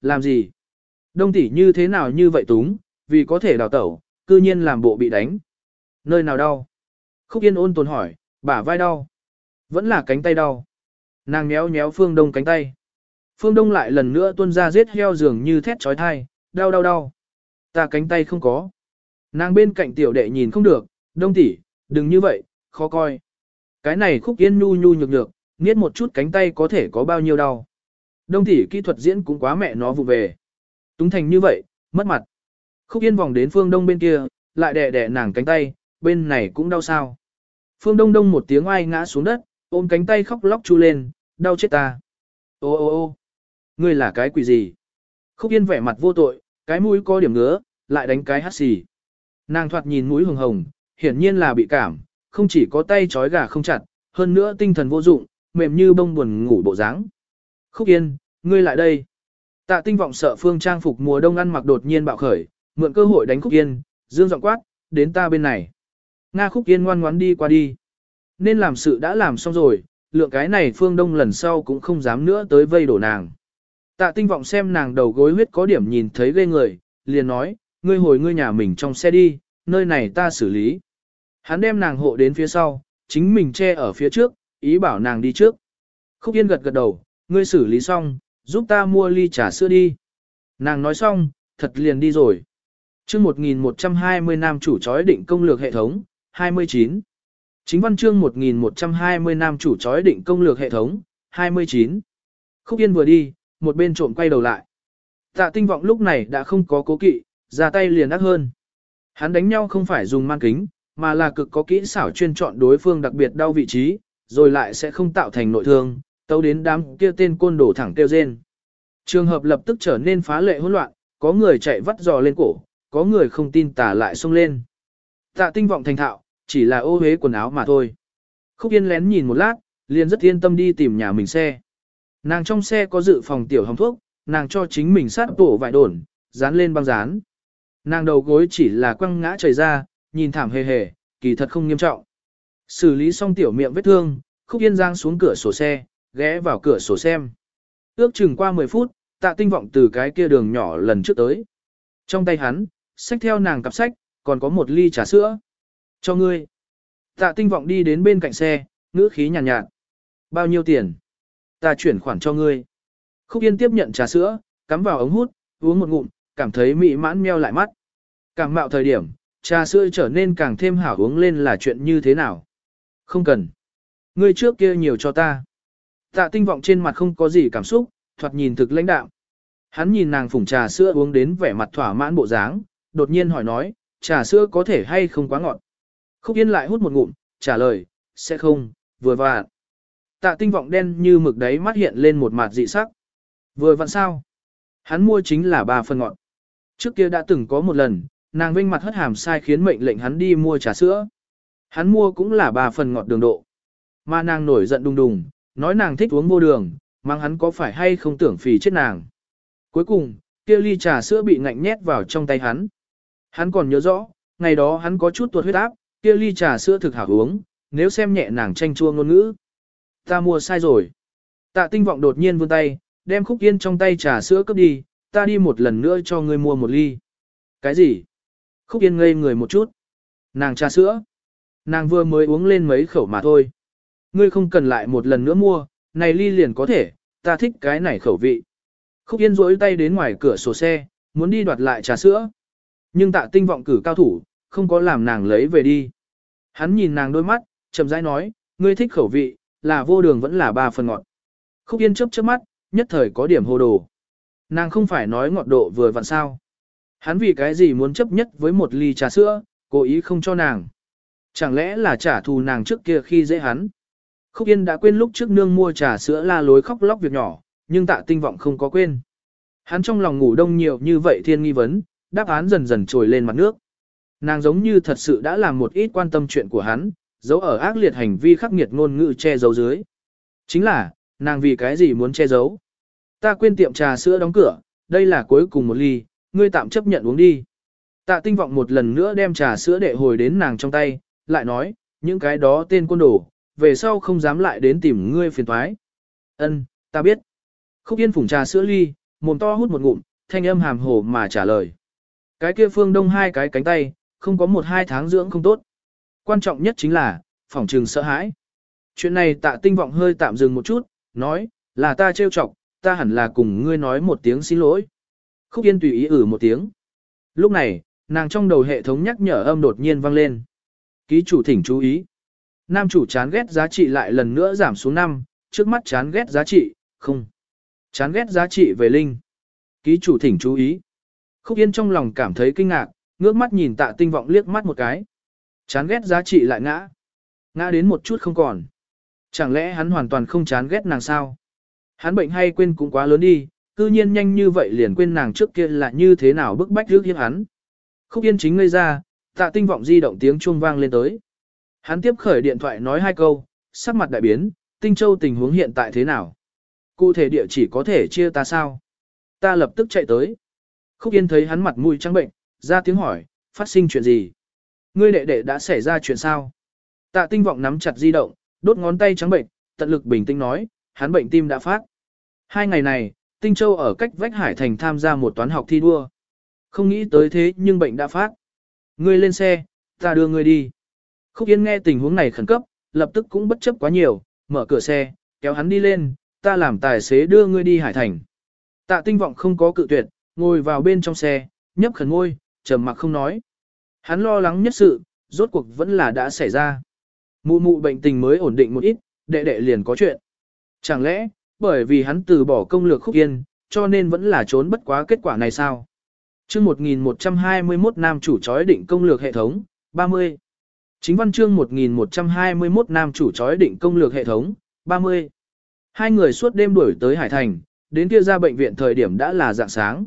làm gì? Đông tỷ như thế nào như vậy túng, vì có thể đào tẩu, cư nhiên làm bộ bị đánh. Nơi nào đau? Khúc Yên ôn tồn hỏi, bả vai đau. Vẫn là cánh tay đau. Nàng méo méo Phương Đông cánh tay. Phương Đông lại lần nữa tuôn ra giết heo dường như thét trói thai, đau đau đau. Ta cánh tay không có. Nàng bên cạnh tiểu đệ nhìn không được, Đông tỷ, đừng như vậy, khó coi. Cái này Khúc Yên nhu nhu nhược nhược, nghiết một chút cánh tay có thể có bao nhiêu đau. Đông thị kỹ thuật diễn cũng quá mẹ nó vụ về. Túng thành như vậy, mất mặt. Khúc Yên vòng đến Phương Đông bên kia, lại đè đè nàng cánh tay, bên này cũng đau sao. Phương Đông Đông một tiếng ai ngã xuống đất, ôm cánh tay khóc lóc chu lên, đau chết ta. Ô ô ô ngươi là cái quỷ gì? Khúc Yên vẻ mặt vô tội, cái mũi có điểm ngứa, lại đánh cái hát xì. Nàng thoạt nhìn mũi hồng hồng, hiển nhiên là bị cảm, không chỉ có tay trói gà không chặt, hơn nữa tinh thần vô dụng, mềm như bông buồn ngủ bộ dáng. Khúc Yên, ngươi lại đây. Tạ tinh vọng sợ phương trang phục mùa đông ăn mặc đột nhiên bạo khởi, mượn cơ hội đánh Khúc Yên, dương giọng quát, đến ta bên này. Nga Khúc Yên ngoan ngoãn đi qua đi. Nên làm sự đã làm xong rồi, lượng cái này phương đông lần sau cũng không dám nữa tới vây đổ nàng. Tạ tinh vọng xem nàng đầu gối huyết có điểm nhìn thấy ghê người, liền nói, ngươi hồi ngươi nhà mình trong xe đi, nơi này ta xử lý. Hắn đem nàng hộ đến phía sau, chính mình che ở phía trước, ý bảo nàng đi trước. Khúc Yên gật gật đầu, ngươi xử lý xong, giúp ta mua ly trà sữa đi. Nàng nói xong, thật liền đi rồi. chương 1120 nam chủ chói định công lược hệ thống, 29. Chính văn chương 1120 nam chủ chói định công lược hệ thống, 29. Khúc Yên vừa đi, một bên trộm quay đầu lại. Tạ tinh vọng lúc này đã không có cố kỵ, ra tay liền ác hơn. Hắn đánh nhau không phải dùng man kính, mà là cực có kỹ xảo chuyên chọn đối phương đặc biệt đau vị trí, rồi lại sẽ không tạo thành nội thương, tấu đến đám kia tên côn đổ thẳng kêu rên. Trường hợp lập tức trở nên phá lệ hỗn loạn, có người chạy vắt giò lên cổ, có người không tin tả lại xông lên. Tạ tinh vọng thành thạo, chỉ là ô hế quần áo mà thôi. Khúc Yên lén nhìn một lát, liền rất yên tâm đi tìm nhà mình xe. Nàng trong xe có dự phòng tiểu hồng thuốc, nàng cho chính mình sát tổ vải đồn, dán lên băng dán. Nàng đầu gối chỉ là quăng ngã trời ra, nhìn thảm hề hề, kỳ thật không nghiêm trọng. Xử lý xong tiểu miệng vết thương, Khúc Yên Giang xuống cửa sổ xe, ghé vào cửa sổ xem. Ước chừng qua 10 phút, tạ tinh vọng từ cái kia đường nhỏ lần trước tới. Trong tay hắn, xách theo nàng cặp sách, còn có một ly trà sữa. Cho ngươi. Tạ tinh vọng đi đến bên cạnh xe, ngữ khí nhàn nhạt, nhạt. Bao nhiêu tiền? Ta chuyển khoản cho ngươi. Khúc Yên tiếp nhận trà sữa, cắm vào ống hút, uống một ngụm, cảm thấy mị mãn meo lại mắt. Càng mạo thời điểm, trà sữa trở nên càng thêm hảo uống lên là chuyện như thế nào. Không cần. Ngươi trước kia nhiều cho ta. Tạ tinh vọng trên mặt không có gì cảm xúc, thoạt nhìn thực lãnh đạm. Hắn nhìn nàng phủng trà sữa uống đến vẻ mặt thỏa mãn bộ dáng, đột nhiên hỏi nói, trà sữa có thể hay không quá ngọt. Khúc Yên lại hút một ngụm, trả lời, sẽ không, vừa vặn. Tạ tinh vọng đen như mực đấy mắt hiện lên một mặt dị sắc. Vừa vặn sao? Hắn mua chính là ba phần ngọt. Trước kia đã từng có một lần, nàng vinh mặt hất hàm sai khiến mệnh lệnh hắn đi mua trà sữa. Hắn mua cũng là ba phần ngọt đường độ. Mà nàng nổi giận đùng đùng, nói nàng thích uống vô đường, mang hắn có phải hay không tưởng phì chết nàng. Cuối cùng, kia ly trà sữa bị ngạnh nhét vào trong tay hắn. Hắn còn nhớ rõ, ngày đó hắn có chút tuột huyết áp, kia ly trà sữa thực hảo uống, nếu xem nhẹ nàng tranh chua ngôn ngữ. Ta mua sai rồi. Tạ tinh vọng đột nhiên vươn tay, đem khúc yên trong tay trà sữa cấp đi, ta đi một lần nữa cho ngươi mua một ly. Cái gì? Khúc yên ngây người một chút. Nàng trà sữa. Nàng vừa mới uống lên mấy khẩu mà thôi. Ngươi không cần lại một lần nữa mua, này ly liền có thể, ta thích cái này khẩu vị. Khúc yên rỗi tay đến ngoài cửa sổ xe, muốn đi đoạt lại trà sữa. Nhưng tạ tinh vọng cử cao thủ, không có làm nàng lấy về đi. Hắn nhìn nàng đôi mắt, chậm rãi nói, ngươi thích khẩu vị, là vô đường vẫn là ba phần ngọt. Khúc Yên chớp chớp mắt, nhất thời có điểm hồ đồ. Nàng không phải nói ngọt độ vừa vặn sao. Hắn vì cái gì muốn chấp nhất với một ly trà sữa, cố ý không cho nàng. Chẳng lẽ là trả thù nàng trước kia khi dễ hắn. Khúc Yên đã quên lúc trước nương mua trà sữa la lối khóc lóc việc nhỏ, nhưng tạ tinh vọng không có quên. Hắn trong lòng ngủ đông nhiều như vậy thiên nghi vấn, đáp án dần dần trồi lên mặt nước. Nàng giống như thật sự đã làm một ít quan tâm chuyện của hắn, giấu ở ác liệt hành vi khắc nghiệt ngôn ngữ che giấu dưới. Chính là, nàng vì cái gì muốn che giấu. Ta quên tiệm trà sữa đóng cửa, đây là cuối cùng một ly, ngươi tạm chấp nhận uống đi. Tạ tinh vọng một lần nữa đem trà sữa đệ hồi đến nàng trong tay, lại nói, những cái đó tên quân đồ, về sau không dám lại đến tìm ngươi phiền thoái. Ân, ta biết. Khúc yên phủng trà sữa ly, mồm to hút một ngụm, thanh âm hàm hồ mà trả lời. Cái kia phương đông hai cái cánh tay, không có một hai tháng dưỡng không tốt. Quan trọng nhất chính là, phòng trừng sợ hãi. Chuyện này tạ tinh vọng hơi tạm dừng một chút, nói, là ta trêu chọc, ta hẳn là cùng ngươi nói một tiếng xin lỗi. Khúc Yên tùy ý ử một tiếng. Lúc này, nàng trong đầu hệ thống nhắc nhở âm đột nhiên vang lên. Ký chủ thỉnh chú ý. Nam chủ chán ghét giá trị lại lần nữa giảm xuống 5, trước mắt chán ghét giá trị, không. Chán ghét giá trị về linh. Ký chủ thỉnh chú ý. Khúc Yên trong lòng cảm thấy kinh ngạc, ngước mắt nhìn tạ tinh vọng liếc mắt một cái. Chán ghét giá trị lại ngã. Ngã đến một chút không còn. Chẳng lẽ hắn hoàn toàn không chán ghét nàng sao? Hắn bệnh hay quên cũng quá lớn đi, cư nhiên nhanh như vậy liền quên nàng trước kia là như thế nào bức bách rước hiếp hắn. Khúc Yên chính ngây ra, tạ tinh vọng di động tiếng chuông vang lên tới. Hắn tiếp khởi điện thoại nói hai câu, sắc mặt đại biến, Tinh Châu tình huống hiện tại thế nào? Cụ thể địa chỉ có thể chia ta sao? Ta lập tức chạy tới. Khúc Yên thấy hắn mặt mũi trắng bệnh, ra tiếng hỏi, phát sinh chuyện gì? Ngươi đệ đệ đã xảy ra chuyện sao? Tạ tinh vọng nắm chặt di động, đốt ngón tay trắng bệnh, tận lực bình tĩnh nói, hắn bệnh tim đã phát. Hai ngày này, Tinh Châu ở cách vách Hải Thành tham gia một toán học thi đua. Không nghĩ tới thế nhưng bệnh đã phát. Ngươi lên xe, ta đưa ngươi đi. Khúc Yên nghe tình huống này khẩn cấp, lập tức cũng bất chấp quá nhiều, mở cửa xe, kéo hắn đi lên, ta làm tài xế đưa ngươi đi Hải Thành. Tạ tinh vọng không có cự tuyệt, ngồi vào bên trong xe, nhấp khẩn ngôi, trầm mặc không nói. Hắn lo lắng nhất sự, rốt cuộc vẫn là đã xảy ra. Mụ mụ bệnh tình mới ổn định một ít, đệ đệ liền có chuyện. Chẳng lẽ, bởi vì hắn từ bỏ công lược khúc yên, cho nên vẫn là trốn bất quá kết quả này sao? chương 1121 nam chủ chói định công lược hệ thống, 30. Chính văn chương 1121 nam chủ chói định công lược hệ thống, 30. Hai người suốt đêm đuổi tới Hải Thành, đến kia ra bệnh viện thời điểm đã là dạng sáng.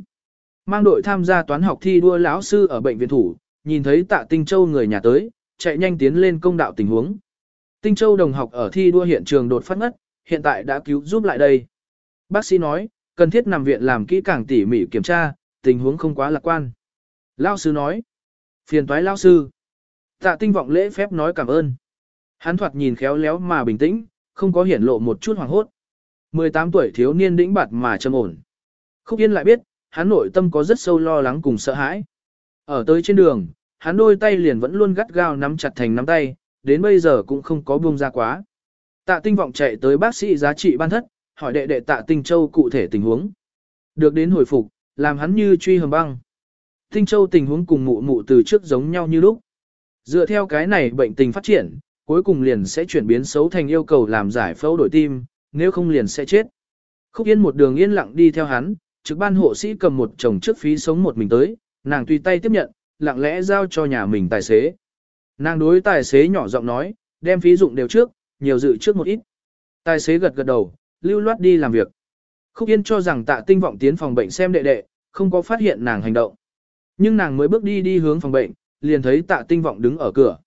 Mang đội tham gia toán học thi đua lão sư ở bệnh viện thủ, nhìn thấy tạ Tinh Châu người nhà tới, chạy nhanh tiến lên công đạo tình huống. Tinh Châu đồng học ở thi đua hiện trường đột phát ngất, hiện tại đã cứu giúp lại đây. Bác sĩ nói, cần thiết nằm viện làm kỹ càng tỉ mỉ kiểm tra, tình huống không quá lạc quan. Lao sư nói, phiền toái lao sư. Tạ tinh vọng lễ phép nói cảm ơn. Hắn thoạt nhìn khéo léo mà bình tĩnh, không có hiển lộ một chút hoảng hốt. 18 tuổi thiếu niên đĩnh bạt mà trầm ổn. Khúc Yên lại biết, hắn nội tâm có rất sâu lo lắng cùng sợ hãi. Ở tới trên đường, hắn đôi tay liền vẫn luôn gắt gao nắm chặt thành nắm tay, đến bây giờ cũng không có buông ra quá. Tạ tinh vọng chạy tới bác sĩ giá trị ban thất, hỏi đệ đệ tạ tinh châu cụ thể tình huống. Được đến hồi phục, làm hắn như truy hầm băng. Tinh châu tình huống cùng mụ mụ từ trước giống nhau như lúc. Dựa theo cái này bệnh tình phát triển, cuối cùng liền sẽ chuyển biến xấu thành yêu cầu làm giải phẫu đổi tim, nếu không liền sẽ chết. Khúc Yên một đường yên lặng đi theo hắn, trực ban hộ sĩ cầm một chồng trước phí sống một mình tới, nàng tùy tay tiếp nhận, lặng lẽ giao cho nhà mình tài xế. Nàng đối tài xế nhỏ giọng nói, đem phí dụng đều trước, nhiều dự trước một ít. Tài xế gật gật đầu, lưu loát đi làm việc. Khúc Yên cho rằng tạ tinh vọng tiến phòng bệnh xem đệ đệ, không có phát hiện nàng hành động. Nhưng nàng mới bước đi đi hướng phòng bệnh, liền thấy tạ tinh vọng đứng ở cửa.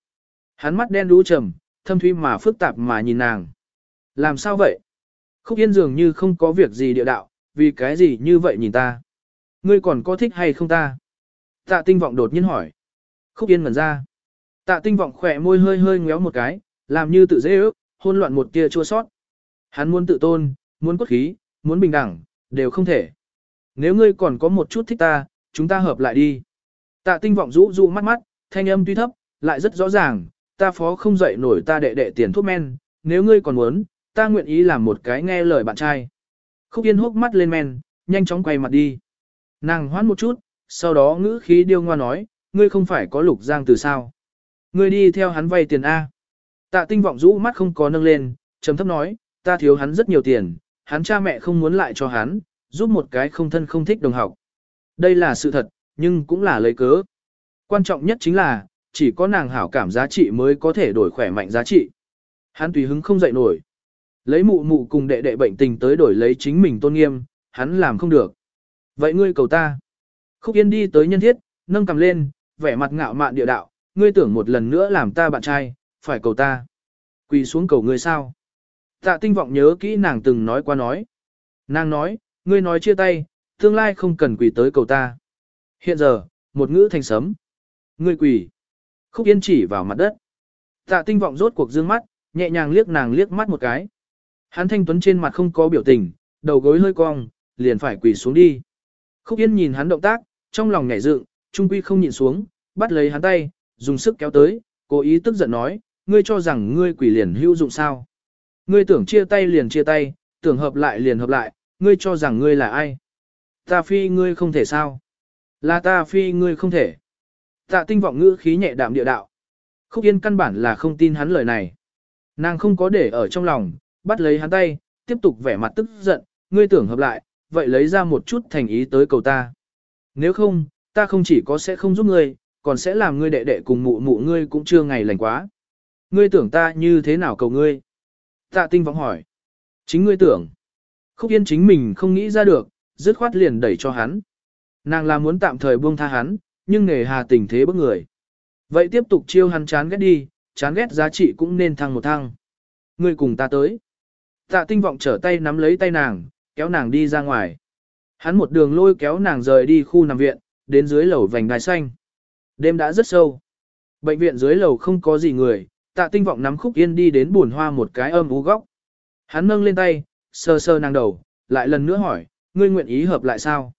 Hắn mắt đen đú trầm, thâm thuy mà phức tạp mà nhìn nàng. Làm sao vậy? Khúc Yên dường như không có việc gì địa đạo, vì cái gì như vậy nhìn ta? Ngươi còn có thích hay không ta? Tạ tinh vọng đột nhiên hỏi. Khúc Yên ngẩn ra. Tạ tinh vọng khỏe môi hơi hơi ngéo một cái, làm như tự dễ ước, hôn loạn một tia chua sót. Hắn muốn tự tôn, muốn cốt khí, muốn bình đẳng, đều không thể. Nếu ngươi còn có một chút thích ta, chúng ta hợp lại đi. Tạ tinh vọng rũ rũ mắt mắt, thanh âm tuy thấp, lại rất rõ ràng, ta phó không dậy nổi ta đệ đệ tiền thuốc men, nếu ngươi còn muốn, ta nguyện ý làm một cái nghe lời bạn trai. Khúc Yên hốc mắt lên men, nhanh chóng quay mặt đi. Nàng hoán một chút, sau đó ngữ khí điêu ngoa nói, ngươi không phải có lục giang từ sao. Ngươi đi theo hắn vay tiền A. Tạ tinh vọng rũ mắt không có nâng lên, trầm thấp nói, ta thiếu hắn rất nhiều tiền, hắn cha mẹ không muốn lại cho hắn, giúp một cái không thân không thích đồng học. Đây là sự thật, nhưng cũng là lấy cớ. Quan trọng nhất chính là, chỉ có nàng hảo cảm giá trị mới có thể đổi khỏe mạnh giá trị. Hắn tùy hứng không dậy nổi. Lấy mụ mụ cùng đệ đệ bệnh tình tới đổi lấy chính mình tôn nghiêm, hắn làm không được. Vậy ngươi cầu ta. Khúc Yên đi tới nhân thiết, nâng cầm lên, vẻ mặt ngạo mạn địa đạo, ngươi tưởng một lần nữa làm ta bạn trai, phải cầu ta. Quỳ xuống cầu ngươi sao? Tạ tinh vọng nhớ kỹ nàng từng nói qua nói. Nàng nói, ngươi nói chia tay, tương lai không cần quỳ tới cầu ta. Hiện giờ, một ngữ thành sấm. Ngươi quỳ. Khúc Yên chỉ vào mặt đất. Tạ tinh vọng rốt cuộc dương mắt, nhẹ nhàng liếc nàng liếc mắt một cái. Hắn thanh tuấn trên mặt không có biểu tình, đầu gối hơi cong, liền phải quỳ xuống đi. Khúc Yên nhìn hắn động tác, trong lòng nhảy dựng, trung quy không nhịn xuống, bắt lấy hắn tay, dùng sức kéo tới, cố ý tức giận nói, ngươi cho rằng ngươi quỷ liền hữu dụng sao. Ngươi tưởng chia tay liền chia tay, tưởng hợp lại liền hợp lại, ngươi cho rằng ngươi là ai. Ta phi ngươi không thể sao. Là ta phi ngươi không thể. Tạ tinh vọng ngữ khí nhẹ đạm địa đạo. Khúc Yên căn bản là không tin hắn lời này. Nàng không có để ở trong lòng, bắt lấy hắn tay, tiếp tục vẻ mặt tức giận, ngươi tưởng hợp lại, vậy lấy ra một chút thành ý tới cầu ta. Nếu không, ta không chỉ có sẽ không giúp ngươi, còn sẽ làm ngươi đệ đệ cùng mụ mụ ngươi cũng chưa ngày lành quá. Ngươi tưởng ta như thế nào cầu ngươi? Tạ tinh vọng hỏi. Chính ngươi tưởng. Khúc Yên chính mình không nghĩ ra được, dứt khoát liền đẩy cho hắn. Nàng là muốn tạm thời buông tha hắn, nhưng nghề hà tình thế bức người. Vậy tiếp tục chiêu hắn chán ghét đi, chán ghét giá trị cũng nên thăng một thăng. Ngươi cùng ta tới. Tạ tinh vọng trở tay nắm lấy tay nàng, kéo nàng đi ra ngoài. Hắn một đường lôi kéo nàng rời đi khu nằm viện, đến dưới lầu vành đài xanh. Đêm đã rất sâu. Bệnh viện dưới lầu không có gì người, tạ tinh vọng nắm khúc yên đi đến buồn hoa một cái âm ú góc. Hắn nâng lên tay, sơ sơ nàng đầu, lại lần nữa hỏi, ngươi nguyện ý hợp lại sao?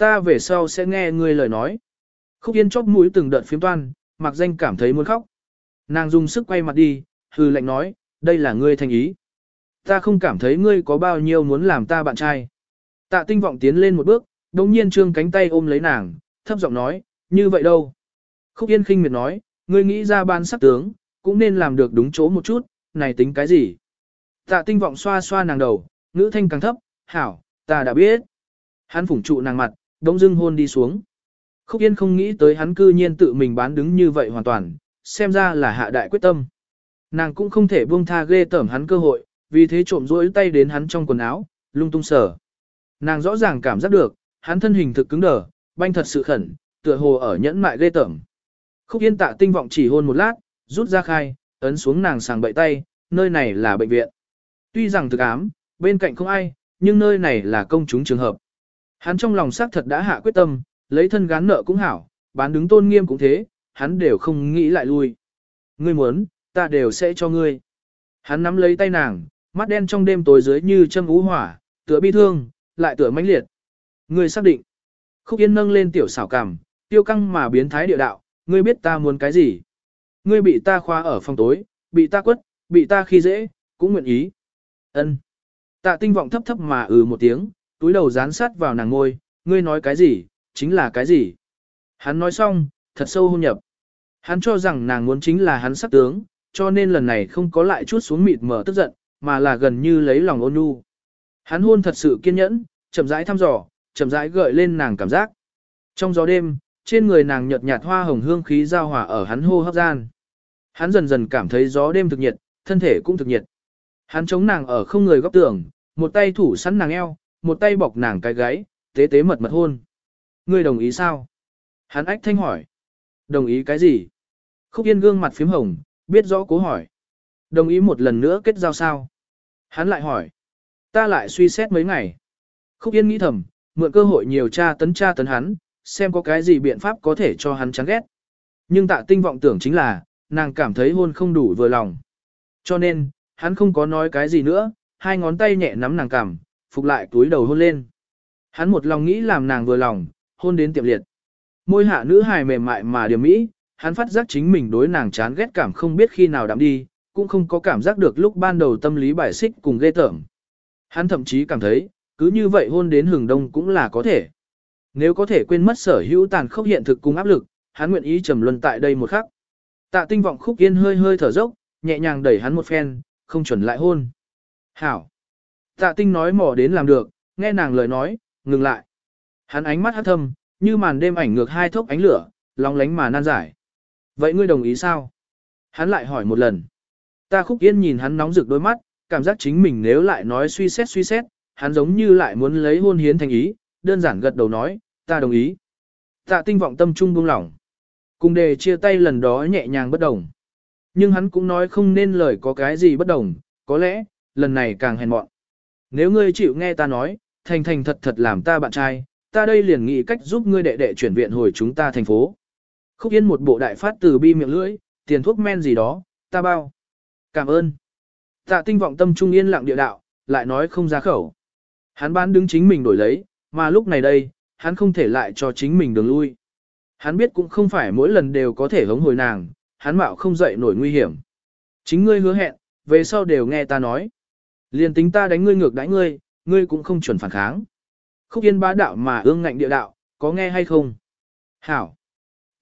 Ta về sau sẽ nghe ngươi lời nói. Khúc yên chóp mũi từng đợt phiếm toan, mặc danh cảm thấy muốn khóc. Nàng dùng sức quay mặt đi, hư lệnh nói, đây là ngươi thành ý. Ta không cảm thấy ngươi có bao nhiêu muốn làm ta bạn trai. Tạ tinh vọng tiến lên một bước, đồng nhiên trương cánh tay ôm lấy nàng, thấp giọng nói, như vậy đâu. Khúc yên khinh miệt nói, ngươi nghĩ ra ban sắc tướng, cũng nên làm được đúng chỗ một chút, này tính cái gì. Tạ tinh vọng xoa xoa nàng đầu, ngữ thanh càng thấp, hảo, ta đã biết. Hắn phủng trụ nàng mặt, đống dưng hôn đi xuống. Khúc Yên không nghĩ tới hắn cư nhiên tự mình bán đứng như vậy hoàn toàn, xem ra là hạ đại quyết tâm. Nàng cũng không thể buông tha ghê tởm hắn cơ hội, vì thế trộm rỗi tay đến hắn trong quần áo, lung tung sở. Nàng rõ ràng cảm giác được, hắn thân hình thực cứng đờ, banh thật sự khẩn, tựa hồ ở nhẫn mại ghê tởm. Khúc Yên tạ tinh vọng chỉ hôn một lát, rút ra khai, ấn xuống nàng sàng bậy tay, nơi này là bệnh viện. Tuy rằng thực ám, bên cạnh không ai, nhưng nơi này là công chúng trường hợp. Hắn trong lòng xác thật đã hạ quyết tâm, lấy thân gán nợ cũng hảo, bán đứng tôn nghiêm cũng thế, hắn đều không nghĩ lại lui. Ngươi muốn, ta đều sẽ cho ngươi. Hắn nắm lấy tay nàng, mắt đen trong đêm tối dưới như châm ú hỏa, tựa bi thương, lại tựa mãnh liệt. Ngươi xác định. Khúc Yên nâng lên tiểu xảo cằm, tiêu căng mà biến thái địa đạo, ngươi biết ta muốn cái gì? Ngươi bị ta khoa ở phòng tối, bị ta quất, bị ta khi dễ, cũng nguyện ý. Ân. Tạ tinh vọng thấp thấp mà ừ một tiếng, túi đầu dán sát vào nàng ngôi, ngươi nói cái gì, chính là cái gì. Hắn nói xong, thật sâu hôn nhập. Hắn cho rằng nàng muốn chính là hắn sắc tướng, cho nên lần này không có lại chút xuống mịt mở tức giận, mà là gần như lấy lòng ôn nhu. Hắn hôn thật sự kiên nhẫn, chậm rãi thăm dò, chậm rãi gợi lên nàng cảm giác. Trong gió đêm, trên người nàng nhợt nhạt hoa hồng hương khí giao hòa ở hắn hô hấp gian. Hắn dần dần cảm thấy gió đêm thực nhiệt, thân thể cũng thực nhiệt. Hắn chống nàng ở không người góc tường, một tay thủ sẵn nàng eo, một tay bọc nàng cái gáy, tế tế mật mật hôn. Ngươi đồng ý sao? Hắn ách thanh hỏi. Đồng ý cái gì? Khúc Yên gương mặt phím hồng, biết rõ cố hỏi. Đồng ý một lần nữa kết giao sao? Hắn lại hỏi. Ta lại suy xét mấy ngày. Khúc Yên nghĩ thầm, mượn cơ hội nhiều tra tấn tra tấn hắn, xem có cái gì biện pháp có thể cho hắn chán ghét. Nhưng tạ tinh vọng tưởng chính là, nàng cảm thấy hôn không đủ vừa lòng. Cho nên, hắn không có nói cái gì nữa, hai ngón tay nhẹ nắm nàng cằm, phục lại túi đầu hôn lên. Hắn một lòng nghĩ làm nàng vừa lòng, hôn đến tiệm liệt. Môi hạ nữ hài mềm mại mà điểm mỹ, hắn phát giác chính mình đối nàng chán ghét cảm không biết khi nào đạm đi, cũng không có cảm giác được lúc ban đầu tâm lý bài xích cùng ghê tởm. Hắn thậm chí cảm thấy, cứ như vậy hôn đến hừng đông cũng là có thể. Nếu có thể quên mất sở hữu tàn khốc hiện thực cùng áp lực, hắn nguyện ý trầm luân tại đây một khắc. Tạ tinh vọng khúc yên hơi hơi thở dốc, nhẹ nhàng đẩy hắn một phen, không chuẩn lại hôn. Hảo. Tạ tinh nói mỏ đến làm được, nghe nàng lời nói, ngừng lại. Hắn ánh mắt hát thâm, như màn đêm ảnh ngược hai thốc ánh lửa, long lánh mà nan giải. Vậy ngươi đồng ý sao? Hắn lại hỏi một lần. Ta khúc yên nhìn hắn nóng rực đôi mắt, cảm giác chính mình nếu lại nói suy xét suy xét, hắn giống như lại muốn lấy hôn hiến thành ý, đơn giản gật đầu nói, ta đồng ý. Tạ tinh vọng tâm trung buông lỏng. Cùng đề chia tay lần đó nhẹ nhàng bất đồng. Nhưng hắn cũng nói không nên lời có cái gì bất đồng, có lẽ, lần này càng hèn mọn. Nếu ngươi chịu nghe ta nói, thành thành thật thật làm ta bạn trai, ta đây liền nghĩ cách giúp ngươi đệ đệ chuyển viện hồi chúng ta thành phố. Khúc Yên một bộ đại phát từ bi miệng lưỡi, tiền thuốc men gì đó, ta bao. Cảm ơn. Tạ tinh vọng tâm trung yên lặng địa đạo, lại nói không ra khẩu. Hắn bán đứng chính mình đổi lấy, mà lúc này đây, hắn không thể lại cho chính mình đường lui. Hắn biết cũng không phải mỗi lần đều có thể hống hồi nàng, hắn mạo không dậy nổi nguy hiểm. Chính ngươi hứa hẹn, về sau đều nghe ta nói. Liền tính ta đánh ngươi ngược đãi ngươi, ngươi cũng không chuẩn phản kháng. Khúc yên bá đạo mà ương ngạnh địa đạo, có nghe hay không? Hảo.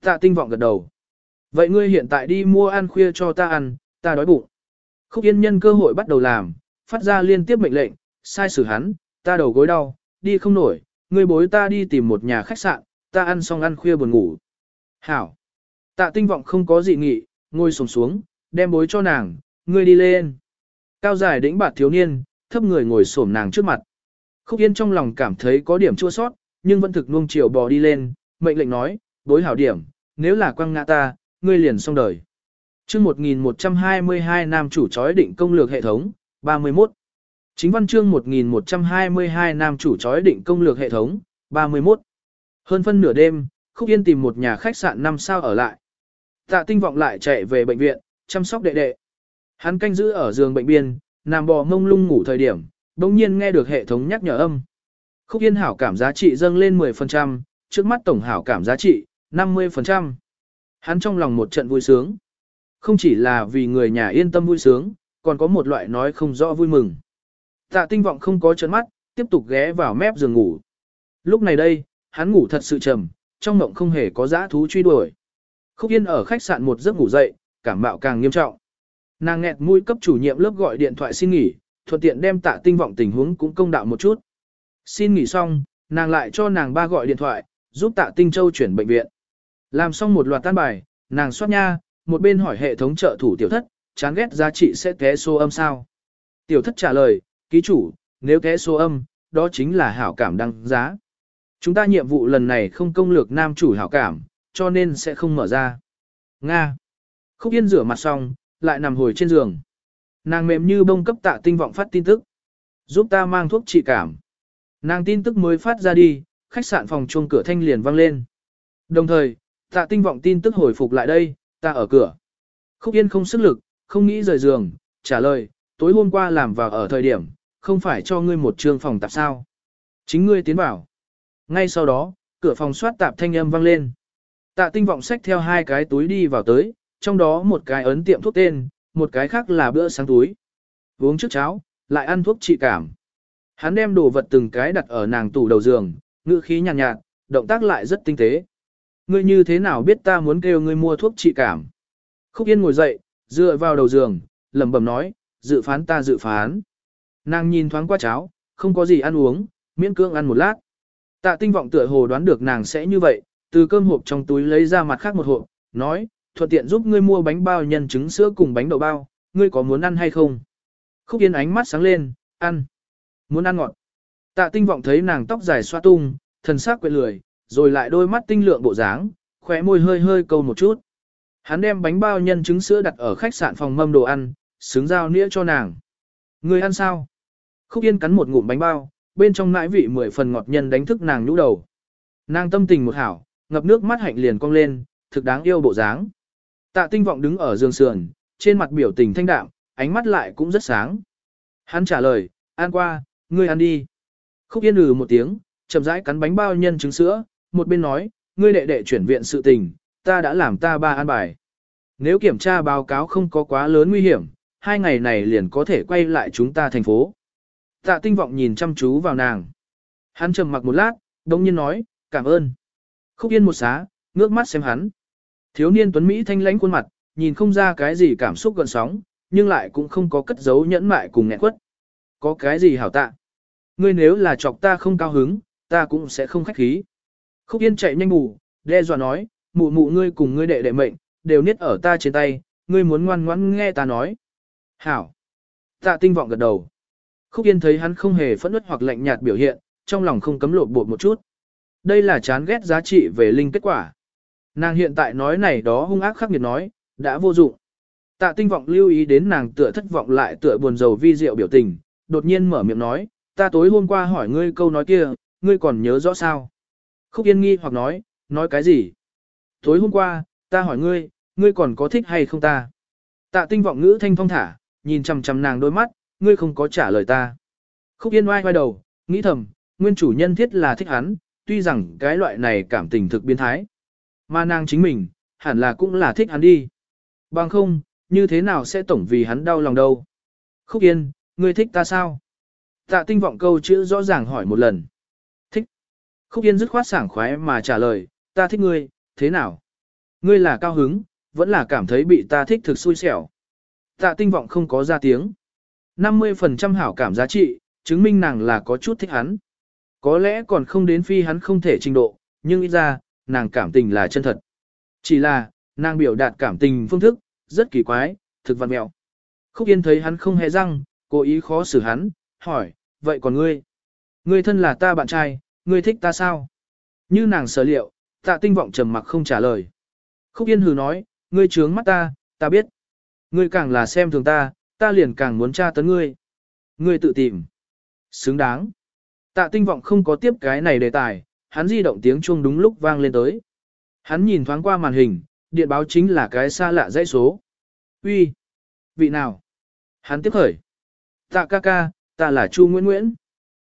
Tạ tinh vọng gật đầu. Vậy ngươi hiện tại đi mua ăn khuya cho ta ăn, ta đói bụng. Khúc yên nhân cơ hội bắt đầu làm, phát ra liên tiếp mệnh lệnh, sai xử hắn, ta đầu gối đau, đi không nổi, ngươi bối ta đi tìm một nhà khách sạn, ta ăn xong ăn khuya buồn ngủ. Hảo. Tạ tinh vọng không có gì nghị, ngồi sổng xuống, đem bối cho nàng, ngươi đi lên. Cao dài đĩnh bạt thiếu niên, thấp người ngồi xổm nàng trước mặt. Khúc Yên trong lòng cảm thấy có điểm chua sót, nhưng vẫn thực nuông chiều bò đi lên, mệnh lệnh nói, bối hảo điểm, nếu là quăng ngã ta, ngươi liền xong đời. chương 1122 nam chủ chói định công lược hệ thống, 31. Chính văn chương 1122 nam chủ chói định công lược hệ thống, 31. Hơn phân nửa đêm, Khúc Yên tìm một nhà khách sạn 5 sao ở lại. Tạ tinh vọng lại chạy về bệnh viện, chăm sóc đệ đệ. Hắn canh giữ ở giường bệnh biên, nằm bò mông lung ngủ thời điểm, bỗng nhiên nghe được hệ thống nhắc nhở âm. Khúc Yên hảo cảm giá trị dâng lên 10%, trước mắt tổng hảo cảm giá trị, 50%. Hắn trong lòng một trận vui sướng. Không chỉ là vì người nhà yên tâm vui sướng, còn có một loại nói không rõ vui mừng. Tạ tinh vọng không có chớp mắt, tiếp tục ghé vào mép giường ngủ. Lúc này đây, hắn ngủ thật sự trầm, trong mộng không hề có dã thú truy đuổi. Khúc Yên ở khách sạn một giấc ngủ dậy, cảm mạo càng nghiêm trọng. Nàng nghẹt mũi cấp chủ nhiệm lớp gọi điện thoại xin nghỉ, thuận tiện đem tạ tinh vọng tình huống cũng công đạo một chút. Xin nghỉ xong, nàng lại cho nàng ba gọi điện thoại, giúp tạ tinh châu chuyển bệnh viện. Làm xong một loạt tan bài, nàng soát nha, một bên hỏi hệ thống trợ thủ tiểu thất, chán ghét giá trị sẽ té số âm sao. Tiểu thất trả lời, ký chủ, nếu té số âm, đó chính là hảo cảm đăng giá. Chúng ta nhiệm vụ lần này không công lược nam chủ hảo cảm, cho nên sẽ không mở ra. Nga. Khúc Yên rửa mặt xong, lại nằm hồi trên giường. Nàng mềm như bông cấp tạ tinh vọng phát tin tức. Giúp ta mang thuốc trị cảm. Nàng tin tức mới phát ra đi, khách sạn phòng chuông cửa thanh liền vang lên. Đồng thời, tạ tinh vọng tin tức hồi phục lại đây, ta ở cửa. Khúc Yên không sức lực, không nghĩ rời giường, trả lời, tối hôm qua làm vào ở thời điểm, không phải cho ngươi một trường phòng tạp sao. Chính ngươi tiến vào. Ngay sau đó, cửa phòng soát tạp thanh âm vang lên. Tạ tinh vọng xách theo hai cái túi đi vào tới, trong đó một cái ấn tiệm thuốc tên, một cái khác là bữa sáng túi. Uống trước cháo, lại ăn thuốc trị cảm. Hắn đem đồ vật từng cái đặt ở nàng tủ đầu giường, ngữ khí nhàn nhạt, nhạt, động tác lại rất tinh tế. Ngươi như thế nào biết ta muốn kêu ngươi mua thuốc trị cảm? Khúc Yên ngồi dậy, dựa vào đầu giường, lẩm bẩm nói, dự phán ta dự phán. Nàng nhìn thoáng qua cháo, không có gì ăn uống, miễn cưỡng ăn một lát. Tạ tinh vọng tựa hồ đoán được nàng sẽ như vậy, từ cơm hộp trong túi lấy ra mặt khác một hộp, nói, thuận tiện giúp ngươi mua bánh bao nhân trứng sữa cùng bánh đậu bao, ngươi có muốn ăn hay không? Khúc Yên ánh mắt sáng lên, ăn. Muốn ăn ngọt. Tạ tinh vọng thấy nàng tóc dài xoa tung, thần sắc quệ lười, rồi lại đôi mắt tinh lượng bộ dáng, khóe môi hơi hơi câu một chút. Hắn đem bánh bao nhân trứng sữa đặt ở khách sạn phòng mâm đồ ăn, xứng dao nĩa cho nàng. Ngươi ăn sao? Khúc Yên cắn một ngụm bánh bao, bên trong nãi vị mười phần ngọt nhân đánh thức nàng nhũ đầu. Nàng tâm tình một hảo, ngập nước mắt hạnh liền cong lên, thực đáng yêu bộ dáng. Tạ tinh vọng đứng ở giường sườn, trên mặt biểu tình thanh đạm, ánh mắt lại cũng rất sáng. Hắn trả lời, ăn qua, ngươi ăn đi. Khúc yên ừ một tiếng, chậm rãi cắn bánh bao nhân trứng sữa, một bên nói, ngươi đệ đệ chuyển viện sự tình, ta đã làm ta ba ăn bài. Nếu kiểm tra báo cáo không có quá lớn nguy hiểm, hai ngày này liền có thể quay lại chúng ta thành phố. Tạ tinh vọng nhìn chăm chú vào nàng. Hắn trầm mặc một lát, đồng nhiên nói, cảm ơn. Khúc yên một xá, ngước mắt xem hắn. Thiếu niên tuấn Mỹ thanh lãnh khuôn mặt, nhìn không ra cái gì cảm xúc gần sóng, nhưng lại cũng không có cất giấu nhẫn mại cùng nghẹn quất. Có cái gì hảo tạ? Ngươi nếu là chọc ta không cao hứng, ta cũng sẽ không khách khí. Khúc Yên chạy nhanh ngủ, đe dọa nói, mụ mụ ngươi cùng ngươi đệ đệ mệnh, đều niết ở ta trên tay, ngươi muốn ngoan ngoãn nghe ta nói. Hảo. Tạ tinh vọng gật đầu. Khúc Yên thấy hắn không hề phẫn nứt hoặc lạnh nhạt biểu hiện, trong lòng không cấm lột bột một chút. Đây là chán ghét giá trị về linh kết quả. Nàng hiện tại nói này đó hung ác khắc nghiệt nói, đã vô dụng. Tạ tinh vọng lưu ý đến nàng tựa thất vọng lại tựa buồn rầu vi diệu biểu tình, đột nhiên mở miệng nói, ta tối hôm qua hỏi ngươi câu nói kia, ngươi còn nhớ rõ sao? Khúc yên nghi hoặc nói, nói cái gì? Tối hôm qua, ta hỏi ngươi, ngươi còn có thích hay không ta? Tạ tinh vọng ngữ thanh phong thả, nhìn chầm chầm nàng đôi mắt, ngươi không có trả lời ta. Khúc yên oai quay đầu, Nghĩ thầm, nguyên chủ nhân thiết là thích hắn, tuy rằng cái loại này cảm tình thực biến thái. Mà nàng chính mình, hẳn là cũng là thích hắn đi. Bằng không, như thế nào sẽ tổng vì hắn đau lòng đâu. Khúc Yên, ngươi thích ta sao? Tạ tinh vọng câu chữ rõ ràng hỏi một lần. Thích. Khúc Yên dứt khoát sảng khoái mà trả lời, ta thích ngươi, thế nào? Ngươi là cao hứng, vẫn là cảm thấy bị ta thích thực xui xẻo. Tạ tinh vọng không có ra tiếng. 50% hảo cảm giá trị, chứng minh nàng là có chút thích hắn. Có lẽ còn không đến phi hắn không thể trình độ, nhưng ít ra, nàng cảm tình là chân thật. Chỉ là, nàng biểu đạt cảm tình phương thức, rất kỳ quái, thực văn mẹo. Khúc Yên thấy hắn không hề răng, cố ý khó xử hắn, hỏi, vậy còn ngươi? Ngươi thân là ta bạn trai, ngươi thích ta sao? Như nàng sở liệu, tạ tinh vọng trầm mặc không trả lời. Khúc Yên hừ nói, ngươi trướng mắt ta, ta biết. Ngươi càng là xem thường ta, ta liền càng muốn tra tấn ngươi. Ngươi tự tìm. Xứng đáng. Tạ tinh vọng không có tiếp cái này đề tài, hắn di động tiếng chuông đúng lúc vang lên tới. Hắn nhìn thoáng qua màn hình, điện báo chính là cái xa lạ dãy số. Uy, Vị nào? Hắn tiếp khởi. Tạ ca ca, ta là Chu Nguyễn Nguyễn.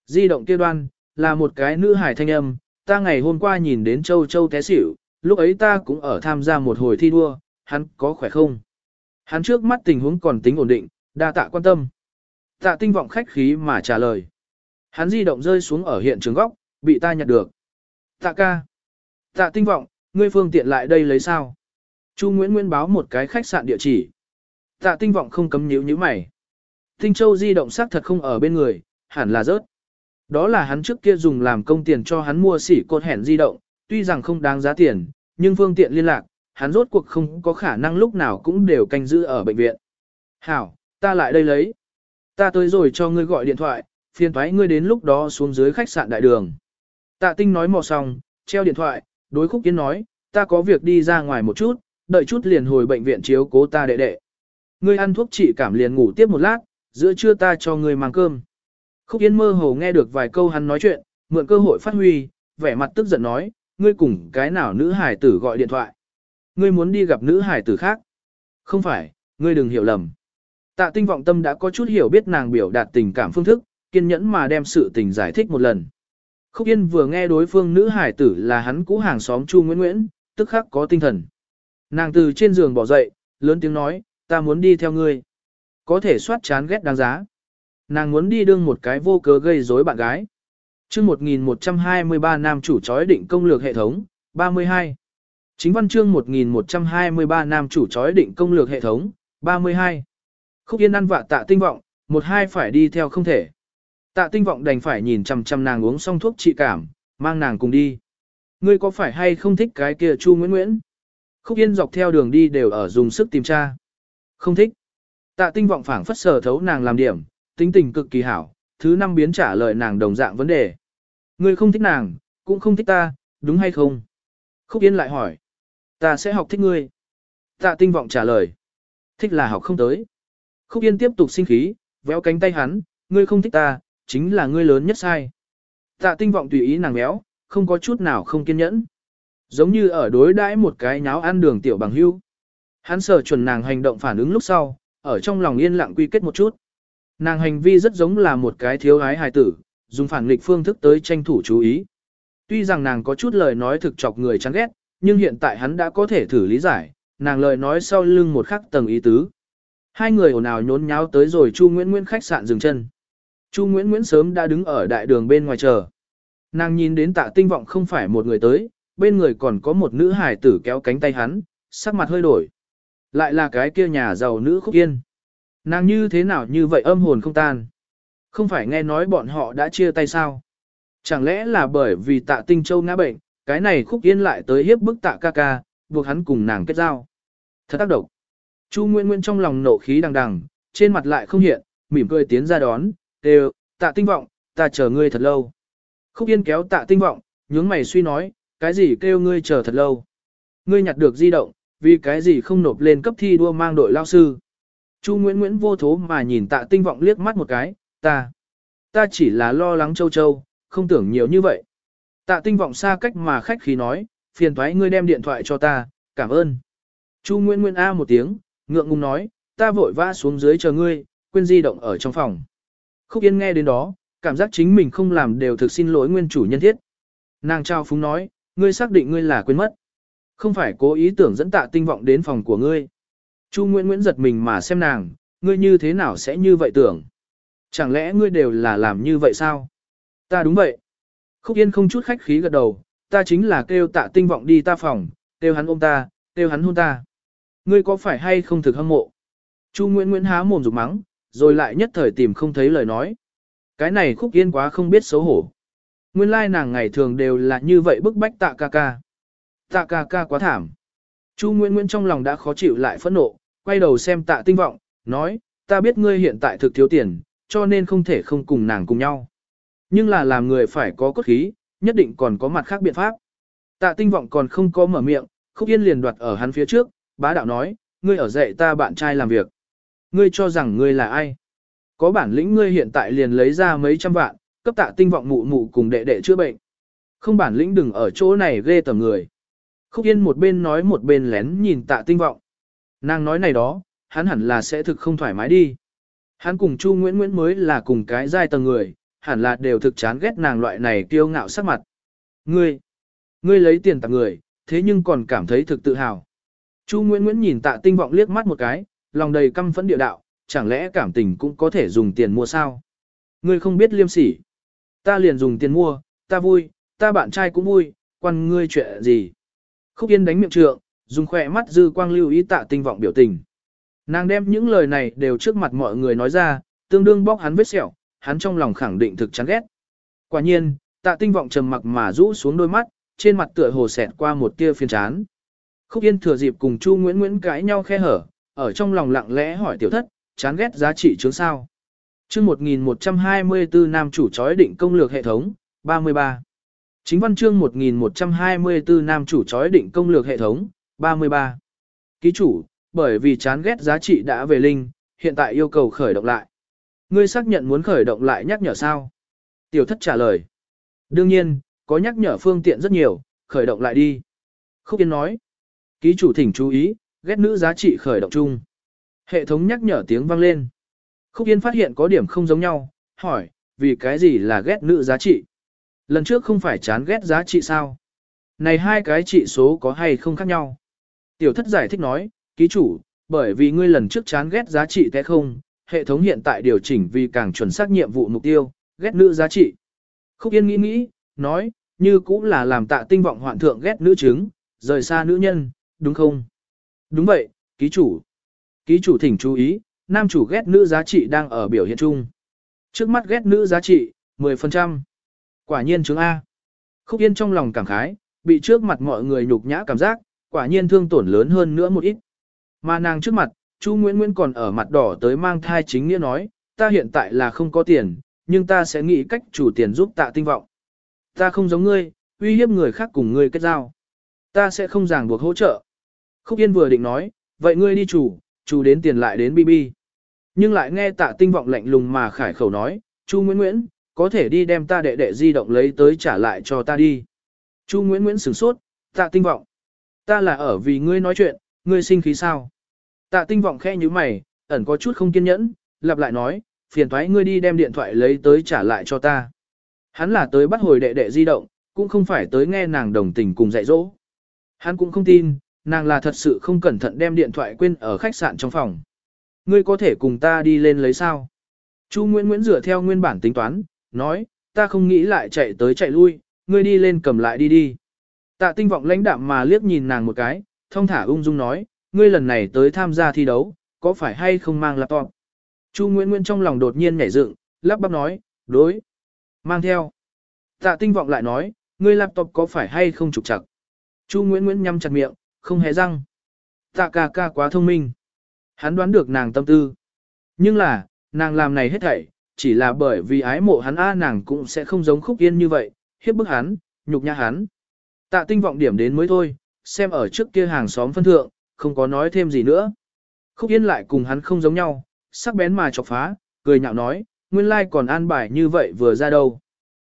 Di động kia đoan, là một cái nữ hải thanh âm, ta ngày hôm qua nhìn đến Châu Châu té xỉu, lúc ấy ta cũng ở tham gia một hồi thi đua, hắn có khỏe không? Hắn trước mắt tình huống còn tính ổn định, đa tạ quan tâm. Tạ tinh vọng khách khí mà trả lời. Hắn di động rơi xuống ở hiện trường góc, bị ta nhặt được. Tạ ca. Tạ tinh vọng, ngươi phương tiện lại đây lấy sao? Chu Nguyễn Nguyễn báo một cái khách sạn địa chỉ. Tạ tinh vọng không cấm nhíu như mày. Tinh Châu di động xác thật không ở bên người, hẳn là rớt. Đó là hắn trước kia dùng làm công tiền cho hắn mua sỉ cột hẻn di động, tuy rằng không đáng giá tiền, nhưng phương tiện liên lạc, hắn rốt cuộc không có khả năng lúc nào cũng đều canh giữ ở bệnh viện. Hảo, ta lại đây lấy. Ta tới rồi cho ngươi gọi điện thoại, phiền thoái ngươi đến lúc đó xuống dưới khách sạn đại đường. Tạ tinh nói mò xong, treo điện thoại, đối khúc kiến nói, ta có việc đi ra ngoài một chút, đợi chút liền hồi bệnh viện chiếu cố ta đệ đệ. Ngươi ăn thuốc trị cảm liền ngủ tiếp một lát, giữa trưa ta cho ngươi mang cơm. Khúc Yên mơ hồ nghe được vài câu hắn nói chuyện, mượn cơ hội phát huy, vẻ mặt tức giận nói, ngươi cùng cái nào nữ hải tử gọi điện thoại. Ngươi muốn đi gặp nữ hải tử khác. Không phải, ngươi đừng hiểu lầm. Tạ tinh vọng tâm đã có chút hiểu biết nàng biểu đạt tình cảm phương thức, kiên nhẫn mà đem sự tình giải thích một lần. Khúc Yên vừa nghe đối phương nữ hải tử là hắn cũ hàng xóm Chu Nguyễn Nguyễn, tức khắc có tinh thần. Nàng từ trên giường bỏ dậy, lớn tiếng nói, ta muốn đi theo ngươi. Có thể soát chán ghét đáng giá. Nàng muốn đi đương một cái vô cớ gây rối bạn gái. chương 1123 nam chủ chói định công lược hệ thống, 32. Chính văn chương 1123 nam chủ chói định công lược hệ thống, 32. Khúc Yên ăn vạ tạ tinh vọng, một hai phải đi theo không thể. Tạ tinh vọng đành phải nhìn chằm chằm nàng uống xong thuốc trị cảm, mang nàng cùng đi. Ngươi có phải hay không thích cái kia Chu Nguyễn Nguyễn? Khúc Yên dọc theo đường đi đều ở dùng sức tìm tra. Không thích. Tạ tinh vọng phảng phất sở thấu nàng làm điểm, tính tình cực kỳ hảo, thứ năm biến trả lời nàng đồng dạng vấn đề. Ngươi không thích nàng, cũng không thích ta, đúng hay không? Khúc Yên lại hỏi. Ta sẽ học thích ngươi. Tạ tinh vọng trả lời. Thích là học không tới. Khúc Yên tiếp tục sinh khí, véo cánh tay hắn, ngươi không thích ta, chính là ngươi lớn nhất sai. Tạ tinh vọng tùy ý nàng béo, không có chút nào không kiên nhẫn. Giống như ở đối đãi một cái nháo ăn đường tiểu bằng hưu. Hắn sở chuẩn nàng hành động phản ứng lúc sau, ở trong lòng yên lặng quy kết một chút. Nàng hành vi rất giống là một cái thiếu ái hài tử, dùng phản nghịch phương thức tới tranh thủ chú ý. Tuy rằng nàng có chút lời nói thực chọc người chán ghét, nhưng hiện tại hắn đã có thể thử lý giải, nàng lời nói sau lưng một khắc tầng ý tứ. Hai người ồn ào nhốn nháo tới rồi Chu Nguyễn Nguyễn khách sạn dừng chân. Chu Nguyễn Nguyễn sớm đã đứng ở đại đường bên ngoài chờ. Nàng nhìn đến tạ tinh vọng không phải một người tới, bên người còn có một nữ hài tử kéo cánh tay hắn, sắc mặt hơi đổi. Lại là cái kia nhà giàu nữ khúc yên. Nàng như thế nào như vậy âm hồn không tan. Không phải nghe nói bọn họ đã chia tay sao? Chẳng lẽ là bởi vì tạ tinh châu ngã bệnh, cái này khúc yên lại tới hiếp bức tạ ca ca, buộc hắn cùng nàng kết giao. Thật tác động. Chu Nguyễn Nguyễn trong lòng nộ khí đằng đằng, trên mặt lại không hiện, mỉm cười tiến ra đón, đều, tạ tinh vọng, ta chờ ngươi thật lâu. Khúc Yên kéo tạ tinh vọng, nhướng mày suy nói, cái gì kêu ngươi chờ thật lâu. Ngươi nhặt được di động, vì cái gì không nộp lên cấp thi đua mang đội lao sư. Chu Nguyễn Nguyễn vô thố mà nhìn tạ tinh vọng liếc mắt một cái, ta, ta chỉ là lo lắng châu châu, không tưởng nhiều như vậy. Tạ tinh vọng xa cách mà khách khí nói, phiền thoái ngươi đem điện thoại cho ta, cảm ơn. Chu Nguyễn Nguyễn A một tiếng, ngượng ngùng nói, ta vội vã xuống dưới chờ ngươi, quên di động ở trong phòng. Khúc Yên nghe đến đó, cảm giác chính mình không làm đều thực xin lỗi nguyên chủ nhân thiết. Nàng trao phúng nói, ngươi xác định ngươi là quên mất. Không phải cố ý tưởng dẫn tạ tinh vọng đến phòng của ngươi. Chu Nguyễn Nguyễn giật mình mà xem nàng, ngươi như thế nào sẽ như vậy tưởng. Chẳng lẽ ngươi đều là làm như vậy sao? Ta đúng vậy. Khúc Yên không chút khách khí gật đầu, ta chính là kêu tạ tinh vọng đi ta phòng, kêu hắn ôm ta, kêu hắn hôn ta. Ngươi có phải hay không thực hâm mộ? Chu Nguyễn Nguyễn há mồm rục mắng, rồi lại nhất thời tìm không thấy lời nói. Cái này Khúc Yên quá không biết xấu hổ. Nguyên lai nàng ngày thường đều là như vậy bức bách tạ ca ca. Tạ ca ca quá thảm. Chu Nguyễn Nguyễn trong lòng đã khó chịu lại phẫn nộ, quay đầu xem tạ tinh vọng, nói, ta biết ngươi hiện tại thực thiếu tiền, cho nên không thể không cùng nàng cùng nhau. Nhưng là làm người phải có cốt khí, nhất định còn có mặt khác biện pháp. Tạ tinh vọng còn không có mở miệng, khúc yên liền đoạt ở hắn phía trước, bá đạo nói, ngươi ở dạy ta bạn trai làm việc. Ngươi cho rằng ngươi là ai? Có bản lĩnh ngươi hiện tại liền lấy ra mấy trăm vạn, cấp tạ tinh vọng mụ mụ cùng đệ đệ chữa bệnh. Không bản lĩnh đừng ở chỗ này ghê tầm người. Khúc Yên một bên nói một bên lén nhìn tạ tinh vọng. Nàng nói này đó, hắn hẳn là sẽ thực không thoải mái đi. Hắn cùng Chu Nguyễn Nguyễn mới là cùng cái giai tầng người, hẳn là đều thực chán ghét nàng loại này kiêu ngạo sắc mặt. Ngươi, ngươi lấy tiền tặng người, thế nhưng còn cảm thấy thực tự hào. Chu Nguyễn Nguyễn nhìn tạ tinh vọng liếc mắt một cái, lòng đầy căm phẫn địa đạo, chẳng lẽ cảm tình cũng có thể dùng tiền mua sao? Ngươi không biết liêm sỉ. Ta liền dùng tiền mua, ta vui, ta bạn trai cũng vui, quan ngươi chuyện gì? Khúc Yên đánh miệng trượng, dùng khỏe mắt dư quang lưu ý tạ tinh vọng biểu tình. Nàng đem những lời này đều trước mặt mọi người nói ra, tương đương bóc hắn vết sẹo, hắn trong lòng khẳng định thực chán ghét. Quả nhiên, tạ tinh vọng trầm mặc mà rũ xuống đôi mắt, trên mặt tựa hồ xẹt qua một tia phiền chán. Khúc Yên thừa dịp cùng Chu Nguyễn Nguyễn cãi nhau khe hở, ở trong lòng lặng lẽ hỏi tiểu thất, chán ghét giá trị chướng sao. chương 1124 nam chủ chói định công lược hệ thống, 33. Chính văn chương 1124 nam chủ chói định công lược hệ thống, 33. Ký chủ, bởi vì chán ghét giá trị đã về linh, hiện tại yêu cầu khởi động lại. Ngươi xác nhận muốn khởi động lại nhắc nhở sao? Tiểu thất trả lời. Đương nhiên, có nhắc nhở phương tiện rất nhiều, khởi động lại đi. Khúc Yên nói. Ký chủ thỉnh chú ý, ghét nữ giá trị khởi động chung. Hệ thống nhắc nhở tiếng vang lên. Khúc Yên phát hiện có điểm không giống nhau, hỏi, vì cái gì là ghét nữ giá trị? Lần trước không phải chán ghét giá trị sao? Này hai cái trị số có hay không khác nhau? Tiểu thất giải thích nói, ký chủ, bởi vì ngươi lần trước chán ghét giá trị thế không, hệ thống hiện tại điều chỉnh vì càng chuẩn xác nhiệm vụ mục tiêu, ghét nữ giá trị. Khúc Yên nghĩ nghĩ, nói, như cũng là làm tạ tinh vọng hoạn thượng ghét nữ chứng, rời xa nữ nhân, đúng không? Đúng vậy, ký chủ. Ký chủ thỉnh chú ý, nam chủ ghét nữ giá trị đang ở biểu hiện chung. Trước mắt ghét nữ giá trị, 10%. Quả nhiên chứng A. Khúc Yên trong lòng cảm khái, bị trước mặt mọi người nhục nhã cảm giác, quả nhiên thương tổn lớn hơn nữa một ít. Mà nàng trước mặt, Chu Nguyễn Nguyễn còn ở mặt đỏ tới mang thai chính nghĩa nói, ta hiện tại là không có tiền, nhưng ta sẽ nghĩ cách chủ tiền giúp tạ tinh vọng. Ta không giống ngươi, uy hiếp người khác cùng ngươi kết giao. Ta sẽ không ràng buộc hỗ trợ. Khúc Yên vừa định nói, vậy ngươi đi chủ, chủ đến tiền lại đến BB. Nhưng lại nghe tạ tinh vọng lạnh lùng mà khải khẩu nói, Chu Nguyễn Nguyễn, có thể đi đem ta đệ đệ di động lấy tới trả lại cho ta đi. Chu Nguyễn Nguyễn sửng sốt, tạ tinh vọng. Ta là ở vì ngươi nói chuyện, ngươi sinh khí sao? Tạ tinh vọng khe như mày, ẩn có chút không kiên nhẫn, lặp lại nói, phiền thoái ngươi đi đem điện thoại lấy tới trả lại cho ta. Hắn là tới bắt hồi đệ đệ di động, cũng không phải tới nghe nàng đồng tình cùng dạy dỗ. Hắn cũng không tin, nàng là thật sự không cẩn thận đem điện thoại quên ở khách sạn trong phòng. Ngươi có thể cùng ta đi lên lấy sao? Chu Nguyễn Nguyễn dựa theo nguyên bản tính toán, nói, ta không nghĩ lại chạy tới chạy lui, ngươi đi lên cầm lại đi đi. Tạ tinh vọng lãnh đạm mà liếc nhìn nàng một cái, thông thả ung dung nói, ngươi lần này tới tham gia thi đấu, có phải hay không mang laptop? Chu Nguyễn Nguyễn trong lòng đột nhiên nhảy dựng, lắp bắp nói, đối. Mang theo. Tạ tinh vọng lại nói, ngươi laptop có phải hay không trục chặt? Chu Nguyễn Nguyễn nhắm chặt miệng, không hề răng. Tạ ca ca quá thông minh. Hắn đoán được nàng tâm tư. Nhưng là, nàng làm này hết thảy, chỉ là bởi vì ái mộ hắn a nàng cũng sẽ không giống khúc yên như vậy, hiếp bức hắn, nhục nhã hắn. Tạ tinh vọng điểm đến mới thôi, xem ở trước kia hàng xóm phân thượng, không có nói thêm gì nữa. Khúc yên lại cùng hắn không giống nhau, sắc bén mà chọc phá, cười nhạo nói, nguyên lai còn an bài như vậy vừa ra đâu.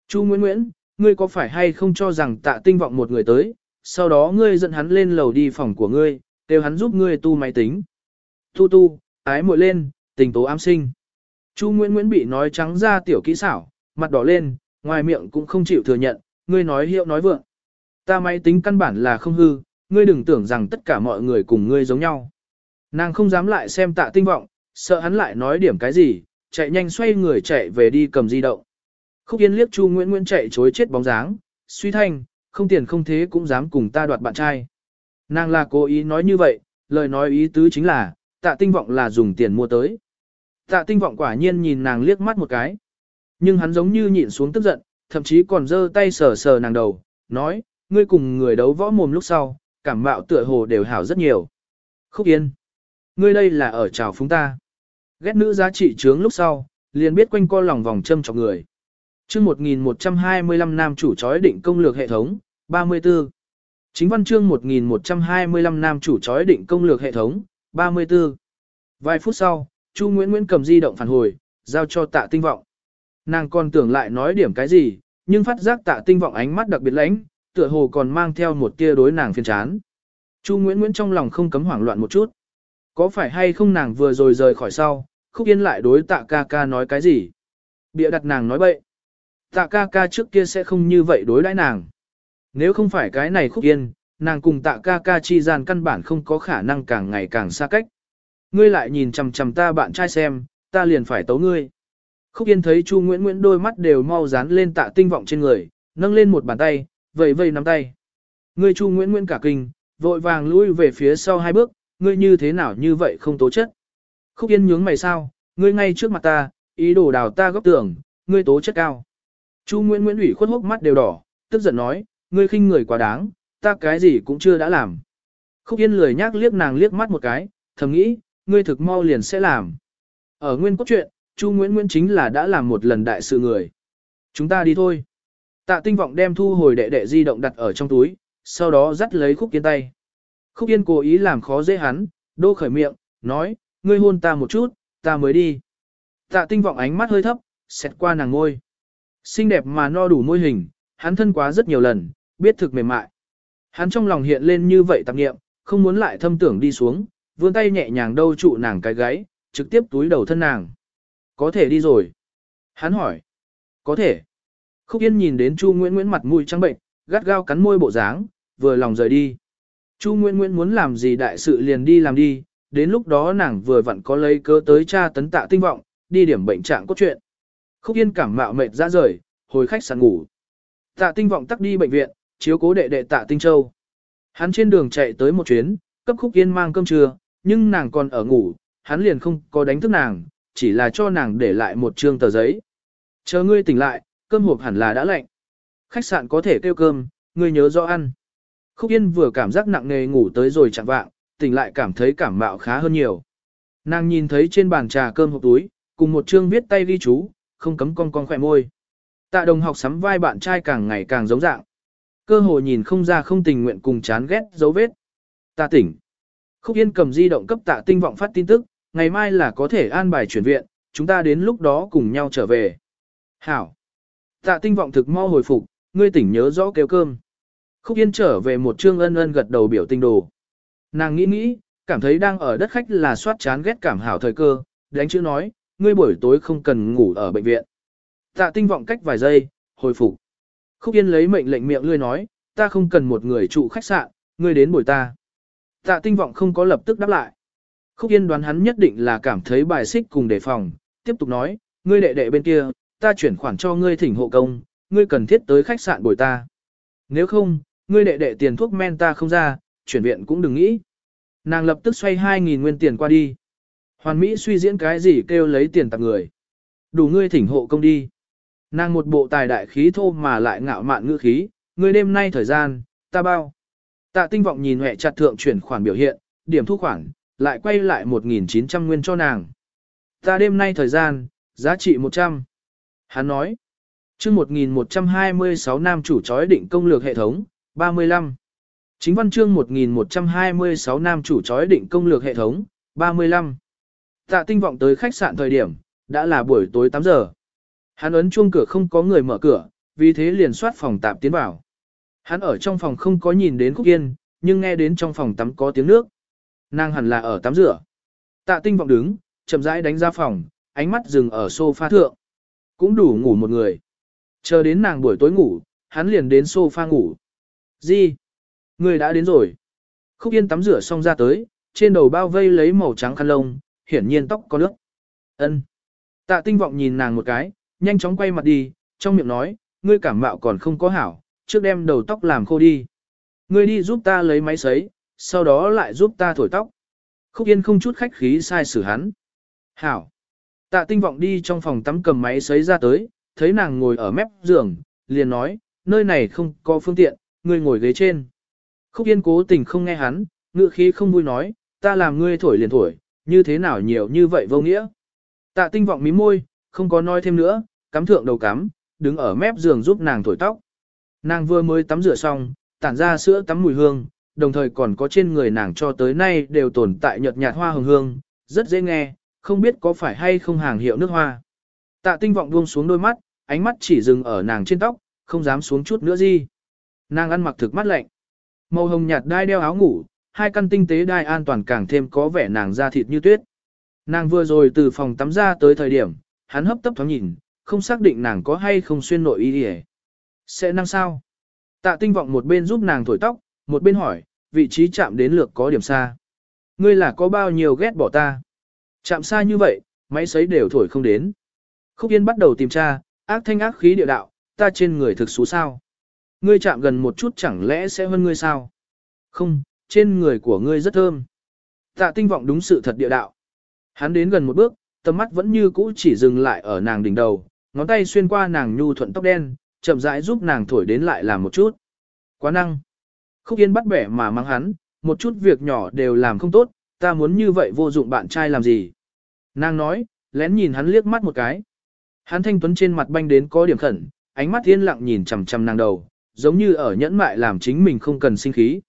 Chu Nguyễn Nguyễn, ngươi có phải hay không cho rằng tạ tinh vọng một người tới, sau đó ngươi dẫn hắn lên lầu đi phòng của ngươi, kêu hắn giúp ngươi tu máy tính. Tu tu, ái muội lên, tình tố ám sinh. Chu Nguyễn Nguyễn bị nói trắng ra tiểu kỹ xảo, mặt đỏ lên, ngoài miệng cũng không chịu thừa nhận, ngươi nói hiệu nói vượng. Ta máy tính căn bản là không hư, ngươi đừng tưởng rằng tất cả mọi người cùng ngươi giống nhau. Nàng không dám lại xem tạ tinh vọng, sợ hắn lại nói điểm cái gì, chạy nhanh xoay người chạy về đi cầm di động. Khúc Yên liếc Chu Nguyễn Nguyễn chạy chối chết bóng dáng, suy thanh, không tiền không thế cũng dám cùng ta đoạt bạn trai. Nàng là cố ý nói như vậy, lời nói ý tứ chính là, tạ tinh vọng là dùng tiền mua tới. Tạ tinh vọng quả nhiên nhìn nàng liếc mắt một cái. Nhưng hắn giống như nhịn xuống tức giận, thậm chí còn giơ tay sờ sờ nàng đầu, nói, ngươi cùng người đấu võ mồm lúc sau, cảm mạo tựa hồ đều hảo rất nhiều. Khúc Yên, ngươi đây là ở chào phúng ta. Ghét nữ giá trị trướng lúc sau, liền biết quanh co lòng vòng châm chọc người chương 1125 nam chủ chói định công lược hệ thống, 34. Chính văn chương 1125 nam chủ chói định công lược hệ thống, 34. Vài phút sau, Chu Nguyễn Nguyễn cầm di động phản hồi, giao cho tạ tinh vọng. Nàng còn tưởng lại nói điểm cái gì, nhưng phát giác tạ tinh vọng ánh mắt đặc biệt lãnh, tựa hồ còn mang theo một tia đối nàng phiền chán. Chu Nguyễn Nguyễn trong lòng không cấm hoảng loạn một chút. Có phải hay không nàng vừa rồi rời khỏi sau, khúc yên lại đối tạ ca ca nói cái gì? Bịa đặt nàng nói bậy. Tạ ca ca trước kia sẽ không như vậy đối đãi nàng. Nếu không phải cái này khúc yên, nàng cùng tạ ca ca chi gian căn bản không có khả năng càng ngày càng xa cách. Ngươi lại nhìn chằm chằm ta bạn trai xem, ta liền phải tấu ngươi. Khúc yên thấy Chu Nguyễn Nguyễn đôi mắt đều mau dán lên tạ tinh vọng trên người, nâng lên một bàn tay, vầy vầy nắm tay. Ngươi Chu Nguyễn Nguyễn cả kinh, vội vàng lui về phía sau hai bước, ngươi như thế nào như vậy không tố chất. Khúc Yên nhướng mày sao, ngươi ngay trước mặt ta, ý đồ đào ta góc tưởng, ngươi tố chất cao. Chu Nguyễn Nguyễn ủy khuất hốc mắt đều đỏ, tức giận nói, ngươi khinh người quá đáng, ta cái gì cũng chưa đã làm. Khúc Yên lười nhác liếc nàng liếc mắt một cái, thầm nghĩ, ngươi thực mau liền sẽ làm. Ở nguyên cốt truyện, Chu Nguyễn Nguyễn chính là đã làm một lần đại sự người. Chúng ta đi thôi. Tạ tinh vọng đem thu hồi đệ đệ di động đặt ở trong túi, sau đó dắt lấy khúc yên tay. Khúc yên cố ý làm khó dễ hắn, đô khởi miệng, nói, ngươi hôn ta một chút, ta mới đi. Tạ tinh vọng ánh mắt hơi thấp, xẹt qua nàng ngôi. Xinh đẹp mà no đủ môi hình, hắn thân quá rất nhiều lần, biết thực mềm mại. Hắn trong lòng hiện lên như vậy tạp nghiệm, không muốn lại thâm tưởng đi xuống, vươn tay nhẹ nhàng đâu trụ nàng cái gáy, trực tiếp túi đầu thân nàng. Có thể đi rồi. Hắn hỏi. Có thể. Khúc Yên nhìn đến Chu Nguyễn Nguyễn mặt mũi trắng bệnh, gắt gao cắn môi bộ dáng, vừa lòng rời đi. Chu Nguyễn Nguyễn muốn làm gì đại sự liền đi làm đi, đến lúc đó nàng vừa vặn có lấy cơ tới cha tấn tạ tinh vọng, đi điểm bệnh trạng cốt truyện. Khúc Yên cảm mạo mệt ra rời, hồi khách sạn ngủ. Tạ tinh vọng tắc đi bệnh viện, chiếu cố đệ đệ tạ tinh châu. Hắn trên đường chạy tới một chuyến, cấp Khúc Yên mang cơm trưa, nhưng nàng còn ở ngủ, hắn liền không có đánh thức nàng, chỉ là cho nàng để lại một trương tờ giấy. Chờ ngươi tỉnh lại, cơm hộp hẳn là đã lạnh. Khách sạn có thể kêu cơm, ngươi nhớ rõ ăn. Khúc Yên vừa cảm giác nặng nề ngủ tới rồi chẳng vạng, tỉnh lại cảm thấy cảm mạo khá hơn nhiều. Nàng nhìn thấy trên bàn trà cơm hộp túi, cùng một chương viết tay ghi chú, không cấm con cong khỏe môi. Tạ đồng học sắm vai bạn trai càng ngày càng giống dạng. Cơ hội nhìn không ra không tình nguyện cùng chán ghét dấu vết. Ta tỉnh. Khúc Yên cầm di động cấp tạ tinh vọng phát tin tức, ngày mai là có thể an bài chuyển viện, chúng ta đến lúc đó cùng nhau trở về. Hảo. Tạ tinh vọng thực mau hồi phục, ngươi tỉnh nhớ rõ kêu cơm. Khúc Yên trở về một trương ân ân gật đầu biểu tình đồ. Nàng nghĩ nghĩ, cảm thấy đang ở đất khách là soát chán ghét cảm hảo thời cơ, đánh chữ nói, ngươi buổi tối không cần ngủ ở bệnh viện. Tạ tinh vọng cách vài giây, hồi phục. Khúc Yên lấy mệnh lệnh miệng lươi nói, ta không cần một người trụ khách sạn, ngươi đến buổi ta. Tạ tinh vọng không có lập tức đáp lại. Khúc Yên đoán hắn nhất định là cảm thấy bài xích cùng đề phòng, tiếp tục nói, ngươi đệ đệ bên kia, ta chuyển khoản cho ngươi thỉnh hộ công, ngươi cần thiết tới khách sạn buổi ta. Nếu không, ngươi đệ đệ tiền thuốc men ta không ra, chuyển viện cũng đừng nghĩ. Nàng lập tức xoay 2.000 nguyên tiền qua đi. Hoàn Mỹ suy diễn cái gì kêu lấy tiền tặng người. Đủ ngươi thỉnh hộ công đi. Nàng một bộ tài đại khí thô mà lại ngạo mạn ngữ khí, ngươi đêm nay thời gian, ta bao. Tạ tinh vọng nhìn hẹ chặt thượng chuyển khoản biểu hiện, điểm thu khoản, lại quay lại 1.900 nguyên cho nàng. Ta đêm nay thời gian, giá trị 100. Hắn nói, chương 1126 nam chủ chói định công lược hệ thống, 35. Chính văn chương 1126 nam chủ chói định công lược hệ thống, 35. Tạ tinh vọng tới khách sạn thời điểm, đã là buổi tối 8 giờ. Hắn ấn chuông cửa không có người mở cửa, vì thế liền soát phòng tạm tiến vào. Hắn ở trong phòng không có nhìn đến Khúc Yên, nhưng nghe đến trong phòng tắm có tiếng nước. Nàng hẳn là ở tắm rửa. Tạ tinh vọng đứng, chậm rãi đánh ra phòng, ánh mắt dừng ở sofa thượng. cũng đủ ngủ một người. Chờ đến nàng buổi tối ngủ, hắn liền đến sofa ngủ. Gì? Người đã đến rồi. Khúc Yên tắm rửa xong ra tới, trên đầu bao vây lấy màu trắng khăn lông, hiển nhiên tóc có nước. Ân. Tạ tinh vọng nhìn nàng một cái, nhanh chóng quay mặt đi, trong miệng nói, ngươi cảm mạo còn không có hảo, trước đem đầu tóc làm khô đi. Ngươi đi giúp ta lấy máy sấy, sau đó lại giúp ta thổi tóc. Khúc Yên không chút khách khí sai xử hắn. Hảo. Tạ tinh vọng đi trong phòng tắm cầm máy sấy ra tới, thấy nàng ngồi ở mép giường, liền nói, nơi này không có phương tiện, ngươi ngồi ghế trên. Khúc Yên cố tình không nghe hắn, ngựa khí không vui nói, ta làm ngươi thổi liền thổi, như thế nào nhiều như vậy vô nghĩa. Tạ tinh vọng mí môi, không có nói thêm nữa, cắm thượng đầu cắm, đứng ở mép giường giúp nàng thổi tóc. Nàng vừa mới tắm rửa xong, tản ra sữa tắm mùi hương, đồng thời còn có trên người nàng cho tới nay đều tồn tại nhợt nhạt hoa hồng hương, rất dễ nghe, không biết có phải hay không hàng hiệu nước hoa. Tạ tinh vọng buông xuống đôi mắt, ánh mắt chỉ dừng ở nàng trên tóc, không dám xuống chút nữa gì. Nàng ăn mặc thực mắt lạnh. Màu hồng nhạt đai đeo áo ngủ, hai căn tinh tế đai an toàn càng thêm có vẻ nàng da thịt như tuyết. Nàng vừa rồi từ phòng tắm ra tới thời điểm, hắn hấp tấp thoáng nhìn, không xác định nàng có hay không xuyên nội y đi Sẽ năng sao? Tạ tinh vọng một bên giúp nàng thổi tóc, một bên hỏi, vị trí chạm đến lược có điểm xa. Ngươi là có bao nhiêu ghét bỏ ta? Chạm xa như vậy, máy sấy đều thổi không đến. Khúc Yên bắt đầu tìm tra, ác thanh ác khí địa đạo, ta trên người thực số sao? Ngươi chạm gần một chút chẳng lẽ sẽ hơn ngươi sao? Không, trên người của ngươi rất thơm. Tạ tinh vọng đúng sự thật địa đạo. Hắn đến gần một bước, tầm mắt vẫn như cũ chỉ dừng lại ở nàng đỉnh đầu, ngón tay xuyên qua nàng nhu thuận tóc đen, chậm rãi giúp nàng thổi đến lại làm một chút. Quá năng. Khúc Yên bắt bẻ mà mang hắn, một chút việc nhỏ đều làm không tốt, ta muốn như vậy vô dụng bạn trai làm gì. Nàng nói, lén nhìn hắn liếc mắt một cái. Hắn thanh tuấn trên mặt banh đến có điểm khẩn, ánh mắt yên lặng nhìn chằm chằm nàng đầu, giống như ở nhẫn mại làm chính mình không cần sinh khí.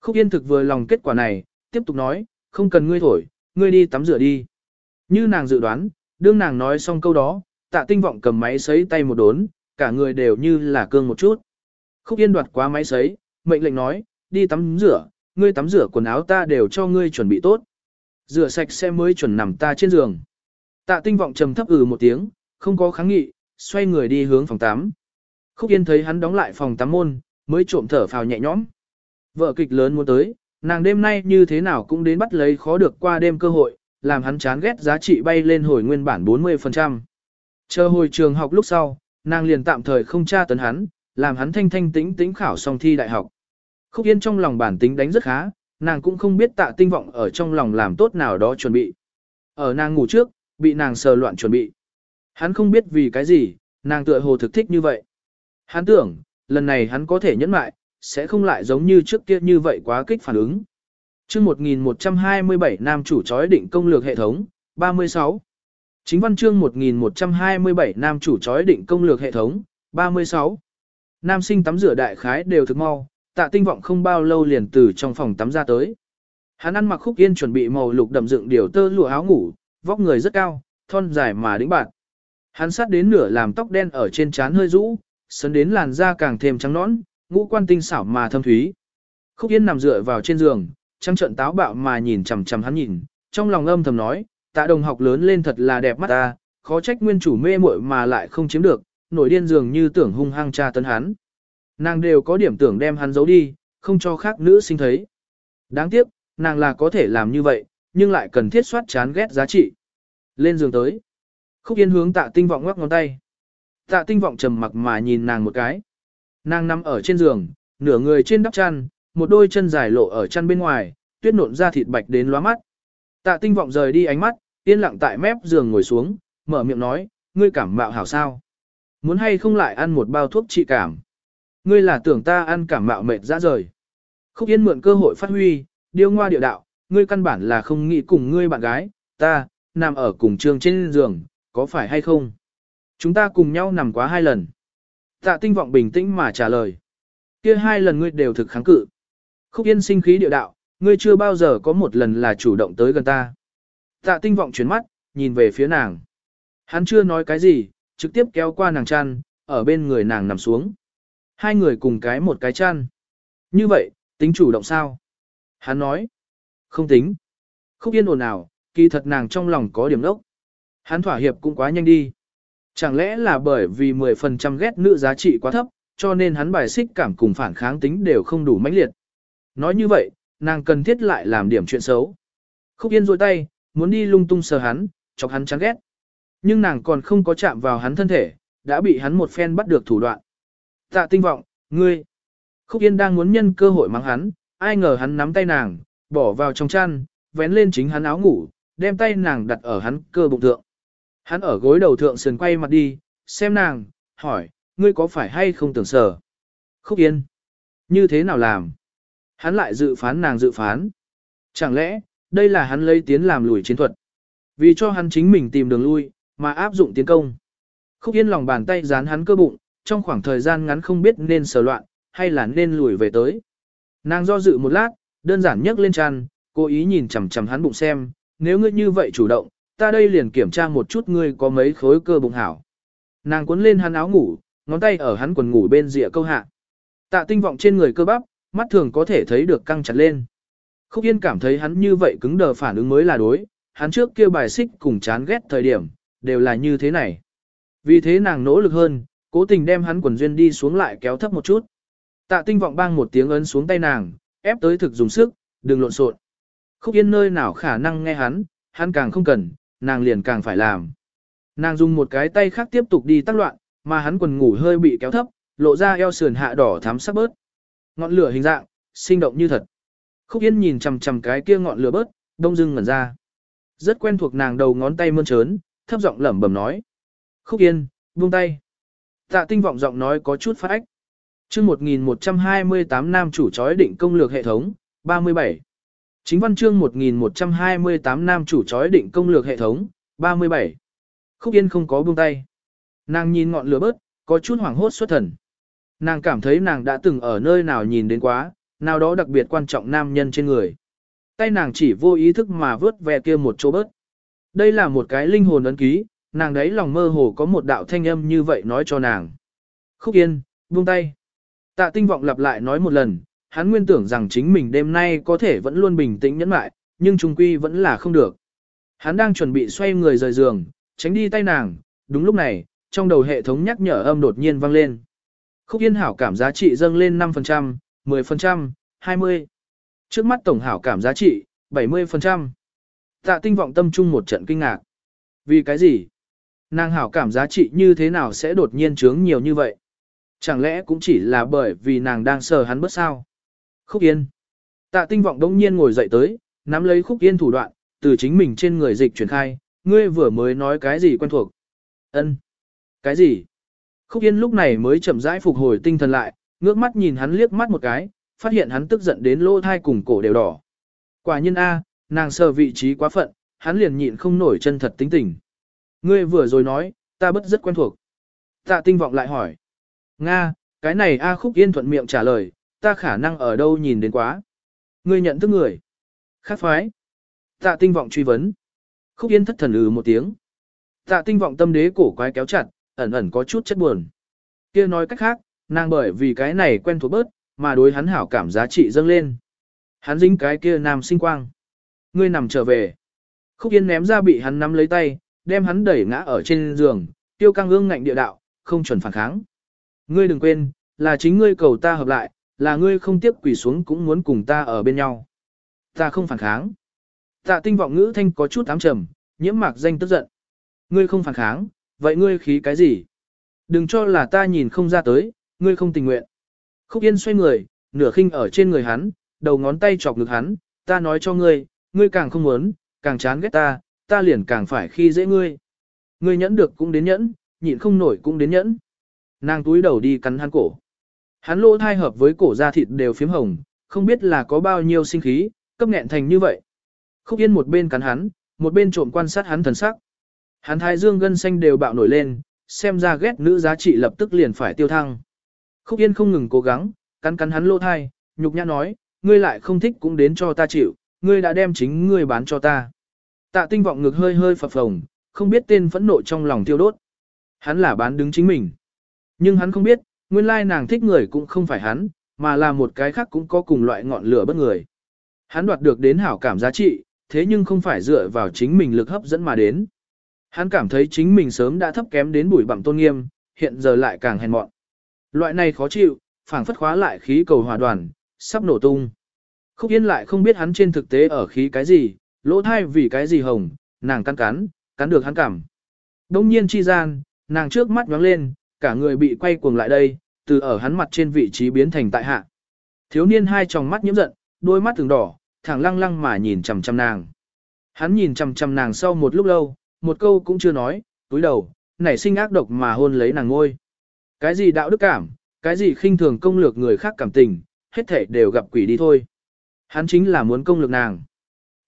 Khúc Yên thực vừa lòng kết quả này, tiếp tục nói, không cần ngươi thổi, ngươi đi tắm rửa đi. Như nàng dự đoán, đương nàng nói xong câu đó, tạ tinh vọng cầm máy sấy tay một đốn, cả người đều như là cương một chút. Khúc Yên đoạt quá máy sấy, mệnh lệnh nói, đi tắm rửa, ngươi tắm rửa quần áo ta đều cho ngươi chuẩn bị tốt. Rửa sạch sẽ mới chuẩn nằm ta trên giường. Tạ tinh vọng trầm thấp ừ một tiếng, không có kháng nghị, xoay người đi hướng phòng tắm. Khúc Yên thấy hắn đóng lại phòng tắm môn, mới trộm thở phào nhẹ nhõm. Vợ kịch lớn muốn tới, nàng đêm nay như thế nào cũng đến bắt lấy khó được qua đêm cơ hội, làm hắn chán ghét giá trị bay lên hồi nguyên bản 40%. Chờ hồi trường học lúc sau, nàng liền tạm thời không tra tấn hắn, làm hắn thanh thanh tĩnh tĩnh khảo xong thi đại học. Khúc Yên trong lòng bản tính đánh rất khá, nàng cũng không biết tạ tinh vọng ở trong lòng làm tốt nào đó chuẩn bị. Ở nàng ngủ trước, bị nàng sờ loạn chuẩn bị. Hắn không biết vì cái gì, nàng tựa hồ thực thích như vậy. Hắn tưởng, lần này hắn có thể nhẫn mại, sẽ không lại giống như trước kia như vậy quá kích phản ứng. chương 1127 nam chủ chói định công lược hệ thống, 36. Chính văn chương 1127 nam chủ chói định công lược hệ thống, 36. Nam sinh tắm rửa đại khái đều thực mau, tạ tinh vọng không bao lâu liền từ trong phòng tắm ra tới. Hắn ăn mặc khúc yên chuẩn bị màu lục đậm dựng điều tơ lụa áo ngủ, vóc người rất cao, thon dài mà đĩnh bạn. Hắn sát đến nửa làm tóc đen ở trên trán hơi rũ, sấn đến làn da càng thêm trắng nõn, ngũ quan tinh xảo mà thâm thúy. Khúc Yên nằm dựa vào trên giường, trăng trận táo bạo mà nhìn chằm chằm hắn nhìn, trong lòng âm thầm nói, tạ đồng học lớn lên thật là đẹp mắt ta, khó trách nguyên chủ mê muội mà lại không chiếm được, nổi điên dường như tưởng hung hăng tra tấn hắn. Nàng đều có điểm tưởng đem hắn giấu đi, không cho khác nữ sinh thấy. Đáng tiếc, nàng là có thể làm như vậy, nhưng lại cần thiết soát chán ghét giá trị. Lên giường tới. Khúc Yên hướng tạ tinh vọng ngoắc ngón tay. Tạ tinh vọng trầm mặc mà nhìn nàng một cái. Nàng nằm ở trên giường, nửa người trên đắp chăn, một đôi chân dài lộ ở chăn bên ngoài, tuyết nộn ra thịt bạch đến lóa mắt. Tạ tinh vọng rời đi ánh mắt, yên lặng tại mép giường ngồi xuống, mở miệng nói, ngươi cảm mạo hảo sao. Muốn hay không lại ăn một bao thuốc trị cảm. Ngươi là tưởng ta ăn cảm mạo mệt ra rời. Khúc Yên mượn cơ hội phát huy, điêu ngoa điệu đạo, ngươi căn bản là không nghĩ cùng ngươi bạn gái, ta, nằm ở cùng trường trên giường, có phải hay không? Chúng ta cùng nhau nằm quá hai lần. Tạ tinh vọng bình tĩnh mà trả lời. kia hai lần ngươi đều thực kháng cự. Khúc Yên sinh khí điệu đạo, ngươi chưa bao giờ có một lần là chủ động tới gần ta. Tạ tinh vọng chuyển mắt, nhìn về phía nàng. Hắn chưa nói cái gì, trực tiếp kéo qua nàng chăn, ở bên người nàng nằm xuống. Hai người cùng cái một cái chăn. Như vậy, tính chủ động sao? Hắn nói. Không tính. Khúc yên ồn ào, kỳ thật nàng trong lòng có điểm đốc. Hắn thỏa hiệp cũng quá nhanh đi. Chẳng lẽ là bởi vì 10% ghét nữ giá trị quá thấp, cho nên hắn bài xích cảm cùng phản kháng tính đều không đủ mãnh liệt. Nói như vậy, nàng cần thiết lại làm điểm chuyện xấu. Khúc Yên rôi tay, muốn đi lung tung sờ hắn, chọc hắn chán ghét. Nhưng nàng còn không có chạm vào hắn thân thể, đã bị hắn một phen bắt được thủ đoạn. Tạ tinh vọng, ngươi. Khúc Yên đang muốn nhân cơ hội mắng hắn, ai ngờ hắn nắm tay nàng, bỏ vào trong chăn, vén lên chính hắn áo ngủ, đem tay nàng đặt ở hắn cơ bụng thượng. Hắn ở gối đầu thượng sườn quay mặt đi, xem nàng, hỏi, ngươi có phải hay không tưởng sở? Khúc Yên. Như thế nào làm? Hắn lại dự phán nàng dự phán. Chẳng lẽ, đây là hắn lấy tiến làm lùi chiến thuật. Vì cho hắn chính mình tìm đường lui, mà áp dụng tiến công. Khúc Yên lòng bàn tay dán hắn cơ bụng, trong khoảng thời gian ngắn không biết nên sờ loạn, hay là nên lùi về tới. Nàng do dự một lát, đơn giản nhấc lên chăn, cố ý nhìn chằm chằm hắn bụng xem, nếu ngươi như vậy chủ động, ta đây liền kiểm tra một chút ngươi có mấy khối cơ bụng hảo. Nàng cuốn lên hắn áo ngủ, ngón tay ở hắn quần ngủ bên rìa câu hạ. Tạ tinh vọng trên người cơ bắp, mắt thường có thể thấy được căng chặt lên. Khúc Yên cảm thấy hắn như vậy cứng đờ phản ứng mới là đối, hắn trước kia bài xích cùng chán ghét thời điểm, đều là như thế này. Vì thế nàng nỗ lực hơn, cố tình đem hắn quần duyên đi xuống lại kéo thấp một chút. Tạ tinh vọng bang một tiếng ấn xuống tay nàng, ép tới thực dùng sức, đừng lộn xộn. Khúc Yên nơi nào khả năng nghe hắn, hắn càng không cần, nàng liền càng phải làm. Nàng dùng một cái tay khác tiếp tục đi tác loạn, mà hắn quần ngủ hơi bị kéo thấp, lộ ra eo sườn hạ đỏ thắm sắc bớt. Ngọn lửa hình dạng, sinh động như thật. Khúc Yên nhìn chằm chằm cái kia ngọn lửa bớt, đông dưng ngẩn ra. Rất quen thuộc nàng đầu ngón tay mơn trớn, thấp giọng lẩm bẩm nói. Khúc Yên, buông tay. Tạ tinh vọng giọng nói có chút phát ách. chương 1128 nam chủ chói định công lược hệ thống, 37. Chính văn chương 1128 nam chủ chói định công lược hệ thống, 37. Khúc Yên không có buông tay. Nàng nhìn ngọn lửa bớt, có chút hoảng hốt xuất thần. Nàng cảm thấy nàng đã từng ở nơi nào nhìn đến quá, nào đó đặc biệt quan trọng nam nhân trên người. Tay nàng chỉ vô ý thức mà vớt ve kia một chỗ bớt. Đây là một cái linh hồn ấn ký, nàng đấy lòng mơ hồ có một đạo thanh âm như vậy nói cho nàng. Khúc Yên, buông tay. Tạ tinh vọng lặp lại nói một lần, hắn nguyên tưởng rằng chính mình đêm nay có thể vẫn luôn bình tĩnh nhẫn lại, nhưng trung quy vẫn là không được. Hắn đang chuẩn bị xoay người rời giường, tránh đi tay nàng, đúng lúc này, trong đầu hệ thống nhắc nhở âm đột nhiên vang lên. Khúc Yên hảo cảm giá trị dâng lên 5%, 10%, 20%. Trước mắt tổng hảo cảm giá trị, 70%. Tạ tinh vọng tâm trung một trận kinh ngạc. Vì cái gì? Nàng hảo cảm giá trị như thế nào sẽ đột nhiên trướng nhiều như vậy? Chẳng lẽ cũng chỉ là bởi vì nàng đang sờ hắn bớt sao? Khúc Yên. Tạ tinh vọng đông nhiên ngồi dậy tới, nắm lấy Khúc Yên thủ đoạn, từ chính mình trên người dịch chuyển khai, ngươi vừa mới nói cái gì quen thuộc? ân Cái gì? Khúc Yên lúc này mới chậm rãi phục hồi tinh thần lại, ngước mắt nhìn hắn liếc mắt một cái, phát hiện hắn tức giận đến lỗ thai cùng cổ đều đỏ. Quả nhiên A, nàng sờ vị trí quá phận, hắn liền nhịn không nổi chân thật tính tình. Ngươi vừa rồi nói, ta bất rất quen thuộc. Tạ tinh vọng lại hỏi. Nga, cái này A khúc yên thuận miệng trả lời, ta khả năng ở đâu nhìn đến quá. Ngươi nhận thức người. Khác phái. Tạ tinh vọng truy vấn. Khúc yên thất thần ừ một tiếng. Tạ tinh vọng tâm đế cổ quái kéo chặt, ẩn ẩn có chút chất buồn. kia nói cách khác, nàng bởi vì cái này quen thuộc bớt, mà đối hắn hảo cảm giá trị dâng lên. Hắn dính cái kia nam sinh quang. Ngươi nằm trở về. Khúc Yên ném ra bị hắn nắm lấy tay, đem hắn đẩy ngã ở trên giường, tiêu căng ương ngạnh địa đạo, không chuẩn phản kháng. Ngươi đừng quên, là chính ngươi cầu ta hợp lại, là ngươi không tiếp quỷ xuống cũng muốn cùng ta ở bên nhau. Ta không phản kháng. Tạ tinh vọng ngữ thanh có chút ám trầm, nhiễm mạc danh tức giận. Ngươi không phản kháng, vậy ngươi khí cái gì? Đừng cho là ta nhìn không ra tới, ngươi không tình nguyện. Khúc Yên xoay người, nửa khinh ở trên người hắn, đầu ngón tay chọc ngực hắn, ta nói cho ngươi, ngươi càng không muốn, càng chán ghét ta, ta liền càng phải khi dễ ngươi. Ngươi nhẫn được cũng đến nhẫn, nhịn không nổi cũng đến nhẫn. Nàng túi đầu đi cắn hắn cổ. Hắn lỗ thai hợp với cổ da thịt đều phím hồng, không biết là có bao nhiêu sinh khí, cấp nghẹn thành như vậy. Khúc Yên một bên cắn hắn, một bên trộm quan sát hắn thần sắc. Hắn thái dương gân xanh đều bạo nổi lên, xem ra ghét nữ giá trị lập tức liền phải tiêu thăng. Khúc Yên không ngừng cố gắng, cắn cắn hắn lỗ thai, nhục nhã nói, ngươi lại không thích cũng đến cho ta chịu, ngươi đã đem chính ngươi bán cho ta. Tạ tinh vọng ngực hơi hơi phập phồng, không biết tên phẫn nộ trong lòng tiêu đốt. Hắn là bán đứng chính mình. Nhưng hắn không biết, nguyên lai nàng thích người cũng không phải hắn, mà là một cái khác cũng có cùng loại ngọn lửa bất người. Hắn đoạt được đến hảo cảm giá trị, thế nhưng không phải dựa vào chính mình lực hấp dẫn mà đến. Hắn cảm thấy chính mình sớm đã thấp kém đến bụi bặm tôn nghiêm, hiện giờ lại càng hèn mọn. Loại này khó chịu, phảng phất khóa lại khí cầu hòa đoàn, sắp nổ tung. Khúc Yên lại không biết hắn trên thực tế ở khí cái gì, lỗ thai vì cái gì hồng, nàng cắn cắn, cắn được hắn cảm. Đông nhiên chi gian, nàng trước mắt nhoáng lên, cả người bị quay cuồng lại đây, từ ở hắn mặt trên vị trí biến thành tại hạ. Thiếu niên hai tròng mắt nhiễm giận, đôi mắt từng đỏ, thẳng lăng lăng mà nhìn chằm chằm nàng. Hắn nhìn chằm chằm nàng sau một lúc lâu, một câu cũng chưa nói, túi đầu, nảy sinh ác độc mà hôn lấy nàng ngôi. Cái gì đạo đức cảm, cái gì khinh thường công lược người khác cảm tình, hết thể đều gặp quỷ đi thôi. Hắn chính là muốn công lược nàng.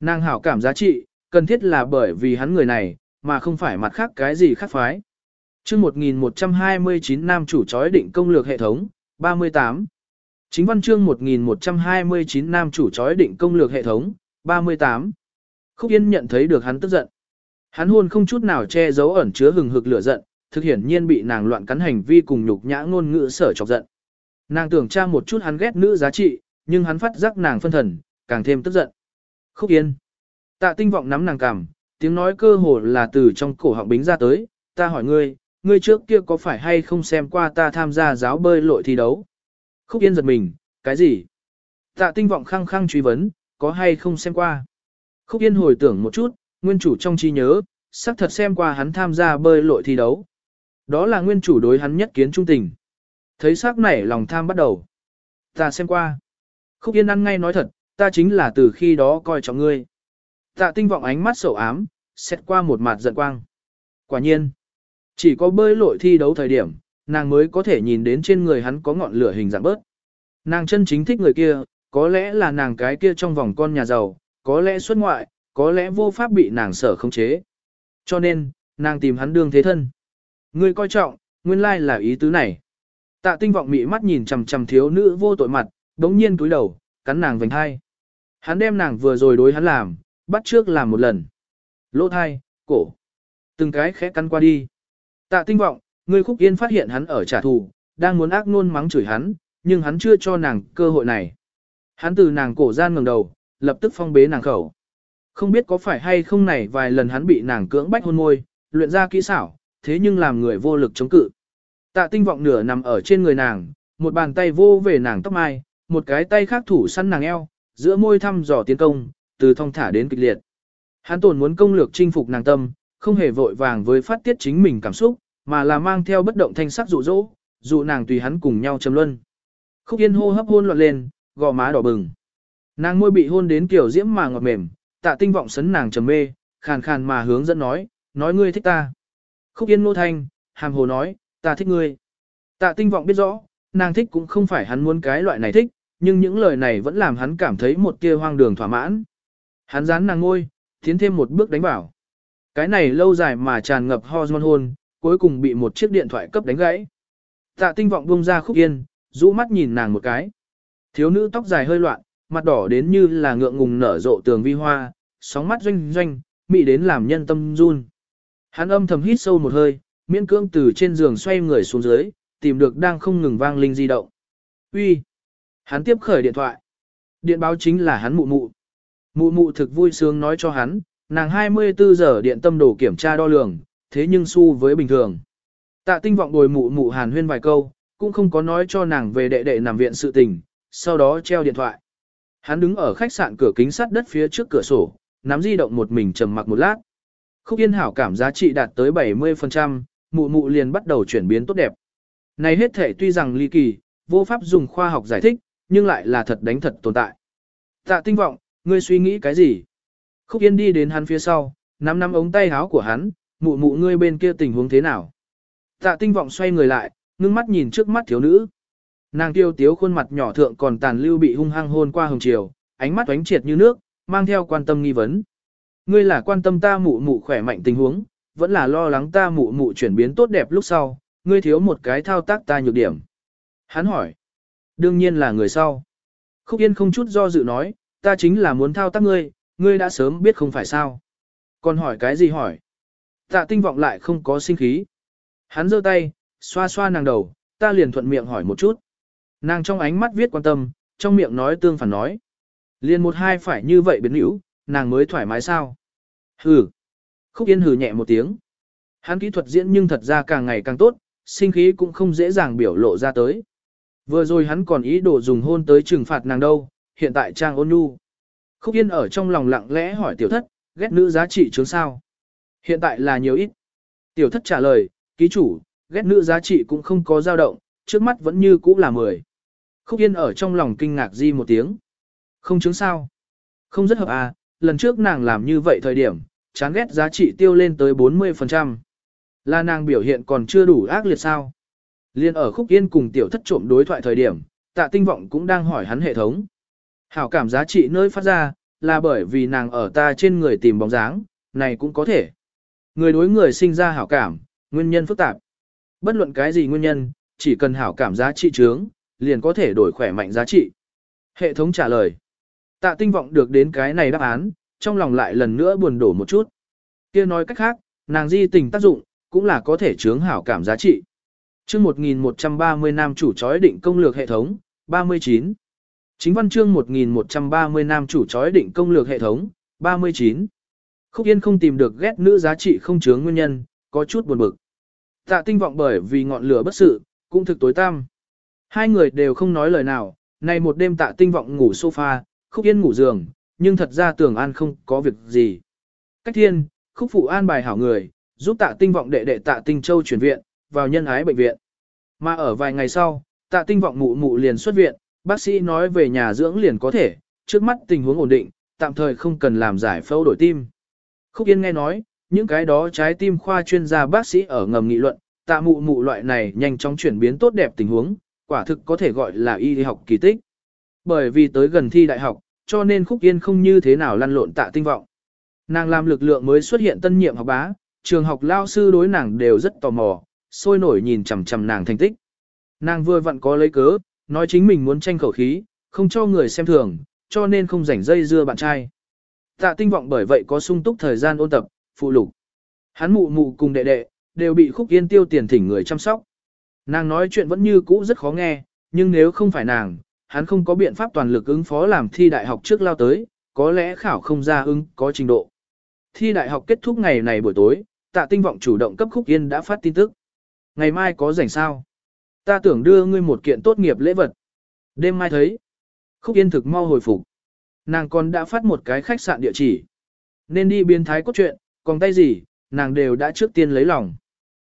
Nàng hảo cảm giá trị, cần thiết là bởi vì hắn người này, mà không phải mặt khác cái gì khác phái chương 1129 nam chủ chói định công lược hệ thống, 38. Chính văn chương 1129 nam chủ chói định công lược hệ thống, 38. Khúc Yên nhận thấy được hắn tức giận. Hắn hôn không chút nào che giấu ẩn chứa hừng hực lửa giận, thực hiển nhiên bị nàng loạn cắn hành vi cùng nhục nhã ngôn ngữ sở chọc giận. Nàng tưởng tra một chút hắn ghét nữ giá trị, nhưng hắn phát giác nàng phân thần, càng thêm tức giận. Khúc Yên. Tạ tinh vọng nắm nàng cằm, tiếng nói cơ hồ là từ trong cổ họng bính ra tới, ta hỏi ngươi, ngươi trước kia có phải hay không xem qua ta tham gia giáo bơi lội thi đấu? Khúc Yên giật mình, cái gì? Tạ tinh vọng khăng khăng truy vấn, có hay không xem qua? Khúc Yên hồi tưởng một chút, nguyên chủ trong trí nhớ, xác thật xem qua hắn tham gia bơi lội thi đấu. Đó là nguyên chủ đối hắn nhất kiến trung tình. Thấy sắc nảy lòng tham bắt đầu. Ta xem qua. Khúc Yên ăn ngay nói thật, ta chính là từ khi đó coi trọng ngươi. Tạ tinh vọng ánh mắt sầu ám, xét qua một mặt giận quang. Quả nhiên, chỉ có bơi lội thi đấu thời điểm, nàng mới có thể nhìn đến trên người hắn có ngọn lửa hình dạng bớt. Nàng chân chính thích người kia, có lẽ là nàng cái kia trong vòng con nhà giàu, có lẽ xuất ngoại, có lẽ vô pháp bị nàng sở khống chế. Cho nên, nàng tìm hắn đương thế thân. Ngươi coi trọng, nguyên lai là ý tứ này. Tạ tinh vọng mị mắt nhìn chằm chằm thiếu nữ vô tội mặt, đống nhiên túi đầu, cắn nàng vành hai. Hắn đem nàng vừa rồi đối hắn làm, bắt trước làm một lần. Lỗ thai, cổ. Từng cái khẽ cắn qua đi. Tạ tinh vọng, người khúc yên phát hiện hắn ở trả thù, đang muốn ác nôn mắng chửi hắn, nhưng hắn chưa cho nàng cơ hội này. Hắn từ nàng cổ gian ngẩng đầu, lập tức phong bế nàng khẩu. Không biết có phải hay không này vài lần hắn bị nàng cưỡng bách hôn môi, luyện ra kỹ xảo, thế nhưng làm người vô lực chống cự. Tạ tinh vọng nửa nằm ở trên người nàng, một bàn tay vô về nàng tóc mai, một cái tay khác thủ săn nàng eo, giữa môi thăm dò tiến công, từ thong thả đến kịch liệt. Hắn tổn muốn công lược chinh phục nàng tâm, không hề vội vàng với phát tiết chính mình cảm xúc, mà là mang theo bất động thanh sắc dụ dỗ, dụ nàng tùy hắn cùng nhau trầm luân. Khúc Yên hô hấp hôn loạn lên, gò má đỏ bừng. Nàng môi bị hôn đến kiểu diễm mà ngọt mềm, tạ tinh vọng sấn nàng trầm mê, khàn khàn mà hướng dẫn nói, nói ngươi thích ta. Khúc Yên nô thanh, hàm hồ nói, ta thích ngươi. Tạ tinh vọng biết rõ, nàng thích cũng không phải hắn muốn cái loại này thích, nhưng những lời này vẫn làm hắn cảm thấy một tia hoang đường thỏa mãn. Hắn dán nàng ngôi, tiến thêm một bước đánh bảo. Cái này lâu dài mà tràn ngập hormone hôn, cuối cùng bị một chiếc điện thoại cấp đánh gãy. Tạ tinh vọng buông ra khúc yên, rũ mắt nhìn nàng một cái. Thiếu nữ tóc dài hơi loạn, mặt đỏ đến như là ngượng ngùng nở rộ tường vi hoa, sóng mắt doanh doanh, mị đến làm nhân tâm run. Hắn âm thầm hít sâu một hơi, miễn cưỡng từ trên giường xoay người xuống dưới, tìm được đang không ngừng vang linh di động. Uy, Hắn tiếp khởi điện thoại. Điện báo chính là hắn mụ mụ. Mụ mụ thực vui sướng nói cho hắn, nàng 24 giờ điện tâm đồ kiểm tra đo lường, thế nhưng su với bình thường. Tạ tinh vọng đồi mụ mụ hàn huyên vài câu, cũng không có nói cho nàng về đệ đệ nằm viện sự tình, sau đó treo điện thoại. Hắn đứng ở khách sạn cửa kính sắt đất phía trước cửa sổ, nắm di động một mình trầm mặc một lát. Khúc yên hảo cảm giá trị đạt tới 70%, mụ mụ liền bắt đầu chuyển biến tốt đẹp. Này hết thể tuy rằng ly kỳ, vô pháp dùng khoa học giải thích, nhưng lại là thật đánh thật tồn tại. Tạ tinh vọng, ngươi suy nghĩ cái gì? Khúc Yên đi đến hắn phía sau, nắm nắm ống tay áo của hắn, mụ mụ ngươi bên kia tình huống thế nào? Tạ tinh vọng xoay người lại, ngưng mắt nhìn trước mắt thiếu nữ. Nàng tiêu tiếu khuôn mặt nhỏ thượng còn tàn lưu bị hung hăng hôn qua hồng chiều, ánh mắt oánh triệt như nước, mang theo quan tâm nghi vấn. Ngươi là quan tâm ta mụ mụ khỏe mạnh tình huống, vẫn là lo lắng ta mụ mụ chuyển biến tốt đẹp lúc sau, ngươi thiếu một cái thao tác ta nhược điểm. Hắn hỏi. Đương nhiên là người sau. Khúc Yên không chút do dự nói, ta chính là muốn thao tác ngươi, ngươi đã sớm biết không phải sao. Còn hỏi cái gì hỏi? Tạ tinh vọng lại không có sinh khí. Hắn giơ tay, xoa xoa nàng đầu, ta liền thuận miệng hỏi một chút. Nàng trong ánh mắt viết quan tâm, trong miệng nói tương phản nói. Liền một hai phải như vậy biến hữu, nàng mới thoải mái sao? Hừ. Khúc Yên hừ nhẹ một tiếng, Hắn kỹ thuật diễn nhưng thật ra càng ngày càng tốt, sinh khí cũng không dễ dàng biểu lộ ra tới. Vừa rồi hắn còn ý đồ dùng hôn tới trừng phạt nàng đâu, hiện tại trang ôn nhu. Khúc Yên ở trong lòng lặng lẽ hỏi tiểu thất, ghét nữ giá trị chướng sao? Hiện tại là nhiều ít. Tiểu thất trả lời, ký chủ, ghét nữ giá trị cũng không có dao động, trước mắt vẫn như cũ là 10. Khúc Yên ở trong lòng kinh ngạc di một tiếng. Không chứng sao? Không rất hợp à, lần trước nàng làm như vậy thời điểm, chán ghét giá trị tiêu lên tới 40%. Là nàng biểu hiện còn chưa đủ ác liệt sao? Liên ở Khúc Yên cùng tiểu thất trộm đối thoại thời điểm, tạ tinh vọng cũng đang hỏi hắn hệ thống. Hảo cảm giá trị nơi phát ra, là bởi vì nàng ở ta trên người tìm bóng dáng, này cũng có thể. Người đối người sinh ra hảo cảm, nguyên nhân phức tạp. Bất luận cái gì nguyên nhân, chỉ cần hảo cảm giá trị trướng, liền có thể đổi khỏe mạnh giá trị. Hệ thống trả lời. Tạ tinh vọng được đến cái này đáp án, trong lòng lại lần nữa buồn đổ một chút. kia nói cách khác, nàng di tình tác dụng, cũng là có thể trướng hảo cảm giá trị. chương 1130 nam chủ chói định công lược hệ thống, 39. Chính văn chương 1130 nam chủ chói định công lược hệ thống, 39. Khúc Yên không tìm được ghét nữ giá trị không chướng nguyên nhân, có chút buồn bực. Tạ tinh vọng bởi vì ngọn lửa bất sự, cũng thực tối tăm. Hai người đều không nói lời nào, này một đêm tạ tinh vọng ngủ sofa, Khúc Yên ngủ giường, nhưng thật ra tưởng an không có việc gì. Cách thiên, Khúc Phụ an bài hảo người, giúp tạ tinh vọng đệ đệ tạ tinh châu chuyển viện, vào nhân ái bệnh viện. Mà ở vài ngày sau, tạ tinh vọng mụ mụ liền xuất viện, bác sĩ nói về nhà dưỡng liền có thể, trước mắt tình huống ổn định, tạm thời không cần làm giải phẫu đổi tim. Khúc Yên nghe nói, những cái đó trái tim khoa chuyên gia bác sĩ ở ngầm nghị luận, tạ mụ mụ loại này nhanh chóng chuyển biến tốt đẹp tình huống, quả thực có thể gọi là y học kỳ tích. Bởi vì tới gần thi đại học, cho nên Khúc Yên không như thế nào lăn lộn tạ tinh vọng. Nàng làm lực lượng mới xuất hiện tân nhiệm học bá, trường học lao sư đối nàng đều rất tò mò, sôi nổi nhìn chằm chằm nàng thành tích. Nàng vừa vặn có lấy cớ, nói chính mình muốn tranh khẩu khí, không cho người xem thường, cho nên không rảnh dây dưa bạn trai. Tạ tinh vọng bởi vậy có sung túc thời gian ôn tập, phụ lục. Hắn mụ mụ cùng đệ đệ, đều bị khúc yên tiêu tiền thỉnh người chăm sóc. Nàng nói chuyện vẫn như cũ rất khó nghe, nhưng nếu không phải nàng, hắn không có biện pháp toàn lực ứng phó làm thi đại học trước lao tới, có lẽ khảo không ra ứng có trình độ. Thi đại học kết thúc ngày này buổi tối, tạ tinh vọng chủ động cấp khúc yên đã phát tin tức. Ngày mai có rảnh sao? Ta tưởng đưa ngươi một kiện tốt nghiệp lễ vật. Đêm mai thấy. Khúc yên thực mau hồi phục. Nàng còn đã phát một cái khách sạn địa chỉ. Nên đi biên thái cốt truyện, còn tay gì, nàng đều đã trước tiên lấy lòng.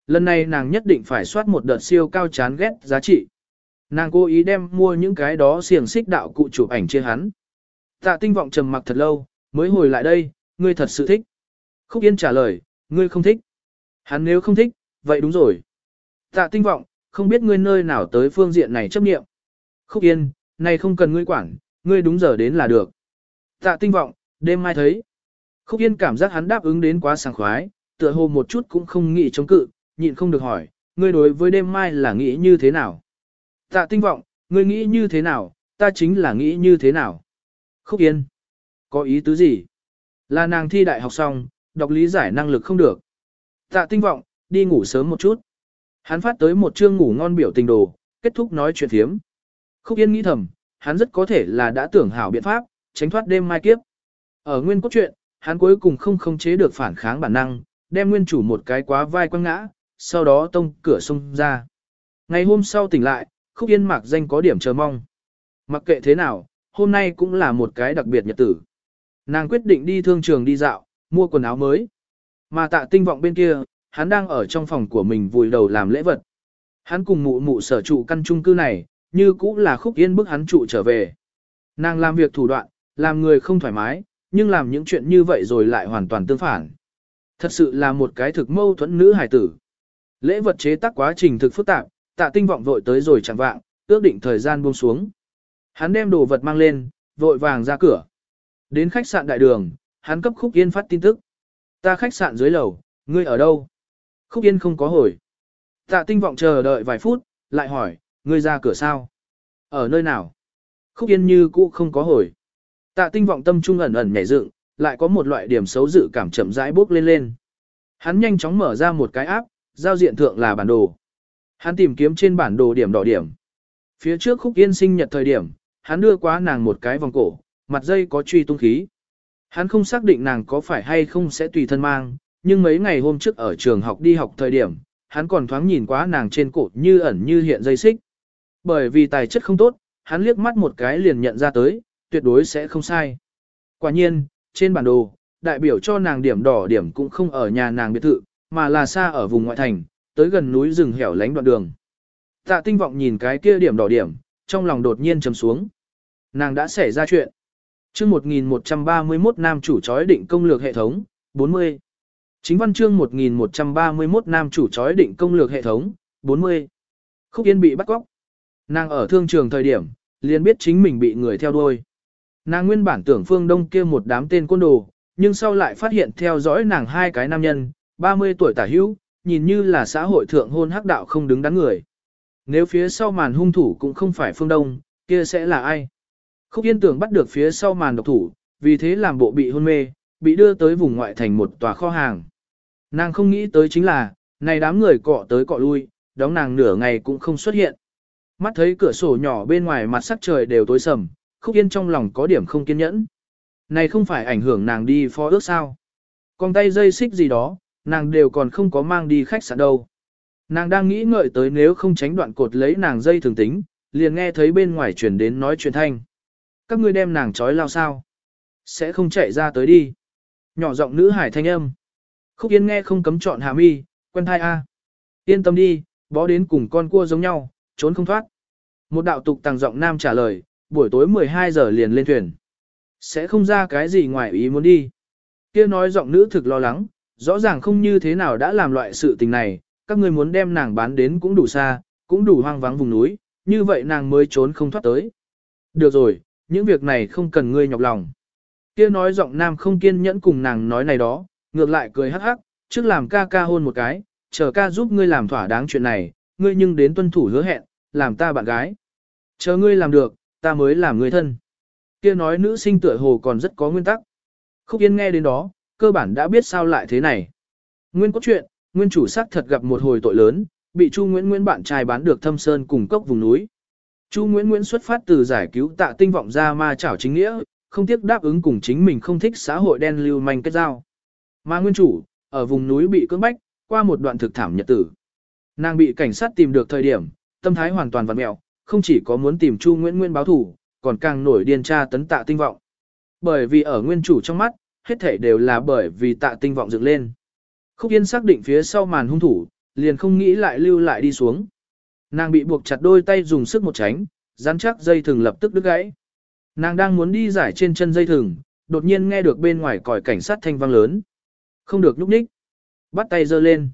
Lần này nàng nhất định phải soát một đợt siêu cao chán ghét giá trị. Nàng cố ý đem mua những cái đó xiềng xích đạo cụ chụp ảnh trên hắn. Tạ tinh vọng trầm mặc thật lâu, mới hồi lại đây, ngươi thật sự thích. Khúc Yên trả lời, ngươi không thích. Hắn nếu không thích, vậy đúng rồi. Tạ tinh vọng, không biết ngươi nơi nào tới phương diện này chấp nghiệm. Khúc Yên, này không cần ngươi quản, ngươi đúng giờ đến là được. Tạ tinh vọng, đêm mai thấy. Khúc Yên cảm giác hắn đáp ứng đến quá sảng khoái, tựa hồ một chút cũng không nghĩ chống cự, nhịn không được hỏi, ngươi đối với đêm mai là nghĩ như thế nào? Tạ tinh vọng, ngươi nghĩ như thế nào, ta chính là nghĩ như thế nào? Khúc Yên, có ý tứ gì? Là nàng thi đại học xong, đọc lý giải năng lực không được. Tạ tinh vọng, đi ngủ sớm một chút. Hắn phát tới một chương ngủ ngon biểu tình đồ, kết thúc nói chuyện thiếm. Khúc Yên nghĩ thầm, hắn rất có thể là đã tưởng hảo biện pháp, tránh thoát đêm mai kiếp. Ở nguyên cốt truyện, hắn cuối cùng không khống chế được phản kháng bản năng, đem nguyên chủ một cái quá vai quăng ngã, sau đó tông cửa xông ra. Ngày hôm sau tỉnh lại, Khúc Yên mặc danh có điểm chờ mong. Mặc kệ thế nào, hôm nay cũng là một cái đặc biệt nhật tử. Nàng quyết định đi thương trường đi dạo, mua quần áo mới. Mà tạ tinh vọng bên kia, hắn đang ở trong phòng của mình vùi đầu làm lễ vật. Hắn cùng mụ mụ sở trụ căn chung cư này, như cũng là khúc yên bức hắn trụ trở về. Nàng làm việc thủ đoạn, làm người không thoải mái, nhưng làm những chuyện như vậy rồi lại hoàn toàn tương phản. Thật sự là một cái thực mâu thuẫn nữ hải tử. Lễ vật chế tác quá trình thực phức tạp, tạ tinh vọng vội tới rồi chẳng vạng, ước định thời gian buông xuống. Hắn đem đồ vật mang lên, vội vàng ra cửa. Đến khách sạn đại đường, hắn cấp Khúc Yên phát tin tức. Ta khách sạn dưới lầu, ngươi ở đâu? Khúc Yên không có hồi. Tạ tinh vọng chờ đợi vài phút, lại hỏi, ngươi ra cửa sao? Ở nơi nào? Khúc Yên như cũ không có hồi. Tạ tinh vọng tâm trung ẩn ẩn nhảy dựng, lại có một loại điểm xấu dự cảm chậm rãi bước lên lên. Hắn nhanh chóng mở ra một cái áp, giao diện thượng là bản đồ. Hắn tìm kiếm trên bản đồ điểm đỏ điểm. Phía trước Khúc Yên sinh nhật thời điểm, hắn đưa quá nàng một cái vòng cổ, mặt dây có truy tung khí. Hắn không xác định nàng có phải hay không sẽ tùy thân mang, nhưng mấy ngày hôm trước ở trường học đi học thời điểm, hắn còn thoáng nhìn quá nàng trên cổ như ẩn như hiện dây xích. Bởi vì tài chất không tốt, hắn liếc mắt một cái liền nhận ra tới, tuyệt đối sẽ không sai. Quả nhiên, trên bản đồ, đại biểu cho nàng điểm đỏ điểm cũng không ở nhà nàng biệt thự, mà là xa ở vùng ngoại thành, tới gần núi rừng hẻo lánh đoạn đường. Tạ tinh vọng nhìn cái kia điểm đỏ điểm, trong lòng đột nhiên trầm xuống. Nàng đã xảy ra chuyện. chương 1131 nam chủ chói định công lược hệ thống, 40. Chính văn chương 1131 nam chủ chói định công lược hệ thống, 40. Khúc Yên bị bắt cóc. Nàng ở thương trường thời điểm, liền biết chính mình bị người theo đuôi. Nàng nguyên bản tưởng phương đông kia một đám tên côn đồ, nhưng sau lại phát hiện theo dõi nàng hai cái nam nhân, 30 tuổi tả hữu, nhìn như là xã hội thượng hôn hắc đạo không đứng đắn người. Nếu phía sau màn hung thủ cũng không phải phương đông, kia sẽ là ai? Khúc Yên tưởng bắt được phía sau màn độc thủ, vì thế làm bộ bị hôn mê, bị đưa tới vùng ngoại thành một tòa kho hàng. Nàng không nghĩ tới chính là, này đám người cọ tới cọ lui, đóng nàng nửa ngày cũng không xuất hiện. Mắt thấy cửa sổ nhỏ bên ngoài mặt sắc trời đều tối sầm, Khúc Yên trong lòng có điểm không kiên nhẫn. Này không phải ảnh hưởng nàng đi phó ước sao. Còn tay dây xích gì đó, nàng đều còn không có mang đi khách sạn đâu. Nàng đang nghĩ ngợi tới nếu không tránh đoạn cột lấy nàng dây thường tính, liền nghe thấy bên ngoài chuyển đến nói chuyện thanh. Các ngươi đem nàng trói lao sao? Sẽ không chạy ra tới đi. Nhỏ giọng nữ hải thanh âm. Khúc Yên nghe không cấm chọn hạ mi, quen thai A. Yên tâm đi, bó đến cùng con cua giống nhau, trốn không thoát. Một đạo tục tàng giọng nam trả lời, buổi tối 12 giờ liền lên thuyền. Sẽ không ra cái gì ngoài ý muốn đi. Kia nói giọng nữ thực lo lắng, rõ ràng không như thế nào đã làm loại sự tình này, các ngươi muốn đem nàng bán đến cũng đủ xa, cũng đủ hoang vắng vùng núi, như vậy nàng mới trốn không thoát tới. Được rồi, những việc này không cần ngươi nhọc lòng. Kia nói giọng nam không kiên nhẫn cùng nàng nói này đó, ngược lại cười hắc hắc, trước làm ca ca hôn một cái, chờ ca giúp ngươi làm thỏa đáng chuyện này, ngươi nhưng đến tuân thủ hứa hẹn, làm ta bạn gái. Chờ ngươi làm được, ta mới làm người thân. Kia nói nữ sinh tựa hồ còn rất có nguyên tắc. Khúc Yên nghe đến đó, cơ bản đã biết sao lại thế này. Nguyên có chuyện, nguyên chủ sắc thật gặp một hồi tội lớn, bị Chu Nguyễn Nguyễn bạn trai bán được thâm sơn cùng cốc vùng núi. Chu Nguyễn Nguyễn xuất phát từ giải cứu tạ tinh vọng ra ma chảo chính nghĩa, không tiếc đáp ứng cùng chính mình không thích xã hội đen lưu manh kết giao. Mà nguyên chủ, ở vùng núi bị cưỡng bách, qua một đoạn thực thảm nhật tử. Nàng bị cảnh sát tìm được thời điểm, tâm thái hoàn toàn vặn mẹo, không chỉ có muốn tìm Chu Nguyễn nguyên báo thủ, còn càng nổi điên tra tấn tạ tinh vọng. Bởi vì ở nguyên chủ trong mắt, hết thể đều là bởi vì tạ tinh vọng dựng lên. Khúc Yên xác định phía sau màn hung thủ, liền không nghĩ lại lưu lại đi xuống. Nàng bị buộc chặt đôi tay dùng sức một tránh, rắn chắc dây thừng lập tức đứt gãy. Nàng đang muốn đi giải trên chân dây thừng, đột nhiên nghe được bên ngoài còi cảnh sát thanh vang lớn. Không được nhúc nhích. Bắt tay giơ lên.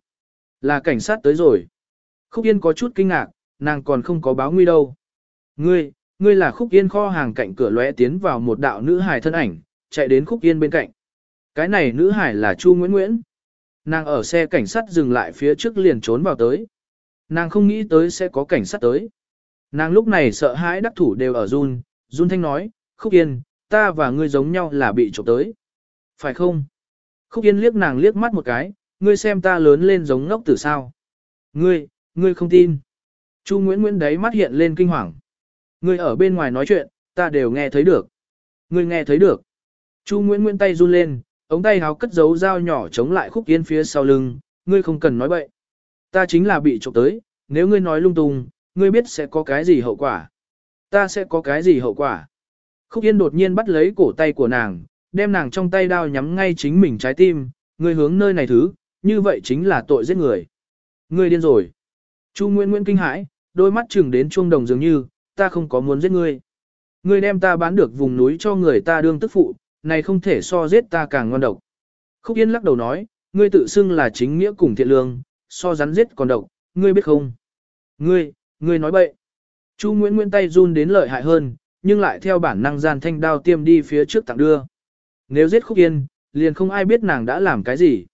Là cảnh sát tới rồi. Khúc Yên có chút kinh ngạc, nàng còn không có báo nguy đâu. Ngươi, ngươi là Khúc Yên kho hàng cạnh cửa lóe tiến vào một đạo nữ hài thân ảnh, chạy đến Khúc Yên bên cạnh. Cái này nữ hải là Chu Nguyễn Nguyễn. Nàng ở xe cảnh sát dừng lại phía trước liền trốn vào tới. Nàng không nghĩ tới sẽ có cảnh sát tới. Nàng lúc này sợ hãi đắc thủ đều ở run, run thanh nói, Khúc Yên, ta và ngươi giống nhau là bị trộm tới. Phải không? Khúc Yên liếc nàng liếc mắt một cái, ngươi xem ta lớn lên giống ngốc tử sao. Ngươi, ngươi không tin. Chu Nguyễn Nguyễn đấy mắt hiện lên kinh hoàng. Ngươi ở bên ngoài nói chuyện, ta đều nghe thấy được. Ngươi nghe thấy được. Chu Nguyễn Nguyễn tay run lên, ống tay háo cất giấu dao nhỏ chống lại khúc yên phía sau lưng, ngươi không cần nói bậy. Ta chính là bị trộm tới, nếu ngươi nói lung tung, ngươi biết sẽ có cái gì hậu quả. Ta sẽ có cái gì hậu quả. Khúc yên đột nhiên bắt lấy cổ tay của nàng, đem nàng trong tay đao nhắm ngay chính mình trái tim, ngươi hướng nơi này thứ, như vậy chính là tội giết người. Ngươi điên rồi. Chu Nguyễn Nguyễn kinh hãi, đôi mắt trừng đến chuông đồng dường như, ta không có muốn giết ngươi. Ngươi đem ta bán được vùng núi cho người ta đương tức phụ, này không thể so giết ta càng ngon độc. Khúc Yên lắc đầu nói, ngươi tự xưng là chính nghĩa cùng thiện lương, so rắn giết còn độc, ngươi biết không? Ngươi, ngươi nói bậy. Chu Nguyễn Nguyễn tay run đến lợi hại hơn, nhưng lại theo bản năng gian thanh đao tiêm đi phía trước tặng đưa. Nếu giết Khúc Yên, liền không ai biết nàng đã làm cái gì.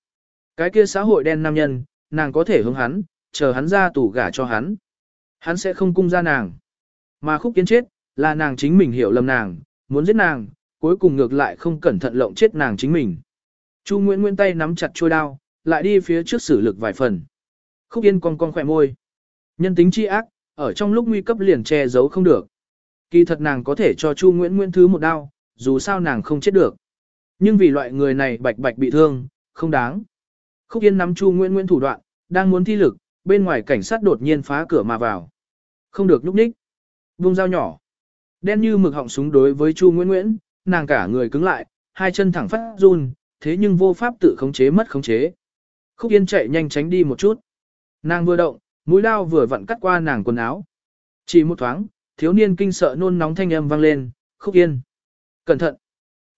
Cái kia xã hội đen nam nhân, nàng có thể hướng hắn, chờ hắn ra tủ gả cho hắn. Hắn sẽ không cung ra nàng. Mà Khúc Yên chết, là nàng chính mình hiểu lầm nàng, muốn giết nàng, cuối cùng ngược lại không cẩn thận lộng chết nàng chính mình. Chu Nguyễn Nguyễn tay nắm chặt chuôi đao, lại đi phía trước xử lực vài phần. Khúc Yên cong cong khỏe môi. Nhân tính chi ác, ở trong lúc nguy cấp liền che giấu không được. Kỳ thật nàng có thể cho Chu Nguyễn Nguyễn thứ một đao, dù sao nàng không chết được. Nhưng vì loại người này bạch bạch bị thương, không đáng. Khúc Yên nắm Chu Nguyễn Nguyễn thủ đoạn, đang muốn thi lực, bên ngoài cảnh sát đột nhiên phá cửa mà vào. Không được nhúc nhích. Vung dao nhỏ. Đen như mực họng súng đối với Chu Nguyễn Nguyễn, nàng cả người cứng lại, hai chân thẳng phát run, thế nhưng vô pháp tự khống chế mất khống chế. Khúc Yên chạy nhanh tránh đi một chút. Nàng vừa động, mũi lao vừa vặn cắt qua nàng quần áo. Chỉ một thoáng, thiếu niên kinh sợ nôn nóng thanh âm vang lên, "Khúc Yên, cẩn thận."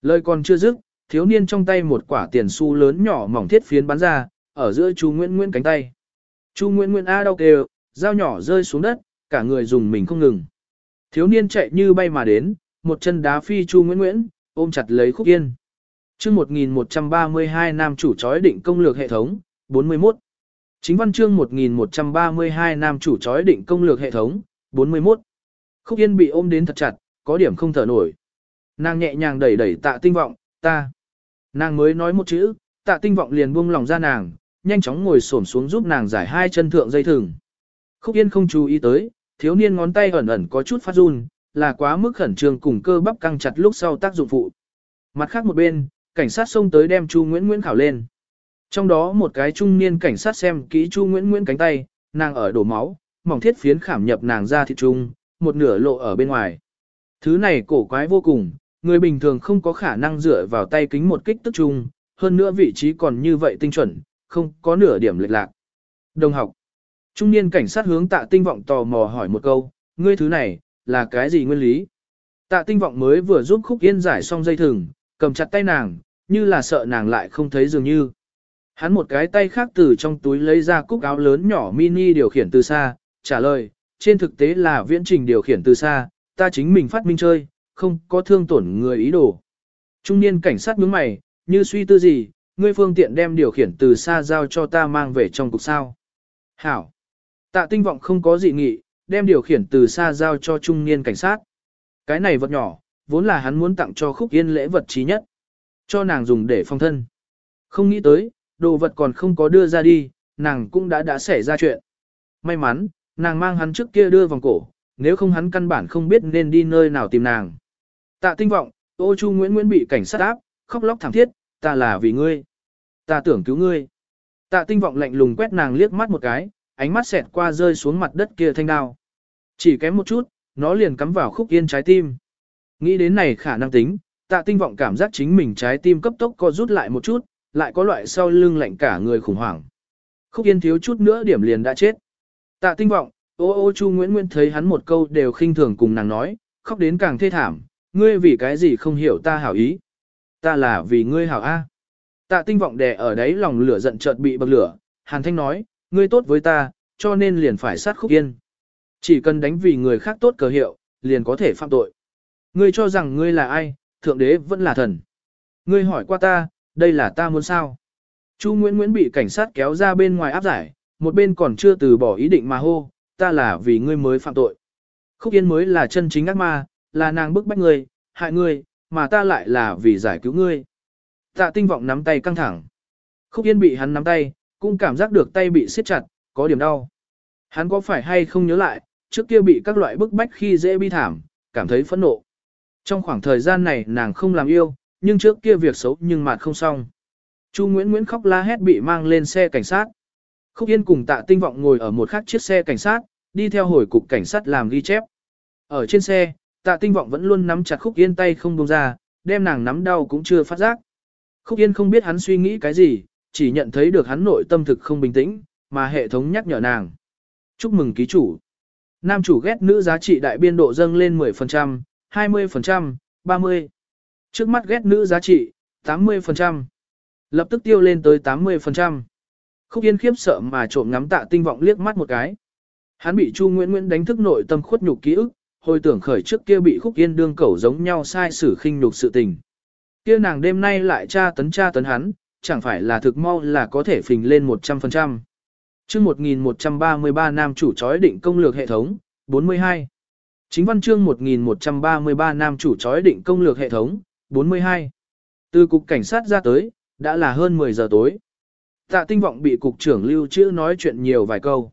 Lời còn chưa dứt, thiếu niên trong tay một quả tiền xu lớn nhỏ mỏng thiết phiến bắn ra, ở giữa Chu Nguyễn Nguyễn cánh tay. Chu Nguyễn Nguyễn a đau kêu, dao nhỏ rơi xuống đất, cả người dùng mình không ngừng. Thiếu niên chạy như bay mà đến, một chân đá phi Chu Nguyễn Nguyễn, ôm chặt lấy Khúc Yên. Chương 1132 nam chủ chói định công lược hệ thống, 41. Chính văn chương 1132 nam chủ chói định công lược hệ thống, 41. Khúc Yên bị ôm đến thật chặt, có điểm không thở nổi. Nàng nhẹ nhàng đẩy đẩy tạ tinh vọng, ta. Nàng mới nói một chữ, tạ tinh vọng liền buông lòng ra nàng, nhanh chóng ngồi xổm xuống giúp nàng giải hai chân thượng dây thừng. Khúc Yên không chú ý tới, thiếu niên ngón tay ẩn ẩn có chút phát run, là quá mức khẩn trương cùng cơ bắp căng chặt lúc sau tác dụng phụ. Mặt khác một bên, cảnh sát xông tới đem Chu Nguyễn Nguyễn khảo lên. Trong đó một cái trung niên cảnh sát xem kỹ Chu Nguyễn Nguyễn cánh tay, nàng ở đổ máu, mỏng thiết phiến khảm nhập nàng ra thịt trung, một nửa lộ ở bên ngoài. Thứ này cổ quái vô cùng, người bình thường không có khả năng dựa vào tay kính một kích tức trung, hơn nữa vị trí còn như vậy tinh chuẩn, không có nửa điểm lệch lạc. Đồng học. Trung niên cảnh sát hướng tạ tinh vọng tò mò hỏi một câu, ngươi thứ này, là cái gì nguyên lý? Tạ tinh vọng mới vừa giúp khúc yên giải xong dây thừng, cầm chặt tay nàng, như là sợ nàng lại không thấy dường như. Hắn một cái tay khác từ trong túi lấy ra cúc áo lớn nhỏ mini điều khiển từ xa, trả lời, trên thực tế là viễn trình điều khiển từ xa, ta chính mình phát minh chơi, không có thương tổn người ý đồ. Trung niên cảnh sát nhướng mày, như suy tư gì, ngươi phương tiện đem điều khiển từ xa giao cho ta mang về trong cục sao. Hảo. Tạ tinh vọng không có dị nghị, đem điều khiển từ xa giao cho trung niên cảnh sát. Cái này vật nhỏ, vốn là hắn muốn tặng cho khúc yên lễ vật trí nhất. Cho nàng dùng để phong thân. Không nghĩ tới, đồ vật còn không có đưa ra đi, nàng cũng đã đã xảy ra chuyện. May mắn, nàng mang hắn trước kia đưa vòng cổ, nếu không hắn căn bản không biết nên đi nơi nào tìm nàng. Tạ tinh vọng, ô chu Nguyễn Nguyễn bị cảnh sát áp, khóc lóc thảm thiết, ta là vì ngươi. Ta tưởng cứu ngươi. Tạ tinh vọng lạnh lùng quét nàng liếc mắt một cái, ánh mắt xẹt qua rơi xuống mặt đất kia thanh đao. Chỉ kém một chút, nó liền cắm vào khúc yên trái tim. Nghĩ đến này khả năng tính, tạ tinh vọng cảm giác chính mình trái tim cấp tốc co rút lại một chút, lại có loại sau lưng lạnh cả người khủng hoảng. Khúc yên thiếu chút nữa điểm liền đã chết. Tạ tinh vọng, ô ô chu Nguyễn Nguyễn thấy hắn một câu đều khinh thường cùng nàng nói, khóc đến càng thê thảm, ngươi vì cái gì không hiểu ta hảo ý. Ta là vì ngươi hảo A. Tạ tinh vọng đè ở đấy lòng lửa giận chợt bị bậc lửa, hàn thanh nói, ngươi tốt với ta, cho nên liền phải sát khúc yên. Chỉ cần đánh vì người khác tốt cờ hiệu, liền có thể phạm tội. Ngươi cho rằng ngươi là ai, thượng đế vẫn là thần. Ngươi hỏi qua ta, đây là ta muốn sao? Chu Nguyễn Nguyễn bị cảnh sát kéo ra bên ngoài áp giải, một bên còn chưa từ bỏ ý định mà hô, ta là vì ngươi mới phạm tội. Khúc Yên mới là chân chính ác ma, là nàng bức bách ngươi, hại ngươi, mà ta lại là vì giải cứu ngươi. Tạ tinh vọng nắm tay căng thẳng. Khúc Yên bị hắn nắm tay, cũng cảm giác được tay bị siết chặt, có điểm đau. Hắn có phải hay không nhớ lại, trước kia bị các loại bức bách khi dễ bi thảm, cảm thấy phẫn nộ. Trong khoảng thời gian này nàng không làm yêu, nhưng trước kia việc xấu nhưng mà không xong. Chu Nguyễn Nguyễn khóc la hét bị mang lên xe cảnh sát. Khúc Yên cùng tạ tinh vọng ngồi ở một khác chiếc xe cảnh sát, đi theo hồi cục cảnh sát làm ghi chép. Ở trên xe, tạ tinh vọng vẫn luôn nắm chặt Khúc Yên tay không buông ra, đem nàng nắm đau cũng chưa phát giác. Khúc Yên không biết hắn suy nghĩ cái gì, chỉ nhận thấy được hắn nội tâm thực không bình tĩnh, mà hệ thống nhắc nhở nàng. Chúc mừng ký chủ. Nam chủ ghét nữ giá trị đại biên độ dâng lên 10%, 20%, 30%. Trước mắt ghét nữ giá trị, 80%. Lập tức tiêu lên tới 80%. Khúc Yên khiếp sợ mà trộm ngắm tạ tinh vọng liếc mắt một cái. Hắn bị Chu Nguyễn Nguyễn đánh thức nội tâm khuất nhục ký ức, hồi tưởng khởi trước kia bị Khúc Yên đương cẩu giống nhau sai xử khinh nhục sự tình. Kia nàng đêm nay lại tra tấn tra tấn hắn, chẳng phải là thực mau là có thể phình lên 100%. Chương 1133 nam chủ chói định công lược hệ thống, 42. Chính văn chương 1133 nam chủ chói định công lược hệ thống, 42. Từ cục cảnh sát ra tới, đã là hơn 10 giờ tối. Tạ tinh vọng bị cục trưởng lưu trữ nói chuyện nhiều vài câu.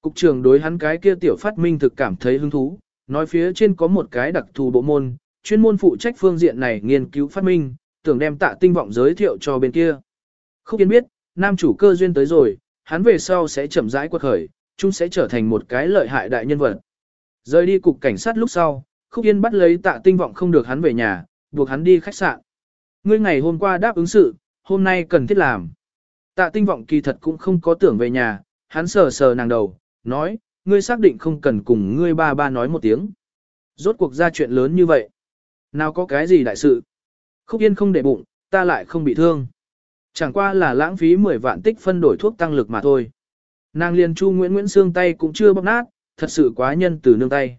Cục trưởng đối hắn cái kia tiểu phát minh thực cảm thấy hứng thú, nói phía trên có một cái đặc thù bộ môn, chuyên môn phụ trách phương diện này nghiên cứu phát minh, tưởng đem tạ tinh vọng giới thiệu cho bên kia. Khúc yên biết, nam chủ cơ duyên tới rồi, hắn về sau sẽ chậm rãi quật khởi, chúng sẽ trở thành một cái lợi hại đại nhân vật. Rời đi cục cảnh sát lúc sau, Khúc Yên bắt lấy tạ tinh vọng không được hắn về nhà, buộc hắn đi khách sạn. Ngươi ngày hôm qua đáp ứng sự, hôm nay cần thiết làm. Tạ tinh vọng kỳ thật cũng không có tưởng về nhà, hắn sờ sờ nàng đầu, nói, ngươi xác định không cần cùng ngươi ba ba nói một tiếng. Rốt cuộc ra chuyện lớn như vậy. Nào có cái gì đại sự. Khúc Yên không để bụng, ta lại không bị thương. Chẳng qua là lãng phí 10 vạn tích phân đổi thuốc tăng lực mà thôi. Nàng liền chu Nguyễn Nguyễn xương tay cũng chưa bóc nát, thật sự quá nhân từ nương tay.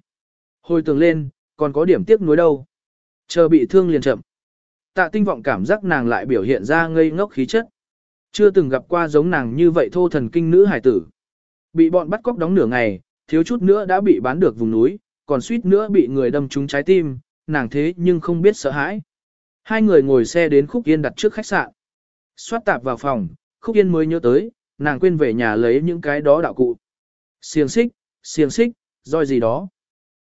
Hồi tưởng lên, còn có điểm tiếc nuối đâu. Chờ bị thương liền chậm. Tạ tinh vọng cảm giác nàng lại biểu hiện ra ngây ngốc khí chất. Chưa từng gặp qua giống nàng như vậy thô thần kinh nữ hải tử. Bị bọn bắt cóc đóng nửa ngày, thiếu chút nữa đã bị bán được vùng núi, còn suýt nữa bị người đâm trúng trái tim, nàng thế nhưng không biết sợ hãi. Hai người ngồi xe đến Khúc Yên đặt trước khách sạn. Xoát tạp vào phòng, Khúc Yên mới nhớ tới, nàng quên về nhà lấy những cái đó đạo cụ. Xiềng xích, xiềng xích, roi gì đó.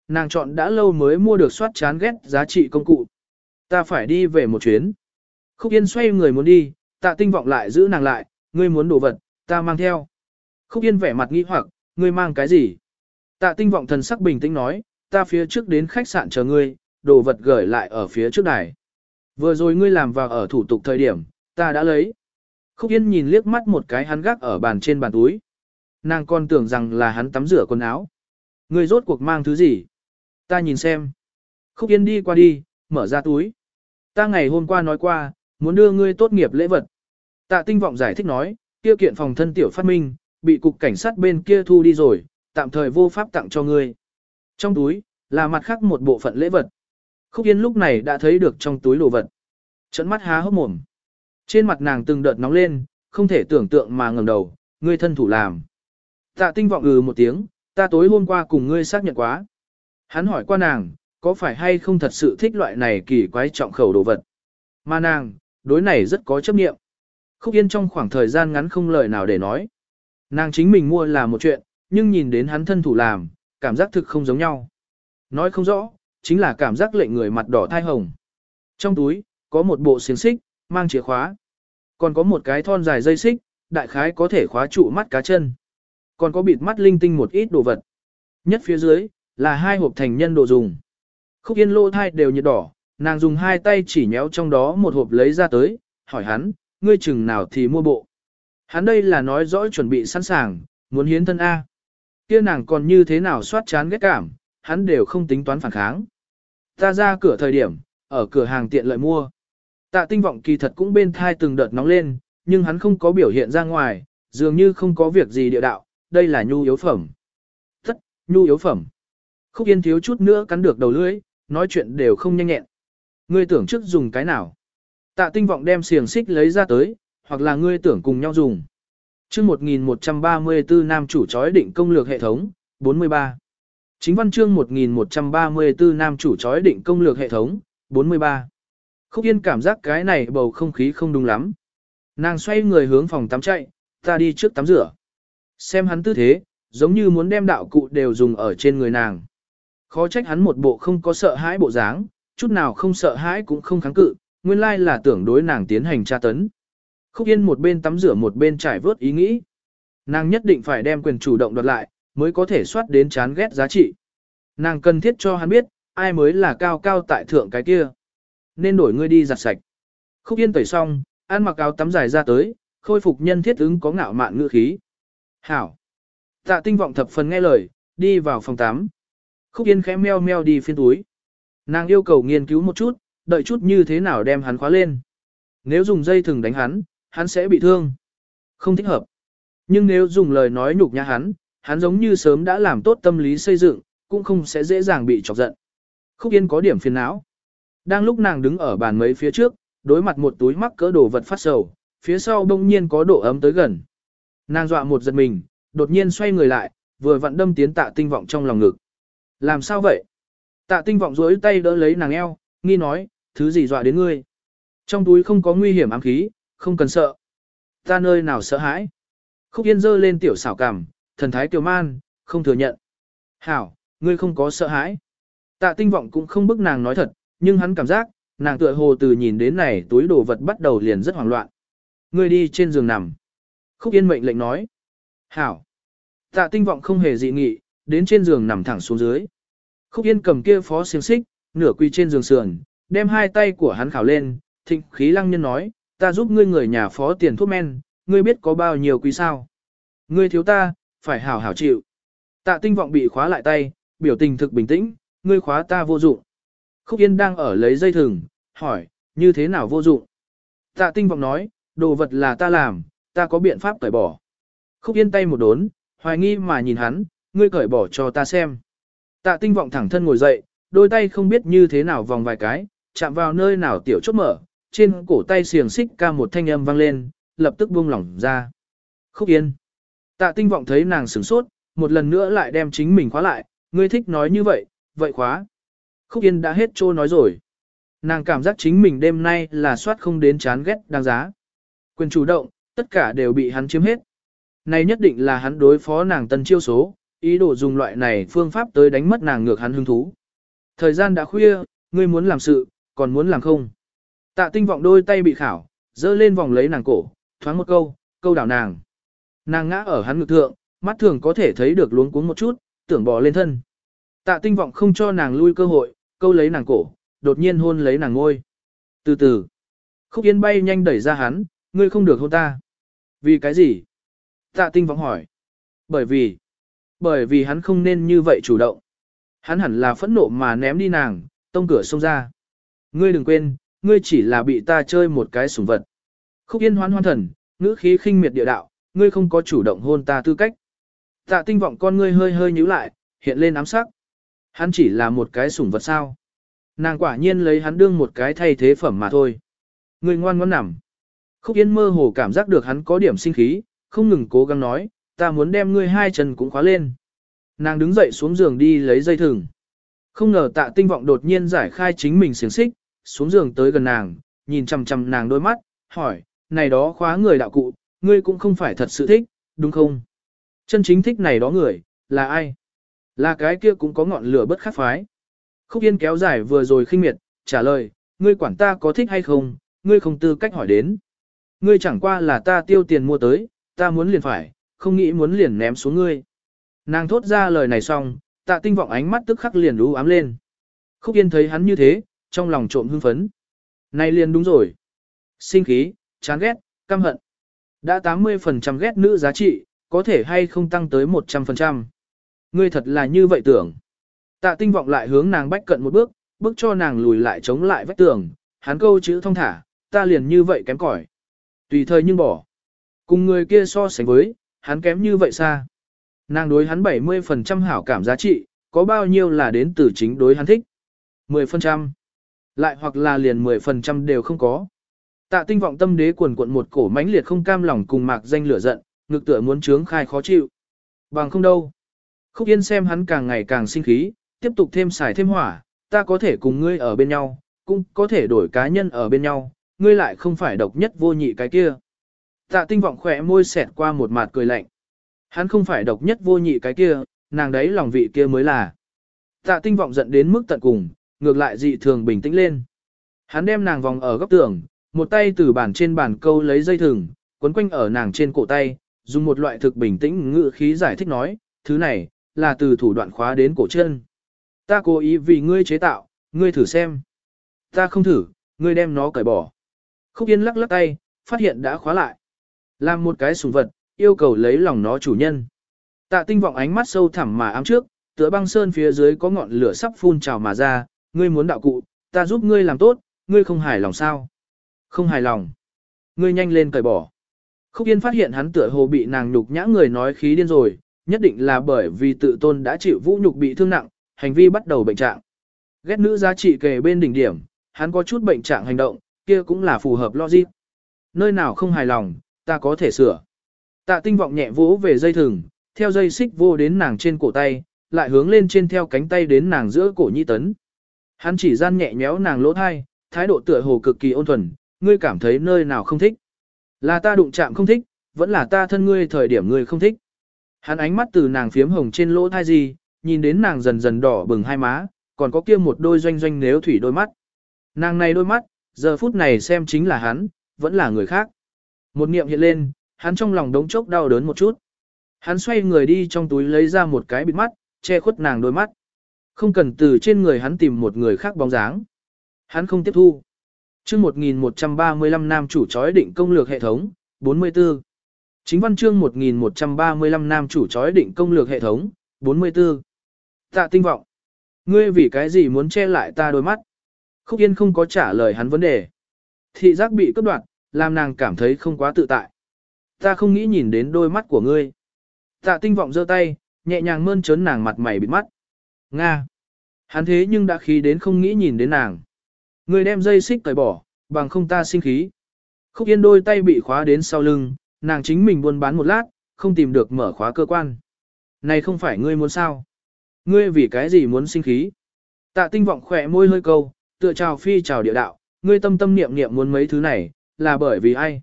Nàng chọn đã lâu mới mua được soát chán ghét giá trị công cụ. Ta phải đi về một chuyến. Khúc Yên xoay người muốn đi, tạ tinh vọng lại giữ nàng lại, ngươi muốn đồ vật, ta mang theo. Khúc Yên vẻ mặt nghi hoặc, ngươi mang cái gì? Tạ tinh vọng thần sắc bình tĩnh nói, ta phía trước đến khách sạn chờ ngươi, đồ vật gửi lại ở phía trước đài. Vừa rồi ngươi làm vào ở thủ tục thời điểm, ta đã lấy. Khúc Yên nhìn liếc mắt một cái hắn gác ở bàn trên bàn túi. Nàng còn tưởng rằng là hắn tắm rửa quần áo. Ngươi rốt cuộc mang thứ gì? Ta nhìn xem. Khúc Yên đi qua đi, mở ra túi. Ta ngày hôm qua nói qua, muốn đưa ngươi tốt nghiệp lễ vật. Tạ tinh vọng giải thích nói, kia kiện phòng thân tiểu phát minh, bị cục cảnh sát bên kia thu đi rồi, tạm thời vô pháp tặng cho ngươi. Trong túi, là mặt khác một bộ phận lễ vật. Khúc Yên lúc này đã thấy được trong túi đồ vật. Trận mắt há hốc mồm. Trên mặt nàng từng đợt nóng lên, không thể tưởng tượng mà ngẩng đầu, ngươi thân thủ làm. Tạ tinh vọng ừ một tiếng, ta tối hôm qua cùng ngươi xác nhận quá. Hắn hỏi qua nàng, có phải hay không thật sự thích loại này kỳ quái trọng khẩu đồ vật. Mà nàng, đối này rất có chấp nghiệm. Khúc Yên trong khoảng thời gian ngắn không lời nào để nói. Nàng chính mình mua là một chuyện, nhưng nhìn đến hắn thân thủ làm, cảm giác thực không giống nhau. Nói không rõ, chính là cảm giác lệnh người mặt đỏ thai hồng. Trong túi, có một bộ xiềng xích, mang chìa khóa. Còn có một cái thon dài dây xích, đại khái có thể khóa trụ mắt cá chân. Còn có bịt mắt linh tinh một ít đồ vật. Nhất phía dưới, là hai hộp thành nhân đồ dùng. Khúc yên lô thai đều nhiệt đỏ, nàng dùng hai tay chỉ nhéo trong đó một hộp lấy ra tới, hỏi hắn, ngươi chừng nào thì mua bộ. Hắn đây là nói rõ chuẩn bị sẵn sàng, muốn hiến thân A. kia nàng còn như thế nào soát chán ghét cảm, hắn đều không tính toán phản kháng. Ta ra cửa thời điểm, ở cửa hàng tiện lợi mua. Tạ tinh vọng kỳ thật cũng bên thai từng đợt nóng lên, nhưng hắn không có biểu hiện ra ngoài, dường như không có việc gì địa đạo, đây là nhu yếu phẩm. Thất, nhu yếu phẩm. Khúc Yên thiếu chút nữa cắn được đầu lưỡi, nói chuyện đều không nhanh nhẹn. Ngươi tưởng trước dùng cái nào? Tạ tinh vọng đem xiềng xích lấy ra tới, hoặc là ngươi tưởng cùng nhau dùng. chương 1134 nam chủ chói định công lược hệ thống, 43. Chính văn chương 1134 nam chủ chói định công lược hệ thống, 43. Khúc Yên cảm giác cái này bầu không khí không đúng lắm. Nàng xoay người hướng phòng tắm chạy, ta đi trước tắm rửa. Xem hắn tư thế, giống như muốn đem đạo cụ đều dùng ở trên người nàng. Khó trách hắn một bộ không có sợ hãi bộ dáng, chút nào không sợ hãi cũng không kháng cự, nguyên lai là tưởng đối nàng tiến hành tra tấn. Khúc Yên một bên tắm rửa một bên trải vớt ý nghĩ. Nàng nhất định phải đem quyền chủ động đoạt lại, mới có thể soát đến chán ghét giá trị. Nàng cần thiết cho hắn biết, ai mới là cao cao tại thượng cái kia. Nên đổi ngươi đi giặt sạch. Khúc Yên tẩy xong, ăn mặc áo tắm dài ra tới, khôi phục nhân thiết ứng có ngạo mạn ngữ khí. Hảo. Tạ tinh vọng thập phần nghe lời, đi vào phòng tắm. Khúc Yên khẽ meo meo đi phiên túi. Nàng yêu cầu nghiên cứu một chút, đợi chút như thế nào đem hắn khóa lên. Nếu dùng dây thừng đánh hắn, hắn sẽ bị thương. Không thích hợp. Nhưng nếu dùng lời nói nhục nhã hắn, hắn giống như sớm đã làm tốt tâm lý xây dựng, cũng không sẽ dễ dàng bị chọc giận. Khúc Yên có điểm phiền não. Đang lúc nàng đứng ở bàn mấy phía trước, đối mặt một túi mắc cỡ đồ vật phát sầu, phía sau đông nhiên có độ ấm tới gần. Nàng dọa một giật mình, đột nhiên xoay người lại, vừa vặn đâm tiến tạ tinh vọng trong lòng ngực. Làm sao vậy? Tạ tinh vọng dối tay đỡ lấy nàng eo, nghi nói, thứ gì dọa đến ngươi? Trong túi không có nguy hiểm ám khí, không cần sợ. Ta nơi nào sợ hãi? Khúc Yên dơ lên tiểu xảo cảm, thần thái kiều man, không thừa nhận. Hảo, ngươi không có sợ hãi. Tạ tinh vọng cũng không bức nàng nói thật, nhưng hắn cảm giác, nàng tựa hồ từ nhìn đến này túi đồ vật bắt đầu liền rất hoảng loạn. Ngươi đi trên giường nằm. Khúc Yên mệnh lệnh nói. Hảo. Tạ tinh vọng không hề dị nghị, đến trên giường nằm thẳng xuống dưới. Khúc Yên cầm kia phó xiềng xích, nửa quỳ trên giường sườn, đem hai tay của hắn khảo lên, thịnh khí lăng nhân nói, ta giúp ngươi người nhà phó tiền thuốc men, ngươi biết có bao nhiêu quý sao. Ngươi thiếu ta, phải hảo hảo chịu. Tạ tinh vọng bị khóa lại tay, biểu tình thực bình tĩnh, ngươi khóa ta vô dụng. Khúc Yên đang ở lấy dây thừng, hỏi, như thế nào vô dụng? Tạ tinh vọng nói, đồ vật là ta làm, ta có biện pháp cởi bỏ. Khúc Yên tay một đốn, hoài nghi mà nhìn hắn, ngươi cởi bỏ cho ta xem. Tạ tinh vọng thẳng thân ngồi dậy, đôi tay không biết như thế nào vòng vài cái, chạm vào nơi nào tiểu chốt mở, trên cổ tay xiềng xích ca một thanh âm vang lên, lập tức buông lỏng ra. Khúc Yên. Tạ tinh vọng thấy nàng sửng sốt, một lần nữa lại đem chính mình khóa lại, ngươi thích nói như vậy, vậy khóa. Khúc Yên đã hết trô nói rồi. Nàng cảm giác chính mình đêm nay là soát không đến chán ghét đáng giá. Quyền chủ động, tất cả đều bị hắn chiếm hết. Này nhất định là hắn đối phó nàng tân chiêu số, ý đồ dùng loại này phương pháp tới đánh mất nàng ngược hắn hứng thú. Thời gian đã khuya, ngươi muốn làm sự, còn muốn làm không. Tạ tinh vọng đôi tay bị khảo, dơ lên vòng lấy nàng cổ, thoáng một câu, câu đảo nàng. Nàng ngã ở hắn ngực thượng, mắt thường có thể thấy được luống cuống một chút, tưởng bò lên thân. Tạ tinh vọng không cho nàng lui cơ hội, câu lấy nàng cổ, đột nhiên hôn lấy nàng ngôi. Từ từ, khúc yên bay nhanh đẩy ra hắn, ngươi không được hôn ta. Vì cái gì? Tạ tinh vọng hỏi. Bởi vì, bởi vì hắn không nên như vậy chủ động. Hắn hẳn là phẫn nộ mà ném đi nàng, tông cửa xông ra. Ngươi đừng quên, ngươi chỉ là bị ta chơi một cái sủng vật. Khúc yên hoan hoan thần, ngữ khí khinh miệt địa đạo, ngươi không có chủ động hôn ta tư cách. Tạ tinh vọng con ngươi hơi hơi nhíu lại, hiện lên ám sắc. Hắn chỉ là một cái sủng vật sao. Nàng quả nhiên lấy hắn đương một cái thay thế phẩm mà thôi. Ngươi ngoan ngoãn nằm. Khúc Yên mơ hồ cảm giác được hắn có điểm sinh khí, không ngừng cố gắng nói, ta muốn đem ngươi hai chân cũng khóa lên. Nàng đứng dậy xuống giường đi lấy dây thừng. Không ngờ tạ tinh vọng đột nhiên giải khai chính mình xiềng xích, xuống giường tới gần nàng, nhìn chằm chằm nàng đôi mắt, hỏi, này đó khóa người đạo cụ, ngươi cũng không phải thật sự thích, đúng không? Chân chính thích này đó người, là ai? Là cái kia cũng có ngọn lửa bất khắc phái. Khúc Yên kéo dài vừa rồi khinh miệt, trả lời, ngươi quản ta có thích hay không, ngươi không tư cách hỏi đến. Ngươi chẳng qua là ta tiêu tiền mua tới, ta muốn liền phải, không nghĩ muốn liền ném xuống ngươi. Nàng thốt ra lời này xong, tạ tinh vọng ánh mắt tức khắc liền lú ám lên. Khúc Yên thấy hắn như thế, trong lòng trộm hưng phấn. Này liền đúng rồi. Sinh khí, chán ghét, căm hận. Đã 80% ghét nữ giá trị, có thể hay không tăng tới 100%. Ngươi thật là như vậy tưởng. Tạ tinh vọng lại hướng nàng bách cận một bước, bước cho nàng lùi lại chống lại vách tường, hắn câu chữ thông thả, ta liền như vậy kém cỏi. Tùy thời nhưng bỏ. Cùng người kia so sánh với, hắn kém như vậy xa. Nàng đối hắn 70% hảo cảm giá trị, có bao nhiêu là đến từ chính đối hắn thích? 10%. Lại hoặc là liền 10% đều không có. Tạ tinh vọng tâm đế quần cuộn một cổ mãnh liệt không cam lòng cùng mạc danh lửa giận, ngực tựa muốn trướng khai khó chịu. Bằng không đâu. Khúc Yên xem hắn càng ngày càng sinh khí, tiếp tục thêm xài thêm hỏa, ta có thể cùng ngươi ở bên nhau, cũng có thể đổi cá nhân ở bên nhau, ngươi lại không phải độc nhất vô nhị cái kia. Tạ tinh vọng khỏe môi xẹt qua một mặt cười lạnh. Hắn không phải độc nhất vô nhị cái kia, nàng đấy lòng vị kia mới là. Tạ tinh vọng giận đến mức tận cùng, ngược lại dị thường bình tĩnh lên. Hắn đem nàng vòng ở góc tường, một tay từ bàn trên bàn câu lấy dây thừng, quấn quanh ở nàng trên cổ tay, dùng một loại thực bình tĩnh ngữ khí giải thích nói, thứ này, là từ thủ đoạn khóa đến cổ chân. Ta cố ý vì ngươi chế tạo, ngươi thử xem. Ta không thử, ngươi đem nó cởi bỏ. Khúc Yên lắc lắc tay, phát hiện đã khóa lại. Làm một cái sùng vật, yêu cầu lấy lòng nó chủ nhân. Tạ tinh vọng ánh mắt sâu thẳm mà ám trước, tựa băng sơn phía dưới có ngọn lửa sắp phun trào mà ra, ngươi muốn đạo cụ, ta giúp ngươi làm tốt, ngươi không hài lòng sao? Không hài lòng. Ngươi nhanh lên cởi bỏ. Khúc Yên phát hiện hắn tựa hồ bị nàng nhục nhã người nói khí điên rồi, nhất định là bởi vì tự tôn đã chịu vũ nhục bị thương nặng, hành vi bắt đầu bệnh trạng. Ghét nữ giá trị kề bên đỉnh điểm, hắn có chút bệnh trạng hành động, kia cũng là phù hợp logic. Nơi nào không hài lòng, ta có thể sửa. Tạ tinh vọng nhẹ vỗ về dây thừng, theo dây xích vô đến nàng trên cổ tay, lại hướng lên trên theo cánh tay đến nàng giữa cổ nhi tấn. Hắn chỉ gian nhẹ nhéo nàng lỗ thai, thái độ tựa hồ cực kỳ ôn thuần, ngươi cảm thấy nơi nào không thích. Là ta đụng chạm không thích, vẫn là ta thân ngươi thời điểm ngươi không thích. Hắn ánh mắt từ nàng phiếm hồng trên lỗ thai gì, nhìn đến nàng dần dần đỏ bừng hai má, còn có kia một đôi doanh doanh nếu thủy đôi mắt. Nàng này đôi mắt, giờ phút này xem chính là hắn, vẫn là người khác. Một niệm hiện lên, hắn trong lòng đống chốc đau đớn một chút. Hắn xoay người đi trong túi lấy ra một cái bịt mắt, che khuất nàng đôi mắt. Không cần từ trên người hắn tìm một người khác bóng dáng. Hắn không tiếp thu. chương 1135 nam chủ chói định công lược hệ thống, 44. Chính văn chương 1135 nam chủ chói định công lược hệ thống, 44. Tạ tinh vọng. Ngươi vì cái gì muốn che lại ta đôi mắt? Khúc Yên không có trả lời hắn vấn đề. Thị giác bị cấp đoạt, làm nàng cảm thấy không quá tự tại. Ta không nghĩ nhìn đến đôi mắt của ngươi. Tạ tinh vọng giơ tay, nhẹ nhàng mơn trớn nàng mặt mày bịt mắt. Nga. Hắn thế nhưng đã khí đến không nghĩ nhìn đến nàng. Ngươi đem dây xích cởi bỏ, bằng không ta sinh khí. Khúc Yên đôi tay bị khóa đến sau lưng, nàng chính mình buôn bán một lát, không tìm được mở khóa cơ quan. Này không phải ngươi muốn sao? Ngươi vì cái gì muốn sinh khí? Tạ tinh vọng khỏe môi hơi câu, tựa chào phi chào địa đạo, ngươi tâm tâm niệm niệm muốn mấy thứ này, là bởi vì ai?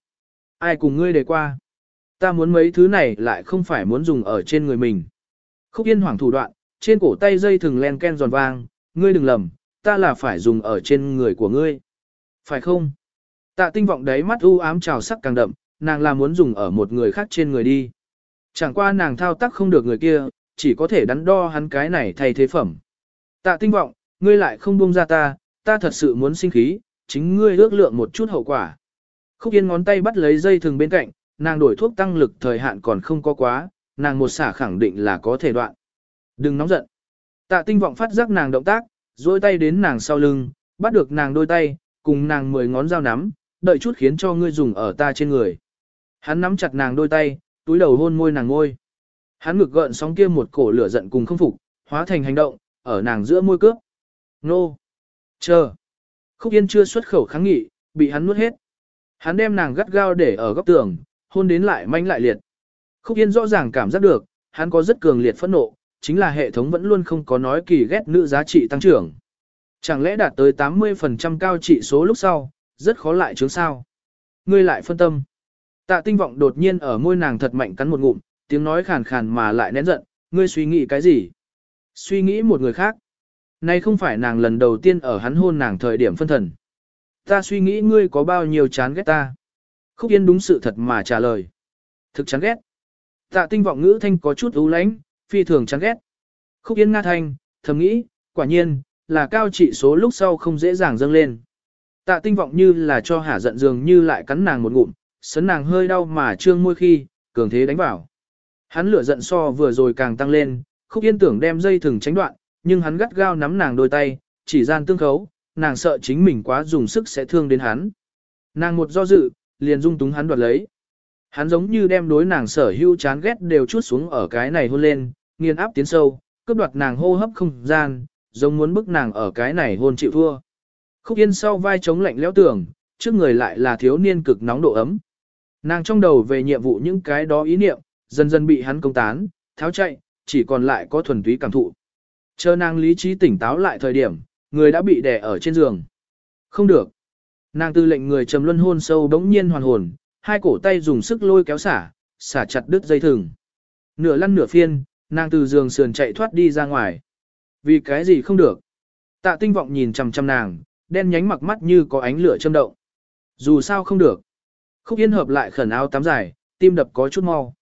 Ai cùng ngươi đề qua? Ta muốn mấy thứ này lại không phải muốn dùng ở trên người mình. Khúc yên hoảng thủ đoạn, trên cổ tay dây thừng len ken giòn vang, ngươi đừng lầm, ta là phải dùng ở trên người của ngươi. Phải không? Tạ tinh vọng đấy mắt u ám trào sắc càng đậm, nàng là muốn dùng ở một người khác trên người đi. Chẳng qua nàng thao tác không được người kia, chỉ có thể đắn đo hắn cái này thay thế phẩm. Tạ tinh vọng, ngươi lại không buông ra ta, ta thật sự muốn sinh khí, chính ngươi ước lượng một chút hậu quả. Khúc Yên ngón tay bắt lấy dây thừng bên cạnh, nàng đổi thuốc tăng lực thời hạn còn không có quá, nàng một xả khẳng định là có thể đoạn. Đừng nóng giận. Tạ tinh vọng phát giác nàng động tác, dôi tay đến nàng sau lưng, bắt được nàng đôi tay, cùng nàng mười ngón dao nắm, đợi chút khiến cho ngươi dùng ở ta trên người. Hắn nắm chặt nàng đôi tay, túi đầu hôn môi nàng ngôi. Hắn ngực gợn sóng kia một cổ lửa giận cùng không phục, hóa thành hành động, ở nàng giữa môi cướp. Nô! Chờ! Khúc Yên chưa xuất khẩu kháng nghị, bị hắn nuốt hết. Hắn đem nàng gắt gao để ở góc tường, hôn đến lại manh lại liệt. Khúc Yên rõ ràng cảm giác được, hắn có rất cường liệt phẫn nộ, chính là hệ thống vẫn luôn không có nói kỳ ghét nữ giá trị tăng trưởng. Chẳng lẽ đạt tới 80% cao trị số lúc sau, rất khó lại chứng sao. Ngươi lại phân tâm. Tạ tinh vọng đột nhiên ở môi nàng thật mạnh cắn một ngụm, tiếng nói khàn khàn mà lại nén giận, ngươi suy nghĩ cái gì? Suy nghĩ một người khác. Này không phải nàng lần đầu tiên ở hắn hôn nàng thời điểm phân thần. Ta suy nghĩ ngươi có bao nhiêu chán ghét ta. Khúc Yên đúng sự thật mà trả lời. Thực chán ghét. Tạ tinh vọng ngữ thanh có chút ưu lãnh, phi thường chán ghét. Khúc Yên nga thanh, thầm nghĩ, quả nhiên, là cao trị số lúc sau không dễ dàng dâng lên. Tạ tinh vọng như là cho hả giận dường như lại cắn nàng một ngụm, sấn nàng hơi đau mà trương môi khi, cường thế đánh vào. Hắn lửa giận so vừa rồi càng tăng lên, khúc yên tưởng đem dây thừng tránh đoạn, nhưng hắn gắt gao nắm nàng đôi tay, chỉ gian tương khấu, nàng sợ chính mình quá dùng sức sẽ thương đến hắn. Nàng một do dự, liền dung túng hắn đoạt lấy. Hắn giống như đem đối nàng sở hữu chán ghét đều chút xuống ở cái này hôn lên, nghiền áp tiến sâu, cướp đoạt nàng hô hấp không gian, giống muốn bức nàng ở cái này hôn chịu thua. Khúc Yên sau vai chống lạnh lẽo tưởng, trước người lại là thiếu niên cực nóng độ ấm. Nàng trong đầu về nhiệm vụ những cái đó ý niệm, dần dần bị hắn công tán, tháo chạy, chỉ còn lại có thuần túy cảm thụ. Chờ nàng lý trí tỉnh táo lại thời điểm, người đã bị đè ở trên giường. Không được. Nàng tư lệnh người trầm luân hôn sâu đống nhiên hoàn hồn, hai cổ tay dùng sức lôi kéo xả, xả chặt đứt dây thừng. Nửa lăn nửa phiên, nàng từ giường sườn chạy thoát đi ra ngoài. Vì cái gì không được? Tạ tinh vọng nhìn chằm chằm nàng, đen nhánh mặc mắt như có ánh lửa châm động. Dù sao không được. Khúc Yên hợp lại khẩn áo tắm dài, tim đập có chút mau.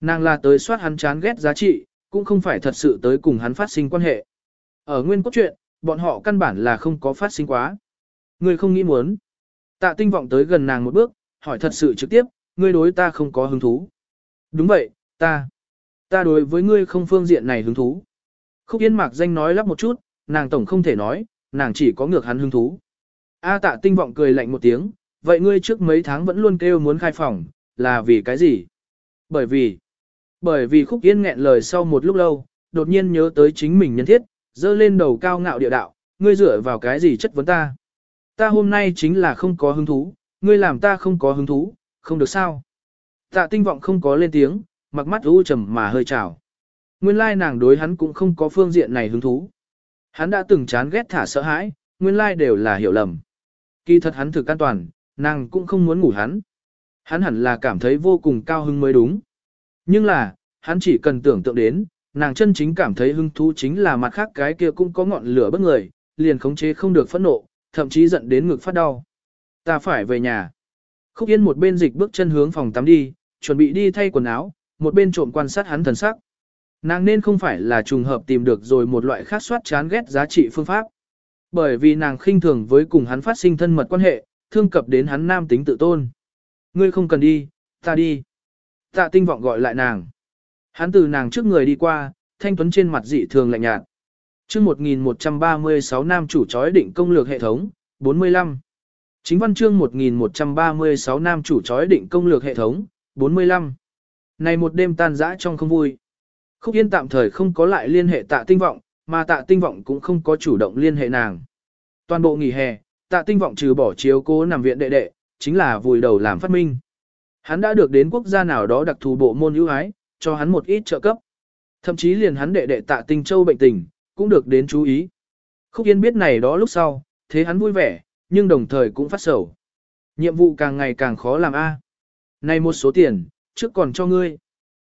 Nàng là tới soát hắn chán ghét giá trị, cũng không phải thật sự tới cùng hắn phát sinh quan hệ. Ở nguyên cốt truyện, bọn họ căn bản là không có phát sinh quá. Người không nghĩ muốn. Tạ tinh vọng tới gần nàng một bước, hỏi thật sự trực tiếp, ngươi đối ta không có hứng thú. Đúng vậy, ta. Ta đối với ngươi không phương diện này hứng thú. Khúc Yên mạc danh nói lắp một chút, nàng tổng không thể nói, nàng chỉ có ngược hắn hứng thú. A tạ tinh vọng cười lạnh một tiếng, vậy ngươi trước mấy tháng vẫn luôn kêu muốn khai phòng, là vì cái gì? Bởi vì, bởi vì khúc yên nghẹn lời sau một lúc lâu, đột nhiên nhớ tới chính mình nhân thiết, dơ lên đầu cao ngạo địa đạo, ngươi dựa vào cái gì chất vấn ta? Ta hôm nay chính là không có hứng thú, ngươi làm ta không có hứng thú, không được sao? Tạ tinh vọng không có lên tiếng, mặc mắt u trầm mà hơi trào. Nguyên lai nàng đối hắn cũng không có phương diện này hứng thú. Hắn đã từng chán ghét thả sợ hãi, nguyên lai đều là hiểu lầm. Kỳ thật hắn thực an toàn, nàng cũng không muốn ngủ hắn. Hắn hẳn là cảm thấy vô cùng cao hứng mới đúng. Nhưng là, hắn chỉ cần tưởng tượng đến, nàng chân chính cảm thấy hứng thú chính là mặt khác cái kia cũng có ngọn lửa bất người, liền khống chế không được phẫn nộ, thậm chí giận đến ngực phát đau. Ta phải về nhà. Khúc Yên một bên dịch bước chân hướng phòng tắm đi, chuẩn bị đi thay quần áo, một bên trộm quan sát hắn thần sắc. Nàng nên không phải là trùng hợp tìm được rồi một loại khác soát chán ghét giá trị phương pháp. Bởi vì nàng khinh thường với cùng hắn phát sinh thân mật quan hệ, thương cập đến hắn nam tính tự tôn. Ngươi không cần đi, ta đi. Tạ tinh vọng gọi lại nàng. Hắn từ nàng trước người đi qua, thanh tuấn trên mặt dị thường lạnh nhạt. Chương 1136 nam chủ chói định công lược hệ thống, 45. Chính văn chương 1136 nam chủ chói định công lược hệ thống, 45. Này một đêm tan dã trong không vui. Khúc Yên tạm thời không có lại liên hệ tạ tinh vọng, mà tạ tinh vọng cũng không có chủ động liên hệ nàng. Toàn bộ nghỉ hè, tạ tinh vọng trừ bỏ chiếu cố nằm viện đệ đệ, chính là vùi đầu làm phát minh. Hắn đã được đến quốc gia nào đó đặc thù bộ môn ưu ái, cho hắn một ít trợ cấp. Thậm chí liền hắn đệ đệ tạ tinh châu bệnh tình, cũng được đến chú ý. Khúc Yên biết này đó lúc sau, thế hắn vui vẻ, nhưng đồng thời cũng phát sầu. Nhiệm vụ càng ngày càng khó làm A. Này một số tiền, trước còn cho ngươi.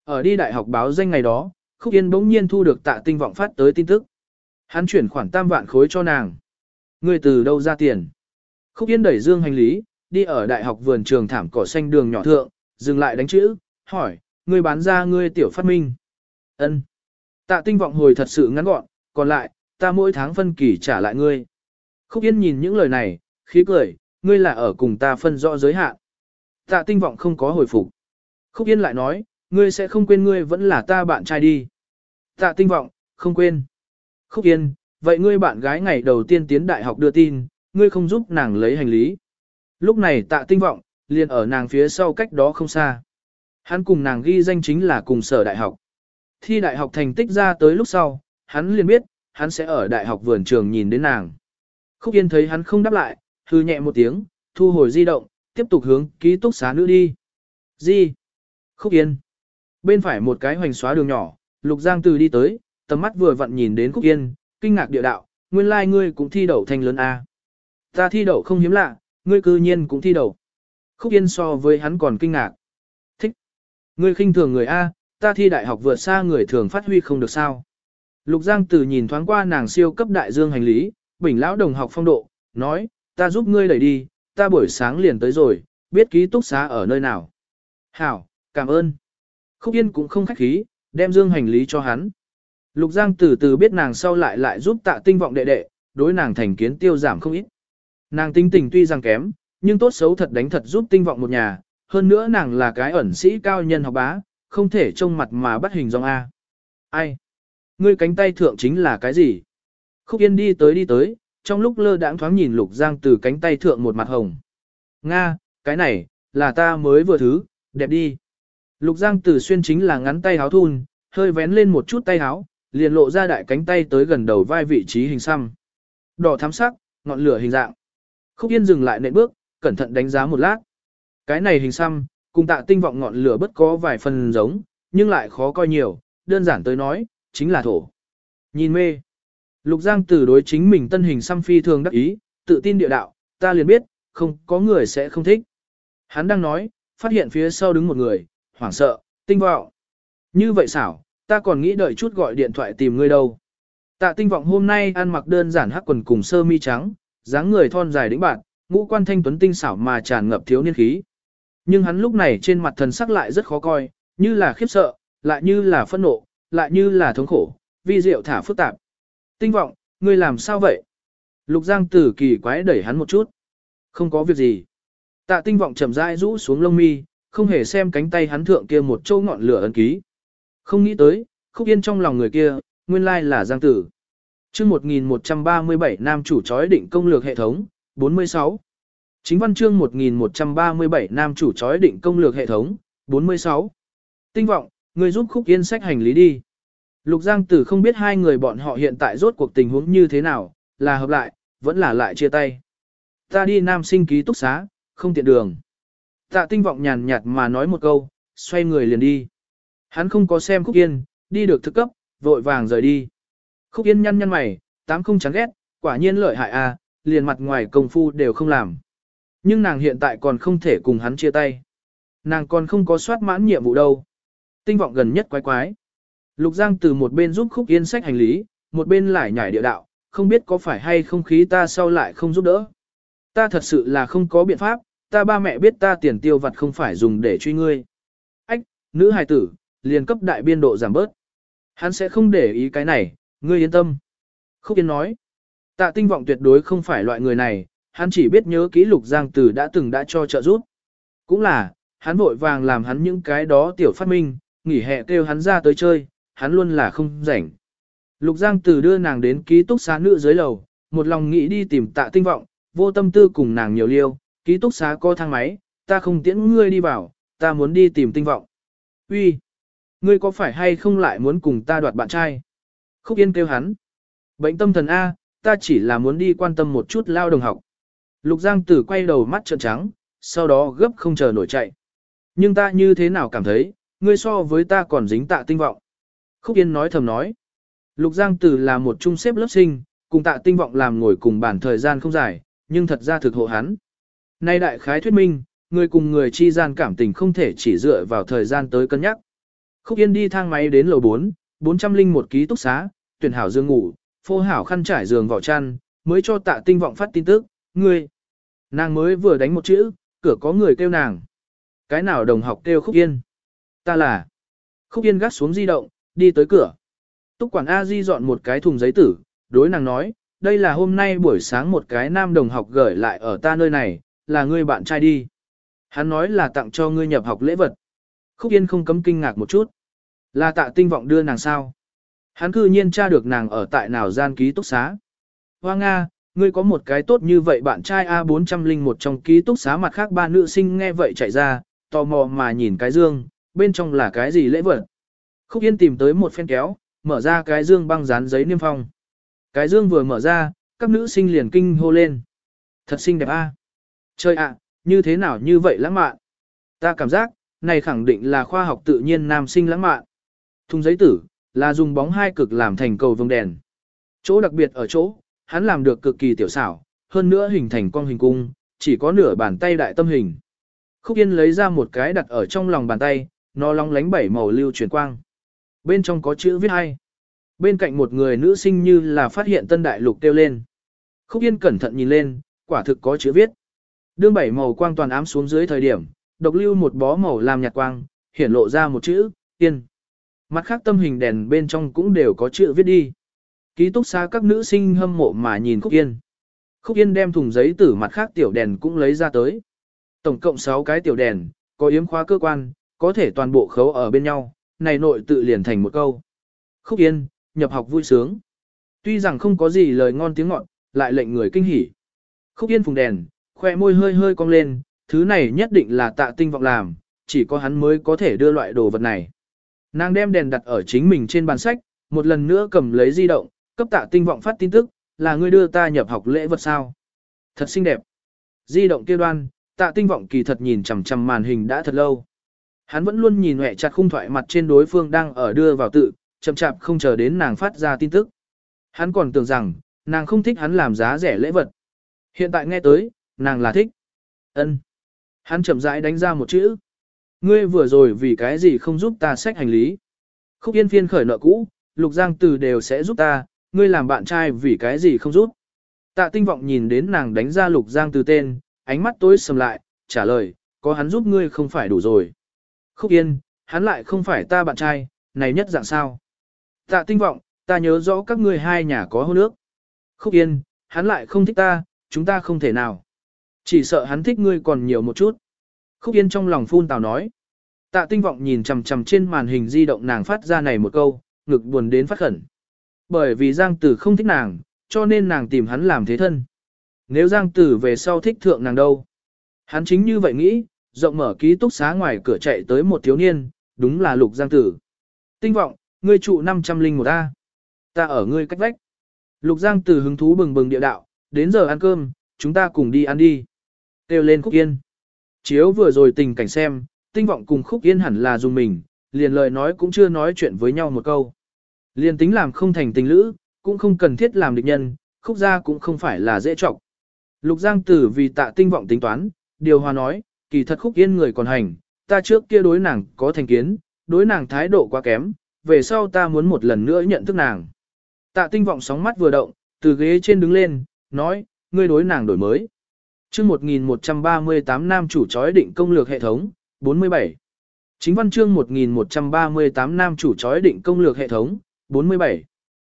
Ở đi đại học báo danh ngày đó, Khúc Yên bỗng nhiên thu được tạ tinh vọng phát tới tin tức. Hắn chuyển khoản tam vạn khối cho nàng. Ngươi từ đâu ra tiền? Khúc Yên đẩy dương hành lý, đi ở đại học vườn trường thảm cỏ xanh đường nhỏ thượng, dừng lại đánh chữ, hỏi, ngươi bán ra ngươi tiểu phát minh. ân Tạ tinh vọng hồi thật sự ngắn gọn, còn lại, ta mỗi tháng phân kỳ trả lại ngươi. Khúc Yên nhìn những lời này, khí cười, ngươi là ở cùng ta phân rõ giới hạn. Tạ tinh vọng không có hồi phục. Khúc Yên lại nói, ngươi sẽ không quên ngươi vẫn là ta bạn trai đi. Tạ tinh vọng, không quên. Khúc Yên, vậy ngươi bạn gái ngày đầu tiên tiến đại học đưa tin, ngươi không giúp nàng lấy hành lý. Lúc này tạ tinh vọng, liền ở nàng phía sau cách đó không xa. Hắn cùng nàng ghi danh chính là cùng sở đại học. Thi đại học thành tích ra tới lúc sau, hắn liền biết, hắn sẽ ở đại học vườn trường nhìn đến nàng. Khúc Yên thấy hắn không đáp lại, hư nhẹ một tiếng, thu hồi di động, tiếp tục hướng ký túc xá nữ đi. Di. Khúc Yên. Bên phải một cái hoành xóa đường nhỏ, Lục Giang Từ đi tới, tầm mắt vừa vặn nhìn đến Khúc Yên, kinh ngạc địa đạo, nguyên lai like ngươi cũng thi đậu thành lớn A. Ta thi đậu không hiếm lạ, ngươi cư nhiên cũng thi đậu. Khúc Yên so với hắn còn kinh ngạc. Thích. Ngươi khinh thường người A, ta thi đại học vượt xa người thường phát huy không được sao. Lục Giang Từ nhìn thoáng qua nàng siêu cấp đại dương hành lý, bình lão đồng học phong độ, nói, ta giúp ngươi đẩy đi, ta buổi sáng liền tới rồi, biết ký túc xá ở nơi nào. Hảo, cảm ơn. Khúc Yên cũng không khách khí, đem dương hành lý cho hắn. Lục Giang từ từ biết nàng sau lại lại giúp tạ tinh vọng đệ đệ, đối nàng thành kiến tiêu giảm không ít. Nàng tinh tình tuy rằng kém, nhưng tốt xấu thật đánh thật giúp tinh vọng một nhà, hơn nữa nàng là cái ẩn sĩ cao nhân học bá, không thể trông mặt mà bắt hình dong A. Ai? Ngươi cánh tay thượng chính là cái gì? Khúc Yên đi tới đi tới, trong lúc lơ đãng thoáng nhìn Lục Giang từ cánh tay thượng một mặt hồng. Nga, cái này, là ta mới vừa thứ, đẹp đi. Lục Giang từ xuyên chính là ngắn tay háo thun, hơi vén lên một chút tay háo, liền lộ ra đại cánh tay tới gần đầu vai vị trí hình xăm. Đỏ thắm sắc, ngọn lửa hình dạng. Khúc Yên dừng lại nện bước, cẩn thận đánh giá một lát. Cái này hình xăm, cùng tạ tinh vọng ngọn lửa bất có vài phần giống, nhưng lại khó coi nhiều, đơn giản tới nói, chính là thổ. Nhìn mê. Lục Giang Tử đối chính mình tân hình xăm phi thường đắc ý, tự tin địa đạo, ta liền biết, không có người sẽ không thích. Hắn đang nói, phát hiện phía sau đứng một người, hoảng sợ, tinh vọng. Như vậy xảo, ta còn nghĩ đợi chút gọi điện thoại tìm ngươi đâu. Tạ tinh vọng hôm nay ăn mặc đơn giản hắc quần cùng sơ mi trắng, dáng người thon dài đĩnh bạn, ngũ quan thanh tuấn tinh xảo mà tràn ngập thiếu niên khí. Nhưng hắn lúc này trên mặt thần sắc lại rất khó coi, như là khiếp sợ, lại như là phẫn nộ, lại như là thống khổ, vi diệu thả phức tạp. Tinh vọng, ngươi làm sao vậy? Lục Giang tử kỳ quái đẩy hắn một chút. Không có việc gì. Tạ tinh vọng chậm rãi rũ xuống lông mi, không hề xem cánh tay hắn thượng kia một châu ngọn lửa ấn ký. Không nghĩ tới, khúc yên trong lòng người kia, nguyên lai là Giang tử. chương 1137 nam chủ chói định công lược hệ thống, 46. Chính văn chương 1137 nam chủ chói định công lược hệ thống, 46. Tinh vọng, người giúp khúc yên sách hành lý đi. Lục Giang Tử không biết hai người bọn họ hiện tại rốt cuộc tình huống như thế nào, là hợp lại, vẫn là lại chia tay. Ta đi nam sinh ký túc xá, không tiện đường. Tạ tinh vọng nhàn nhạt mà nói một câu, xoay người liền đi. Hắn không có xem Khúc Yên, đi được thức cấp, vội vàng rời đi. Khúc Yên nhăn nhăn mày, tám không chán ghét, quả nhiên lợi hại à, liền mặt ngoài công phu đều không làm. Nhưng nàng hiện tại còn không thể cùng hắn chia tay. Nàng còn không có soát mãn nhiệm vụ đâu. Tinh vọng gần nhất quái quái. Lục Giang từ một bên giúp Khúc Yên sách hành lý, một bên lại nhảy địa đạo, không biết có phải hay không khí ta sau lại không giúp đỡ. Ta thật sự là không có biện pháp, ta ba mẹ biết ta tiền tiêu vặt không phải dùng để truy ngươi. ách, nữ hài tử, liền cấp đại biên độ giảm bớt. Hắn sẽ không để ý cái này, ngươi yên tâm. Khúc Yên nói, tạ tinh vọng tuyệt đối không phải loại người này, hắn chỉ biết nhớ kỹ lục giang tử đã từng đã cho trợ giúp. Cũng là, hắn vội vàng làm hắn những cái đó tiểu phát minh, nghỉ hè kêu hắn ra tới chơi, hắn luôn là không rảnh. Lục Giang Tử đưa nàng đến ký túc xá nữ dưới lầu, một lòng nghĩ đi tìm tạ tinh vọng, vô tâm tư cùng nàng nhiều liêu, ký túc xá có thang máy, ta không tiễn ngươi đi vào, ta muốn đi tìm tinh vọng. Uy, ngươi có phải hay không lại muốn cùng ta đoạt bạn trai? Khúc Yên kêu hắn. Bệnh tâm thần A, ta chỉ là muốn đi quan tâm một chút lao đồng học. Lục Giang Tử quay đầu mắt trợn trắng, sau đó gấp không chờ nổi chạy. Nhưng ta như thế nào cảm thấy, ngươi so với ta còn dính tạ tinh vọng. Khúc Yên nói thầm nói. Lục Giang Tử là một trung xếp lớp sinh, cùng tạ tinh vọng làm ngồi cùng bản thời gian không dài, nhưng thật ra thực hộ hắn. Nay đại khái thuyết minh, người cùng người chi gian cảm tình không thể chỉ dựa vào thời gian tới cân nhắc. Khúc Yên đi thang máy đến lầu 4, 401 ký túc xá, tuyển hảo dương ngủ, phô hảo khăn trải giường vỏ chăn, mới cho tạ tinh vọng phát tin tức, ngươi. Nàng mới vừa đánh một chữ, cửa có người kêu nàng. Cái nào đồng học kêu Khúc Yên? Ta là. Khúc Yên gắt xuống di động, đi tới cửa. Túc quản A Di dọn một cái thùng giấy tử, đối nàng nói, đây là hôm nay buổi sáng một cái nam đồng học gửi lại ở ta nơi này, là ngươi bạn trai đi. Hắn nói là tặng cho ngươi nhập học lễ vật. Khúc Yên không cấm kinh ngạc một chút. Là tạ tinh vọng đưa nàng sao? Hắn cư nhiên tra được nàng ở tại nào gian ký túc xá. Hoa Nga, ngươi có một cái tốt như vậy bạn trai A401 trong ký túc xá mặt khác ba nữ sinh nghe vậy chạy ra, tò mò mà nhìn cái dương, bên trong là cái gì lễ vật. Khúc Yên tìm tới một phen kéo, mở ra cái dương băng dán giấy niêm phong. Cái dương vừa mở ra, các nữ sinh liền kinh hô lên. Thật xinh đẹp a Chơi ạ, như thế nào như vậy lãng mạn? Ta cảm giác, này khẳng định là khoa học tự nhiên nam sinh lãng mạn. Thùng giấy tử, là dùng bóng hai cực làm thành cầu vông đèn. Chỗ đặc biệt ở chỗ, hắn làm được cực kỳ tiểu xảo, hơn nữa hình thành con hình cung, chỉ có nửa bàn tay đại tâm hình. Khúc Yên lấy ra một cái đặt ở trong lòng bàn tay, nó long lánh bảy màu lưu chuyển quang. Bên trong có chữ viết hay. Bên cạnh một người nữ sinh như là phát hiện tân đại lục kêu lên. Khúc Yên cẩn thận nhìn lên, quả thực có chữ viết. Đương bảy màu quang toàn ám xuống dưới thời điểm, độc lưu một bó màu làm nhạt quang, hiển lộ ra một chữ, yên. Mặt khác tâm hình đèn bên trong cũng đều có chữ viết đi. Ký túc xá các nữ sinh hâm mộ mà nhìn Khúc Yên. Khúc Yên đem thùng giấy từ mặt khác tiểu đèn cũng lấy ra tới. Tổng cộng 6 cái tiểu đèn, có yếm khóa cơ quan, có thể toàn bộ khấu ở bên nhau, này nội tự liền thành một câu. Khúc Yên, nhập học vui sướng. Tuy rằng không có gì lời ngon tiếng ngọt, lại lệnh người kinh hỉ. Khúc Yên phùng đèn, khoe môi hơi hơi cong lên, thứ này nhất định là tạ tinh vọng làm, chỉ có hắn mới có thể đưa loại đồ vật này. Nàng đem đèn đặt ở chính mình trên bàn sách, một lần nữa cầm lấy di động, cấp tạ tinh vọng phát tin tức, là ngươi đưa ta nhập học lễ vật sao. Thật xinh đẹp. Di động kia đoan, tạ tinh vọng kỳ thật nhìn chằm chằm màn hình đã thật lâu. Hắn vẫn luôn nhìn hẹ chặt khung thoại mặt trên đối phương đang ở đưa vào tự, chậm chạp không chờ đến nàng phát ra tin tức. Hắn còn tưởng rằng, nàng không thích hắn làm giá rẻ lễ vật. Hiện tại nghe tới, nàng là thích. ân Hắn chậm rãi đánh ra một chữ. Ngươi vừa rồi vì cái gì không giúp ta xách hành lý. Khúc yên phiên khởi nợ cũ, lục giang từ đều sẽ giúp ta, ngươi làm bạn trai vì cái gì không giúp. Tạ tinh vọng nhìn đến nàng đánh ra lục giang từ tên, ánh mắt tối sầm lại, trả lời, có hắn giúp ngươi không phải đủ rồi. Khúc yên, hắn lại không phải ta bạn trai, này nhất dạng sao. Tạ tinh vọng, ta nhớ rõ các ngươi hai nhà có hôn ước. Khúc yên, hắn lại không thích ta, chúng ta không thể nào. Chỉ sợ hắn thích ngươi còn nhiều một chút. Khúc yên trong lòng phun tào nói. Tạ tinh vọng nhìn chầm chầm trên màn hình di động nàng phát ra này một câu, ngực buồn đến phát khẩn. Bởi vì Giang Tử không thích nàng, cho nên nàng tìm hắn làm thế thân. Nếu Giang Tử về sau thích thượng nàng đâu? Hắn chính như vậy nghĩ, rộng mở ký túc xá ngoài cửa chạy tới một thiếu niên, đúng là Lục Giang Tử. Tinh vọng, ngươi trụ 501 A. Ta ở ngươi cách vách. Lục Giang Tử hứng thú bừng bừng địa đạo, đến giờ ăn cơm, chúng ta cùng đi ăn đi. Kêu lên Khúc Yên. Chiếu vừa rồi tình cảnh xem, tinh vọng cùng Khúc Yên hẳn là dùng mình, liền lời nói cũng chưa nói chuyện với nhau một câu. Liền tính làm không thành tình lữ, cũng không cần thiết làm địch nhân, Khúc ra cũng không phải là dễ trọng. Lục Giang Tử vì tạ tinh vọng tính toán, điều hòa nói, kỳ thật Khúc Yên người còn hành, ta trước kia đối nàng có thành kiến, đối nàng thái độ quá kém, về sau ta muốn một lần nữa nhận thức nàng. Tạ tinh vọng sóng mắt vừa động, từ ghế trên đứng lên, nói, ngươi đối nàng đổi mới chương 1138 nam chủ chói định công lược hệ thống, 47. Chính văn chương 1138 nam chủ chói định công lược hệ thống, 47.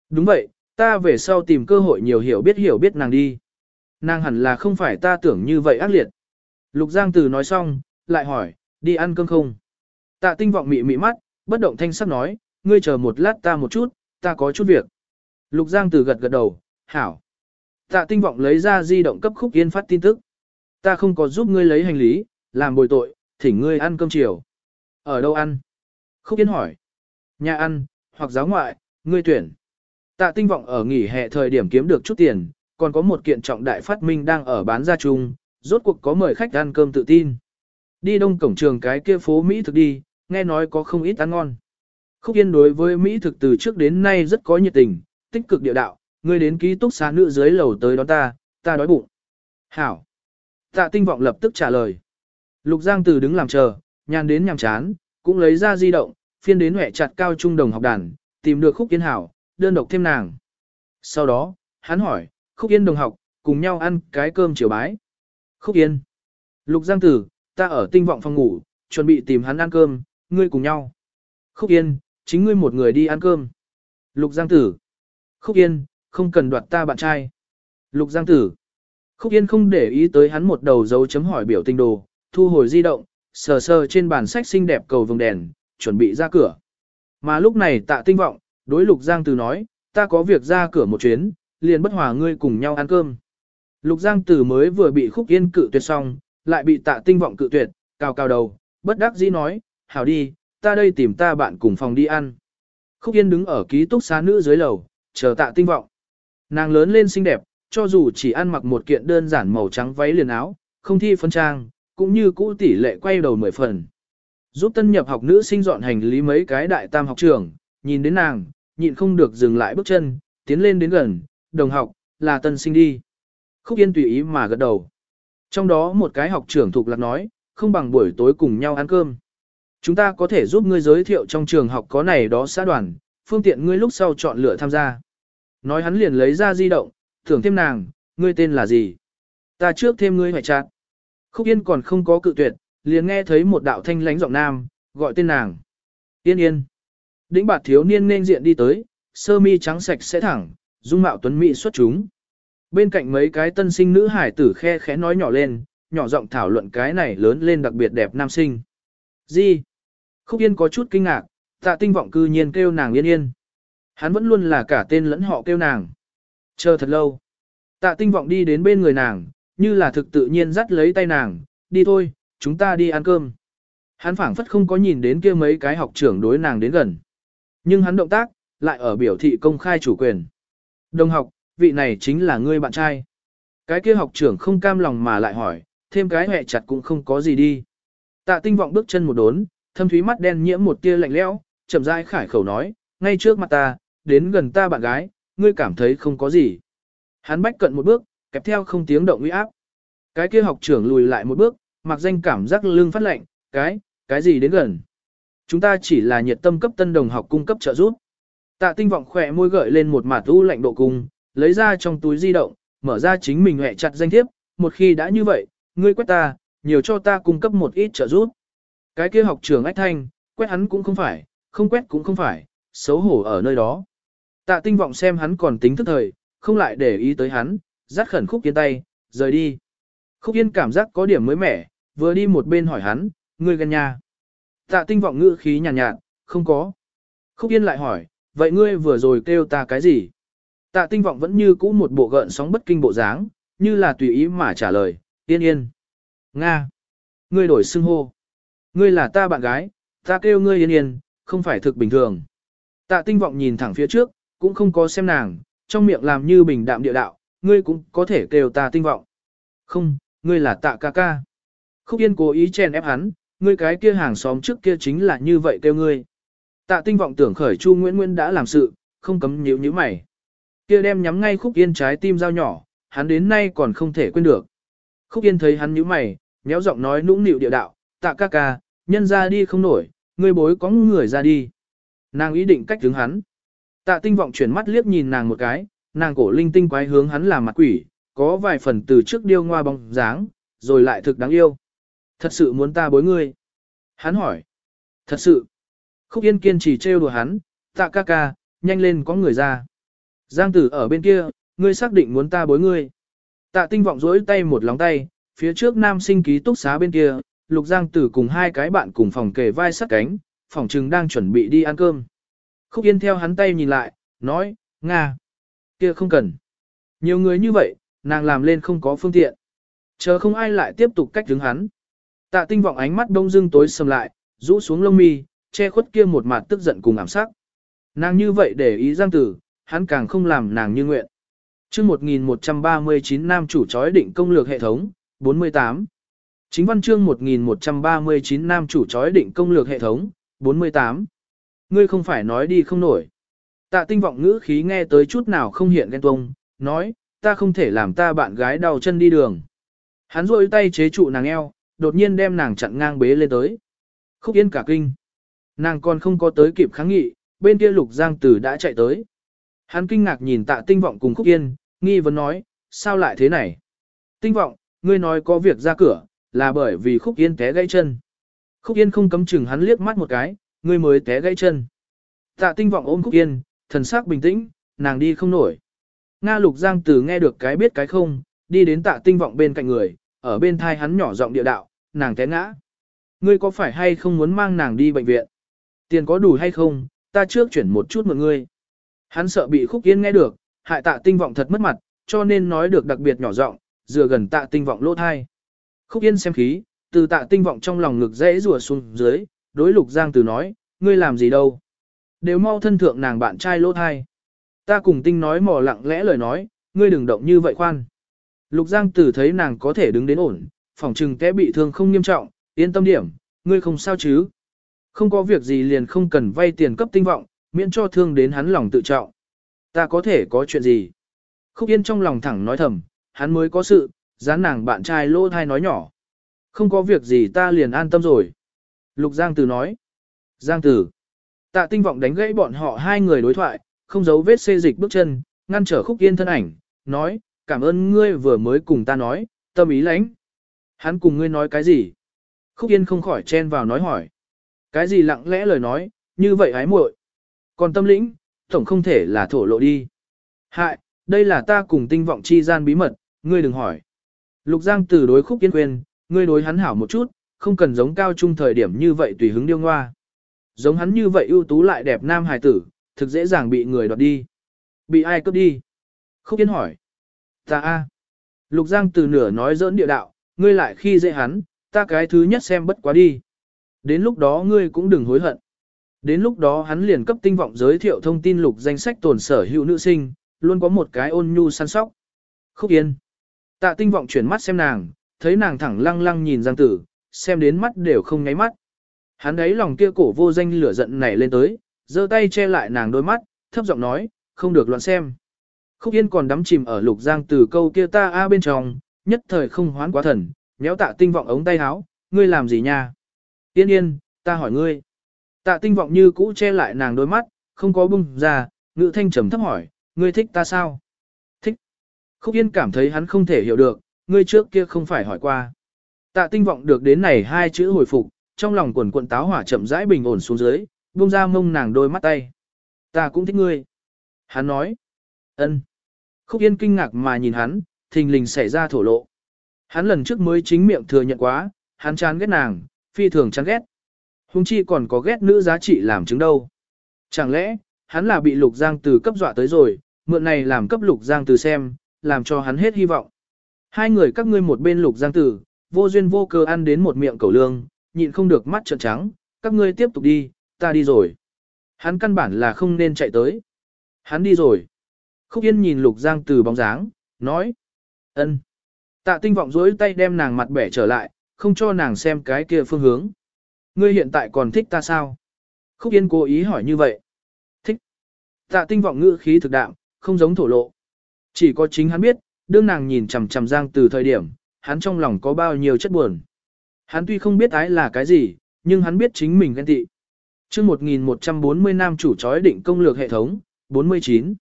Đúng vậy, ta về sau tìm cơ hội nhiều hiểu biết hiểu biết nàng đi. Nàng hẳn là không phải ta tưởng như vậy ác liệt. Lục Giang Từ nói xong, lại hỏi, đi ăn cơm không? Tạ tinh vọng mị mị mắt, bất động thanh sắc nói, ngươi chờ một lát ta một chút, ta có chút việc. Lục Giang Từ gật gật đầu, hảo. Tạ tinh vọng lấy ra di động cấp khúc yên phát tin tức. Ta không có giúp ngươi lấy hành lý, làm bồi tội, thỉnh ngươi ăn cơm chiều. Ở đâu ăn? Khúc yên hỏi. Nhà ăn, hoặc giáo ngoại, ngươi tuyển. Tạ tinh vọng ở nghỉ hè thời điểm kiếm được chút tiền, còn có một kiện trọng đại phát minh đang ở bán ra chung, rốt cuộc có mời khách ăn cơm tự tin. Đi đông cổng trường cái kia phố Mỹ thực đi, nghe nói có không ít ăn ngon. Khúc Yên đối với Mỹ thực từ trước đến nay rất có nhiệt tình, tích cực địa đạo, Ngươi đến ký túc xá nữ dưới lầu tới đón ta, ta đói bụng. Hảo. Tạ tinh vọng lập tức trả lời. Lục Giang từ đứng làm chờ, nhàn đến nhàm chán, cũng lấy ra di động, phiên đến hệ chặt cao trung đồng học đàn, tìm được Khúc Yên Hảo, đơn độc thêm nàng. Sau đó, hắn hỏi, Khúc Yên đồng học, cùng nhau ăn cái cơm chiều bái. Khúc Yên. Lục Giang Tử, ta ở tinh vọng phòng ngủ, chuẩn bị tìm hắn ăn cơm, ngươi cùng nhau. Khúc Yên, chính ngươi một người đi ăn cơm. Lục Giang Tử. Khúc Yên, không cần đoạt ta bạn trai. Lục Giang Tử. Khúc Yên không để ý tới hắn một đầu dấu chấm hỏi biểu tình đồ, thu hồi di động, sờ sờ trên bàn sách xinh đẹp cầu vồng đèn, chuẩn bị ra cửa. Mà lúc này tạ tinh vọng, đối Lục Giang Tử nói, ta có việc ra cửa một chuyến, liền bất hòa ngươi cùng nhau ăn cơm. Lục Giang Tử mới vừa bị Khúc Yên cự tuyệt xong, lại bị tạ tinh vọng cự tuyệt, cao cao đầu, bất đắc dĩ nói, hảo đi, ta đây tìm ta bạn cùng phòng đi ăn. Khúc Yên đứng ở ký túc xá nữ dưới lầu, chờ tạ tinh vọng. Nàng lớn lên xinh đẹp, cho dù chỉ ăn mặc một kiện đơn giản màu trắng váy liền áo, không thi phân trang, cũng như cũ tỷ lệ quay đầu mười phần. Giúp tân nhập học nữ sinh dọn hành lý mấy cái đại tam học trường, nhìn đến nàng, nhịn không được dừng lại bước chân, tiến lên đến gần, đồng học, là tân sinh đi. Khúc Yên tùy ý mà gật đầu. Trong đó một cái học trưởng thuộc lạc nói, không bằng buổi tối cùng nhau ăn cơm. Chúng ta có thể giúp ngươi giới thiệu trong trường học có này đó xã đoàn, phương tiện ngươi lúc sau chọn lựa tham gia. Nói hắn liền lấy ra di động, thưởng thêm nàng, ngươi tên là gì? Ta trước thêm ngươi hoại chặt. Khúc Yên còn không có cự tuyệt, liền nghe thấy một đạo thanh lánh giọng nam, gọi tên nàng. Yên yên. Đĩnh bạt thiếu niên nên diện đi tới, sơ mi trắng sạch sẽ thẳng, dung mạo tuấn mỹ xuất chúng. Bên cạnh mấy cái tân sinh nữ hải tử khe khẽ nói nhỏ lên, nhỏ giọng thảo luận cái này lớn lên đặc biệt đẹp nam sinh. Gì? Khúc Yên có chút kinh ngạc, tạ tinh vọng cư nhiên kêu nàng yên yên. Hắn vẫn luôn là cả tên lẫn họ kêu nàng. Chờ thật lâu. Tạ tinh vọng đi đến bên người nàng, như là thực tự nhiên dắt lấy tay nàng, đi thôi, chúng ta đi ăn cơm. Hắn phảng phất không có nhìn đến kia mấy cái học trưởng đối nàng đến gần. Nhưng hắn động tác, lại ở biểu thị công khai chủ quyền. Đồng học, vị này chính là ngươi bạn trai. Cái kia học trưởng không cam lòng mà lại hỏi, thêm cái hẹ chặt cũng không có gì đi. Tạ tinh vọng bước chân một đốn, thâm thúy mắt đen nhiễm một tia lạnh lẽo, chậm rãi khải khẩu nói, ngay trước mặt ta, đến gần ta bạn gái, ngươi cảm thấy không có gì. Hắn bách cận một bước, kẹp theo không tiếng động uy áp. Cái kia học trưởng lùi lại một bước, mặc danh cảm giác lưng phát lạnh, cái, cái gì đến gần. Chúng ta chỉ là nhiệt tâm cấp tân đồng học cung cấp trợ giúp. Tạ tinh vọng khỏe môi gợi lên một mặt u lạnh độ cung, lấy ra trong túi di động, mở ra chính mình hẹ chặt danh thiếp, một khi đã như vậy, ngươi quét ta, nhiều cho ta cung cấp một ít trợ giúp. Cái kia học trưởng ách thanh, quét hắn cũng không phải, không quét cũng không phải, xấu hổ ở nơi đó. Tạ tinh vọng xem hắn còn tính thức thời, không lại để ý tới hắn, dắt khẩn khúc yên tay, rời đi. Khúc yên cảm giác có điểm mới mẻ, vừa đi một bên hỏi hắn, ngươi gần nhà. Tạ tinh vọng ngữ khí nhàn nhạt, nhạt, không có. Khúc yên lại hỏi, vậy ngươi vừa rồi kêu ta cái gì? Tạ tinh vọng vẫn như cũ một bộ gợn sóng bất kinh bộ dáng, như là tùy ý mà trả lời, yên yên. Nga. Ngươi đổi xưng hô. Ngươi là ta bạn gái, ta kêu ngươi yên yên, không phải thực bình thường. Tạ tinh vọng nhìn thẳng phía trước, cũng không có xem nàng, trong miệng làm như bình đạm địa đạo, ngươi cũng có thể kêu ta tinh vọng. Không, ngươi là tạ ca ca. Khúc yên cố ý chèn ép hắn, ngươi cái kia hàng xóm trước kia chính là như vậy kêu ngươi. Tạ tinh vọng tưởng khởi Chu Nguyễn Nguyễn đã làm sự, không cấm nhíu nhíu mày. Kia đem nhắm ngay Khúc Yên trái tim dao nhỏ, hắn đến nay còn không thể quên được. Khúc Yên thấy hắn nhíu mày, méo giọng nói nũng nịu địa đạo, tạ ca ca, nhân ra đi không nổi, ngươi bối có người ra đi. Nàng ý định cách hướng hắn. Tạ tinh vọng chuyển mắt liếc nhìn nàng một cái, nàng cổ linh tinh quái hướng hắn làm mặt quỷ, có vài phần từ trước điêu ngoa bóng dáng, rồi lại thực đáng yêu. Thật sự muốn ta bối ngươi. Hắn hỏi. Thật sự. Khúc Yên kiên trì trêu đùa hắn, tạ ca ca, nhanh lên có người ra. Giang tử ở bên kia, ngươi xác định muốn ta bối ngươi. Tạ tinh vọng rỗi tay một lóng tay, phía trước nam sinh ký túc xá bên kia, lục giang tử cùng hai cái bạn cùng phòng kề vai sát cánh, phòng trừng đang chuẩn bị đi ăn cơm. Khúc Yên theo hắn tay nhìn lại, nói, Nga, kia không cần. Nhiều người như vậy, nàng làm lên không có phương tiện. Chờ không ai lại tiếp tục cách đứng hắn. Tạ tinh vọng ánh mắt đông dưng tối sầm lại, rũ xuống lông mi, che khuất kia một mặt tức giận cùng ảm sắc. Nàng như vậy để ý giang tử, hắn càng không làm nàng như nguyện. chương 1139 nam chủ chói định công lược hệ thống, 48. Chính văn chương 1139 nam chủ chói định công lược hệ thống, 48. Ngươi không phải nói đi không nổi. Tạ tinh vọng ngữ khí nghe tới chút nào không hiện ghen tuông, nói, ta không thể làm ta bạn gái đau chân đi đường. Hắn rôi tay chế trụ nàng eo, đột nhiên đem nàng chặn ngang bế lên tới. Khúc yên cả kinh. Nàng còn không có tới kịp kháng nghị, bên kia lục giang tử đã chạy tới. Hắn kinh ngạc nhìn tạ tinh vọng cùng khúc yên, nghi vấn nói, sao lại thế này? Tinh vọng, ngươi nói có việc ra cửa, là bởi vì khúc yên té gãy chân. Khúc yên không cấm chừng hắn liếc mắt một cái, ngươi mới té gãy chân. Tạ tinh vọng ôm Cúc yên, thần sắc bình tĩnh, nàng đi không nổi. Nga lục giang tử nghe được cái biết cái không, đi đến tạ tinh vọng bên cạnh người, ở bên thai hắn nhỏ giọng địa đạo, nàng té ngã. Ngươi có phải hay không muốn mang nàng đi bệnh viện? Tiền có đủ hay không, ta trước chuyển một chút mượn ngươi. Hắn sợ bị khúc yên nghe được, hại tạ tinh vọng thật mất mặt, cho nên nói được đặc biệt nhỏ giọng, dựa gần tạ tinh vọng lỗ thai. Khúc yên xem khí, từ tạ tinh vọng trong lòng ngực dễ rùa xuống dưới, đối lục giang từ nói, ngươi làm gì đâu. Đều mau thân thượng nàng bạn trai lỗ thai. Ta cùng tinh nói mò lặng lẽ lời nói, ngươi đừng động như vậy khoan. Lục giang tử thấy nàng có thể đứng đến ổn, phòng trừng té bị thương không nghiêm trọng, yên tâm điểm, ngươi không sao chứ. Không có việc gì liền không cần vay tiền cấp tinh vọng, miễn cho thương đến hắn lòng tự trọng. Ta có thể có chuyện gì? Khúc Yên trong lòng thẳng nói thầm, hắn mới có sự, dán nàng bạn trai lô thai nói nhỏ. Không có việc gì ta liền an tâm rồi. Lục Giang Tử nói. Giang Tử. Tạ tinh vọng đánh gãy bọn họ hai người đối thoại, không giấu vết xê dịch bước chân, ngăn trở Khúc Yên thân ảnh, nói, cảm ơn ngươi vừa mới cùng ta nói, tâm ý lãnh. Hắn cùng ngươi nói cái gì? Khúc Yên không khỏi chen vào nói hỏi. Cái gì lặng lẽ lời nói, như vậy hái muội Còn tâm lĩnh, tổng không thể là thổ lộ đi. Hại, đây là ta cùng tinh vọng chi gian bí mật, ngươi đừng hỏi. Lục Giang từ đối khúc yên quên, ngươi đối hắn hảo một chút, không cần giống cao trung thời điểm như vậy tùy hứng điêu ngoa. Giống hắn như vậy ưu tú lại đẹp nam hài tử, thực dễ dàng bị người đoạt đi. Bị ai cướp đi? Khúc yên hỏi. Ta a Lục Giang từ nửa nói giỡn địa đạo, ngươi lại khi dễ hắn, ta cái thứ nhất xem bất quá đi. Đến lúc đó ngươi cũng đừng hối hận. Đến lúc đó hắn liền cấp tinh vọng giới thiệu thông tin lục danh sách tồn sở hữu nữ sinh, luôn có một cái ôn nhu săn sóc. Khúc yên. Tạ tinh vọng chuyển mắt xem nàng, thấy nàng thẳng lăng lăng nhìn Giang tử, xem đến mắt đều không nháy mắt. Hắn ấy lòng kia cổ vô danh lửa giận nảy lên tới, giơ tay che lại nàng đôi mắt, thấp giọng nói, không được loạn xem. Khúc Yên còn đắm chìm ở lục giang từ câu kia ta a bên trong, nhất thời không hoán quá thần, nhéo tạ tinh vọng ống tay háo, ngươi làm gì nha? Yên yên, ta hỏi ngươi. Tạ tinh vọng như cũ che lại nàng đôi mắt, không có bung ra, ngữ thanh trầm thấp hỏi, ngươi thích ta sao? Thích. Khúc Yên cảm thấy hắn không thể hiểu được, ngươi trước kia không phải hỏi qua. Tạ tinh vọng được đến này hai chữ hồi phục, trong lòng quần quận táo hỏa chậm rãi bình ổn xuống dưới, buông ra mông nàng đôi mắt tay. Ta cũng thích ngươi. Hắn nói. ân. Khúc Yên kinh ngạc mà nhìn hắn, thình lình xảy ra thổ lộ. Hắn lần trước mới chính miệng thừa nhận quá, hắn chán ghét nàng, phi thường chán ghét. Hùng chi còn có ghét nữ giá trị làm chứng đâu. Chẳng lẽ, hắn là bị lục giang từ cấp dọa tới rồi, mượn này làm cấp lục giang từ xem, làm cho hắn hết hy vọng. Hai người các ngươi một bên lục giang tử, vô duyên vô cơ ăn đến một miệng cầu lương, nhịn không được mắt trợn trắng, các ngươi tiếp tục đi, ta đi rồi. Hắn căn bản là không nên chạy tới. Hắn đi rồi. Khúc Yên nhìn Lục Giang từ bóng dáng, nói. ân Tạ tinh vọng dối tay đem nàng mặt bẻ trở lại, không cho nàng xem cái kia phương hướng. Ngươi hiện tại còn thích ta sao? Khúc Yên cố ý hỏi như vậy. Thích. Tạ tinh vọng ngữ khí thực đạm, không giống thổ lộ. Chỉ có chính hắn biết, đương nàng nhìn chằm chằm Giang từ thời điểm, hắn trong lòng có bao nhiêu chất buồn. Hắn tuy không biết ái là cái gì, nhưng hắn biết chính mình ghen tị. chương 1140 nam chủ chói định công lược hệ thống, 49.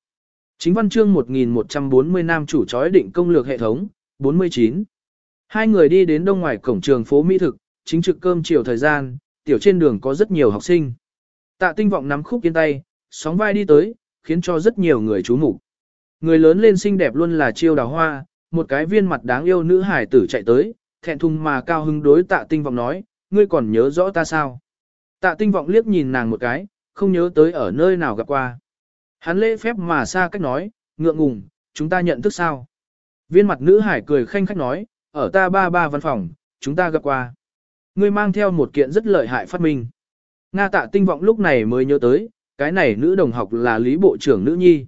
Chính văn chương 1140 nam chủ chói định công lược hệ thống, 49. Hai người đi đến đông ngoài cổng trường phố Mỹ Thực, chính trực cơm chiều thời gian, tiểu trên đường có rất nhiều học sinh. Tạ tinh vọng nắm khúc yên tay, sóng vai đi tới, khiến cho rất nhiều người chú mục Người lớn lên xinh đẹp luôn là chiêu đào hoa, một cái viên mặt đáng yêu nữ hải tử chạy tới, thẹn thùng mà cao hứng đối tạ tinh vọng nói, ngươi còn nhớ rõ ta sao? Tạ tinh vọng liếc nhìn nàng một cái, không nhớ tới ở nơi nào gặp qua. Hắn lễ phép mà xa cách nói, ngượng ngùng, chúng ta nhận thức sao? Viên mặt nữ hải cười khanh khách nói, ở ta ba ba văn phòng, chúng ta gặp qua. Ngươi mang theo một kiện rất lợi hại phát minh. Nga tạ tinh vọng lúc này mới nhớ tới, cái này nữ đồng học là Lý Bộ trưởng nữ nhi.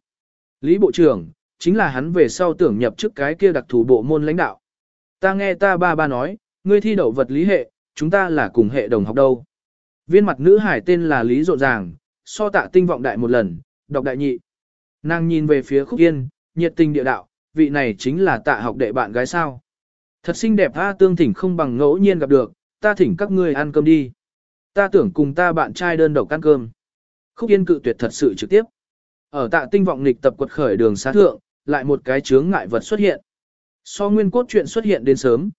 Lý Bộ trưởng, chính là hắn về sau tưởng nhập chức cái kia đặc thù bộ môn lãnh đạo. Ta nghe ta ba ba nói, ngươi thi đậu vật lý hệ, chúng ta là cùng hệ đồng học đâu. Viên mặt nữ hải tên là Lý Rộn Ràng, so tạ tinh vọng đại một lần, đọc đại nhị. Nàng nhìn về phía khúc yên, nhiệt tình địa đạo, vị này chính là tạ học đệ bạn gái sao. Thật xinh đẹp tha tương thỉnh không bằng ngẫu nhiên gặp được, ta thỉnh các ngươi ăn cơm đi. Ta tưởng cùng ta bạn trai đơn độc ăn cơm. Khúc yên cự tuyệt thật sự trực tiếp. Ở tạ tinh vọng nghịch tập quật khởi đường xá thượng, lại một cái chướng ngại vật xuất hiện. So nguyên cốt chuyện xuất hiện đến sớm.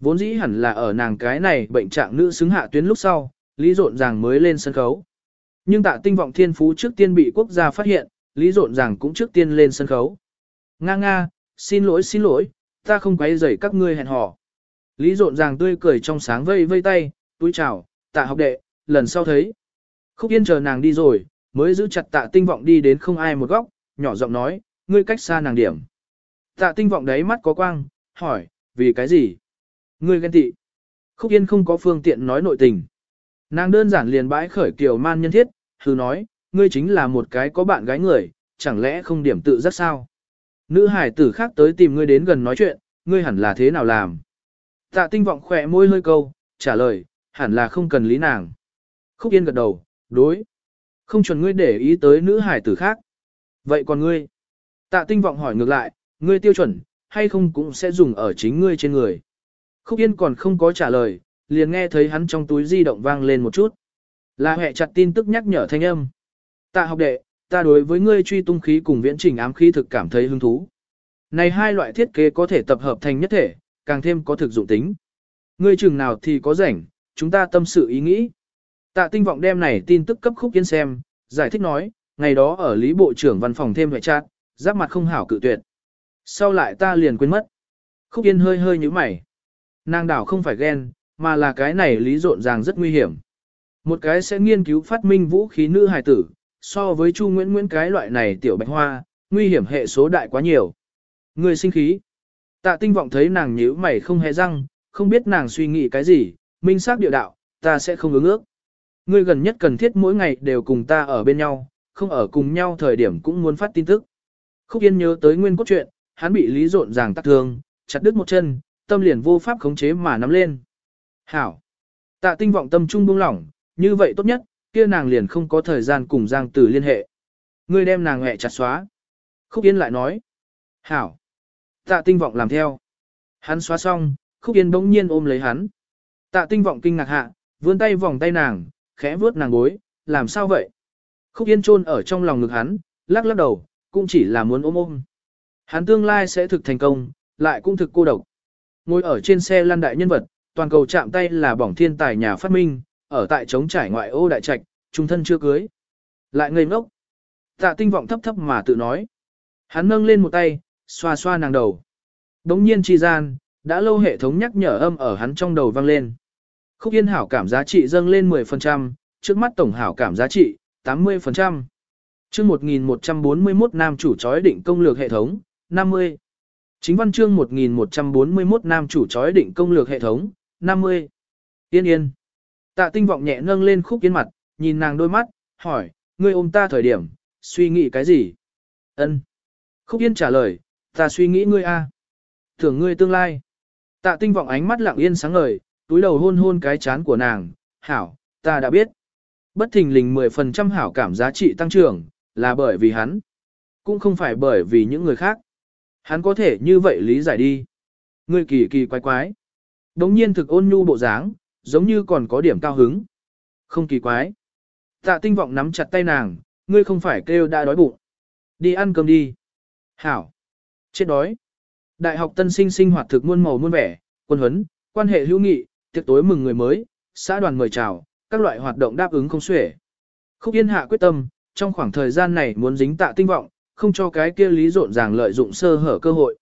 Vốn dĩ hẳn là ở nàng cái này bệnh trạng nữ xứng hạ tuyến lúc sau, Lý Rộn Ràng mới lên sân khấu. Nhưng tạ tinh vọng thiên phú trước tiên bị quốc gia phát hiện, Lý Rộn Ràng cũng trước tiên lên sân khấu. Nga nga, xin lỗi xin lỗi, ta không quấy rầy các ngươi hẹn hò. Lý Rộn Ràng tươi cười trong sáng vây vây tay, túi chào, tạ học đệ, lần sau thấy. Khúc Yên chờ nàng đi rồi, mới giữ chặt tạ tinh vọng đi đến không ai một góc, nhỏ giọng nói, ngươi cách xa nàng điểm. Tạ tinh vọng đấy mắt có quang, hỏi, vì cái gì? Ngươi ghen tị. Khúc Yên không có phương tiện nói nội tình. Nàng đơn giản liền bãi khởi kiểu man nhân thiết, hư nói, ngươi chính là một cái có bạn gái người, chẳng lẽ không điểm tự rất sao? Nữ hải tử khác tới tìm ngươi đến gần nói chuyện, ngươi hẳn là thế nào làm? Tạ tinh vọng khỏe môi hơi câu, trả lời, hẳn là không cần lý nàng. Khúc Yên gật đầu, đối. Không chuẩn ngươi để ý tới nữ hải tử khác. Vậy còn ngươi? Tạ tinh vọng hỏi ngược lại, ngươi tiêu chuẩn, hay không cũng sẽ dùng ở chính ngươi trên người. Khúc Yên còn không có trả lời, liền nghe thấy hắn trong túi di động vang lên một chút. Là hệ chặt tin tức nhắc nhở thanh âm. Tạ học đệ, ta đối với ngươi truy tung khí cùng viễn trình ám khí thực cảm thấy hứng thú. Này hai loại thiết kế có thể tập hợp thành nhất thể, càng thêm có thực dụng tính. Ngươi chừng nào thì có rảnh, chúng ta tâm sự ý nghĩ. Tạ tinh vọng đem này tin tức cấp khúc yên xem, giải thích nói, ngày đó ở Lý Bộ trưởng văn phòng thêm hệ chặt, giáp mặt không hảo cự tuyệt. Sau lại ta liền quên mất. Khúc yên hơi hơi như mày. Nàng đảo không phải ghen, mà là cái này lý rộn ràng rất nguy hiểm. Một cái sẽ nghiên cứu phát minh vũ khí nữ hài tử, so với Chu Nguyễn Nguyễn cái loại này tiểu bạch hoa, nguy hiểm hệ số đại quá nhiều. Người sinh khí. Tạ tinh vọng thấy nàng nhíu mày không hề răng, không biết nàng suy nghĩ cái gì, minh xác địa đạo, ta sẽ không ứng ước. Ngươi gần nhất cần thiết mỗi ngày đều cùng ta ở bên nhau, không ở cùng nhau thời điểm cũng muốn phát tin tức. Khúc Yên nhớ tới nguyên cốt truyện, hắn bị lý rộn ràng tắc thương, chặt đứt một chân, tâm liền vô pháp khống chế mà nắm lên. Hảo. Tạ tinh vọng tâm trung buông lỏng, như vậy tốt nhất, kia nàng liền không có thời gian cùng Giang Tử liên hệ. Ngươi đem nàng hẹ chặt xóa. Khúc Yên lại nói. Hảo. Tạ tinh vọng làm theo. Hắn xóa xong, Khúc Yên bỗng nhiên ôm lấy hắn. Tạ tinh vọng kinh ngạc hạ, vươn tay vòng tay nàng, khẽ vuốt nàng gối, làm sao vậy? Khúc Yên chôn ở trong lòng ngực hắn, lắc lắc đầu, cũng chỉ là muốn ôm ôm. Hắn tương lai sẽ thực thành công, lại cũng thực cô độc. Ngồi ở trên xe lăn đại nhân vật, toàn cầu chạm tay là bỏng thiên tài nhà phát minh, ở tại trống trải ngoại ô đại trạch, trung thân chưa cưới. Lại ngây ngốc. Tạ tinh vọng thấp thấp mà tự nói. Hắn nâng lên một tay, xoa xoa nàng đầu. Đống nhiên chi gian, đã lâu hệ thống nhắc nhở âm ở hắn trong đầu vang lên. Khúc yên hảo cảm giá trị dâng lên 10%, trước mắt tổng hảo cảm giá trị, 80%. Chương 1141 nam chủ chói định công lược hệ thống, 50. Chính văn chương 1141 nam chủ chói định công lược hệ thống, 50. Yên yên. Tạ tinh vọng nhẹ nâng lên khúc yên mặt, nhìn nàng đôi mắt, hỏi, ngươi ôm ta thời điểm, suy nghĩ cái gì? ân Khúc yên trả lời, ta suy nghĩ ngươi a Thưởng ngươi tương lai. Tạ tinh vọng ánh mắt lặng yên sáng ngời, túi đầu hôn hôn cái chán của nàng, hảo, ta đã biết. Bất thình lình 10% hảo cảm giá trị tăng trưởng, là bởi vì hắn. Cũng không phải bởi vì những người khác. Hắn có thể như vậy lý giải đi. Ngươi kỳ kỳ quái quái. Đống nhiên thực ôn nhu bộ dáng, giống như còn có điểm cao hứng. Không kỳ quái. Tạ tinh vọng nắm chặt tay nàng, ngươi không phải kêu đã đói bụng. Đi ăn cơm đi. Hảo. Chết đói. Đại học tân sinh sinh hoạt thực muôn màu muôn vẻ, quân huấn, quan hệ hữu nghị, tiệc tối mừng người mới, xã đoàn mời chào, các loại hoạt động đáp ứng không xuể. Khúc Yên hạ quyết tâm, trong khoảng thời gian này muốn dính tạ tinh vọng, không cho cái kia lý rộn ràng lợi dụng sơ hở cơ hội.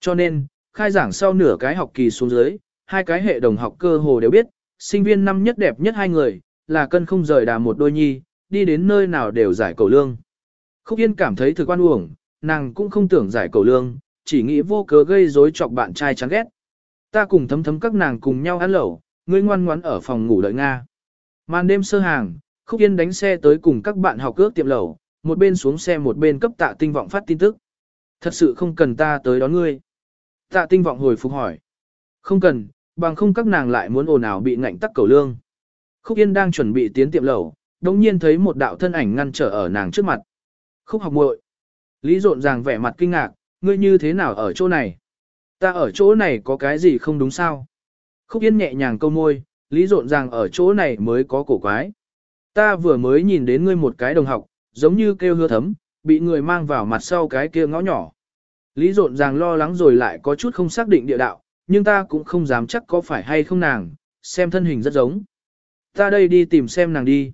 Cho nên, khai giảng sau nửa cái học kỳ xuống dưới, hai cái hệ đồng học cơ hồ đều biết, sinh viên năm nhất đẹp nhất hai người, là cân không rời đà một đôi nhi, đi đến nơi nào đều giải cầu lương. Khúc Yên cảm thấy thực quan uổng, nàng cũng không tưởng giải cầu lương, chỉ nghĩ vô cớ gây rối chọc bạn trai chán ghét. Ta cùng thấm thấm các nàng cùng nhau ăn lẩu, ngươi ngoan ngoãn ở phòng ngủ đợi Nga. Màn đêm sơ hàng, Khúc Yên đánh xe tới cùng các bạn học cước tiệm lẩu, một bên xuống xe một bên cấp tạ tinh vọng phát tin tức. Thật sự không cần ta tới đón ngươi. Tạ tinh vọng hồi phục hỏi. Không cần, bằng không các nàng lại muốn ồn ào bị ngạnh tắc cầu lương. Khúc Yên đang chuẩn bị tiến tiệm lẩu, đồng nhiên thấy một đạo thân ảnh ngăn trở ở nàng trước mặt. Khúc học muội Lý rộn ràng vẻ mặt kinh ngạc, ngươi như thế nào ở chỗ này? Ta ở chỗ này có cái gì không đúng sao? Khúc Yên nhẹ nhàng câu môi, Lý rộn ràng ở chỗ này mới có cổ quái. Ta vừa mới nhìn đến ngươi một cái đồng học, giống như kêu hứa thấm, bị người mang vào mặt sau cái kia ngõ nhỏ. Lý rộn ràng lo lắng rồi lại có chút không xác định địa đạo, nhưng ta cũng không dám chắc có phải hay không nàng, xem thân hình rất giống. Ta đây đi tìm xem nàng đi.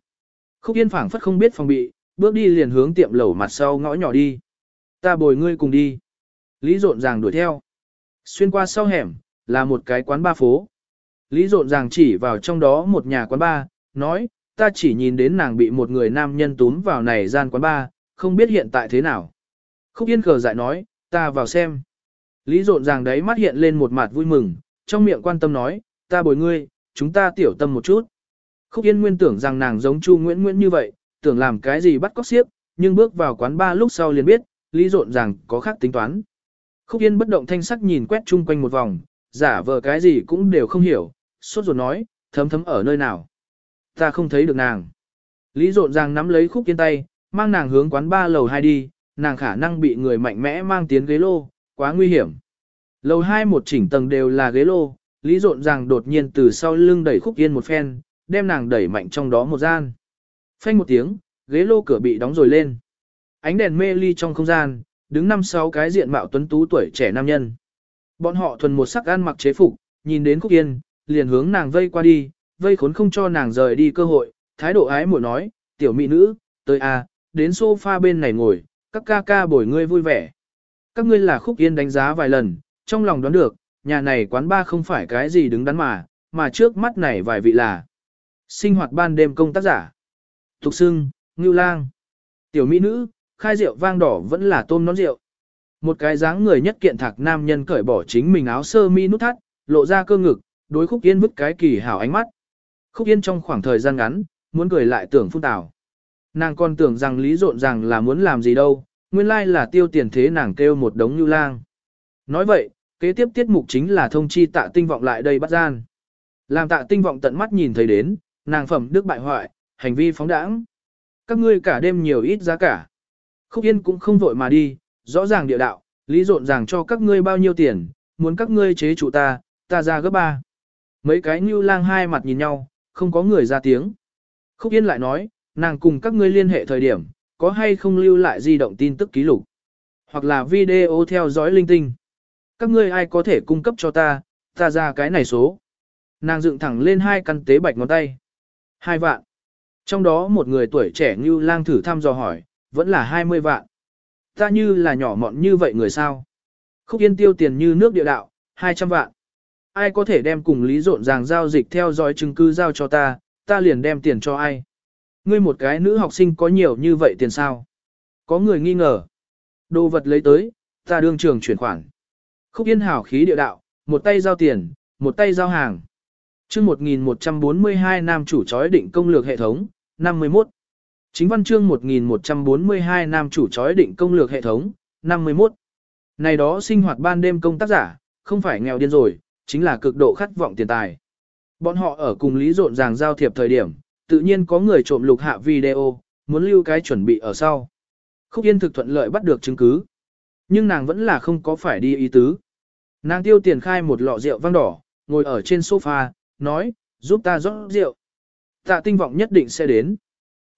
Khúc Yên phảng phất không biết phòng bị, bước đi liền hướng tiệm lẩu mặt sau ngõ nhỏ đi. Ta bồi ngươi cùng đi. Lý rộn ràng đuổi theo. Xuyên qua sau hẻm, là một cái quán ba phố. Lý rộn ràng chỉ vào trong đó một nhà quán ba, nói, ta chỉ nhìn đến nàng bị một người nam nhân túm vào này gian quán ba, không biết hiện tại thế nào. Khúc Yên khờ dại nói, ta vào xem. Lý rộn ràng đấy mắt hiện lên một mặt vui mừng, trong miệng quan tâm nói, ta bồi ngươi, chúng ta tiểu tâm một chút. Khúc Yên nguyên tưởng rằng nàng giống Chu Nguyễn Nguyễn như vậy, tưởng làm cái gì bắt cóc xiếp, nhưng bước vào quán ba lúc sau liền biết, Lý rộn ràng có khác tính toán. Khúc Yên bất động thanh sắc nhìn quét chung quanh một vòng, giả vờ cái gì cũng đều không hiểu, sốt ruột nói, thấm thấm ở nơi nào. Ta không thấy được nàng. Lý rộn ràng nắm lấy Khúc kiên tay, mang nàng hướng quán ba lầu 2 đi, nàng khả năng bị người mạnh mẽ mang tiến ghế lô, quá nguy hiểm. Lầu 2 một chỉnh tầng đều là ghế lô, Lý rộn ràng đột nhiên từ sau lưng đẩy Khúc Yên một phen, đem nàng đẩy mạnh trong đó một gian. Phanh một tiếng, ghế lô cửa bị đóng rồi lên. Ánh đèn mê ly trong không gian, đứng năm sáu cái diện mạo tuấn tú tuổi trẻ nam nhân. Bọn họ thuần một sắc ăn mặc chế phục, nhìn đến Khúc Yên, liền hướng nàng vây qua đi, vây khốn không cho nàng rời đi cơ hội, thái độ ái muội nói, tiểu mỹ nữ, tới à, đến sofa bên này ngồi, các ca ca bồi ngươi vui vẻ. Các ngươi là Khúc Yên đánh giá vài lần, trong lòng đoán được, nhà này quán ba không phải cái gì đứng đắn mà, mà trước mắt này vài vị là sinh hoạt ban đêm công tác giả. Thục Sưng, Ngưu Lang, Tiểu Mỹ Nữ, khai rượu vang đỏ vẫn là tôm nón rượu. Một cái dáng người nhất kiện thạc nam nhân cởi bỏ chính mình áo sơ mi nút thắt, lộ ra cơ ngực, đối Khúc Yên vứt cái kỳ hảo ánh mắt. Khúc Yên trong khoảng thời gian ngắn, muốn cười lại tưởng phun tào. Nàng còn tưởng rằng lý rộn rằng là muốn làm gì đâu, nguyên lai là tiêu tiền thế nàng kêu một đống như lang. Nói vậy, kế tiếp tiết mục chính là thông chi tạ tinh vọng lại đây bắt gian. Làm tạ tinh vọng tận mắt nhìn thấy đến, nàng phẩm đức bại hoại, hành vi phóng đãng. Các ngươi cả đêm nhiều ít giá cả. Khúc Yên cũng không vội mà đi, rõ ràng địa đạo, lý rộn ràng cho các ngươi bao nhiêu tiền, muốn các ngươi chế chủ ta, ta ra gấp ba. Mấy cái như lang hai mặt nhìn nhau, không có người ra tiếng. Khúc Yên lại nói, nàng cùng các ngươi liên hệ thời điểm, có hay không lưu lại di động tin tức ký lục, hoặc là video theo dõi linh tinh. Các ngươi ai có thể cung cấp cho ta, ta ra cái này số. Nàng dựng thẳng lên hai căn tế bạch ngón tay. Hai vạn. Trong đó một người tuổi trẻ như lang thử thăm dò hỏi, vẫn là 20 vạn. Ta như là nhỏ mọn như vậy người sao? Khúc yên tiêu tiền như nước địa đạo, 200 vạn. Ai có thể đem cùng lý rộn ràng giao dịch theo dõi chứng cứ giao cho ta, ta liền đem tiền cho ai? Ngươi một cái nữ học sinh có nhiều như vậy tiền sao? Có người nghi ngờ. Đồ vật lấy tới, ta đương trường chuyển khoản. Khúc yên hảo khí địa đạo, một tay giao tiền, một tay giao hàng. chương 1142 nam chủ chói định công lược hệ thống, 51. Chính văn chương 1142 nam chủ chói định công lược hệ thống, 51. Này đó sinh hoạt ban đêm công tác giả, không phải nghèo điên rồi, chính là cực độ khát vọng tiền tài. Bọn họ ở cùng lý rộn ràng giao thiệp thời điểm, tự nhiên có người trộm lục hạ video, muốn lưu cái chuẩn bị ở sau. Khúc Yên thực thuận lợi bắt được chứng cứ. Nhưng nàng vẫn là không có phải đi ý tứ. Nàng tiêu tiền khai một lọ rượu vang đỏ, ngồi ở trên sofa, nói, giúp ta rót rượu. Tạ tinh vọng nhất định sẽ đến.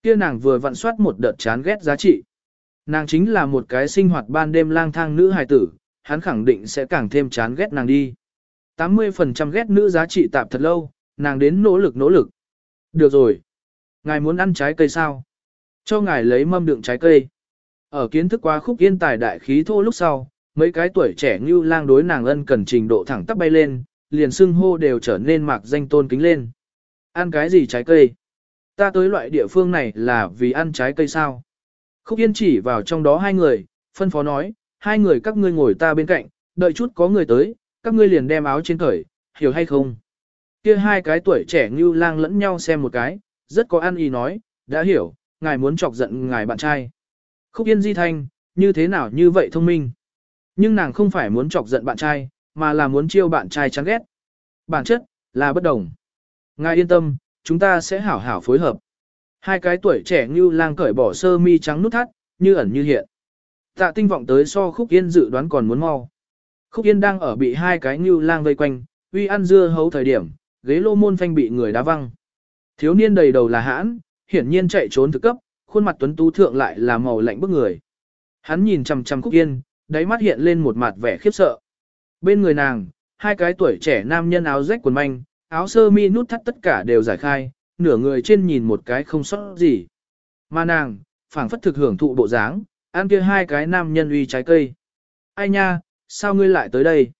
Kia nàng vừa vặn soát một đợt chán ghét giá trị. Nàng chính là một cái sinh hoạt ban đêm lang thang nữ hài tử, hắn khẳng định sẽ càng thêm chán ghét nàng đi. 80% ghét nữ giá trị tạp thật lâu, nàng đến nỗ lực nỗ lực. Được rồi. Ngài muốn ăn trái cây sao? Cho ngài lấy mâm đựng trái cây. Ở kiến thức quá khúc yên tài đại khí thô lúc sau, mấy cái tuổi trẻ như lang đối nàng ân cần trình độ thẳng tắp bay lên, liền xưng hô đều trở nên mạc danh tôn kính lên. Ăn cái gì trái cây? Ta tới loại địa phương này là vì ăn trái cây sao? Khúc Yên chỉ vào trong đó hai người, phân phó nói, hai người các ngươi ngồi ta bên cạnh, đợi chút có người tới, các ngươi liền đem áo trên cởi, hiểu hay không? Kia hai cái tuổi trẻ như lang lẫn nhau xem một cái, rất có ăn ý nói, đã hiểu, ngài muốn chọc giận ngài bạn trai. Khúc Yên di thanh, như thế nào như vậy thông minh? Nhưng nàng không phải muốn chọc giận bạn trai, mà là muốn chiêu bạn trai chán ghét. Bản chất, là bất đồng. Ngài yên tâm, chúng ta sẽ hảo hảo phối hợp. Hai cái tuổi trẻ như lang cởi bỏ sơ mi trắng nút thắt, như ẩn như hiện. Tạ tinh vọng tới so khúc yên dự đoán còn muốn mau. Khúc yên đang ở bị hai cái như lang vây quanh, uy ăn dưa hấu thời điểm, ghế lô môn phanh bị người đá văng. Thiếu niên đầy đầu là hãn, hiển nhiên chạy trốn thực cấp, khuôn mặt tuấn tú thượng lại là màu lạnh bức người. Hắn nhìn chằm chằm khúc yên, đáy mắt hiện lên một mặt vẻ khiếp sợ. Bên người nàng, hai cái tuổi trẻ nam nhân áo rách quần manh, áo sơ mi nút thắt tất cả đều giải khai, nửa người trên nhìn một cái không sót gì. Mà nàng, phảng phất thực hưởng thụ bộ dáng, ăn kia hai cái nam nhân uy trái cây. Ai nha, sao ngươi lại tới đây?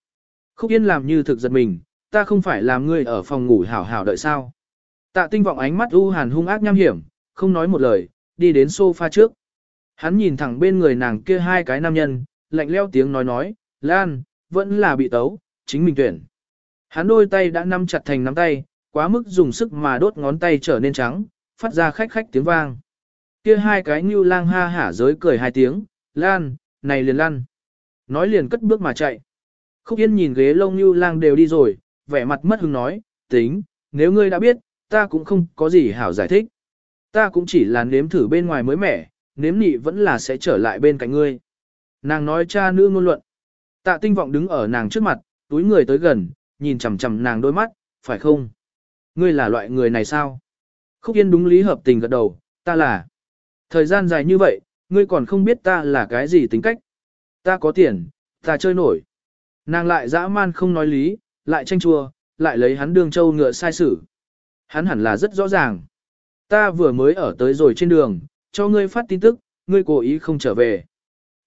Khúc Yên làm như thực giật mình, ta không phải làm ngươi ở phòng ngủ hảo hảo đợi sao. Tạ tinh vọng ánh mắt u hàn hung ác nham hiểm, không nói một lời, đi đến sofa trước. Hắn nhìn thẳng bên người nàng kia hai cái nam nhân, lạnh leo tiếng nói nói, Lan, vẫn là bị tấu, chính mình tuyển. Hắn đôi tay đã nắm chặt thành nắm tay, quá mức dùng sức mà đốt ngón tay trở nên trắng, phát ra khách khách tiếng vang. Kia hai cái như lang ha hả giới cười hai tiếng, Lan, này liền lăn. Nói liền cất bước mà chạy. Khúc Yên nhìn ghế lông như lang đều đi rồi, vẻ mặt mất hứng nói, tính, nếu ngươi đã biết, ta cũng không có gì hảo giải thích. Ta cũng chỉ là nếm thử bên ngoài mới mẻ, nếm nị vẫn là sẽ trở lại bên cạnh ngươi. Nàng nói cha nữ ngôn luận. Tạ tinh vọng đứng ở nàng trước mặt, túi người tới gần, nhìn chằm chằm nàng đôi mắt, phải không? Ngươi là loại người này sao? Khúc Yên đúng lý hợp tình gật đầu, ta là. Thời gian dài như vậy, ngươi còn không biết ta là cái gì tính cách. Ta có tiền, ta chơi nổi. Nàng lại dã man không nói lý, lại tranh chua, lại lấy hắn đường châu ngựa sai sử. Hắn hẳn là rất rõ ràng. Ta vừa mới ở tới rồi trên đường, cho ngươi phát tin tức, ngươi cố ý không trở về.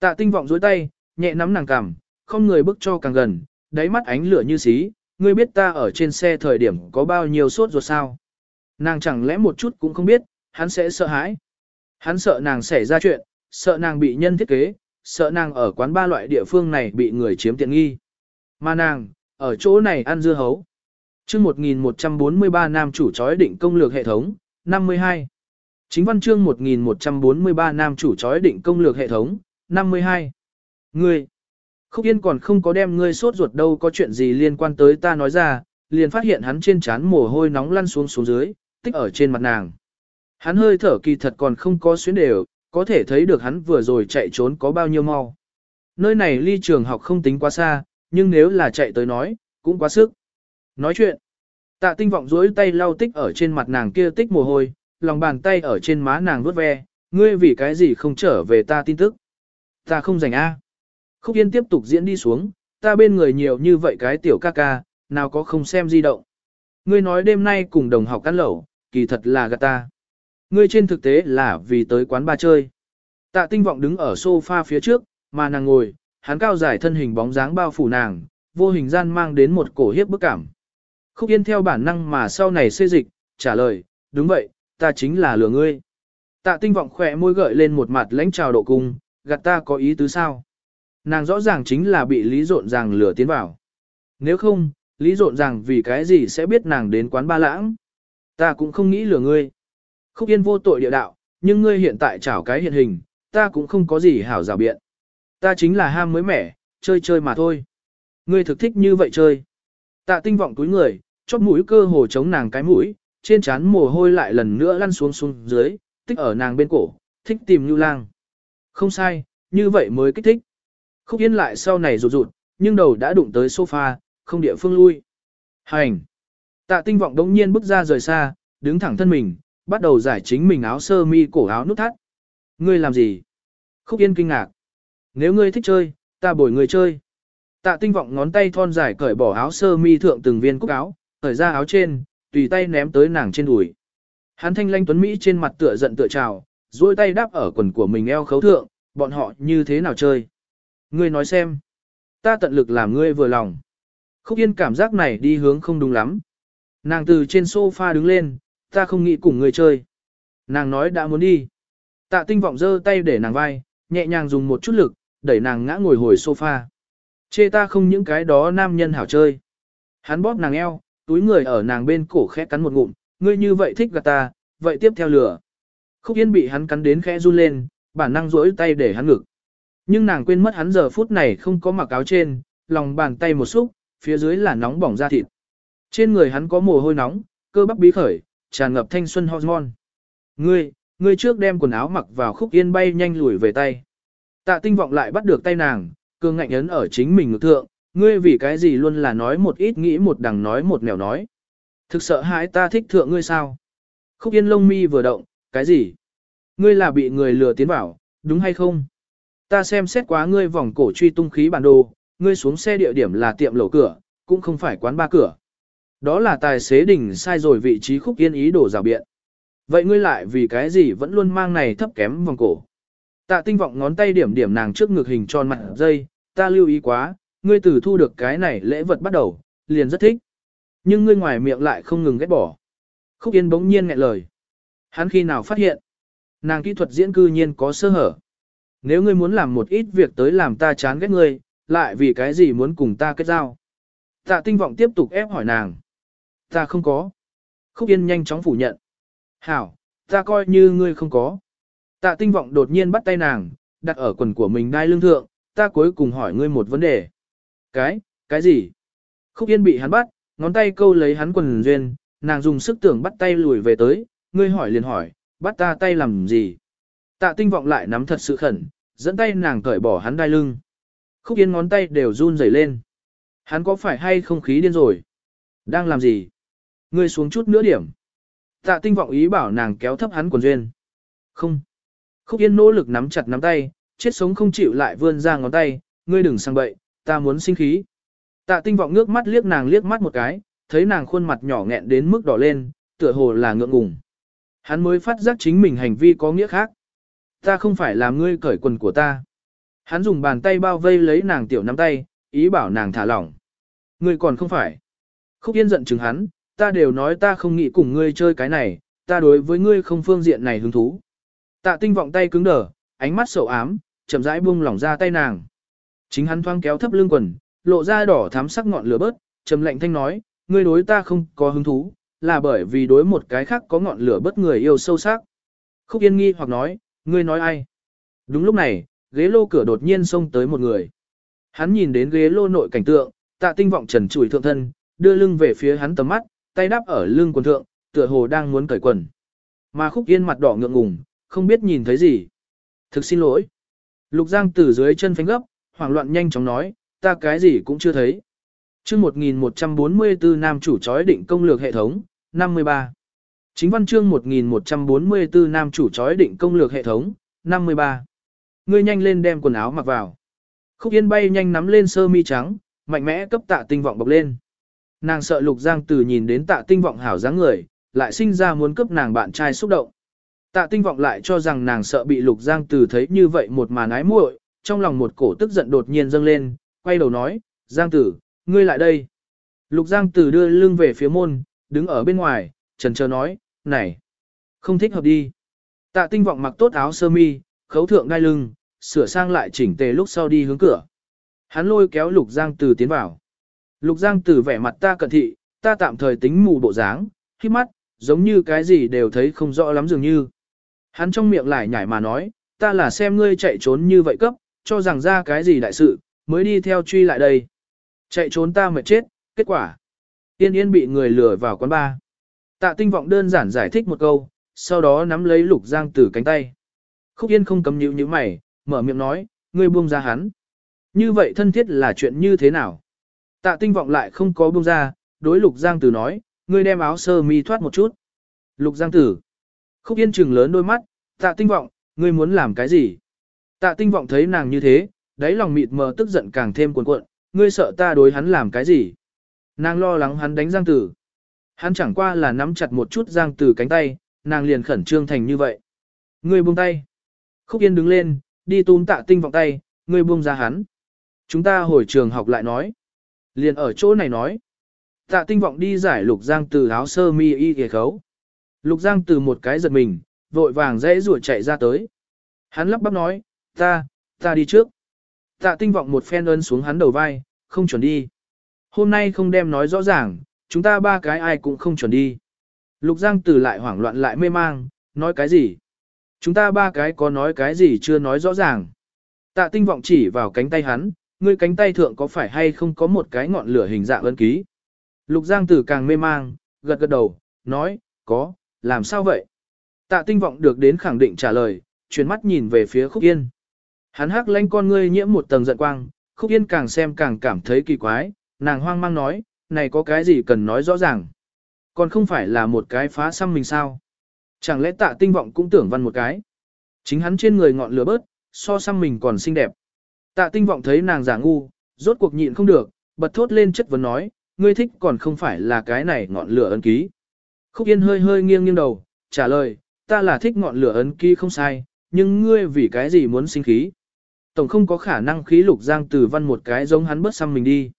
Tạ tinh vọng dối tay, nhẹ nắm nàng cằm, không người bước cho càng gần, đáy mắt ánh lửa như xí, ngươi biết ta ở trên xe thời điểm có bao nhiêu sốt ruột sao. Nàng chẳng lẽ một chút cũng không biết, hắn sẽ sợ hãi. Hắn sợ nàng xảy ra chuyện, sợ nàng bị nhân thiết kế, sợ nàng ở quán ba loại địa phương này bị người chiếm tiện nghi. Mà nàng, ở chỗ này ăn dưa hấu. chương 1143 nam chủ chói định công lược hệ thống, 52. Chính văn chương 1143 nam chủ chói định công lược hệ thống, 52. Ngươi, Khúc Yên còn không có đem ngươi sốt ruột đâu có chuyện gì liên quan tới ta nói ra, liền phát hiện hắn trên trán mồ hôi nóng lăn xuống xuống dưới, tích ở trên mặt nàng. Hắn hơi thở kỳ thật còn không có xuyến đều, có thể thấy được hắn vừa rồi chạy trốn có bao nhiêu mau. Nơi này ly trường học không tính quá xa, nhưng nếu là chạy tới nói, cũng quá sức. Nói chuyện, tạ tinh vọng duỗi tay lau tích ở trên mặt nàng kia tích mồ hôi, lòng bàn tay ở trên má nàng vuốt ve, ngươi vì cái gì không trở về ta tin tức. Ta không rảnh A. Khúc Yên tiếp tục diễn đi xuống, ta bên người nhiều như vậy cái tiểu ca ca, nào có không xem di động. Ngươi nói đêm nay cùng đồng học ăn lẩu, kỳ thật là gạt ta. Ngươi trên thực tế là vì tới quán ba chơi. Tạ tinh vọng đứng ở sofa phía trước, mà nàng ngồi, hắn cao dài thân hình bóng dáng bao phủ nàng, vô hình gian mang đến một cổ hiếp bức cảm. Khúc Yên theo bản năng mà sau này xê dịch, trả lời, đúng vậy, ta chính là lừa ngươi. Tạ tinh vọng khỏe môi gợi lên một mặt lãnh trào độ cung, gạt ta có ý tứ sao? Nàng rõ ràng chính là bị lý rộn ràng lừa tiến vào. Nếu không, lý rộn ràng vì cái gì sẽ biết nàng đến quán ba lãng. Ta cũng không nghĩ lừa ngươi. Khúc yên vô tội địa đạo, nhưng ngươi hiện tại trảo cái hiện hình, ta cũng không có gì hảo rào biện. Ta chính là ham mới mẻ, chơi chơi mà thôi. Ngươi thực thích như vậy chơi. Tạ tinh vọng túi người, chóp mũi cơ hồ chống nàng cái mũi, trên trán mồ hôi lại lần nữa lăn xuống xuống dưới, tích ở nàng bên cổ, thích tìm như lang. Không sai, như vậy mới kích thích. Khúc Yên lại sau này rụt rụt, nhưng đầu đã đụng tới sofa, không địa phương lui. Hành! Tạ tinh vọng đống nhiên bước ra rời xa, đứng thẳng thân mình, bắt đầu giải chính mình áo sơ mi cổ áo nút thắt. Ngươi làm gì? Khúc Yên kinh ngạc. Nếu ngươi thích chơi, ta bồi ngươi chơi. Tạ tinh vọng ngón tay thon dài cởi bỏ áo sơ mi thượng từng viên cúc áo, cởi ra áo trên, tùy tay ném tới nàng trên đùi. Hắn thanh lanh tuấn Mỹ trên mặt tựa giận tựa trào, duỗi tay đáp ở quần của mình eo khấu thượng, bọn họ như thế nào chơi. Ngươi nói xem. Ta tận lực làm ngươi vừa lòng. Khúc Yên cảm giác này đi hướng không đúng lắm. Nàng từ trên sofa đứng lên, ta không nghĩ cùng ngươi chơi. Nàng nói đã muốn đi. Tạ tinh vọng giơ tay để nàng vai, nhẹ nhàng dùng một chút lực, đẩy nàng ngã ngồi hồi sofa. Chê ta không những cái đó nam nhân hảo chơi. Hắn bóp nàng eo, túi người ở nàng bên cổ khẽ cắn một ngụm, ngươi như vậy thích gạt ta, vậy tiếp theo lửa. Khúc Yên bị hắn cắn đến khẽ run lên, bản năng rỗi tay để hắn ngực. Nhưng nàng quên mất hắn giờ phút này không có mặc áo trên, lòng bàn tay một xúc, phía dưới là nóng bỏng da thịt. Trên người hắn có mồ hôi nóng, cơ bắp bí khởi, tràn ngập thanh xuân hormone. Ngươi, ngươi trước đem quần áo mặc vào khúc yên bay nhanh lùi về tay. Tạ tinh vọng lại bắt được tay nàng, cương ngạnh ấn ở chính mình ngực thượng, ngươi vì cái gì luôn là nói một ít nghĩ một đằng nói một nẻo nói. Thực sợ hãi ta thích thượng ngươi sao? Khúc yên lông mi vừa động, cái gì? Ngươi là bị người lừa tiến vào, đúng hay không? Ta xem xét quá ngươi vòng cổ truy tung khí bản đồ, ngươi xuống xe địa điểm là tiệm lẩu cửa, cũng không phải quán ba cửa. Đó là tài xế đỉnh sai rồi vị trí khúc yên ý đổ rào biện. Vậy ngươi lại vì cái gì vẫn luôn mang này thấp kém vòng cổ? Tạ tinh vọng ngón tay điểm điểm nàng trước ngực hình tròn mặt dây, ta lưu ý quá, ngươi từ thu được cái này lễ vật bắt đầu, liền rất thích. Nhưng ngươi ngoài miệng lại không ngừng ghét bỏ. Khúc Yên bỗng nhiên nghẹn lời. Hắn khi nào phát hiện, nàng kỹ thuật diễn cư nhiên có sơ hở. Nếu ngươi muốn làm một ít việc tới làm ta chán ghét ngươi, lại vì cái gì muốn cùng ta kết giao? Tạ tinh vọng tiếp tục ép hỏi nàng. Ta không có. Khúc Yên nhanh chóng phủ nhận. Hảo, ta coi như ngươi không có. Tạ tinh vọng đột nhiên bắt tay nàng, đặt ở quần của mình đai lưng thượng, ta cuối cùng hỏi ngươi một vấn đề. Cái, cái gì? Khúc Yên bị hắn bắt, ngón tay câu lấy hắn quần duyên, nàng dùng sức tưởng bắt tay lùi về tới, ngươi hỏi liền hỏi, bắt ta tay làm gì? Tạ tinh vọng lại nắm thật sự khẩn, dẫn tay nàng cởi bỏ hắn đai lưng. Khúc Yên ngón tay đều run rẩy lên. Hắn có phải hay không khí điên rồi? Đang làm gì? Ngươi xuống chút nữa điểm. Tạ tinh vọng ý bảo nàng kéo thấp hắn quần duyên. Không. Khúc Yên nỗ lực nắm chặt nắm tay, chết sống không chịu lại vươn ra ngón tay, ngươi đừng sang bậy, ta muốn sinh khí. Tạ tinh vọng ngước mắt liếc nàng liếc mắt một cái, thấy nàng khuôn mặt nhỏ nghẹn đến mức đỏ lên, tựa hồ là ngượng ngùng. Hắn mới phát giác chính mình hành vi có nghĩa khác. Ta không phải làm ngươi cởi quần của ta. Hắn dùng bàn tay bao vây lấy nàng tiểu nắm tay, ý bảo nàng thả lỏng. Ngươi còn không phải. Khúc Yên giận chừng hắn, ta đều nói ta không nghĩ cùng ngươi chơi cái này, ta đối với ngươi không phương diện này hứng thú. Tạ tinh vọng tay cứng đờ, ánh mắt sầu ám, chậm rãi buông lỏng ra tay nàng. Chính hắn thoáng kéo thấp lưng quần, lộ ra đỏ thắm sắc ngọn lửa bớt, trầm lạnh thanh nói, ngươi đối ta không có hứng thú, là bởi vì đối một cái khác có ngọn lửa bớt người yêu sâu sắc. Khúc Yên nghi hoặc nói, ngươi nói ai? Đúng lúc này, ghế lô cửa đột nhiên xông tới một người. Hắn nhìn đến ghế lô nội cảnh tượng, tạ tinh vọng trần chùi thượng thân, đưa lưng về phía hắn tầm mắt, tay đáp ở lưng quần thượng, tựa hồ đang muốn cởi quần. Mà khúc yên mặt đỏ ngượng ngùng, không biết nhìn thấy gì. Thực xin lỗi. Lục Giang từ dưới chân phanh gấp, hoảng loạn nhanh chóng nói, ta cái gì cũng chưa thấy. chương 1144 nam chủ chói định công lược hệ thống, 53. Chính văn chương 1144 nam chủ chói định công lược hệ thống, 53. Ngươi nhanh lên đem quần áo mặc vào. Khúc Yên bay nhanh nắm lên sơ mi trắng, mạnh mẽ cấp tạ tinh vọng bọc lên. Nàng sợ Lục Giang Từ nhìn đến tạ tinh vọng hảo dáng người, lại sinh ra muốn cướp nàng bạn trai xúc động. Tạ tinh vọng lại cho rằng nàng sợ bị Lục Giang Từ thấy như vậy một màn ái muội, trong lòng một cổ tức giận đột nhiên dâng lên, quay đầu nói, Giang Tử, ngươi lại đây. Lục Giang Tử đưa lưng về phía môn, đứng ở bên ngoài, trần chờ nói, này, không thích hợp đi. Tạ tinh vọng mặc tốt áo sơ mi, khấu thượng đai lưng, sửa sang lại chỉnh tề lúc sau đi hướng cửa. Hắn lôi kéo Lục Giang Tử tiến vào. Lục Giang Tử vẻ mặt ta cận thị, ta tạm thời tính mù bộ dáng, khi mắt, giống như cái gì đều thấy không rõ lắm dường như. Hắn trong miệng lại nhảy mà nói, ta là xem ngươi chạy trốn như vậy cấp, cho rằng ra cái gì đại sự, mới đi theo truy lại đây. Chạy trốn ta mệt chết, kết quả. Tiên yên bị người lừa vào quán bar. Tạ tinh vọng đơn giản giải thích một câu, sau đó nắm lấy lục giang tử cánh tay. Khúc yên không cấm nhíu như mày, mở miệng nói, ngươi buông ra hắn. Như vậy thân thiết là chuyện như thế nào? Tạ tinh vọng lại không có buông ra, đối lục giang tử nói, ngươi đem áo sơ mi thoát một chút. Lục giang tử. Khúc yên trừng lớn đôi mắt, tạ tinh vọng, ngươi muốn làm cái gì? Tạ tinh vọng thấy nàng như thế, đáy lòng mịt mờ tức giận càng thêm cuồn cuộn, ngươi sợ ta đối hắn làm cái gì? Nàng lo lắng hắn đánh Giang Tử. Hắn chẳng qua là nắm chặt một chút Giang Tử cánh tay, nàng liền khẩn trương thành như vậy. Ngươi buông tay. Khúc Yên đứng lên, đi túm tạ tinh vọng tay, ngươi buông ra hắn. Chúng ta hồi trường học lại nói. Liền ở chỗ này nói. Tạ tinh vọng đi giải lục giang từ áo sơ mi y ghề khấu. Lục giang từ một cái giật mình, vội vàng dễ ruột chạy ra tới. Hắn lắp bắp nói, ta, ta đi trước. Tạ tinh vọng một phen ơn xuống hắn đầu vai, không chuẩn đi. Hôm nay không đem nói rõ ràng, chúng ta ba cái ai cũng không chuẩn đi. Lục Giang Từ lại hoảng loạn lại mê mang, nói cái gì? Chúng ta ba cái có nói cái gì chưa nói rõ ràng. Tạ tinh vọng chỉ vào cánh tay hắn, ngươi cánh tay thượng có phải hay không có một cái ngọn lửa hình dạng ấn ký. Lục Giang Tử càng mê mang, gật gật đầu, nói, có, làm sao vậy? Tạ tinh vọng được đến khẳng định trả lời, chuyển mắt nhìn về phía Khúc Yên. Hắn hắc lanh con ngươi nhiễm một tầng giận quang, Khúc Yên càng xem càng cảm thấy kỳ quái, nàng hoang mang nói, này có cái gì cần nói rõ ràng. Còn không phải là một cái phá xăm mình sao. Chẳng lẽ tạ tinh vọng cũng tưởng văn một cái. Chính hắn trên người ngọn lửa bớt, so xăm mình còn xinh đẹp. Tạ tinh vọng thấy nàng giả ngu, rốt cuộc nhịn không được, bật thốt lên chất vấn nói, ngươi thích còn không phải là cái này ngọn lửa ấn ký. Khúc Yên hơi hơi nghiêng nghiêng đầu, trả lời, ta là thích ngọn lửa ấn ký không sai, nhưng ngươi vì cái gì muốn sinh khí? Tổng không có khả năng khí lục giang từ văn một cái giống hắn bớt xăm mình đi.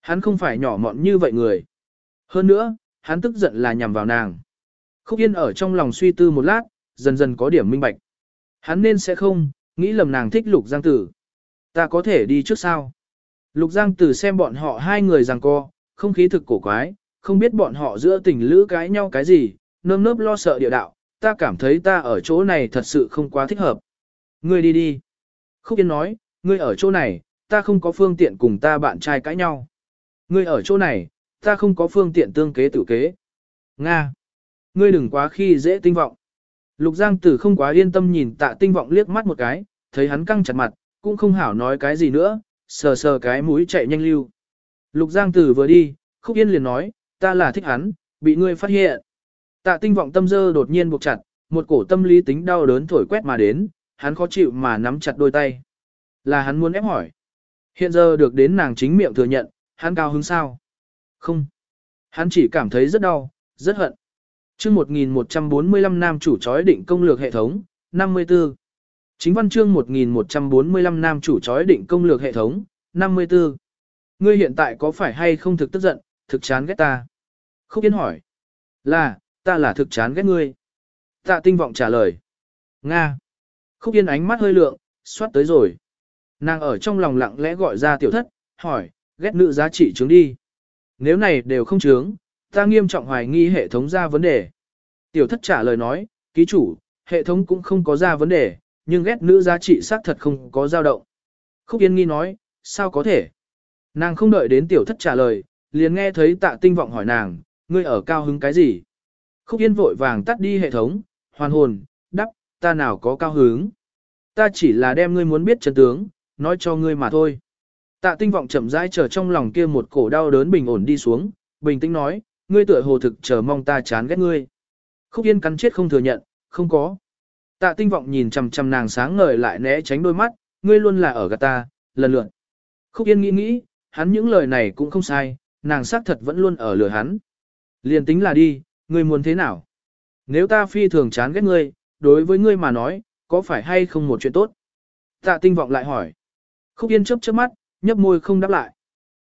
Hắn không phải nhỏ mọn như vậy người. Hơn nữa, hắn tức giận là nhằm vào nàng. Khúc Yên ở trong lòng suy tư một lát, dần dần có điểm minh bạch. Hắn nên sẽ không, nghĩ lầm nàng thích Lục Giang Tử. Ta có thể đi trước sao? Lục Giang Tử xem bọn họ hai người rằng co, không khí thực cổ quái, không biết bọn họ giữa tình lữ cái nhau cái gì, nơm nớp lo sợ địa đạo, ta cảm thấy ta ở chỗ này thật sự không quá thích hợp. Ngươi đi đi. Khúc Yên nói, ngươi ở chỗ này, ta không có phương tiện cùng ta bạn trai cãi nhau. Ngươi ở chỗ này, ta không có phương tiện tương kế tự kế. Nga. Ngươi đừng quá khi dễ tinh vọng. Lục Giang Tử không quá yên tâm nhìn tạ tinh vọng liếc mắt một cái, thấy hắn căng chặt mặt, cũng không hảo nói cái gì nữa, sờ sờ cái mũi chạy nhanh lưu. Lục Giang Tử vừa đi, Khúc Yên liền nói, ta là thích hắn, bị ngươi phát hiện. Tạ tinh vọng tâm dơ đột nhiên buộc chặt, một cổ tâm lý tính đau đớn thổi quét mà đến, hắn khó chịu mà nắm chặt đôi tay. Là hắn muốn ép hỏi. Hiện giờ được đến nàng chính miệng thừa nhận, hắn cao hứng sao? Không. Hắn chỉ cảm thấy rất đau, rất hận. chương 1145 nam chủ chói định công lược hệ thống, 54. Chính văn chương 1145 nam chủ chói định công lược hệ thống, 54. Ngươi hiện tại có phải hay không thực tức giận, thực chán ghét ta? Khúc Yên hỏi. Là, ta là thực chán ghét ngươi. Tạ tinh vọng trả lời. Nga. Khúc Yên ánh mắt hơi lượng, xoát tới rồi. Nàng ở trong lòng lặng lẽ gọi ra tiểu thất, hỏi, ghét nữ giá trị trướng đi. Nếu này đều không trướng, ta nghiêm trọng hoài nghi hệ thống ra vấn đề. Tiểu thất trả lời nói, ký chủ, hệ thống cũng không có ra vấn đề, nhưng ghét nữ giá trị xác thật không có dao động. Khúc Yên nghi nói, sao có thể? Nàng không đợi đến tiểu thất trả lời, liền nghe thấy tạ tinh vọng hỏi nàng, ngươi ở cao hứng cái gì? Khúc Yên vội vàng tắt đi hệ thống, hoàn hồn, đắp, ta nào có cao hứng. Ta chỉ là đem ngươi muốn biết chân tướng, nói cho ngươi mà thôi. Tạ tinh vọng chậm rãi chờ trong lòng kia một cổ đau đớn bình ổn đi xuống, bình tĩnh nói, ngươi tựa hồ thực chờ mong ta chán ghét ngươi. Khúc Yên cắn chết không thừa nhận, không có. Tạ tinh vọng nhìn chằm chằm nàng sáng ngời lại né tránh đôi mắt, ngươi luôn là ở gạt ta, lần lượt. Khúc Yên nghĩ nghĩ, hắn những lời này cũng không sai, nàng xác thật vẫn luôn ở lừa hắn. Liền tính là đi, ngươi muốn thế nào? Nếu ta phi thường chán ghét ngươi, đối với ngươi mà nói, có phải hay không một chuyện tốt? Tạ tinh vọng lại hỏi. Khúc Yên chớp chớp mắt, nhấp môi không đáp lại.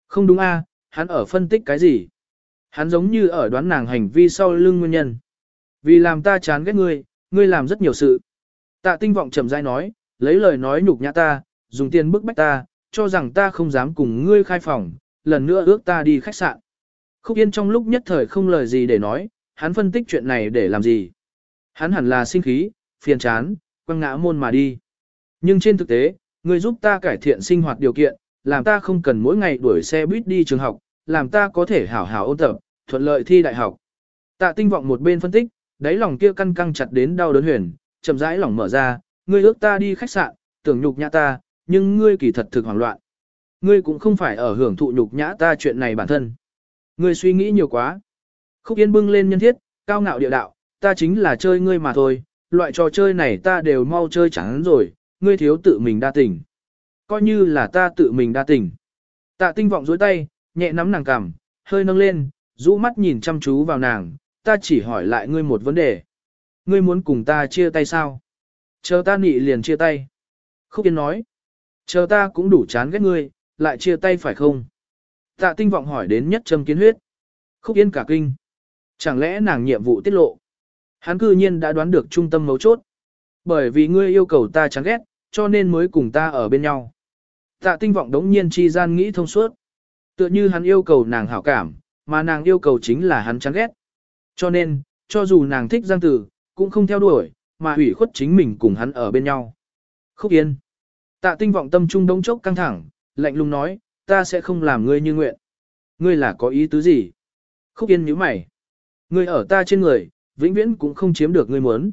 Không đúng a, hắn ở phân tích cái gì? Hắn giống như ở đoán nàng hành vi sau lưng nguyên nhân. Vì làm ta chán ghét ngươi, ngươi làm rất nhiều sự. Tạ tinh vọng trầm dai nói, lấy lời nói nhục nhã ta, dùng tiền bức bách ta, cho rằng ta không dám cùng ngươi khai phòng, lần nữa ước ta đi khách sạn. Khúc Yên trong lúc nhất thời không lời gì để nói, hắn phân tích chuyện này để làm gì. Hắn hẳn là sinh khí, phiền chán, quăng ngã môn mà đi. Nhưng trên thực tế, ngươi giúp ta cải thiện sinh hoạt điều kiện, làm ta không cần mỗi ngày đuổi xe buýt đi trường học, làm ta có thể hảo hảo ôn tập, thuận lợi thi đại học. Tạ tinh vọng một bên phân tích, đáy lòng kia căng căng chặt đến đau đớn huyền, chậm rãi lòng mở ra, ngươi ước ta đi khách sạn, tưởng nhục nhã ta, nhưng ngươi kỳ thật thực hoảng loạn. Ngươi cũng không phải ở hưởng thụ nhục nhã ta chuyện này bản thân. Ngươi suy nghĩ nhiều quá. Khúc Yên bưng lên nhân thiết, cao ngạo địa đạo, ta chính là chơi ngươi mà thôi, loại trò chơi này ta đều mau chơi chán rồi, ngươi thiếu tự mình đa tình. Coi như là ta tự mình đa tình. Tạ tinh vọng dối tay, nhẹ nắm nàng cằm, hơi nâng lên, rũ mắt nhìn chăm chú vào nàng, ta chỉ hỏi lại ngươi một vấn đề. ngươi muốn cùng ta chia tay sao? Chờ ta nị liền chia tay. Khúc Yên nói, chờ ta cũng đủ chán ghét ngươi, lại chia tay phải không? Tạ tinh vọng hỏi đến nhất châm kiến huyết. Khúc Yên cả kinh. Chẳng lẽ nàng nhiệm vụ tiết lộ? Hắn cư nhiên đã đoán được trung tâm mấu chốt. Bởi vì ngươi yêu cầu ta chán ghét, cho nên mới cùng ta ở bên nhau. Tạ tinh vọng đống nhiên chi gian nghĩ thông suốt. Tựa như hắn yêu cầu nàng hảo cảm, mà nàng yêu cầu chính là hắn chán ghét. Cho nên, cho dù nàng thích Giang Tử, cũng không theo đuổi, mà hủy khuất chính mình cùng hắn ở bên nhau. Khúc Yên. Tạ tinh vọng tâm trung đống chốc căng thẳng, lạnh lùng nói, ta sẽ không làm ngươi như nguyện. Ngươi là có ý tứ gì? Khúc Yên nhíu mày. Ngươi ở ta trên người, vĩnh viễn cũng không chiếm được ngươi muốn.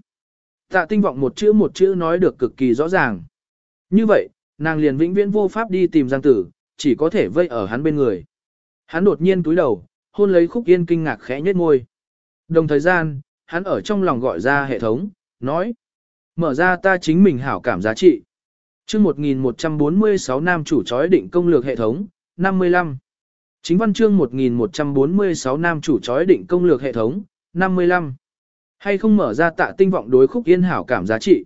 Tạ tinh vọng một chữ một chữ nói được cực kỳ rõ ràng. Như vậy, nàng liền vĩnh viễn vô pháp đi tìm Giang Tử, chỉ có thể vây ở hắn bên người. Hắn đột nhiên túi đầu, hôn lấy khúc yên kinh ngạc khẽ nhếch môi. Đồng thời gian, hắn ở trong lòng gọi ra hệ thống, nói. Mở ra ta chính mình hảo cảm giá trị. chương 1146 nam chủ chói định công lược hệ thống, 55. Chính văn chương 1146 nam chủ chói định công lược hệ thống, 55. Hay không mở ra tạ tinh vọng đối khúc yên hảo cảm giá trị.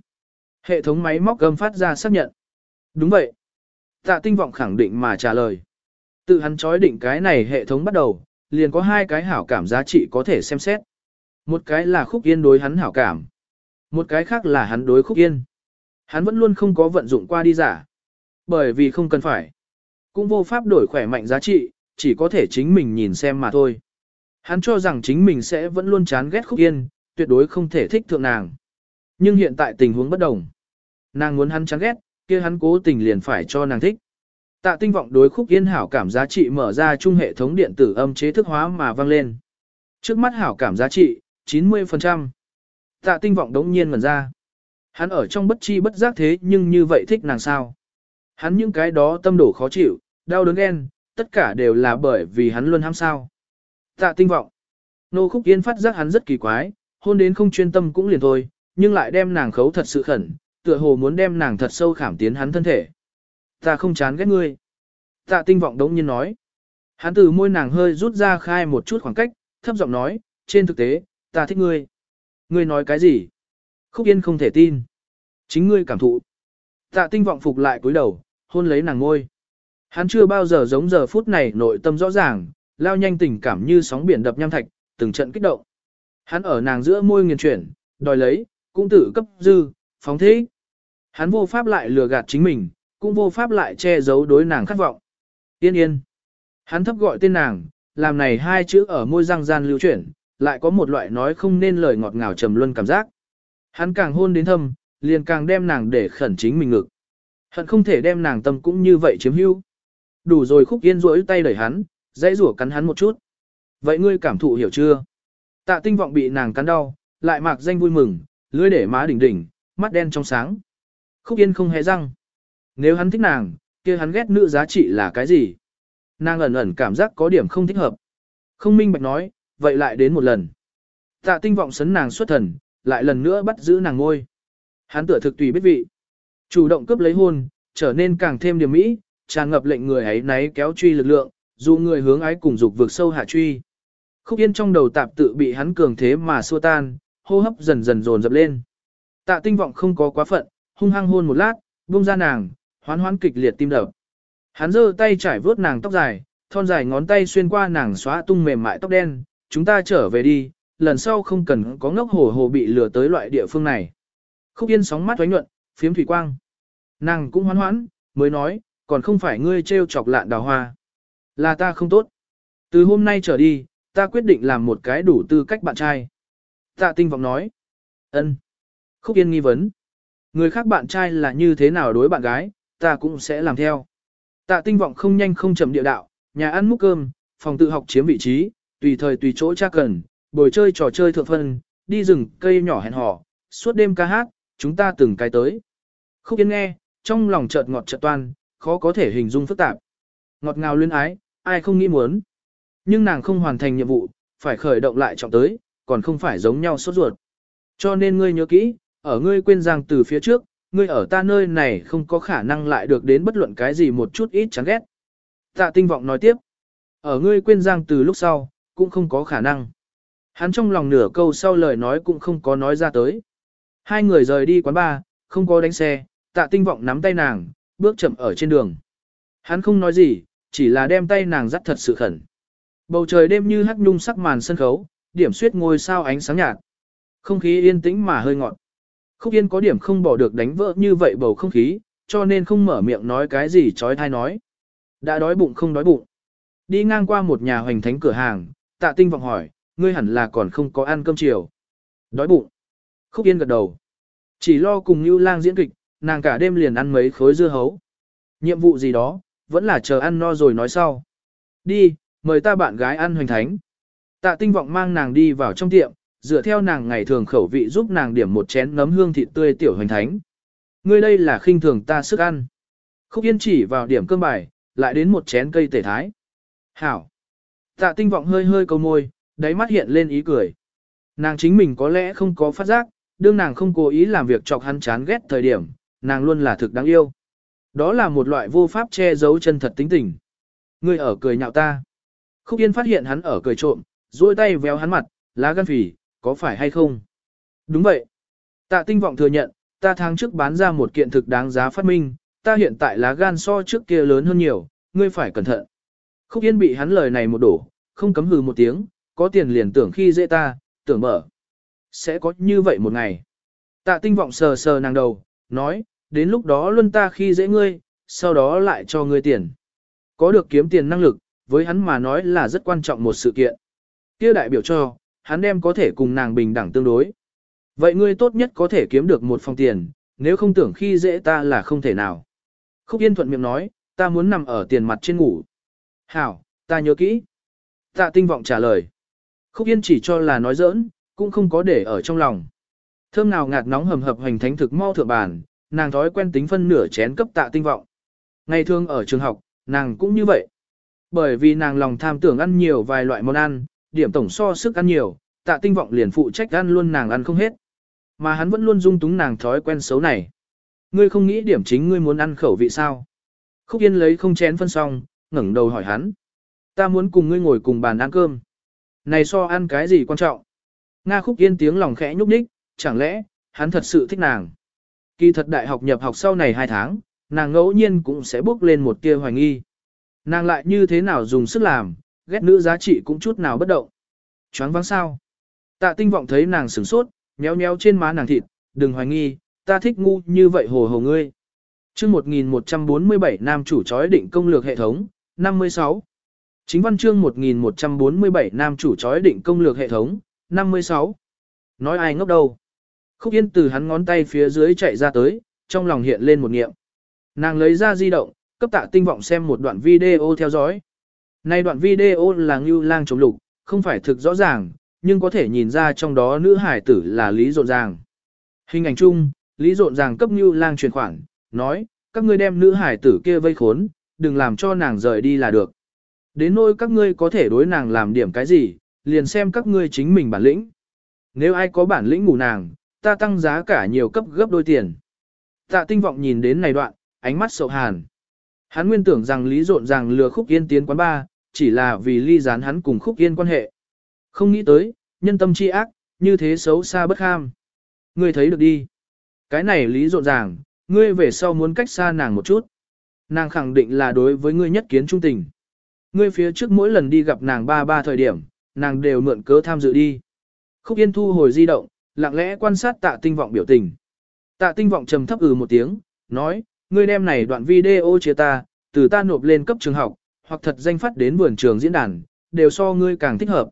Hệ thống máy móc gầm phát ra xác nhận. Đúng vậy. Tạ tinh vọng khẳng định mà trả lời. Tự hắn chói định cái này hệ thống bắt đầu, liền có hai cái hảo cảm giá trị có thể xem xét. Một cái là khúc yên đối hắn hảo cảm. Một cái khác là hắn đối khúc yên. Hắn vẫn luôn không có vận dụng qua đi giả. Bởi vì không cần phải. Cũng vô pháp đổi khỏe mạnh giá trị, chỉ có thể chính mình nhìn xem mà thôi. Hắn cho rằng chính mình sẽ vẫn luôn chán ghét khúc yên, tuyệt đối không thể thích thượng nàng. Nhưng hiện tại tình huống bất đồng. Nàng muốn hắn chán ghét, kia hắn cố tình liền phải cho nàng thích. Tạ tinh vọng đối khúc yên hảo cảm giá trị mở ra chung hệ thống điện tử âm chế thức hóa mà vang lên. Trước mắt hảo cảm giá trị, 90%. Tạ tinh vọng đống nhiên ngần ra. Hắn ở trong bất chi bất giác thế nhưng như vậy thích nàng sao. Hắn những cái đó tâm đổ khó chịu, đau đớn ghen, tất cả đều là bởi vì hắn luôn ham sao. Tạ tinh vọng. Nô khúc yên phát giác hắn rất kỳ quái, hôn đến không chuyên tâm cũng liền thôi, nhưng lại đem nàng khấu thật sự khẩn, tựa hồ muốn đem nàng thật sâu khảm tiến hắn thân thể. Ta không chán ghét ngươi. Tạ tinh vọng đống nhiên nói. Hắn từ môi nàng hơi rút ra khai một chút khoảng cách, thấp giọng nói, trên thực tế, ta thích ngươi. Ngươi nói cái gì? Khúc Yên không thể tin. Chính ngươi cảm thụ. Tạ tinh vọng phục lại cúi đầu, hôn lấy nàng ngôi. Hắn chưa bao giờ giống giờ phút này nội tâm rõ ràng, lao nhanh tình cảm như sóng biển đập nham thạch, từng trận kích động. Hắn ở nàng giữa môi nghiền chuyển, đòi lấy, cũng tử cấp dư, phóng thế. Hắn vô pháp lại lừa gạt chính mình, cũng vô pháp lại che giấu đối nàng khát vọng. Yên yên. Hắn thấp gọi tên nàng, làm này hai chữ ở môi răng gian lưu chuyển, lại có một loại nói không nên lời ngọt ngào trầm luân cảm giác. Hắn càng hôn đến thâm, liền càng đem nàng để khẩn chính mình ngực. Hận không thể đem nàng tâm cũng như vậy chiếm hữu. Đủ rồi khúc yên rỗi tay đẩy hắn, dãy rủa cắn hắn một chút. Vậy ngươi cảm thụ hiểu chưa? Tạ tinh vọng bị nàng cắn đau, lại mạc danh vui mừng, lưỡi để má đỉnh đỉnh, mắt đen trong sáng. Khúc yên không hề răng. Nếu hắn thích nàng, kia hắn ghét nữ giá trị là cái gì? Nàng ẩn ẩn cảm giác có điểm không thích hợp. Không minh bạch nói, vậy lại đến một lần. Tạ tinh vọng sấn nàng xuất thần, lại lần nữa bắt giữ nàng ngôi. Hắn tựa thực tùy biết vị. Chủ động cướp lấy hôn, trở nên càng thêm điểm mỹ, tràn ngập lệnh người ấy náy kéo truy lực lượng, dù người hướng ái cùng dục vượt sâu hạ truy. Khúc yên trong đầu tạp tự bị hắn cường thế mà xua tan, hô hấp dần dần dồn dập lên. Tạ tinh vọng không có quá phận, hung hăng hôn một lát, buông ra nàng, hoán hoán kịch liệt tim đập. Hắn giơ tay trải vướt nàng tóc dài, thon dài ngón tay xuyên qua nàng xóa tung mềm mại tóc đen, chúng ta trở về đi, lần sau không cần có ngốc hổ hồ bị lừa tới loại địa phương này. Khúc yên sóng mắt thoái nhuận, phiếm thủy quang. Nàng cũng hoán hoãn, mới nói, còn không phải ngươi trêu chọc lạn đào hoa. Là ta không tốt. Từ hôm nay trở đi, ta quyết định làm một cái đủ tư cách bạn trai. Tạ tinh vọng nói. ân. Khúc yên nghi vấn. Người khác bạn trai là như thế nào đối bạn gái, ta cũng sẽ làm theo. Tạ tinh vọng không nhanh không chậm địa đạo, nhà ăn múc cơm, phòng tự học chiếm vị trí, tùy thời tùy chỗ cha cần, bồi chơi trò chơi thượng phân, đi rừng cây nhỏ hẹn hò, suốt đêm ca hát, chúng ta từng cái tới. Khúc Yên nghe, trong lòng chợt ngọt chợt toan, khó có thể hình dung phức tạp. Ngọt ngào luyến ái, ai không nghĩ muốn. Nhưng nàng không hoàn thành nhiệm vụ, phải khởi động lại trọng tới, còn không phải giống nhau sốt ruột. Cho nên ngươi nhớ kỹ, ở ngươi quên rằng từ phía trước, ngươi ở ta nơi này không có khả năng lại được đến bất luận cái gì một chút ít chán ghét. Tạ tinh vọng nói tiếp, ở ngươi quên giang từ lúc sau, cũng không có khả năng. Hắn trong lòng nửa câu sau lời nói cũng không có nói ra tới. Hai người rời đi quán bar, không có đánh xe, tạ tinh vọng nắm tay nàng, bước chậm ở trên đường. Hắn không nói gì, chỉ là đem tay nàng dắt thật sự khẩn. Bầu trời đêm như hắc nhung sắc màn sân khấu, điểm suyết ngôi sao ánh sáng nhạt. Không khí yên tĩnh mà hơi ngọt. Khúc Yên có điểm không bỏ được đánh vỡ như vậy bầu không khí, cho nên không mở miệng nói cái gì chói tai nói. Đã đói bụng không đói bụng. Đi ngang qua một nhà hoành thánh cửa hàng, tạ tinh vọng hỏi, ngươi hẳn là còn không có ăn cơm chiều. Đói bụng. Khúc Yên gật đầu. Chỉ lo cùng như lang diễn kịch, nàng cả đêm liền ăn mấy khối dưa hấu. Nhiệm vụ gì đó, vẫn là chờ ăn no rồi nói sau. Đi, mời ta bạn gái ăn hoành thánh. Tạ tinh vọng mang nàng đi vào trong tiệm, dựa theo nàng ngày thường khẩu vị giúp nàng điểm một chén nấm hương thịt tươi tiểu hoành thánh. Ngươi đây là khinh thường ta sức ăn. Khúc Yên chỉ vào điểm cơm bài, lại đến một chén cây tể thái. Hảo. Tạ tinh vọng hơi hơi cầu môi, đáy mắt hiện lên ý cười. Nàng chính mình có lẽ không có phát giác, đương nàng không cố ý làm việc chọc hắn chán ghét thời điểm, nàng luôn là thực đáng yêu. Đó là một loại vô pháp che giấu chân thật tính tình. Ngươi ở cười nhạo ta. Khúc Yên phát hiện hắn ở cười trộm, duỗi tay véo hắn mặt, lá gan phỉ, có phải hay không? Đúng vậy. Tạ tinh vọng thừa nhận, ta tháng trước bán ra một kiện thực đáng giá phát minh, ta hiện tại lá gan so trước kia lớn hơn nhiều, ngươi phải cẩn thận. Khúc Yên bị hắn lời này một đổ, không cấm hừ một tiếng, có tiền liền tưởng khi dễ ta, tưởng mở. Sẽ có như vậy một ngày. Tạ tinh vọng sờ sờ nàng đầu, nói, đến lúc đó luôn ta khi dễ ngươi, sau đó lại cho ngươi tiền. Có được kiếm tiền năng lực, với hắn mà nói là rất quan trọng một sự kiện. kia đại biểu cho, hắn đem có thể cùng nàng bình đẳng tương đối. Vậy ngươi tốt nhất có thể kiếm được một phòng tiền, nếu không tưởng khi dễ ta là không thể nào. Khúc Yên thuận miệng nói, ta muốn nằm ở tiền mặt trên ngủ. Hảo, ta nhớ kỹ. Tạ tinh vọng trả lời. Khúc Yên chỉ cho là nói giỡn, cũng không có để ở trong lòng. Thơm nào ngạt nóng hầm hập hành thánh thực mau thượng bàn, nàng thói quen tính phân nửa chén cấp tạ tinh vọng. Ngày thường ở trường học, nàng cũng như vậy. Bởi vì nàng lòng tham tưởng ăn nhiều vài loại món ăn, điểm tổng so sức ăn nhiều, tạ tinh vọng liền phụ trách ăn luôn nàng ăn không hết. Mà hắn vẫn luôn dung túng nàng thói quen xấu này. Ngươi không nghĩ điểm chính ngươi muốn ăn khẩu vị sao? Khúc Yên lấy không chén phân xong, ngẩng đầu hỏi hắn. Ta muốn cùng ngươi ngồi cùng bàn ăn cơm. Này so ăn cái gì quan trọng? Nga Khúc Yên tiếng lòng khẽ nhúc nhích, chẳng lẽ, hắn thật sự thích nàng. Kỳ thật đại học nhập học sau này 2 tháng, nàng ngẫu nhiên cũng sẽ bước lên một tia hoài nghi. Nàng lại như thế nào dùng sức làm, ghét nữ giá trị cũng chút nào bất động. Choáng vắng sao? Tạ tinh vọng thấy nàng sửng sốt, nhéo nhéo trên má nàng thịt, đừng hoài nghi, ta thích ngu như vậy hồ hồ ngươi. chương 1147 nam chủ chói định công lược hệ thống, 56. Chính văn chương 1147 nam chủ chói định công lược hệ thống, 56. Nói ai ngốc đâu. Khúc Yên từ hắn ngón tay phía dưới chạy ra tới, trong lòng hiện lên một nghiệm. Nàng lấy ra di động, cấp tạ tinh vọng xem một đoạn video theo dõi. Này đoạn video là Ngưu Lang chống lục, không phải thực rõ ràng, nhưng có thể nhìn ra trong đó nữ hải tử là Lý Rộn Ràng. Hình ảnh chung, Lý Rộn Ràng cấp Ngưu Lang truyền khoản, nói, các ngươi đem nữ hải tử kia vây khốn, đừng làm cho nàng rời đi là được. Đến nỗi các ngươi có thể đối nàng làm điểm cái gì, liền xem các ngươi chính mình bản lĩnh. Nếu ai có bản lĩnh ngủ nàng, ta tăng giá cả nhiều cấp gấp đôi tiền. Tạ tinh vọng nhìn đến này đoạn, ánh mắt sầu hàn. Hắn nguyên tưởng rằng Lý Rộn Ràng lừa Khúc Yên tiến quán ba, chỉ là vì ly gián hắn cùng Khúc Yên quan hệ. Không nghĩ tới, nhân tâm chi ác, như thế xấu xa bất ham. Ngươi thấy được đi. Cái này Lý Rộn Ràng, ngươi về sau muốn cách xa nàng một chút. Nàng khẳng định là đối với ngươi nhất kiến trung tình. Ngươi phía trước mỗi lần đi gặp nàng ba ba thời điểm, nàng đều mượn cớ tham dự đi. Khúc Yên thu hồi di động, lặng lẽ quan sát tạ tinh vọng biểu tình. Tạ tinh vọng trầm thấp ừ một tiếng, nói, ngươi đem này đoạn video chia ta, từ ta nộp lên cấp trường học, hoặc thật danh phát đến vườn trường diễn đàn, đều so ngươi càng thích hợp.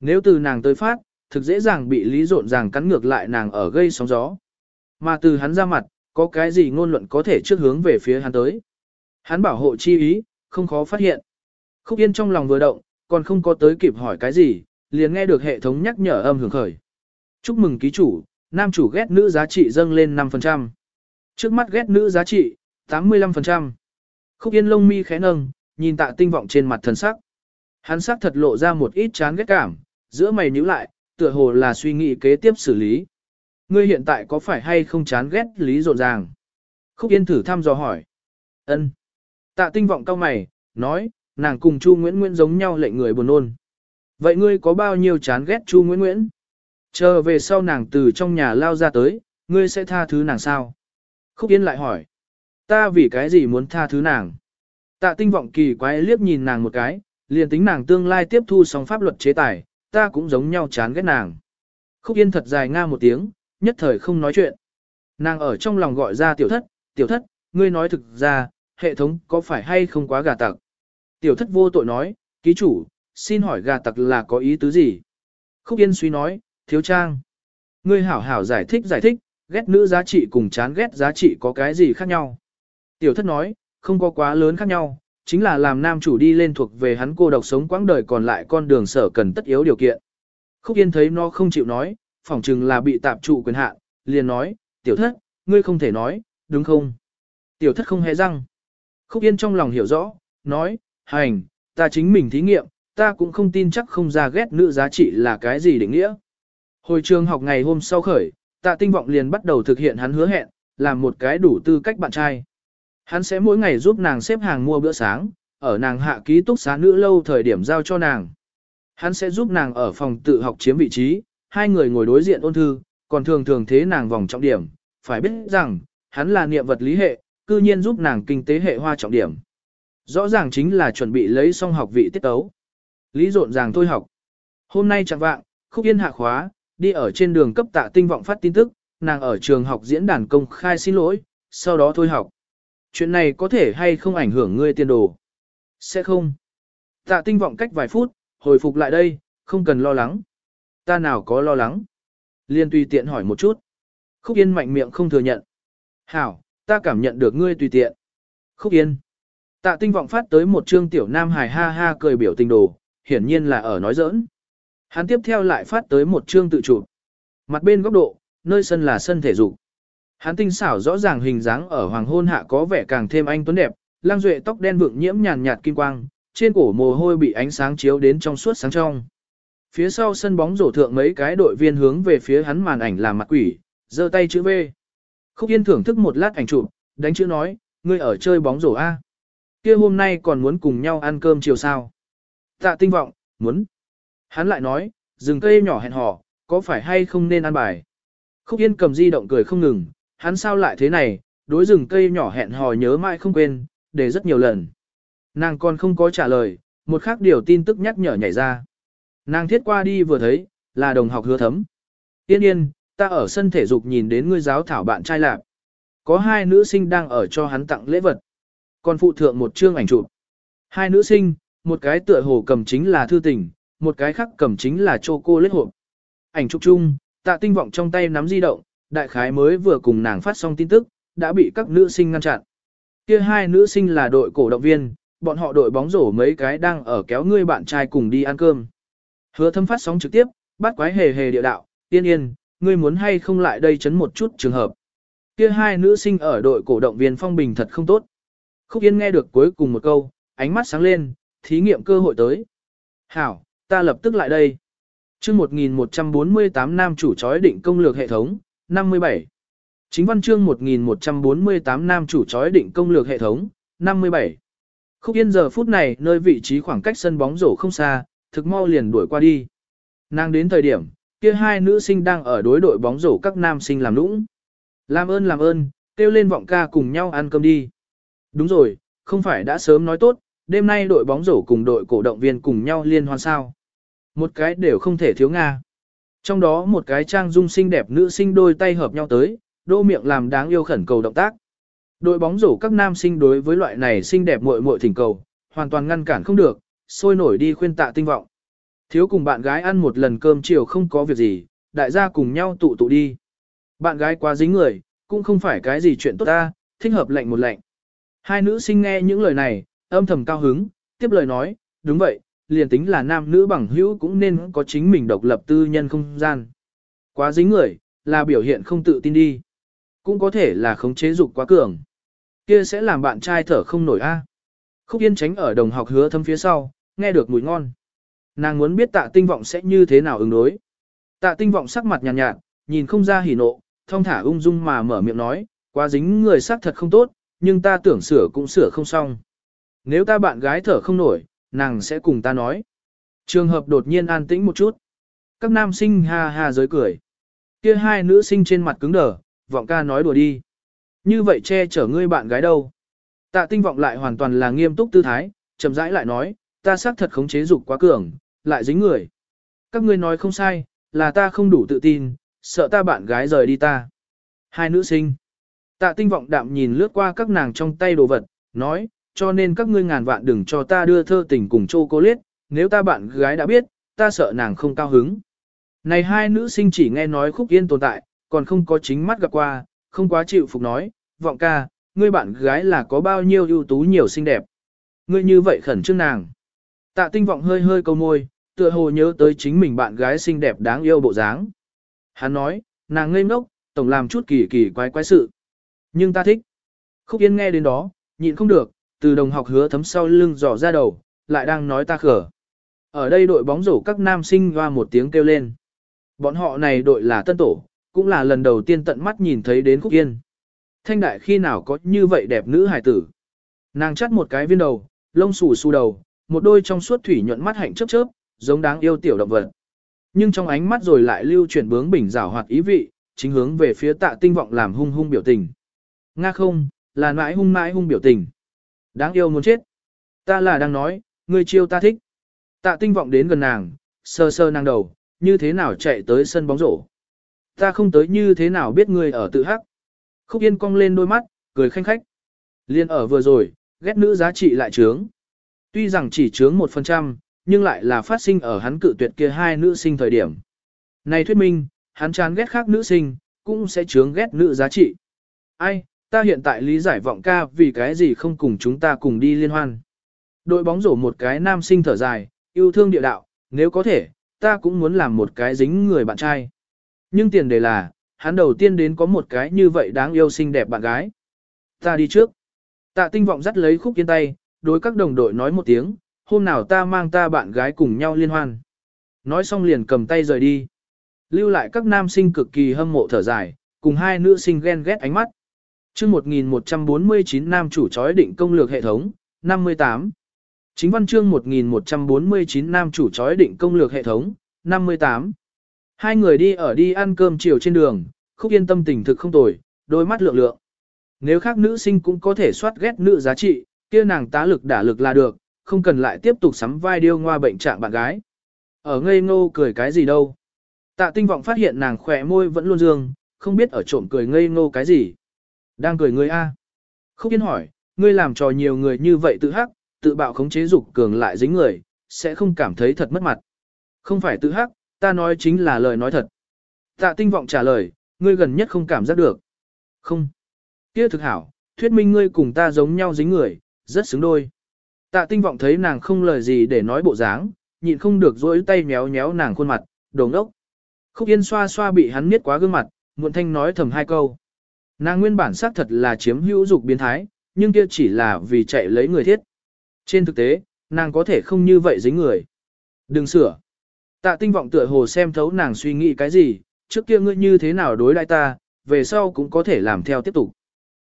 Nếu từ nàng tới phát, thực dễ dàng bị lý rộn ràng cắn ngược lại nàng ở gây sóng gió. Mà từ hắn ra mặt, có cái gì ngôn luận có thể trước hướng về phía hắn tới. Hắn bảo hộ chi ý, không khó phát hiện. Khúc Yên trong lòng vừa động, còn không có tới kịp hỏi cái gì, liền nghe được hệ thống nhắc nhở âm hưởng khởi. Chúc mừng ký chủ, nam chủ ghét nữ giá trị dâng lên 5%. Trước mắt ghét nữ giá trị, 85%. Khúc Yên lông mi khẽ nâng, nhìn tạ tinh vọng trên mặt thần sắc. Hắn sắc thật lộ ra một ít chán ghét cảm, giữa mày nhíu lại, tựa hồ là suy nghĩ kế tiếp xử lý. Ngươi hiện tại có phải hay không chán ghét lý rộn ràng? Khúc Yên thử thăm dò hỏi. ân Tạ tinh vọng cao mày, nói, nàng cùng Chu Nguyễn Nguyễn giống nhau lệnh người buồn nôn. Vậy ngươi có bao nhiêu chán ghét Chu Nguyễn Nguyễn? Chờ về sau nàng từ trong nhà lao ra tới, ngươi sẽ tha thứ nàng sao? Khúc Yên lại hỏi. Ta vì cái gì muốn tha thứ nàng? Tạ tinh vọng kỳ quái liếc nhìn nàng một cái, liền tính nàng tương lai tiếp thu xong pháp luật chế tài, ta cũng giống nhau chán ghét nàng. Khúc Yên thật dài nga một tiếng, nhất thời không nói chuyện. Nàng ở trong lòng gọi ra tiểu thất, tiểu thất, ngươi nói thực ra, hệ thống có phải hay không quá gà tặc? Tiểu thất vô tội nói, ký chủ, xin hỏi gà tặc là có ý tứ gì? Khúc Yên suy nói, thiếu trang. Ngươi hảo hảo giải thích giải thích, ghét nữ giá trị cùng chán ghét giá trị có cái gì khác nhau? Tiểu thất nói, không có quá lớn khác nhau, chính là làm nam chủ đi lên thuộc về hắn cô độc sống quãng đời còn lại con đường sở cần tất yếu điều kiện. Khúc Yên thấy nó không chịu nói, phỏng chừng là bị tạp trụ quyền hạn, liền nói, tiểu thất, ngươi không thể nói, đúng không? Tiểu thất không hề răng. Khúc Yên trong lòng hiểu rõ, nói, hành, ta chính mình thí nghiệm, ta cũng không tin chắc không ra ghét nữ giá trị là cái gì định nghĩa. Hồi trường học ngày hôm sau khởi, tạ tinh vọng liền bắt đầu thực hiện hắn hứa hẹn, làm một cái đủ tư cách bạn trai. Hắn sẽ mỗi ngày giúp nàng xếp hàng mua bữa sáng, ở nàng hạ ký túc xá nữ lâu thời điểm giao cho nàng. Hắn sẽ giúp nàng ở phòng tự học chiếm vị trí, hai người ngồi đối diện ôn thư, còn thường thường thế nàng vòng trọng điểm, phải biết rằng, hắn là niệm vật lý hệ, cư nhiên giúp nàng kinh tế hệ hoa trọng điểm. Rõ ràng chính là chuẩn bị lấy xong học vị tiết tấu. Lý rộn ràng thôi học. Hôm nay chẳng vạng, khúc yên hạ khóa, đi ở trên đường cấp tạ tinh vọng phát tin tức, nàng ở trường học diễn đàn công khai xin lỗi, sau đó thôi học. Chuyện này có thể hay không ảnh hưởng ngươi tiền đồ? Sẽ không. Tạ tinh vọng cách vài phút, hồi phục lại đây, không cần lo lắng. Ta nào có lo lắng. Liên tùy tiện hỏi một chút. Khúc Yên mạnh miệng không thừa nhận. Hảo, ta cảm nhận được ngươi tùy tiện. Khúc Yên. Tạ tinh vọng phát tới một chương tiểu nam hài ha ha cười biểu tình đồ, hiển nhiên là ở nói giỡn. Hắn tiếp theo lại phát tới một chương tự chụp. Mặt bên góc độ, nơi sân là sân thể dục. Hắn tinh xảo rõ ràng hình dáng ở hoàng hôn hạ có vẻ càng thêm anh tuấn đẹp, lang duệ tóc đen vượng nhiễm nhàn nhạt kim quang, trên cổ mồ hôi bị ánh sáng chiếu đến trong suốt sáng trong. Phía sau sân bóng rổ thượng mấy cái đội viên hướng về phía hắn màn ảnh làm mặt quỷ, giơ tay chữ V. Khúc Yên thưởng thức một lát ảnh chụp, đánh chữ nói, ngươi ở chơi bóng rổ A. kia hôm nay còn muốn cùng nhau ăn cơm chiều sao. Tạ tinh vọng, muốn. Hắn lại nói, rừng cây nhỏ hẹn hò, có phải hay không nên ăn bài. Khúc Yên cầm di động cười không ngừng, hắn sao lại thế này, đối rừng cây nhỏ hẹn hò nhớ mãi không quên, để rất nhiều lần. Nàng còn không có trả lời, một khác điều tin tức nhắc nhở nhảy ra. Nàng thiết qua đi vừa thấy, là đồng học hứa thấm. Yên yên, ta ở sân thể dục nhìn đến ngươi giáo thảo bạn trai lạc. Có hai nữ sinh đang ở cho hắn tặng lễ vật. Còn phụ thượng một chương ảnh chụp. Hai nữ sinh, một cái tựa hồ cầm chính là thư tình, một cái khác cầm chính là choco lết hộp. Ảnh chụp chung, tạ tinh vọng trong tay nắm di động, đại khái mới vừa cùng nàng phát xong tin tức, đã bị các nữ sinh ngăn chặn. Kia hai nữ sinh là đội cổ động viên, bọn họ đội bóng rổ mấy cái đang ở kéo ngươi bạn trai cùng đi ăn cơm. Hứa thâm phát sóng trực tiếp, bắt quái hề hề địa đạo, tiên yên, ngươi muốn hay không lại đây chấn một chút trường hợp. Kia hai nữ sinh ở đội cổ động viên phong bình thật không tốt. Khúc Yên nghe được cuối cùng một câu, ánh mắt sáng lên, thí nghiệm cơ hội tới. Hảo, ta lập tức lại đây. chương 1148 nam chủ chói định công lược hệ thống, 57. Chính văn chương 1148 nam chủ chói định công lược hệ thống, 57. Khúc Yên giờ phút này nơi vị trí khoảng cách sân bóng rổ không xa, thực mau liền đuổi qua đi. Nàng đến thời điểm, kia hai nữ sinh đang ở đối đội bóng rổ các nam sinh làm lũng. Làm ơn làm ơn, kêu lên vọng ca cùng nhau ăn cơm đi. Đúng rồi, không phải đã sớm nói tốt, đêm nay đội bóng rổ cùng đội cổ động viên cùng nhau liên hoan sao. Một cái đều không thể thiếu Nga. Trong đó một cái trang dung xinh đẹp nữ sinh đôi tay hợp nhau tới, đô miệng làm đáng yêu khẩn cầu động tác. Đội bóng rổ các nam sinh đối với loại này xinh đẹp muội muội thỉnh cầu, hoàn toàn ngăn cản không được, sôi nổi đi khuyên tạ tinh vọng. Thiếu cùng bạn gái ăn một lần cơm chiều không có việc gì, đại gia cùng nhau tụ tụ đi. Bạn gái quá dính người, cũng không phải cái gì chuyện tốt ta, thích hợp lệnh một lệnh. Hai nữ sinh nghe những lời này, âm thầm cao hứng, tiếp lời nói, đúng vậy, liền tính là nam nữ bằng hữu cũng nên có chính mình độc lập tư nhân không gian. Quá dính người, là biểu hiện không tự tin đi. Cũng có thể là khống chế dục quá cường. Kia sẽ làm bạn trai thở không nổi a. Khúc Yên tránh ở đồng học hứa thâm phía sau, nghe được mùi ngon. Nàng muốn biết tạ tinh vọng sẽ như thế nào ứng đối. Tạ tinh vọng sắc mặt nhàn nhạt, nhạt, nhìn không ra hỉ nộ, thông thả ung dung mà mở miệng nói, quá dính người sắc thật không tốt, nhưng ta tưởng sửa cũng sửa không xong. Nếu ta bạn gái thở không nổi, nàng sẽ cùng ta nói. Trường hợp đột nhiên an tĩnh một chút. Các nam sinh ha ha giới cười. Kia hai nữ sinh trên mặt cứng đờ, vọng ca nói đùa đi. Như vậy che chở ngươi bạn gái đâu. Tạ tinh vọng lại hoàn toàn là nghiêm túc tư thái, chậm rãi lại nói, ta xác thật khống chế dục quá cường, lại dính người. Các ngươi nói không sai, là ta không đủ tự tin, sợ ta bạn gái rời đi ta. Hai nữ sinh. Tạ tinh vọng đạm nhìn lướt qua các nàng trong tay đồ vật, nói, cho nên các ngươi ngàn vạn đừng cho ta đưa thơ tình cùng châu cô liết nếu ta bạn gái đã biết, ta sợ nàng không cao hứng. Này hai nữ sinh chỉ nghe nói khúc yên tồn tại, còn không có chính mắt gặp qua, không quá chịu phục nói, vọng ca, ngươi bạn gái là có bao nhiêu ưu tú nhiều xinh đẹp. Ngươi như vậy khẩn trương nàng. Tạ tinh vọng hơi hơi câu môi, tựa hồ nhớ tới chính mình bạn gái xinh đẹp đáng yêu bộ dáng. Hắn nói, nàng ngây ngốc, tổng làm chút kỳ kỳ quái quái sự. Nhưng ta thích. Khúc Yên nghe đến đó, nhịn không được, từ đồng học hứa thấm sau lưng dò ra đầu, lại đang nói ta khở. Ở đây đội bóng rổ các nam sinh hoa một tiếng kêu lên. Bọn họ này đội là tân tổ, cũng là lần đầu tiên tận mắt nhìn thấy đến Khúc Yên. Thanh đại khi nào có như vậy đẹp nữ hài tử. Nàng chắt một cái viên đầu, lông xù xù đầu, một đôi trong suốt thủy nhuận mắt hạnh chớp chớp, giống đáng yêu tiểu động vật. Nhưng trong ánh mắt rồi lại lưu chuyển bướng bỉnh rảo hoạt ý vị, chính hướng về phía tạ tinh vọng làm hung hung biểu tình. Nga không, là mãi hung mãi hung biểu tình. Đáng yêu muốn chết. Ta là đang nói, người chiêu ta thích. Tạ tinh vọng đến gần nàng, sơ sơ nàng đầu, như thế nào chạy tới sân bóng rổ. Ta không tới như thế nào biết người ở tự hắc. Khúc yên cong lên đôi mắt, cười khanh khách. Liên ở vừa rồi, ghét nữ giá trị lại trướng. Tuy rằng chỉ trướng 1%, nhưng lại là phát sinh ở hắn cự tuyệt kia hai nữ sinh thời điểm. Này thuyết minh, hắn chán ghét khác nữ sinh, cũng sẽ trướng ghét nữ giá trị. Ai, ta hiện tại lý giải vọng ca vì cái gì không cùng chúng ta cùng đi liên hoan. Đội bóng rổ một cái nam sinh thở dài, yêu thương địa đạo, nếu có thể, ta cũng muốn làm một cái dính người bạn trai. Nhưng tiền đề là, hắn đầu tiên đến có một cái như vậy đáng yêu xinh đẹp bạn gái. Ta đi trước. Tạ tinh vọng dắt lấy khúc yên tay, đối các đồng đội nói một tiếng, hôm nào ta mang ta bạn gái cùng nhau liên hoan. Nói xong liền cầm tay rời đi. Lưu lại các nam sinh cực kỳ hâm mộ thở dài, cùng hai nữ sinh ghen ghét ánh mắt. chương 1149 nam chủ chói định công lược hệ thống, 58. Chính văn chương 1149 nam chủ chói định công lược hệ thống, 58. Hai người đi ở đi ăn cơm chiều trên đường, khúc yên tâm tình thực không tồi, đôi mắt lượng lượng. Nếu khác nữ sinh cũng có thể soát ghét nữ giá trị, kia nàng tá lực đả lực là được, không cần lại tiếp tục sắm vai điêu ngoa bệnh trạng bạn gái. Ở ngây ngô cười cái gì đâu. Tạ tinh vọng phát hiện nàng khỏe môi vẫn luôn dương, không biết ở trộm cười ngây ngô cái gì. Đang cười ngươi a. Khúc yên hỏi, ngươi làm trò nhiều người như vậy tự hắc, tự bạo khống chế dục cường lại dính người, sẽ không cảm thấy thật mất mặt. Không phải tự hắc, ta nói chính là lời nói thật. Tạ tinh vọng trả lời, ngươi gần nhất không cảm giác được. Không. Kia thực hảo, thuyết minh ngươi cùng ta giống nhau dính người, rất xứng đôi. Tạ tinh vọng thấy nàng không lời gì để nói bộ dáng, nhịn không được dối tay méo méo nàng khuôn mặt, đồng ngốc. Khúc yên xoa xoa bị hắn miết quá gương mặt, muộn thanh nói thầm hai câu. Nàng nguyên bản xác thật là chiếm hữu dục biến thái, nhưng kia chỉ là vì chạy lấy người thiết. Trên thực tế, nàng có thể không như vậy dính người. Đừng sửa. Tạ tinh vọng tựa hồ xem thấu nàng suy nghĩ cái gì, trước kia ngươi như thế nào đối lại ta, về sau cũng có thể làm theo tiếp tục.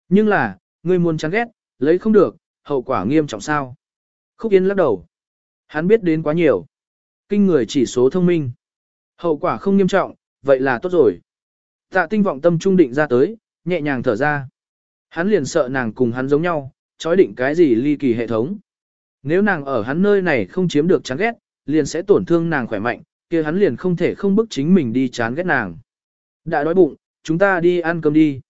Nhưng là, ngươi muốn chán ghét, lấy không được, hậu quả nghiêm trọng sao. Khúc Yên lắc đầu. Hắn biết đến quá nhiều. Kinh người chỉ số thông minh. Hậu quả không nghiêm trọng, vậy là tốt rồi. Tạ tinh vọng tâm trung định ra tới, nhẹ nhàng thở ra. Hắn liền sợ nàng cùng hắn giống nhau, chói định cái gì ly kỳ hệ thống. Nếu nàng ở hắn nơi này không chiếm được chán ghét, liền sẽ tổn thương nàng khỏe mạnh, kia hắn liền không thể không bức chính mình đi chán ghét nàng. Đã đói bụng, chúng ta đi ăn cơm đi.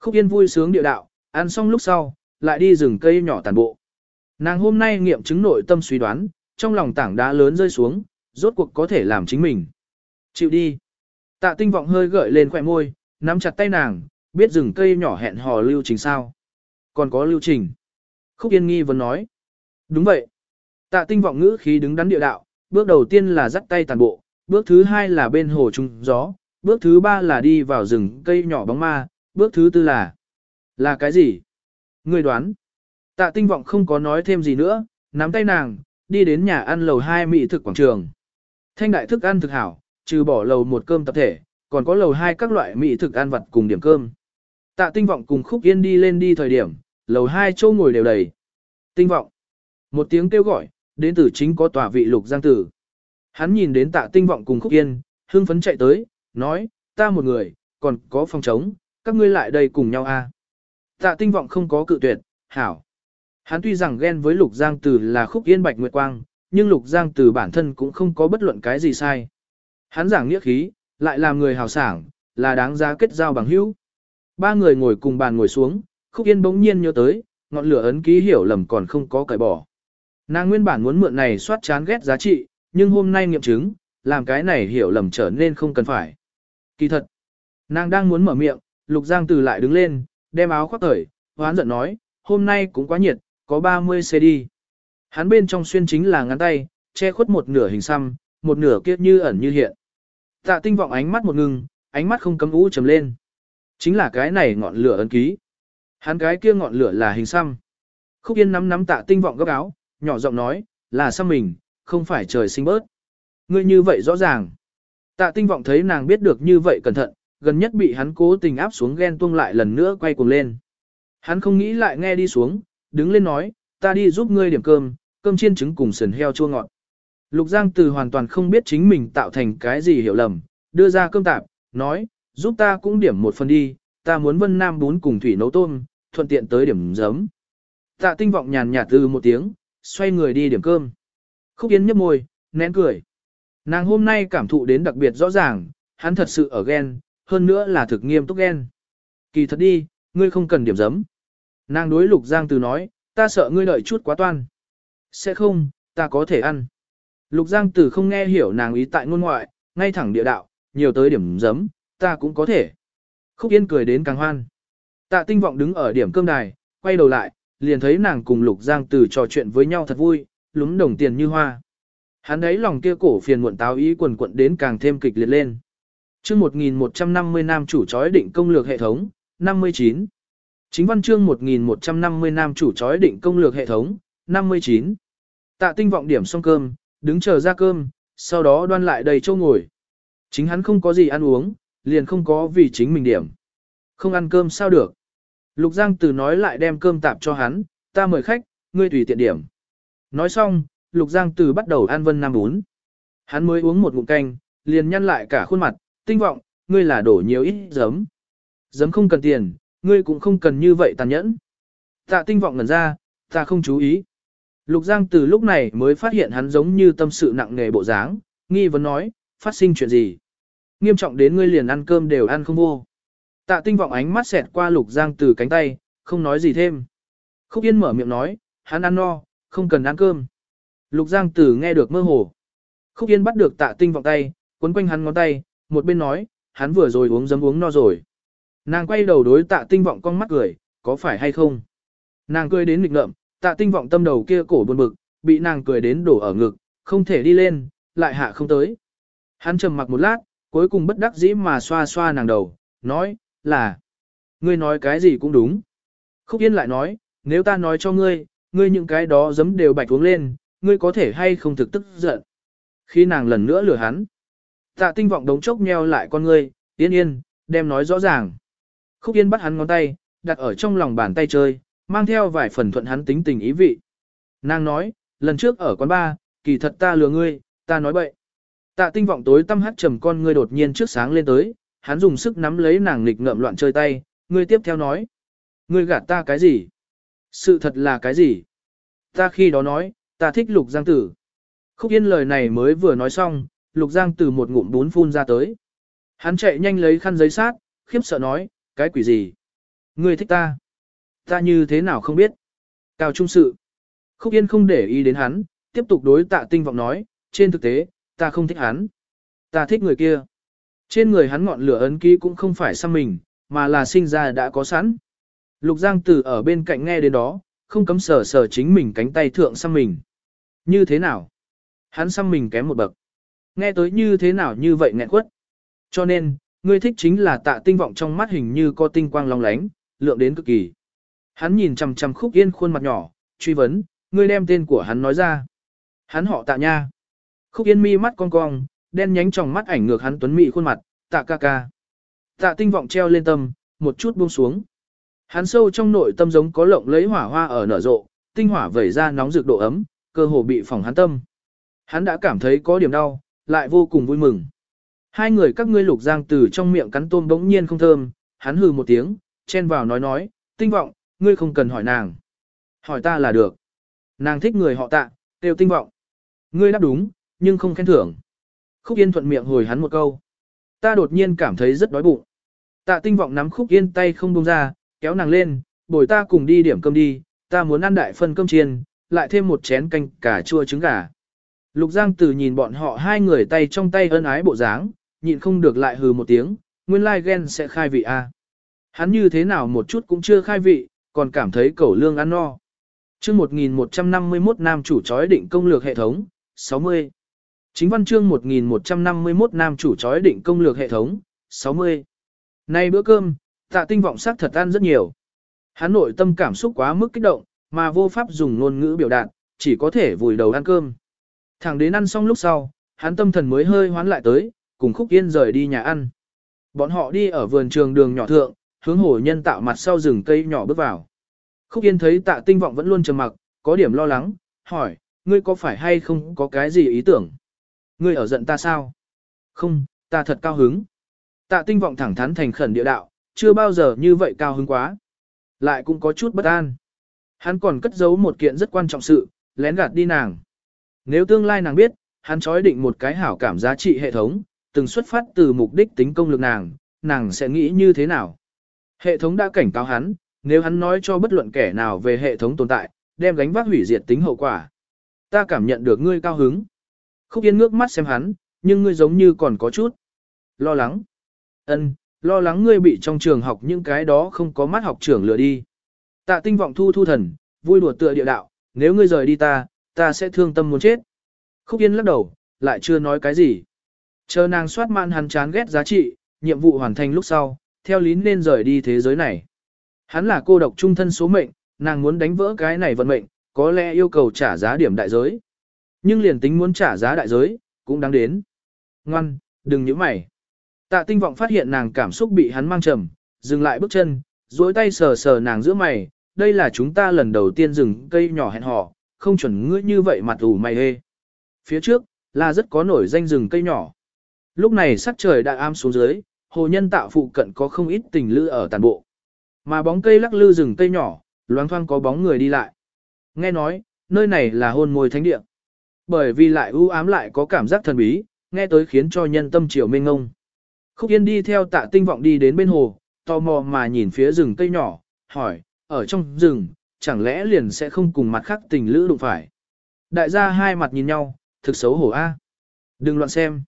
Khúc Yên vui sướng địa đạo, ăn xong lúc sau, lại đi rừng cây nhỏ tàn bộ. Nàng hôm nay nghiệm chứng nội tâm suy đoán, trong lòng tảng đá lớn rơi xuống, rốt cuộc có thể làm chính mình. Chịu đi. Tạ tinh vọng hơi gợi lên khỏe môi, nắm chặt tay nàng, biết rừng cây nhỏ hẹn hò lưu trình sao. Còn có lưu trình. Khúc Yên nghi vẫn nói. Đúng vậy. Tạ tinh vọng ngữ khí đứng đắn địa đạo, bước đầu tiên là dắt tay tàn bộ, bước thứ hai là bên hồ trung gió, bước thứ ba là đi vào rừng cây nhỏ bóng ma, bước thứ tư là... Là cái gì? Người đoán. Tạ tinh vọng không có nói thêm gì nữa, nắm tay nàng, đi đến nhà ăn lầu 2 mỹ thực quảng trường. Thanh đại thức ăn thực hảo, trừ bỏ lầu một cơm tập thể, còn có lầu 2 các loại mỹ thực ăn vặt cùng điểm cơm. Tạ tinh vọng cùng khúc yên đi lên đi thời điểm, lầu 2 châu ngồi đều đầy. Tinh vọng. Một tiếng kêu gọi, đến từ chính có tòa vị lục giang tử. Hắn nhìn đến tạ tinh vọng cùng khúc yên, hương phấn chạy tới, nói, ta một người, còn có phòng trống, các ngươi lại đây cùng nhau a à? Tạ tinh vọng không có cự tuyệt, hảo. Hắn tuy rằng ghen với Lục Giang Tử là khúc yên bạch nguyệt quang, nhưng Lục Giang Tử bản thân cũng không có bất luận cái gì sai. Hắn giảng nghĩa khí, lại làm người hào sảng, là đáng giá kết giao bằng hữu. Ba người ngồi cùng bàn ngồi xuống, khúc yên bỗng nhiên nhớ tới, ngọn lửa ấn ký hiểu lầm còn không có cải bỏ. Nàng nguyên bản muốn mượn này soát chán ghét giá trị, nhưng hôm nay nghiệm chứng, làm cái này hiểu lầm trở nên không cần phải. Kỳ thật, nàng đang muốn mở miệng, Lục Giang Từ lại đứng lên, đem áo khoác cởi, hoán giận nói, hôm nay cũng quá nhiệt, có 30 xe. Hắn bên trong xuyên chính là ngắn tay, che khuất một nửa hình xăm, một nửa kiết như ẩn như hiện. Tạ tinh vọng ánh mắt một ngừng, ánh mắt không cấm ú trầm lên. Chính là cái này ngọn lửa ấn ký. Hắn cái kia ngọn lửa là hình xăm. Khúc Yên nắm nắm tạ tinh vọng gấp áo, nhỏ giọng nói, là xăm mình, không phải trời sinh bớt. Ngươi như vậy rõ ràng. Tạ tinh vọng thấy nàng biết được như vậy cẩn thận, gần nhất bị hắn cố tình áp xuống ghen tuông lại lần nữa quay cuồng lên. Hắn không nghĩ lại nghe đi xuống, đứng lên nói, ta đi giúp ngươi điểm cơm, cơm chiên trứng cùng sườn heo chua ngọt. Lục Giang Từ hoàn toàn không biết chính mình tạo thành cái gì hiểu lầm, đưa ra cơm tạp, nói, giúp ta cũng điểm một phần đi, ta muốn vân nam bún cùng thủy nấu tôm, thuận tiện tới điểm giấm. Tạ tinh vọng nhàn nhạt từ một tiếng, xoay người đi điểm cơm. Khúc Yến nhấp môi, nén cười. Nàng hôm nay cảm thụ đến đặc biệt rõ ràng, hắn thật sự ở ghen, hơn nữa là thực nghiêm túc ghen. Kỳ thật đi, ngươi không cần điểm giấm. Nàng đối lục giang từ nói, ta sợ ngươi đợi chút quá toan. Sẽ không, ta có thể ăn. Lục giang từ không nghe hiểu nàng ý tại ngôn ngoại, ngay thẳng địa đạo, nhiều tới điểm giấm, ta cũng có thể. Khúc Yên cười đến càng hoan. Tạ tinh vọng đứng ở điểm cơm đài, quay đầu lại, liền thấy nàng cùng Lục Giang Từ trò chuyện với nhau thật vui, lúng đồng tiền như hoa. Hắn ấy lòng kia cổ phiền muộn táo ý quần quận đến càng thêm kịch liệt lên. chương 1150 nam chủ chói định công lược hệ thống, 59. Chính văn chương 1150 nam chủ chói định công lược hệ thống, 59. Tạ tinh vọng điểm xong cơm, đứng chờ ra cơm, sau đó đoan lại đầy châu ngồi. Chính hắn không có gì ăn uống, liền không có vì chính mình điểm. Không ăn cơm sao được. Lục Giang Từ nói lại đem cơm tạp cho hắn, ta mời khách, ngươi tùy tiện điểm. Nói xong, Lục Giang Từ bắt đầu ăn vân nam bún. Hắn mới uống một ngụm canh, liền nhăn lại cả khuôn mặt, tinh vọng, ngươi là đổ nhiều ít giấm. Giấm không cần tiền, ngươi cũng không cần như vậy tàn nhẫn. Tạ tinh vọng ngẩn ra, ta không chú ý. Lục Giang từ lúc này mới phát hiện hắn giống như tâm sự nặng nề bộ dáng, nghi vấn nói, phát sinh chuyện gì. Nghiêm trọng đến ngươi liền ăn cơm đều ăn không vô. Tạ tinh vọng ánh mắt xẹt qua Lục Giang từ cánh tay, không nói gì thêm. Khúc Yên mở miệng nói, hắn ăn no, không cần ăn cơm. Lục Giang Tử nghe được mơ hồ. Khúc Yên bắt được tạ tinh vọng tay, quấn quanh hắn ngón tay, một bên nói, hắn vừa rồi uống dấm uống no rồi. Nàng quay đầu đối tạ tinh vọng con mắt cười, có phải hay không? Nàng cười đến nghịch ngợm, tạ tinh vọng tâm đầu kia cổ buồn bực, bị nàng cười đến đổ ở ngực, không thể đi lên, lại hạ không tới. Hắn trầm mặc một lát, cuối cùng bất đắc dĩ mà xoa xoa nàng đầu, nói, là, ngươi nói cái gì cũng đúng. Khúc Yên lại nói, nếu ta nói cho ngươi, ngươi những cái đó giấm đều bạch uống lên, ngươi có thể hay không thực tức giận. Khi nàng lần nữa lừa hắn, tạ tinh vọng đống chốc nheo lại con ngươi, yên yên, đem nói rõ ràng. Khúc yên bắt hắn ngón tay, đặt ở trong lòng bàn tay chơi, mang theo vài phần thuận hắn tính tình ý vị. Nàng nói, lần trước ở quán ba, kỳ thật ta lừa ngươi, ta nói bậy. Tạ tinh vọng tối tâm hát trầm con ngươi đột nhiên trước sáng lên tới, hắn dùng sức nắm lấy nàng nghịch ngợm loạn chơi tay, ngươi tiếp theo nói. Ngươi gạt ta cái gì? Sự thật là cái gì? Ta khi đó nói, ta thích lục giang tử. Khúc yên lời này mới vừa nói xong, lục giang tử một ngụm bún phun ra tới. Hắn chạy nhanh lấy khăn giấy sát, khiếp sợ nói, cái quỷ gì? Ngươi thích ta? Ta như thế nào không biết? Cao trung sự. Khúc yên không để ý đến hắn, tiếp tục đối tạ tinh vọng nói, trên thực tế, ta không thích hắn. Ta thích người kia. Trên người hắn ngọn lửa ấn ký cũng không phải xăm mình, mà là sinh ra đã có sẵn. Lục Giang Tử ở bên cạnh nghe đến đó, không cấm sờ sờ chính mình cánh tay thượng xăm mình. Như thế nào? Hắn xăm mình kém một bậc. Nghe tới như thế nào như vậy nghẹn quất. Cho nên, ngươi thích chính là tạ tinh vọng trong mắt hình như có tinh quang long lánh, lượng đến cực kỳ. Hắn nhìn chằm chằm khúc yên khuôn mặt nhỏ, truy vấn, ngươi đem tên của hắn nói ra. Hắn họ tạ nha. Khúc yên mi mắt cong cong, đen nhánh trong mắt ảnh ngược hắn tuấn mị khuôn mặt, tạ ca ca. Tạ tinh vọng treo lên tâm, một chút buông xuống. Hắn sâu trong nội tâm giống có lộng lấy hỏa hoa ở nở rộ, tinh hỏa vẩy ra nóng rực độ ấm, cơ hồ bị phỏng hắn tâm. Hắn đã cảm thấy có điểm đau, lại vô cùng vui mừng. Hai người các ngươi lục giang từ trong miệng cắn tôm bỗng nhiên không thơm, hắn hừ một tiếng, chen vào nói nói, tinh vọng, ngươi không cần hỏi nàng. Hỏi ta là được. Nàng thích người họ tạ, đều tinh vọng. Ngươi đáp đúng, nhưng không khen thưởng. Khúc Yên thuận miệng hồi hắn một câu. Ta đột nhiên cảm thấy rất đói bụng. Tạ tinh vọng nắm Khúc Yên tay không buông ra, kéo nàng lên, bồi ta cùng đi điểm cơm đi, ta muốn ăn đại phân cơm chiên, lại thêm một chén canh cà chua trứng gà. Lục Giang Tử nhìn bọn họ hai người tay trong tay ân ái bộ dáng, nhịn không được lại hừ một tiếng, nguyên lai ghen sẽ khai vị a. Hắn như thế nào một chút cũng chưa khai vị, còn cảm thấy cẩu lương ăn no. Chương 1151 nam chủ chói định công lược hệ thống, 60. Chính văn chương 1151 nam chủ chói định công lược hệ thống, 60. Nay bữa cơm, tạ tinh vọng sắc thật ăn rất nhiều. Hắn nội tâm cảm xúc quá mức kích động, mà vô pháp dùng ngôn ngữ biểu đạt, chỉ có thể vùi đầu ăn cơm. Thẳng đến ăn xong lúc sau, hắn tâm thần mới hơi hoán lại tới, cùng Khúc Yên rời đi nhà ăn. Bọn họ đi ở vườn trường đường nhỏ thượng, hướng hồ nhân tạo mặt sau rừng cây nhỏ bước vào. Khúc Yên thấy tạ tinh vọng vẫn luôn trầm mặc, có điểm lo lắng, hỏi, ngươi có phải hay không có cái gì ý tưởng? Ngươi ở giận ta sao? Không, ta thật cao hứng. Tạ tinh vọng thẳng thắn thành khẩn địa đạo, chưa bao giờ như vậy cao hứng quá. Lại cũng có chút bất an. Hắn còn cất giấu một kiện rất quan trọng sự, lén gạt đi nàng. Nếu tương lai nàng biết, hắn chói định một cái hảo cảm giá trị hệ thống, từng xuất phát từ mục đích tính công lực nàng, nàng sẽ nghĩ như thế nào? Hệ thống đã cảnh cáo hắn, nếu hắn nói cho bất luận kẻ nào về hệ thống tồn tại, đem gánh vác hủy diệt tính hậu quả. Ta cảm nhận được ngươi cao hứng. Khúc Yên ngước mắt xem hắn, nhưng ngươi giống như còn có chút lo lắng. Ân, lo lắng ngươi bị trong trường học những cái đó không có mắt học trưởng lừa đi. Tạ tinh vọng thu thu thần, vui đùa tựa địa đạo, nếu ngươi rời đi ta, ta sẽ thương tâm muốn chết. Khúc Yên lắc đầu, lại chưa nói cái gì. Chờ nàng soát mạn hắn chán ghét giá trị, nhiệm vụ hoàn thành lúc sau, theo lý nên rời đi thế giới này. Hắn là cô độc trung thân số mệnh, nàng muốn đánh vỡ cái này vận mệnh, có lẽ yêu cầu trả giá điểm đại giới. Nhưng liền tính muốn trả giá đại giới, cũng đáng đến. Ngoan, đừng nhíu mày. Tạ tinh vọng phát hiện nàng cảm xúc bị hắn mang trầm, dừng lại bước chân, duỗi tay sờ sờ nàng giữa mày, đây là chúng ta lần đầu tiên dừng cây nhỏ hẹn hò, không chuẩn ngươi như vậy mặt ủ mày hê. Phía trước, là rất có nổi danh rừng cây nhỏ. Lúc này sắc trời đã am xuống dưới, hồ nhân tạo phụ cận có không ít tình lữ ở tàn bộ. Mà bóng cây lắc lư rừng cây nhỏ, loáng thoáng có bóng người đi lại. Nghe nói, nơi này là hôn môi thánh địa. Bởi vì lại ưu ám lại có cảm giác thần bí, nghe tới khiến cho nhân tâm triều mênh ngông. Khúc Yên đi theo tạ tinh vọng đi đến bên hồ, tò mò mà nhìn phía rừng cây nhỏ, hỏi, ở trong rừng, chẳng lẽ liền sẽ không cùng mặt khác tình lữ đụng phải. Đại gia hai mặt nhìn nhau, thực xấu hổ a Đừng loạn xem.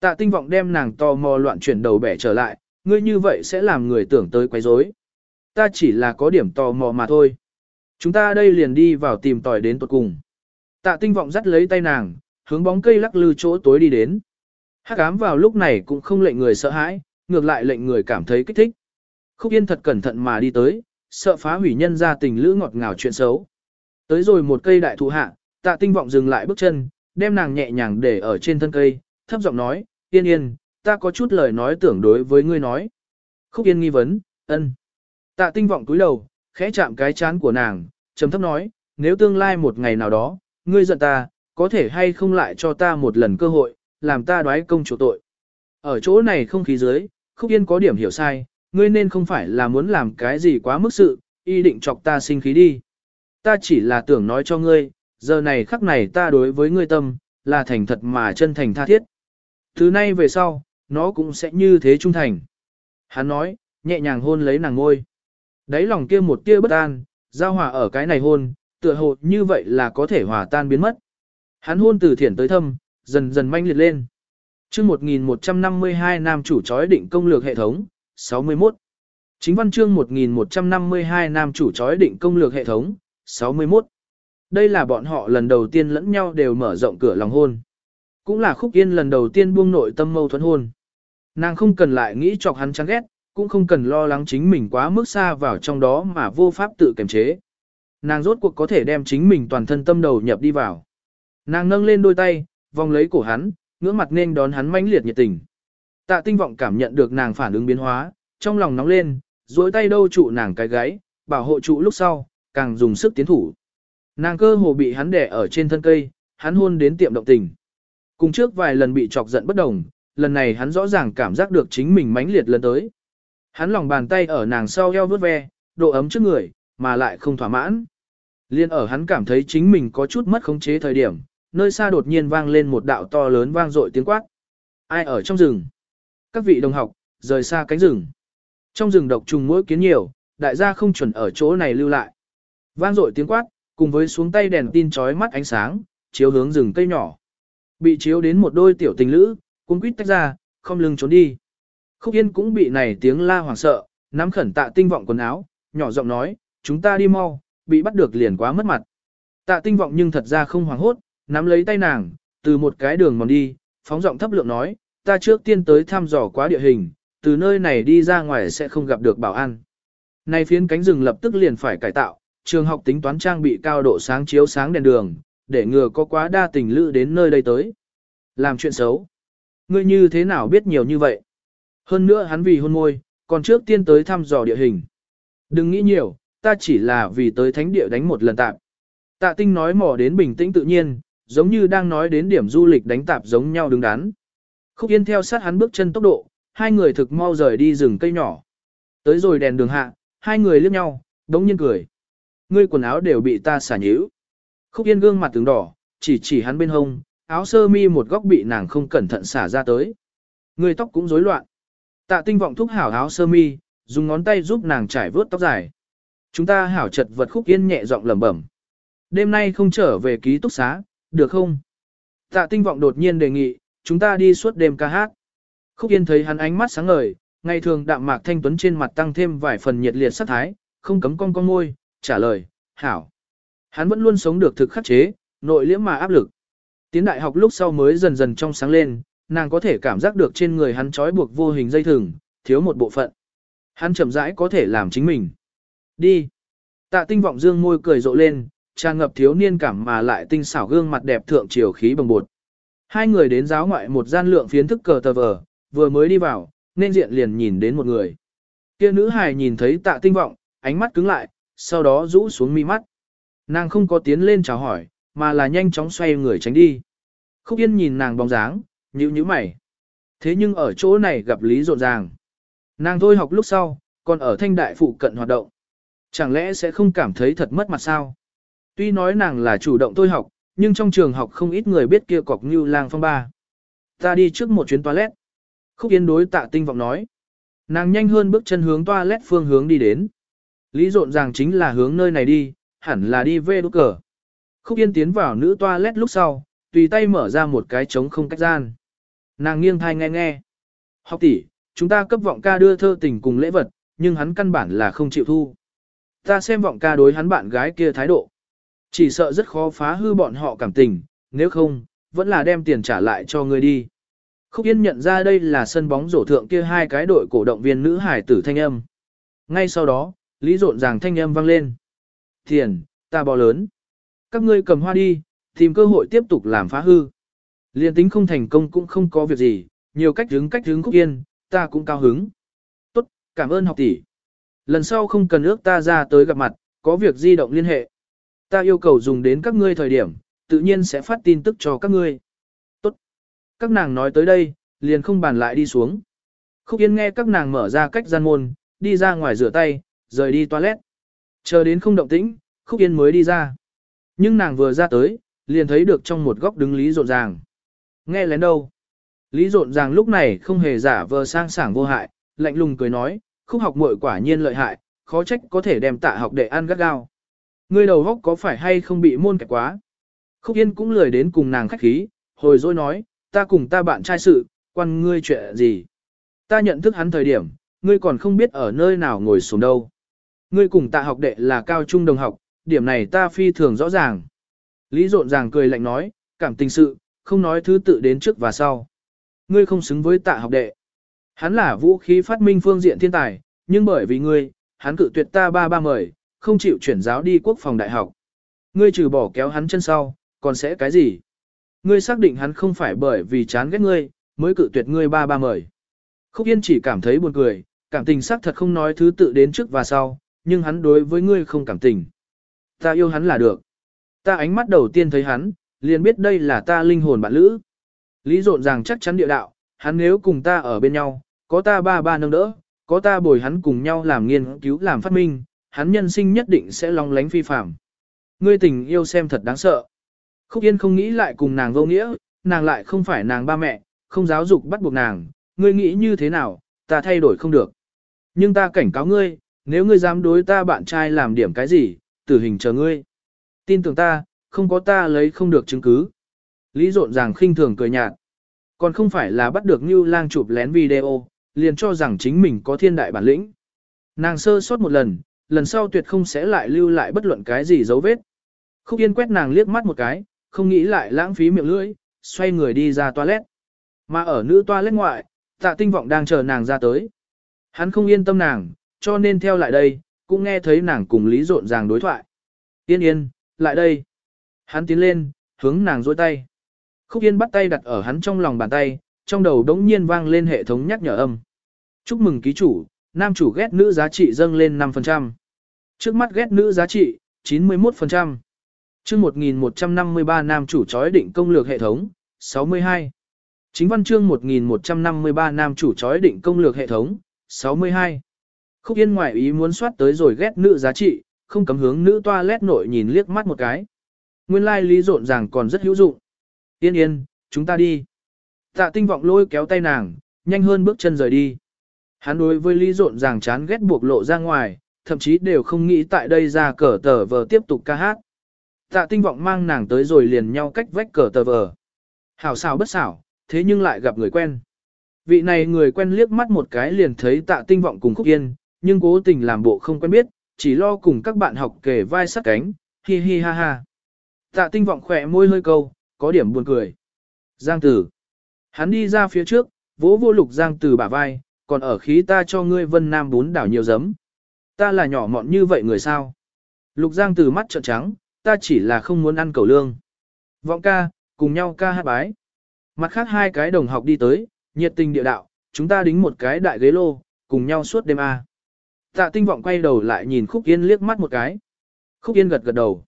Tạ tinh vọng đem nàng tò mò loạn chuyển đầu bẻ trở lại, ngươi như vậy sẽ làm người tưởng tới quấy rối. Ta chỉ là có điểm tò mò mà thôi. Chúng ta đây liền đi vào tìm tòi đến tuột cùng. Tạ tinh vọng dắt lấy tay nàng, hướng bóng cây lắc lư chỗ tối đi đến. Hắc ám vào lúc này cũng không lệnh người sợ hãi, ngược lại lệnh người cảm thấy kích thích. Khúc Yên thật cẩn thận mà đi tới, sợ phá hủy nhân ra tình lữ ngọt ngào chuyện xấu. Tới rồi một cây đại thụ hạ, tạ tinh vọng dừng lại bước chân, đem nàng nhẹ nhàng để ở trên thân cây, thấp giọng nói, yên yên, ta có chút lời nói tưởng đối với ngươi nói. Khúc Yên nghi vấn, ân. Tạ tinh vọng túi đầu, khẽ chạm cái chán của nàng, trầm thấp nói, nếu tương lai một ngày nào đó, ngươi giận ta, có thể hay không lại cho ta một lần cơ hội, làm ta đoái công chủ tội. Ở chỗ này không khí dưới, Khúc Yên có điểm hiểu sai, ngươi nên không phải là muốn làm cái gì quá mức sự, y định chọc ta sinh khí đi. Ta chỉ là tưởng nói cho ngươi, giờ này khắc này ta đối với ngươi tâm, là thành thật mà chân thành tha thiết. Thứ nay về sau, nó cũng sẽ như thế trung thành. Hắn nói, nhẹ nhàng hôn lấy nàng ngôi. Đấy lòng kia một tia bất an, giao hòa ở cái này hôn, tựa hồ như vậy là có thể hòa tan biến mất. Hắn hôn từ thiển tới thâm, dần dần manh liệt lên. chương 1152 nam chủ chói định công lược hệ thống, 61. Chính văn chương 1152 nam chủ chói định công lược hệ thống, 61. Đây là bọn họ lần đầu tiên lẫn nhau đều mở rộng cửa lòng hôn. Cũng là khúc yên lần đầu tiên buông nội tâm mâu thuẫn hôn. Nàng không cần lại nghĩ chọc hắn chán ghét, cũng không cần lo lắng chính mình quá mức xa vào trong đó mà vô pháp tự kiềm chế. Nàng rốt cuộc có thể đem chính mình toàn thân tâm đầu nhập đi vào. Nàng nâng lên đôi tay, vòng lấy cổ hắn, ngưỡng mặt nên đón hắn mãnh liệt nhiệt tình. Tạ tinh vọng cảm nhận được nàng phản ứng biến hóa, trong lòng nóng lên, duỗi tay đâu trụ nàng cái gáy, bảo hộ trụ lúc sau, càng dùng sức tiến thủ. Nàng cơ hồ bị hắn đè ở trên thân cây, hắn hôn đến tiệm động tình. Cùng trước vài lần bị chọc giận bất đồng, lần này hắn rõ ràng cảm giác được chính mình mãnh liệt lần tới. Hắn lòng bàn tay ở nàng sau eo vướt ve, độ ấm trước người, mà lại không thỏa mãn. Liên ở hắn cảm thấy chính mình có chút mất khống chế thời điểm, nơi xa đột nhiên vang lên một đạo to lớn vang dội tiếng quát. Ai ở trong rừng? Các vị đồng học, rời xa cánh rừng. Trong rừng độc trùng mũi kiến nhiều, đại gia không chuẩn ở chỗ này lưu lại. Vang dội tiếng quát, cùng với xuống tay đèn tin chói mắt ánh sáng, chiếu hướng rừng cây nhỏ. Bị chiếu đến một đôi tiểu tình lữ, cuốn quýt tách ra, không lưng trốn đi. Khúc Yên cũng bị này tiếng la hoảng sợ, nắm khẩn tạ tinh vọng quần áo, nhỏ giọng nói, chúng ta đi mau, bị bắt được liền quá mất mặt. Tạ tinh vọng nhưng thật ra không hoảng hốt, nắm lấy tay nàng, từ một cái đường mòn đi, phóng giọng thấp lượng nói, ta trước tiên tới thăm dò quá địa hình, từ nơi này đi ra ngoài sẽ không gặp được bảo an. Này phiến cánh rừng lập tức liền phải cải tạo, trường học tính toán trang bị cao độ sáng chiếu sáng đèn đường, để ngừa có quá đa tình lữ đến nơi đây tới. Làm chuyện xấu. Ngươi như thế nào biết nhiều như vậy? Hơn nữa hắn vì hôn môi, còn trước tiên tới thăm dò địa hình. Đừng nghĩ nhiều, ta chỉ là vì tới thánh địa đánh một lần tạm. Tạ tinh nói mò đến bình tĩnh tự nhiên, giống như đang nói đến điểm du lịch đánh tạp giống nhau đứng đắn. Khúc Yên theo sát hắn bước chân tốc độ, hai người thực mau rời đi rừng cây nhỏ. Tới rồi đèn đường hạ, hai người liếc nhau, đống nhiên cười. Ngươi quần áo đều bị ta xả nhíu. Khúc Yên gương mặt tướng đỏ, chỉ chỉ hắn bên hông, áo sơ mi một góc bị nàng không cẩn thận xả ra tới. Người tóc cũng rối loạn. Tạ tinh vọng thúc hảo áo sơ mi, dùng ngón tay giúp nàng trải vớt tóc dài. Chúng ta hảo chật vật khúc yên nhẹ giọng lẩm bẩm. Đêm nay không trở về ký túc xá, được không? Tạ tinh vọng đột nhiên đề nghị, chúng ta đi suốt đêm ca hát. Khúc yên thấy hắn ánh mắt sáng ngời, ngày thường đạm mạc thanh tuấn trên mặt tăng thêm vài phần nhiệt liệt sắc thái, không cấm con cong môi, trả lời, hảo. Hắn vẫn luôn sống được thực khắc chế, nội liễm mà áp lực. Tiến đại học lúc sau mới dần dần trong sáng lên, nàng có thể cảm giác được trên người hắn trói buộc vô hình dây thừng, thiếu một bộ phận. Hắn chậm rãi có thể làm chính mình. Đi. Tạ tinh vọng dương môi cười rộ lên, tràn ngập thiếu niên cảm mà lại tinh xảo gương mặt đẹp thượng triều khí bồng bột. Hai người đến giáo ngoại một gian lượng phiến thức cờ tờ vờ, vừa mới đi vào, nên diện liền nhìn đến một người. Kia nữ hài nhìn thấy tạ tinh vọng, ánh mắt cứng lại, sau đó rũ xuống mi mắt. Nàng không có tiến lên chào hỏi, mà là nhanh chóng xoay người tránh đi. Khúc Yên nhìn nàng bóng dáng, nhíu nhíu mày. Thế nhưng ở chỗ này gặp Lý rộn ràng. Nàng thôi học lúc sau, còn ở thanh đại phụ cận hoạt động. Chẳng lẽ sẽ không cảm thấy thật mất mặt sao? Tuy nói nàng là chủ động thôi học, nhưng trong trường học không ít người biết kia cọc như lang phong ba. Ta đi trước một chuyến toilet. Khúc Yên đối tạ tinh vọng nói. Nàng nhanh hơn bước chân hướng toilet phương hướng đi đến. Lý rộn ràng chính là hướng nơi này đi, hẳn là đi về đốt cờ. Khúc Yên tiến vào nữ toilet lúc sau, tùy tay mở ra một cái trống không cách gian. Nàng nghiêng thai nghe nghe. Học tỷ, chúng ta cấp vọng ca đưa thơ tình cùng lễ vật, nhưng hắn căn bản là không chịu thu. Ta xem vọng ca đối hắn bạn gái kia thái độ. Chỉ sợ rất khó phá hư bọn họ cảm tình, nếu không, vẫn là đem tiền trả lại cho người đi. Khúc Yên nhận ra đây là sân bóng rổ thượng kia hai cái đội cổ động viên nữ hải tử thanh âm. Ngay sau đó, Lý rộn ràng thanh âm vang lên. Tiền, ta bò lớn. Các ngươi cầm hoa đi, tìm cơ hội tiếp tục làm phá hư. Liên tính không thành công cũng không có việc gì, nhiều cách hướng cách hướng khúc yên, ta cũng cao hứng. Tốt, cảm ơn học tỷ. Lần sau không cần ước ta ra tới gặp mặt, có việc di động liên hệ. Ta yêu cầu dùng đến các ngươi thời điểm, tự nhiên sẽ phát tin tức cho các ngươi. Tốt. Các nàng nói tới đây, liền không bàn lại đi xuống. Khúc Yên nghe các nàng mở ra cách gian môn, đi ra ngoài rửa tay, rời đi toilet. Chờ đến không động tĩnh, Khúc Yên mới đi ra. Nhưng nàng vừa ra tới, liền thấy được trong một góc đứng Lý rộn ràng. Nghe lén đâu? Lý rộn ràng lúc này không hề giả vờ sang sảng vô hại, lạnh lùng cười nói, khúc học muội quả nhiên lợi hại, khó trách có thể đem tạ học để ăn gắt gao. Ngươi đầu góc có phải hay không bị môn kẹt quá? Khúc Yên cũng lười đến cùng nàng khách khí, hồi dối nói, ta cùng ta bạn trai sự, quan ngươi chuyện gì? Ta nhận thức hắn thời điểm, ngươi còn không biết ở nơi nào ngồi xuống đâu. Ngươi cùng tạ học đệ là cao trung đồng học, điểm này ta phi thường rõ ràng. Lý rộn ràng cười lạnh nói, cảm tình sự, không nói thứ tự đến trước và sau. Ngươi không xứng với tạ học đệ. Hắn là vũ khí phát minh phương diện thiên tài, nhưng bởi vì ngươi, hắn cự tuyệt ta ba ba mời, không chịu chuyển giáo đi quốc phòng đại học. Ngươi trừ bỏ kéo hắn chân sau, còn sẽ cái gì? Ngươi xác định hắn không phải bởi vì chán ghét ngươi, mới cự tuyệt ngươi ba ba mời. Khúc Yên chỉ cảm thấy buồn cười, cảm tình xác thật không nói thứ tự đến trước và sau, nhưng hắn đối với ngươi không cảm tình. Ta yêu hắn là được. Ta ánh mắt đầu tiên thấy hắn, liền biết đây là ta linh hồn bạn lữ. Lý rộn ràng chắc chắn địa đạo, hắn nếu cùng ta ở bên nhau, có ta ba ba nâng đỡ, có ta bồi hắn cùng nhau làm nghiên cứu làm phát minh, hắn nhân sinh nhất định sẽ long lánh phi phạm. Ngươi tình yêu xem thật đáng sợ. Khúc Yên không nghĩ lại cùng nàng vô nghĩa, nàng lại không phải nàng ba mẹ, không giáo dục bắt buộc nàng, ngươi nghĩ như thế nào, ta thay đổi không được. Nhưng ta cảnh cáo ngươi, nếu ngươi dám đối ta bạn trai làm điểm cái gì, tử hình chờ ngươi. Tin tưởng ta, không có ta lấy không được chứng cứ. Lý rộn ràng khinh thường cười nhạt. Còn không phải là bắt được như lang chụp lén video, liền cho rằng chính mình có thiên đại bản lĩnh. Nàng sơ sót một lần, lần sau tuyệt không sẽ lại lưu lại bất luận cái gì dấu vết. Khúc Yên quét nàng liếc mắt một cái, không nghĩ lại lãng phí miệng lưỡi, xoay người đi ra toilet. Mà ở nữ toilet ngoại, tạ tinh vọng đang chờ nàng ra tới. Hắn không yên tâm nàng, cho nên theo lại đây, cũng nghe thấy nàng cùng Lý rộn ràng đối thoại. Yên yên, lại đây. Hắn tiến lên, hướng nàng dôi tay. Khúc Yên bắt tay đặt ở hắn trong lòng bàn tay, trong đầu đống nhiên vang lên hệ thống nhắc nhở âm. Chúc mừng ký chủ, nam chủ ghét nữ giá trị dâng lên 5%. Trước mắt ghét nữ giá trị, 91%. Chương 1153 nam chủ chói định công lược hệ thống, 62. Chính văn chương 1153 nam chủ chói định công lược hệ thống, 62. Khúc Yên ngoại ý muốn soát tới rồi ghét nữ giá trị, không cấm hướng nữ toilet nội nhìn liếc mắt một cái. Nguyên lai like lý rộn ràng còn rất hữu dụng. Yên yên, chúng ta đi. Tạ tinh vọng lôi kéo tay nàng, nhanh hơn bước chân rời đi. Hắn đối với lý rộn ràng chán ghét buộc lộ ra ngoài, thậm chí đều không nghĩ tại đây ra cờ tờ vờ tiếp tục ca hát. Tạ tinh vọng mang nàng tới rồi liền nhau cách vách cờ tờ vờ. Hảo xảo bất xảo, thế nhưng lại gặp người quen. Vị này người quen liếc mắt một cái liền thấy tạ tinh vọng cùng khúc yên, nhưng cố tình làm bộ không quen biết, chỉ lo cùng các bạn học kể vai sát cánh, hi hi ha ha. Tạ tinh vọng khỏe môi hơi câu, có điểm buồn cười. Giang tử. Hắn đi ra phía trước, vỗ vô lục giang tử bả vai, còn ở khí ta cho ngươi vân nam bốn đảo nhiều giấm. Ta là nhỏ mọn như vậy người sao? Lục giang tử mắt trợn trắng, ta chỉ là không muốn ăn cầu lương. Vọng ca, cùng nhau ca hát bái. Mặt khác hai cái đồng học đi tới, nhiệt tình địa đạo, chúng ta đính một cái đại ghế lô, cùng nhau suốt đêm A. Tạ tinh vọng quay đầu lại nhìn Khúc Yên liếc mắt một cái. Khúc Yên gật gật đầu.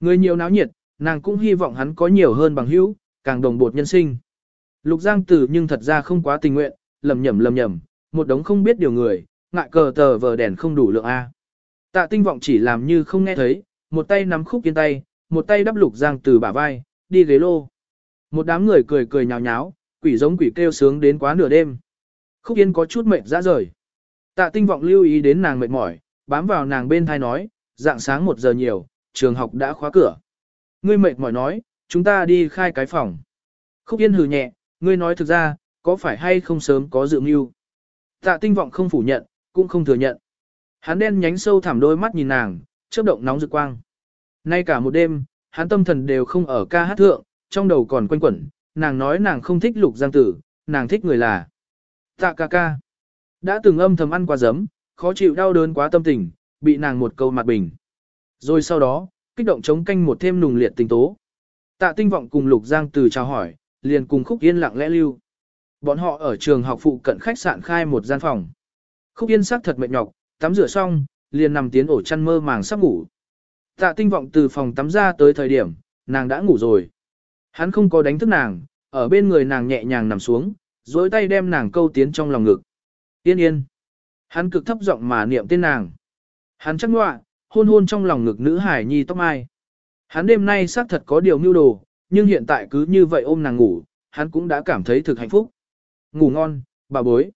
Người nhiều náo nhiệt, nàng cũng hy vọng hắn có nhiều hơn bằng hữu, càng đồng bột nhân sinh. Lục Giang Tử nhưng thật ra không quá tình nguyện, lầm nhầm lầm nhầm, một đống không biết điều người, ngại cờ tờ vờ đèn không đủ lượng A. Tạ tinh vọng chỉ làm như không nghe thấy, một tay nắm khúc yên tay, một tay đắp Lục Giang Tử bả vai, đi ghế lô. Một đám người cười cười nhào nháo, quỷ giống quỷ kêu sướng đến quá nửa đêm. Khúc yên có chút mệt ra rời. Tạ tinh vọng lưu ý đến nàng mệt mỏi, bám vào nàng bên thai nói, dạng sáng một giờ nhiều, trường học đã khóa cửa. Ngươi mệt mỏi nói, chúng ta đi khai cái phòng. Khúc Yên hừ nhẹ, ngươi nói thực ra, có phải hay không sớm có dự mưu? Tạ tinh vọng không phủ nhận, cũng không thừa nhận. Hắn đen nhánh sâu thẳm đôi mắt nhìn nàng, chớp động nóng rực quang. Nay cả một đêm, hắn tâm thần đều không ở ca hát thượng, trong đầu còn quanh quẩn, nàng nói nàng không thích lục giang tử, nàng thích người là. Tạ ca ca. Đã từng âm thầm ăn qua giấm, khó chịu đau đớn quá tâm tình, bị nàng một câu mặt bình. Rồi sau đó, kích động chống canh một thêm nùng liệt tình tố. Tạ tinh vọng cùng Lục Giang từ chào hỏi, liền cùng Khúc Yên lặng lẽ lưu. Bọn họ ở trường học phụ cận khách sạn khai một gian phòng. Khúc Yên sắc thật mệt nhọc, tắm rửa xong, liền nằm tiến ổ chăn mơ màng sắp ngủ. Tạ tinh vọng từ phòng tắm ra tới thời điểm, nàng đã ngủ rồi. Hắn không có đánh thức nàng, ở bên người nàng nhẹ nhàng nằm xuống, dối tay đem nàng câu tiến trong lòng ngực. Yên yên. Hắn cực thấp giọng mà niệm tên nàng. Hắn chắc ngoạ, hôn hôn trong lòng ngực nữ hải nhi tóc mai. Hắn đêm nay xác thật có điều mưu đồ, nhưng hiện tại cứ như vậy ôm nàng ngủ, hắn cũng đã cảm thấy thực hạnh phúc. Ngủ ngon, bà bối.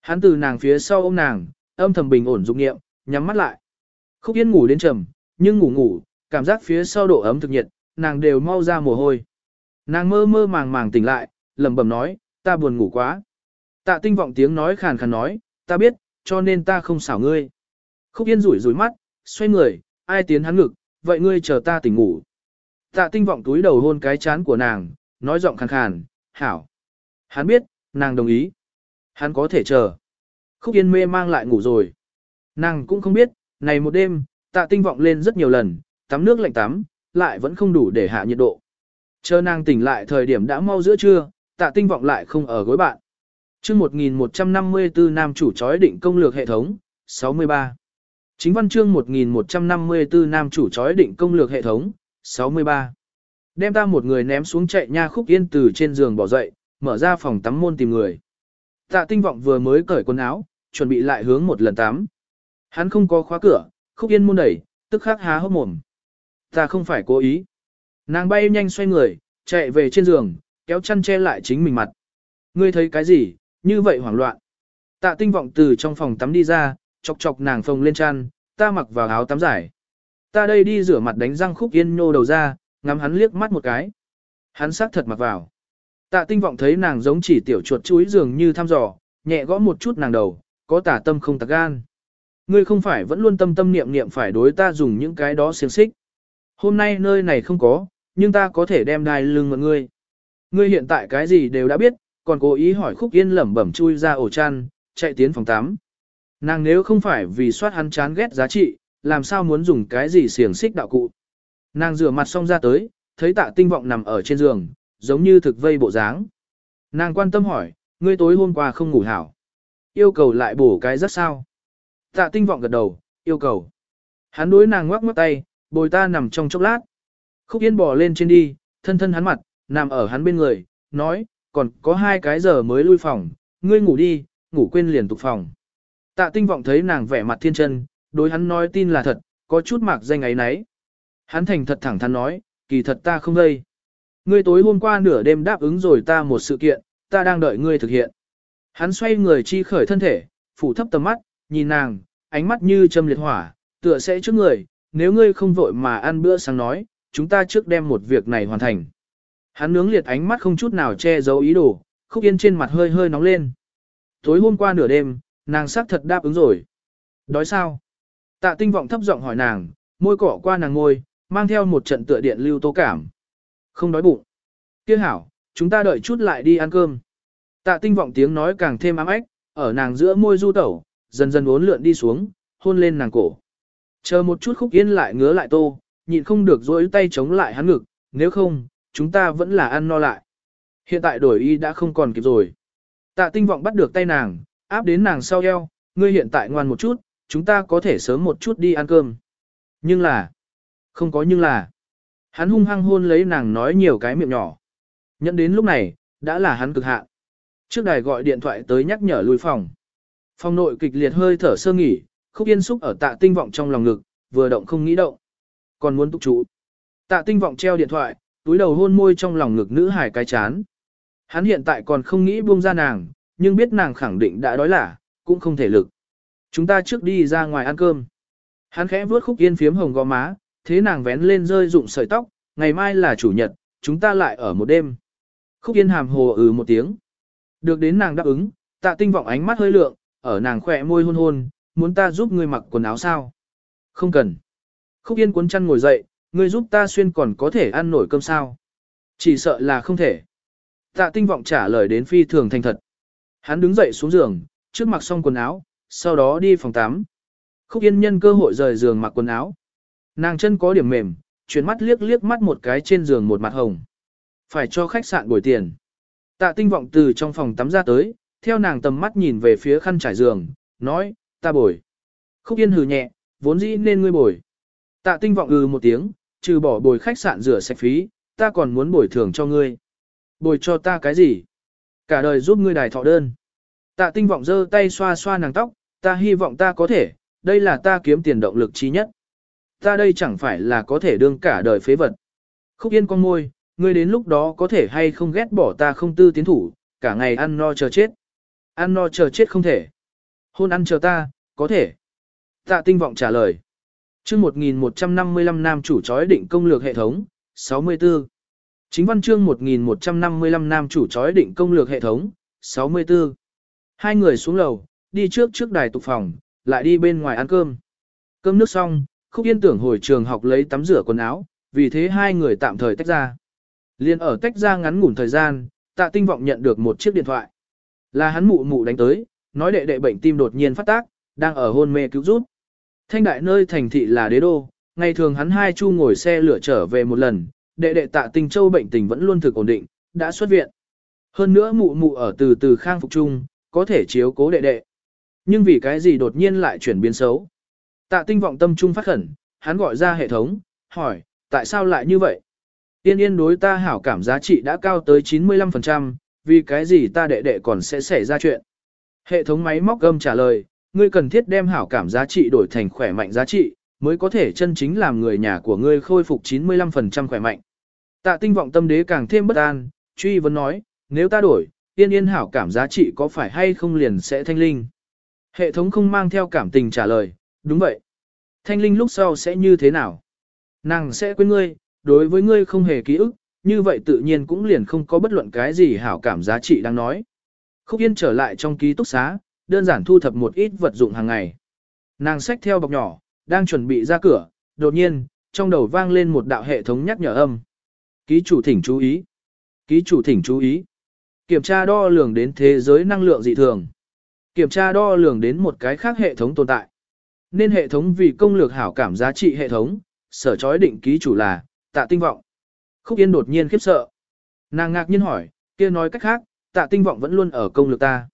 Hắn từ nàng phía sau ôm nàng, âm thầm bình ổn dụng nghiệm, nhắm mắt lại. Khúc Yên ngủ đến trầm, nhưng ngủ ngủ, cảm giác phía sau độ ấm thực nhiệt, nàng đều mau ra mồ hôi. Nàng mơ mơ màng màng tỉnh lại, lẩm bẩm nói, ta buồn ngủ quá. Tạ tinh vọng tiếng nói khàn khàn nói, ta biết, cho nên ta không xảo ngươi. Khúc Yên rủi rủi mắt, xoay người, ai tiến hắn ngực, vậy ngươi chờ ta tỉnh ngủ. Tạ tinh vọng túi đầu hôn cái chán của nàng, nói giọng khàn khàn, hảo. Hắn biết, nàng đồng ý. Hắn có thể chờ. Khúc Yên mê mang lại ngủ rồi. Nàng cũng không biết, này một đêm, tạ tinh vọng lên rất nhiều lần, tắm nước lạnh tắm, lại vẫn không đủ để hạ nhiệt độ. Chờ nàng tỉnh lại thời điểm đã mau giữa trưa, tạ tinh vọng lại không ở gối bạn chương 1154 nam chủ chói định công lược hệ thống, 63. Chính văn chương 1154 nam chủ chói định công lược hệ thống, 63. Đem ta một người ném xuống chạy nha khúc yên từ trên giường bỏ dậy, mở ra phòng tắm môn tìm người. Tạ tinh vọng vừa mới cởi quần áo, chuẩn bị lại hướng một lần tắm. Hắn không có khóa cửa, khúc yên môn đẩy, tức khắc há hốc mồm. Ta không phải cố ý. Nàng bay nhanh xoay người, chạy về trên giường, kéo chăn che lại chính mình mặt. Ngươi thấy cái gì, như vậy hoảng loạn. Tạ tinh vọng từ trong phòng tắm đi ra, chọc chọc nàng phồng lên chăn, ta mặc vào áo tắm giải, Ta đây đi rửa mặt đánh răng khúc yên nhô đầu ra, ngắm hắn liếc mắt một cái. Hắn sát thật mặc vào. Tạ tinh vọng thấy nàng giống chỉ tiểu chuột chuối dường như thăm dò, nhẹ gõ một chút nàng đầu, có tả tâm không tạc gan. Ngươi không phải vẫn luôn tâm tâm niệm niệm phải đối ta dùng những cái đó xiềng xích. Hôm nay nơi này không có, nhưng ta có thể đem đai lưng mượn ngươi. Ngươi hiện tại cái gì đều đã biết, còn cố ý hỏi khúc yên lẩm bẩm chui ra ổ chăn, chạy tiến phòng 8. Nàng nếu không phải vì soát hắn chán ghét giá trị, làm sao muốn dùng cái gì xiềng xích đạo cụ. Nàng rửa mặt xong ra tới, thấy tạ tinh vọng nằm ở trên giường, giống như thực vây bộ dáng. Nàng quan tâm hỏi, ngươi tối hôm qua không ngủ hảo. Yêu cầu lại bổ cái rất sao. Tạ tinh vọng gật đầu, yêu cầu. Hắn đối nàng ngoắc ngoắc tay, bồi ta nằm trong chốc lát. Khúc yên bò lên trên đi, thân thân hắn mặt, nằm ở hắn bên người, nói, còn có hai cái giờ mới lui phòng, ngươi ngủ đi, ngủ quên liền tục phòng. Tạ tinh vọng thấy nàng vẻ mặt thiên chân, đối hắn nói tin là thật, có chút mạc danh ấy nấy. Hắn thành thật thẳng thắn nói, kỳ thật ta không gây. Ngươi tối hôm qua nửa đêm đáp ứng rồi ta một sự kiện, ta đang đợi ngươi thực hiện. Hắn xoay người chi khởi thân thể, phủ thấp tầm mắt, nhìn nàng, ánh mắt như châm liệt hỏa, tựa sẽ trước người, nếu ngươi không vội mà ăn bữa sáng nói, chúng ta trước đem một việc này hoàn thành. Hắn nướng liệt ánh mắt không chút nào che giấu ý đồ, khúc yên trên mặt hơi hơi nóng lên. Tối hôm qua nửa đêm, nàng xác thật đáp ứng rồi. Đói sao? Tạ tinh vọng thấp giọng hỏi nàng, môi cỏ qua nàng ngôi, mang theo một trận tựa điện lưu tố cảm. Không đói bụng. Kia hảo, chúng ta đợi chút lại đi ăn cơm. Tạ tinh vọng tiếng nói càng thêm ám ếch, ở nàng giữa môi du tẩu, dần dần uốn lượn đi xuống, hôn lên nàng cổ. Chờ một chút khúc yên lại ngứa lại tô, nhịn không được dối tay chống lại hắn ngực, nếu không, chúng ta vẫn là ăn no lại. Hiện tại đổi y đã không còn kịp rồi. Tạ tinh vọng bắt được tay nàng, áp đến nàng sau eo, ngươi hiện tại ngoan một chút, chúng ta có thể sớm một chút đi ăn cơm. Nhưng là, không có nhưng là, hắn hung hăng hôn lấy nàng nói nhiều cái miệng nhỏ. Nhận đến lúc này, đã là hắn cực hạn. Trước đài gọi điện thoại tới nhắc nhở lùi phòng. Phòng nội kịch liệt hơi thở sơ nghỉ, khúc yên xúc ở tạ tinh vọng trong lòng ngực, vừa động không nghĩ động. Còn muốn túc trụ. Tạ tinh vọng treo điện thoại, túi đầu hôn môi trong lòng ngực nữ hải cái chán. Hắn hiện tại còn không nghĩ buông ra nàng, nhưng biết nàng khẳng định đã đói lả, cũng không thể lực. Chúng ta trước đi ra ngoài ăn cơm. Hắn khẽ vuốt khúc yên phiếm hồng gò má, thế nàng vén lên rơi rụng sợi tóc, ngày mai là chủ nhật, chúng ta lại ở một đêm. Khúc yên hàm hồ ừ một tiếng. Được đến nàng đáp ứng, tạ tinh vọng ánh mắt hơi lượng, ở nàng khỏe môi hôn hôn, muốn ta giúp ngươi mặc quần áo sao? Không cần. Khúc yên cuốn chăn ngồi dậy, ngươi giúp ta xuyên còn có thể ăn nổi cơm sao? Chỉ sợ là không thể. Tạ tinh vọng trả lời đến phi thường thành thật. Hắn đứng dậy xuống giường, trước mặc xong quần áo, sau đó đi phòng tắm. Khúc yên nhân cơ hội rời giường mặc quần áo. Nàng chân có điểm mềm, chuyển mắt liếc liếc mắt một cái trên giường một mặt hồng. Phải cho khách sạn bồi tiền. Tạ tinh vọng từ trong phòng tắm ra tới, theo nàng tầm mắt nhìn về phía khăn trải giường, nói, ta bồi. Khúc yên hừ nhẹ, vốn dĩ nên ngươi bồi. Tạ tinh vọng ừ một tiếng, trừ bỏ bồi khách sạn rửa sạch phí, ta còn muốn bồi thường cho ngươi. Bồi cho ta cái gì? Cả đời giúp ngươi đài thọ đơn. Tạ tinh vọng giơ tay xoa xoa nàng tóc, ta hy vọng ta có thể, đây là ta kiếm tiền động lực chi nhất. Ta đây chẳng phải là có thể đương cả đời phế vật. Khúc yên con môi, ngươi đến lúc đó có thể hay không ghét bỏ ta không tư tiến thủ, cả ngày ăn no chờ chết. Ăn no chờ chết không thể. Hôn ăn chờ ta, có thể. Tạ tinh vọng trả lời chương 1155 nam chủ chói định công lược hệ thống, 64. Chính văn chương 1155 nam chủ chói định công lược hệ thống, 64. Hai người xuống lầu, đi trước trước đài tục phòng, lại đi bên ngoài ăn cơm. Cơm nước xong, Khúc Yên tưởng hồi trường học lấy tắm rửa quần áo, vì thế hai người tạm thời tách ra. Liên ở tách ra ngắn ngủn thời gian, tạ tinh vọng nhận được một chiếc điện thoại. Là hắn mụ mụ đánh tới, nói đệ đệ bệnh tim đột nhiên phát tác, đang ở hôn mê cứu giúp. Thanh đại nơi thành thị là đế đô, ngày thường hắn hai chu ngồi xe lửa trở về một lần, đệ đệ tạ tinh châu bệnh tình vẫn luôn thực ổn định, đã xuất viện. Hơn nữa mụ mụ ở từ từ khang phục chung, có thể chiếu cố đệ đệ. Nhưng vì cái gì đột nhiên lại chuyển biến xấu? Tạ tinh vọng tâm trung phát khẩn, hắn gọi ra hệ thống, hỏi, tại sao lại như vậy? Tiên yên đối ta hảo cảm giá trị đã cao tới 95%, vì cái gì ta đệ đệ còn sẽ xảy ra chuyện. Hệ thống máy móc gâm trả lời, ngươi cần thiết đem hảo cảm giá trị đổi thành khỏe mạnh giá trị, mới có thể chân chính làm người nhà của ngươi khôi phục 95% khỏe mạnh. Tạ tinh vọng tâm đế càng thêm bất an, truy vấn nói, nếu ta đổi, yên yên hảo cảm giá trị có phải hay không liền sẽ thanh linh. Hệ thống không mang theo cảm tình trả lời, đúng vậy. Thanh linh lúc sau sẽ như thế nào? Nàng sẽ quên ngươi, đối với ngươi không hề ký ức, như vậy tự nhiên cũng liền không có bất luận cái gì hảo cảm giá trị đang nói. Khúc Yên trở lại trong ký túc xá, đơn giản thu thập một ít vật dụng hàng ngày. Nàng xách theo bọc nhỏ, đang chuẩn bị ra cửa, đột nhiên, trong đầu vang lên một đạo hệ thống nhắc nhở âm. Ký chủ thỉnh chú ý. Ký chủ thỉnh chú ý. Kiểm tra đo lường đến thế giới năng lượng dị thường. Kiểm tra đo lường đến một cái khác hệ thống tồn tại. Nên hệ thống vì công lược hảo cảm giá trị hệ thống, sở chói định ký chủ là, tạ tinh vọng. Khúc Yên đột nhiên khiếp sợ. Nàng ngạc nhiên hỏi, kia nói cách khác, tạ tinh vọng vẫn luôn ở công lược ta.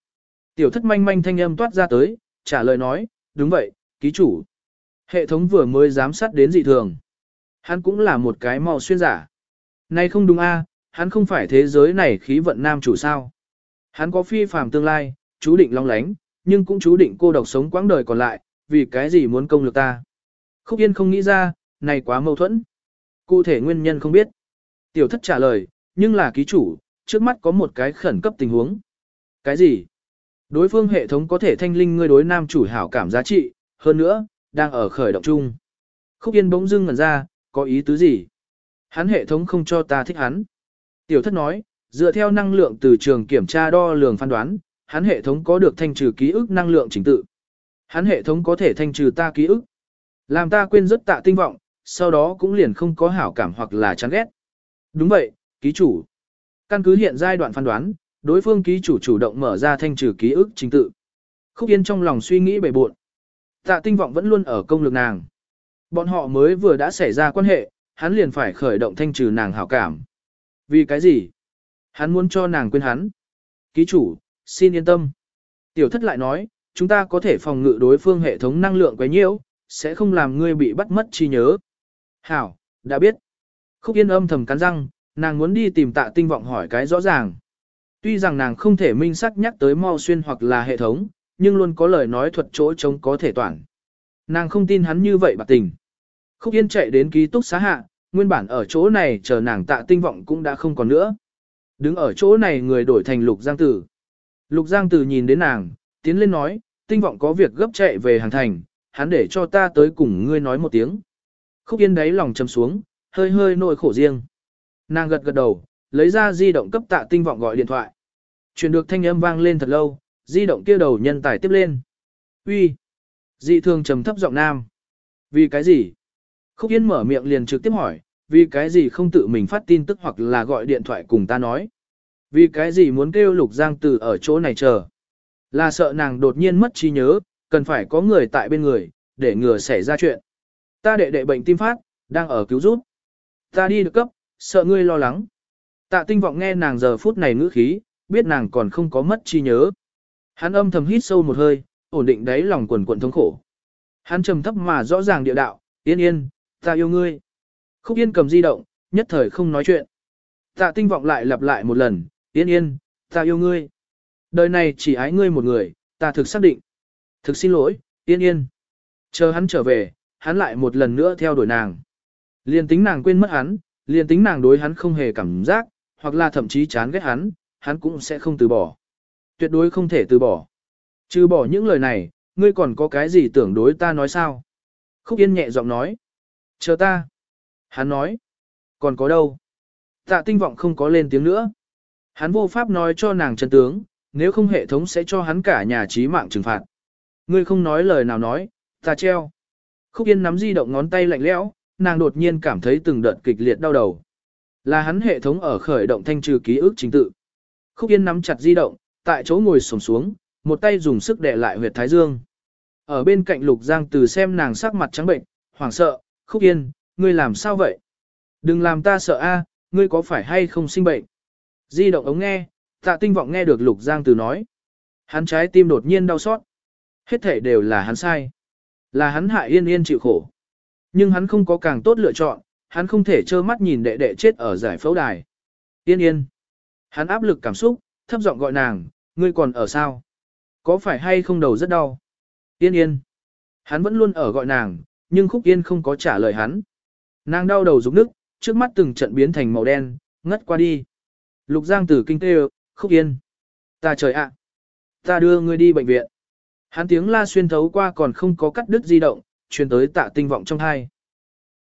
Tiểu thất manh manh thanh âm toát ra tới, trả lời nói, đúng vậy, ký chủ. Hệ thống vừa mới giám sát đến dị thường. Hắn cũng là một cái màu xuyên giả. Này không đúng a, hắn không phải thế giới này khí vận nam chủ sao. Hắn có phi phàm tương lai, chú định long lánh, nhưng cũng chú định cô độc sống quãng đời còn lại, vì cái gì muốn công lược ta. Khúc Yên không nghĩ ra, này quá mâu thuẫn. Cụ thể nguyên nhân không biết. Tiểu thất trả lời, nhưng là ký chủ, trước mắt có một cái khẩn cấp tình huống. Cái gì? Đối phương hệ thống có thể thanh linh ngươi đối nam chủ hảo cảm giá trị, hơn nữa, đang ở khởi động chung. Khúc Yên bỗng dưng ngẩn ra, có ý tứ gì? Hắn hệ thống không cho ta thích hắn. Tiểu thất nói, dựa theo năng lượng từ trường kiểm tra đo lường phán đoán, hắn hệ thống có được thanh trừ ký ức năng lượng chính tự. Hắn hệ thống có thể thanh trừ ta ký ức. Làm ta quên rất tạ tinh vọng, sau đó cũng liền không có hảo cảm hoặc là chán ghét. Đúng vậy, ký chủ. Căn cứ hiện giai đoạn phán đoán, đối phương ký chủ chủ động mở ra thanh trừ ký ức chính tự. Khúc Yên trong lòng suy nghĩ bề buộn. Tạ tinh vọng vẫn luôn ở công lực nàng. Bọn họ mới vừa đã xảy ra quan hệ, hắn liền phải khởi động thanh trừ nàng hảo cảm. Vì cái gì? Hắn muốn cho nàng quên hắn. Ký chủ, xin yên tâm. Tiểu thất lại nói, chúng ta có thể phòng ngự đối phương hệ thống năng lượng quấy nhiễu, sẽ không làm ngươi bị bắt mất trí nhớ. Hảo, đã biết. Khúc yên âm thầm cắn răng, nàng muốn đi tìm tạ tinh vọng hỏi cái rõ ràng. Tuy rằng nàng không thể minh xác nhắc tới mau xuyên hoặc là hệ thống, nhưng luôn có lời nói thuật chỗ chống có thể toàn. Nàng không tin hắn như vậy bạc tình. Khúc Yên chạy đến ký túc xá hạ, nguyên bản ở chỗ này chờ nàng tạ tinh vọng cũng đã không còn nữa. Đứng ở chỗ này người đổi thành Lục Giang Tử. Lục Giang Tử nhìn đến nàng, tiến lên nói, tinh vọng có việc gấp chạy về hàng thành, hắn để cho ta tới cùng ngươi nói một tiếng. Khúc Yên đáy lòng chầm xuống, hơi hơi nỗi khổ riêng. Nàng gật gật đầu, lấy ra di động cấp tạ tinh vọng gọi điện thoại. Chuyển được thanh âm vang lên thật lâu, di động kia đầu nhân tài tiếp lên. Uy, Dị thường trầm thấp giọng nam. Vì cái gì? Khúc Yên mở miệng liền trực tiếp hỏi, vì cái gì không tự mình phát tin tức hoặc là gọi điện thoại cùng ta nói? Vì cái gì muốn kêu Lục Giang Tử ở chỗ này chờ? Là sợ nàng đột nhiên mất trí nhớ, cần phải có người tại bên người, để ngừa xảy ra chuyện. Ta đệ đệ bệnh tim phát, đang ở cứu giúp. Ta đi được cấp, sợ ngươi lo lắng. Tạ tinh vọng nghe nàng giờ phút này ngữ khí, biết nàng còn không có mất chi nhớ. Hắn âm thầm hít sâu một hơi, ổn định đáy lòng quần quần thống khổ. Hắn trầm thấp mà rõ ràng địa đạo, yên yên, ta yêu ngươi. Khúc yên cầm di động, nhất thời không nói chuyện. Tạ tinh vọng lại lặp lại một lần, yên yên, ta yêu ngươi. Đời này chỉ ái ngươi một người, ta thực xác định. Thực xin lỗi, yên yên. Chờ hắn trở về, hắn lại một lần nữa theo đuổi nàng. Liên tính nàng quên mất hắn, liên tính nàng đối hắn không hề cảm giác, hoặc là thậm chí chán ghét hắn, hắn cũng sẽ không từ bỏ. Tuyệt đối không thể từ bỏ. Trừ bỏ những lời này, ngươi còn có cái gì tưởng đối ta nói sao? Khúc Yên nhẹ giọng nói. Chờ ta. Hắn nói. Còn có đâu? Tạ tinh vọng không có lên tiếng nữa. Hắn vô pháp nói cho nàng chân tướng, nếu không hệ thống sẽ cho hắn cả nhà trí mạng trừng phạt. Ngươi không nói lời nào nói, ta treo. Khúc Yên nắm di động ngón tay lạnh lẽo, nàng đột nhiên cảm thấy từng đợt kịch liệt đau đầu. Là hắn hệ thống ở khởi động thanh trừ ký ức chính tự. Khúc Yên nắm chặt di động, tại chỗ ngồi xổm xuống, một tay dùng sức đè lại huyệt thái dương. Ở bên cạnh Lục Giang từ xem nàng sắc mặt trắng bệnh, hoảng sợ, "Khúc Yên, ngươi làm sao vậy? Đừng làm ta sợ a, ngươi có phải hay không sinh bệnh?" Di động ống nghe, Tạ Tinh vọng nghe được Lục Giang từ nói. Hắn trái tim đột nhiên đau xót. Hết thể đều là hắn sai. Là hắn hại Yên Yên chịu khổ. Nhưng hắn không có càng tốt lựa chọn, hắn không thể trơ mắt nhìn đệ đệ chết ở giải phẫu đài. Yên Yên. Hắn áp lực cảm xúc, thấp giọng gọi nàng, ngươi còn ở sao? Có phải hay không đầu rất đau? Yên yên. Hắn vẫn luôn ở gọi nàng, nhưng Khúc Yên không có trả lời hắn. Nàng đau đầu rụng nước, trước mắt từng trận biến thành màu đen, ngất qua đi. Lục Giang tử kinh tê Khúc Yên. Ta trời ạ. Ta đưa ngươi đi bệnh viện. Hắn tiếng la xuyên thấu qua còn không có cắt đứt di động, truyền tới tạ tinh vọng trong hai.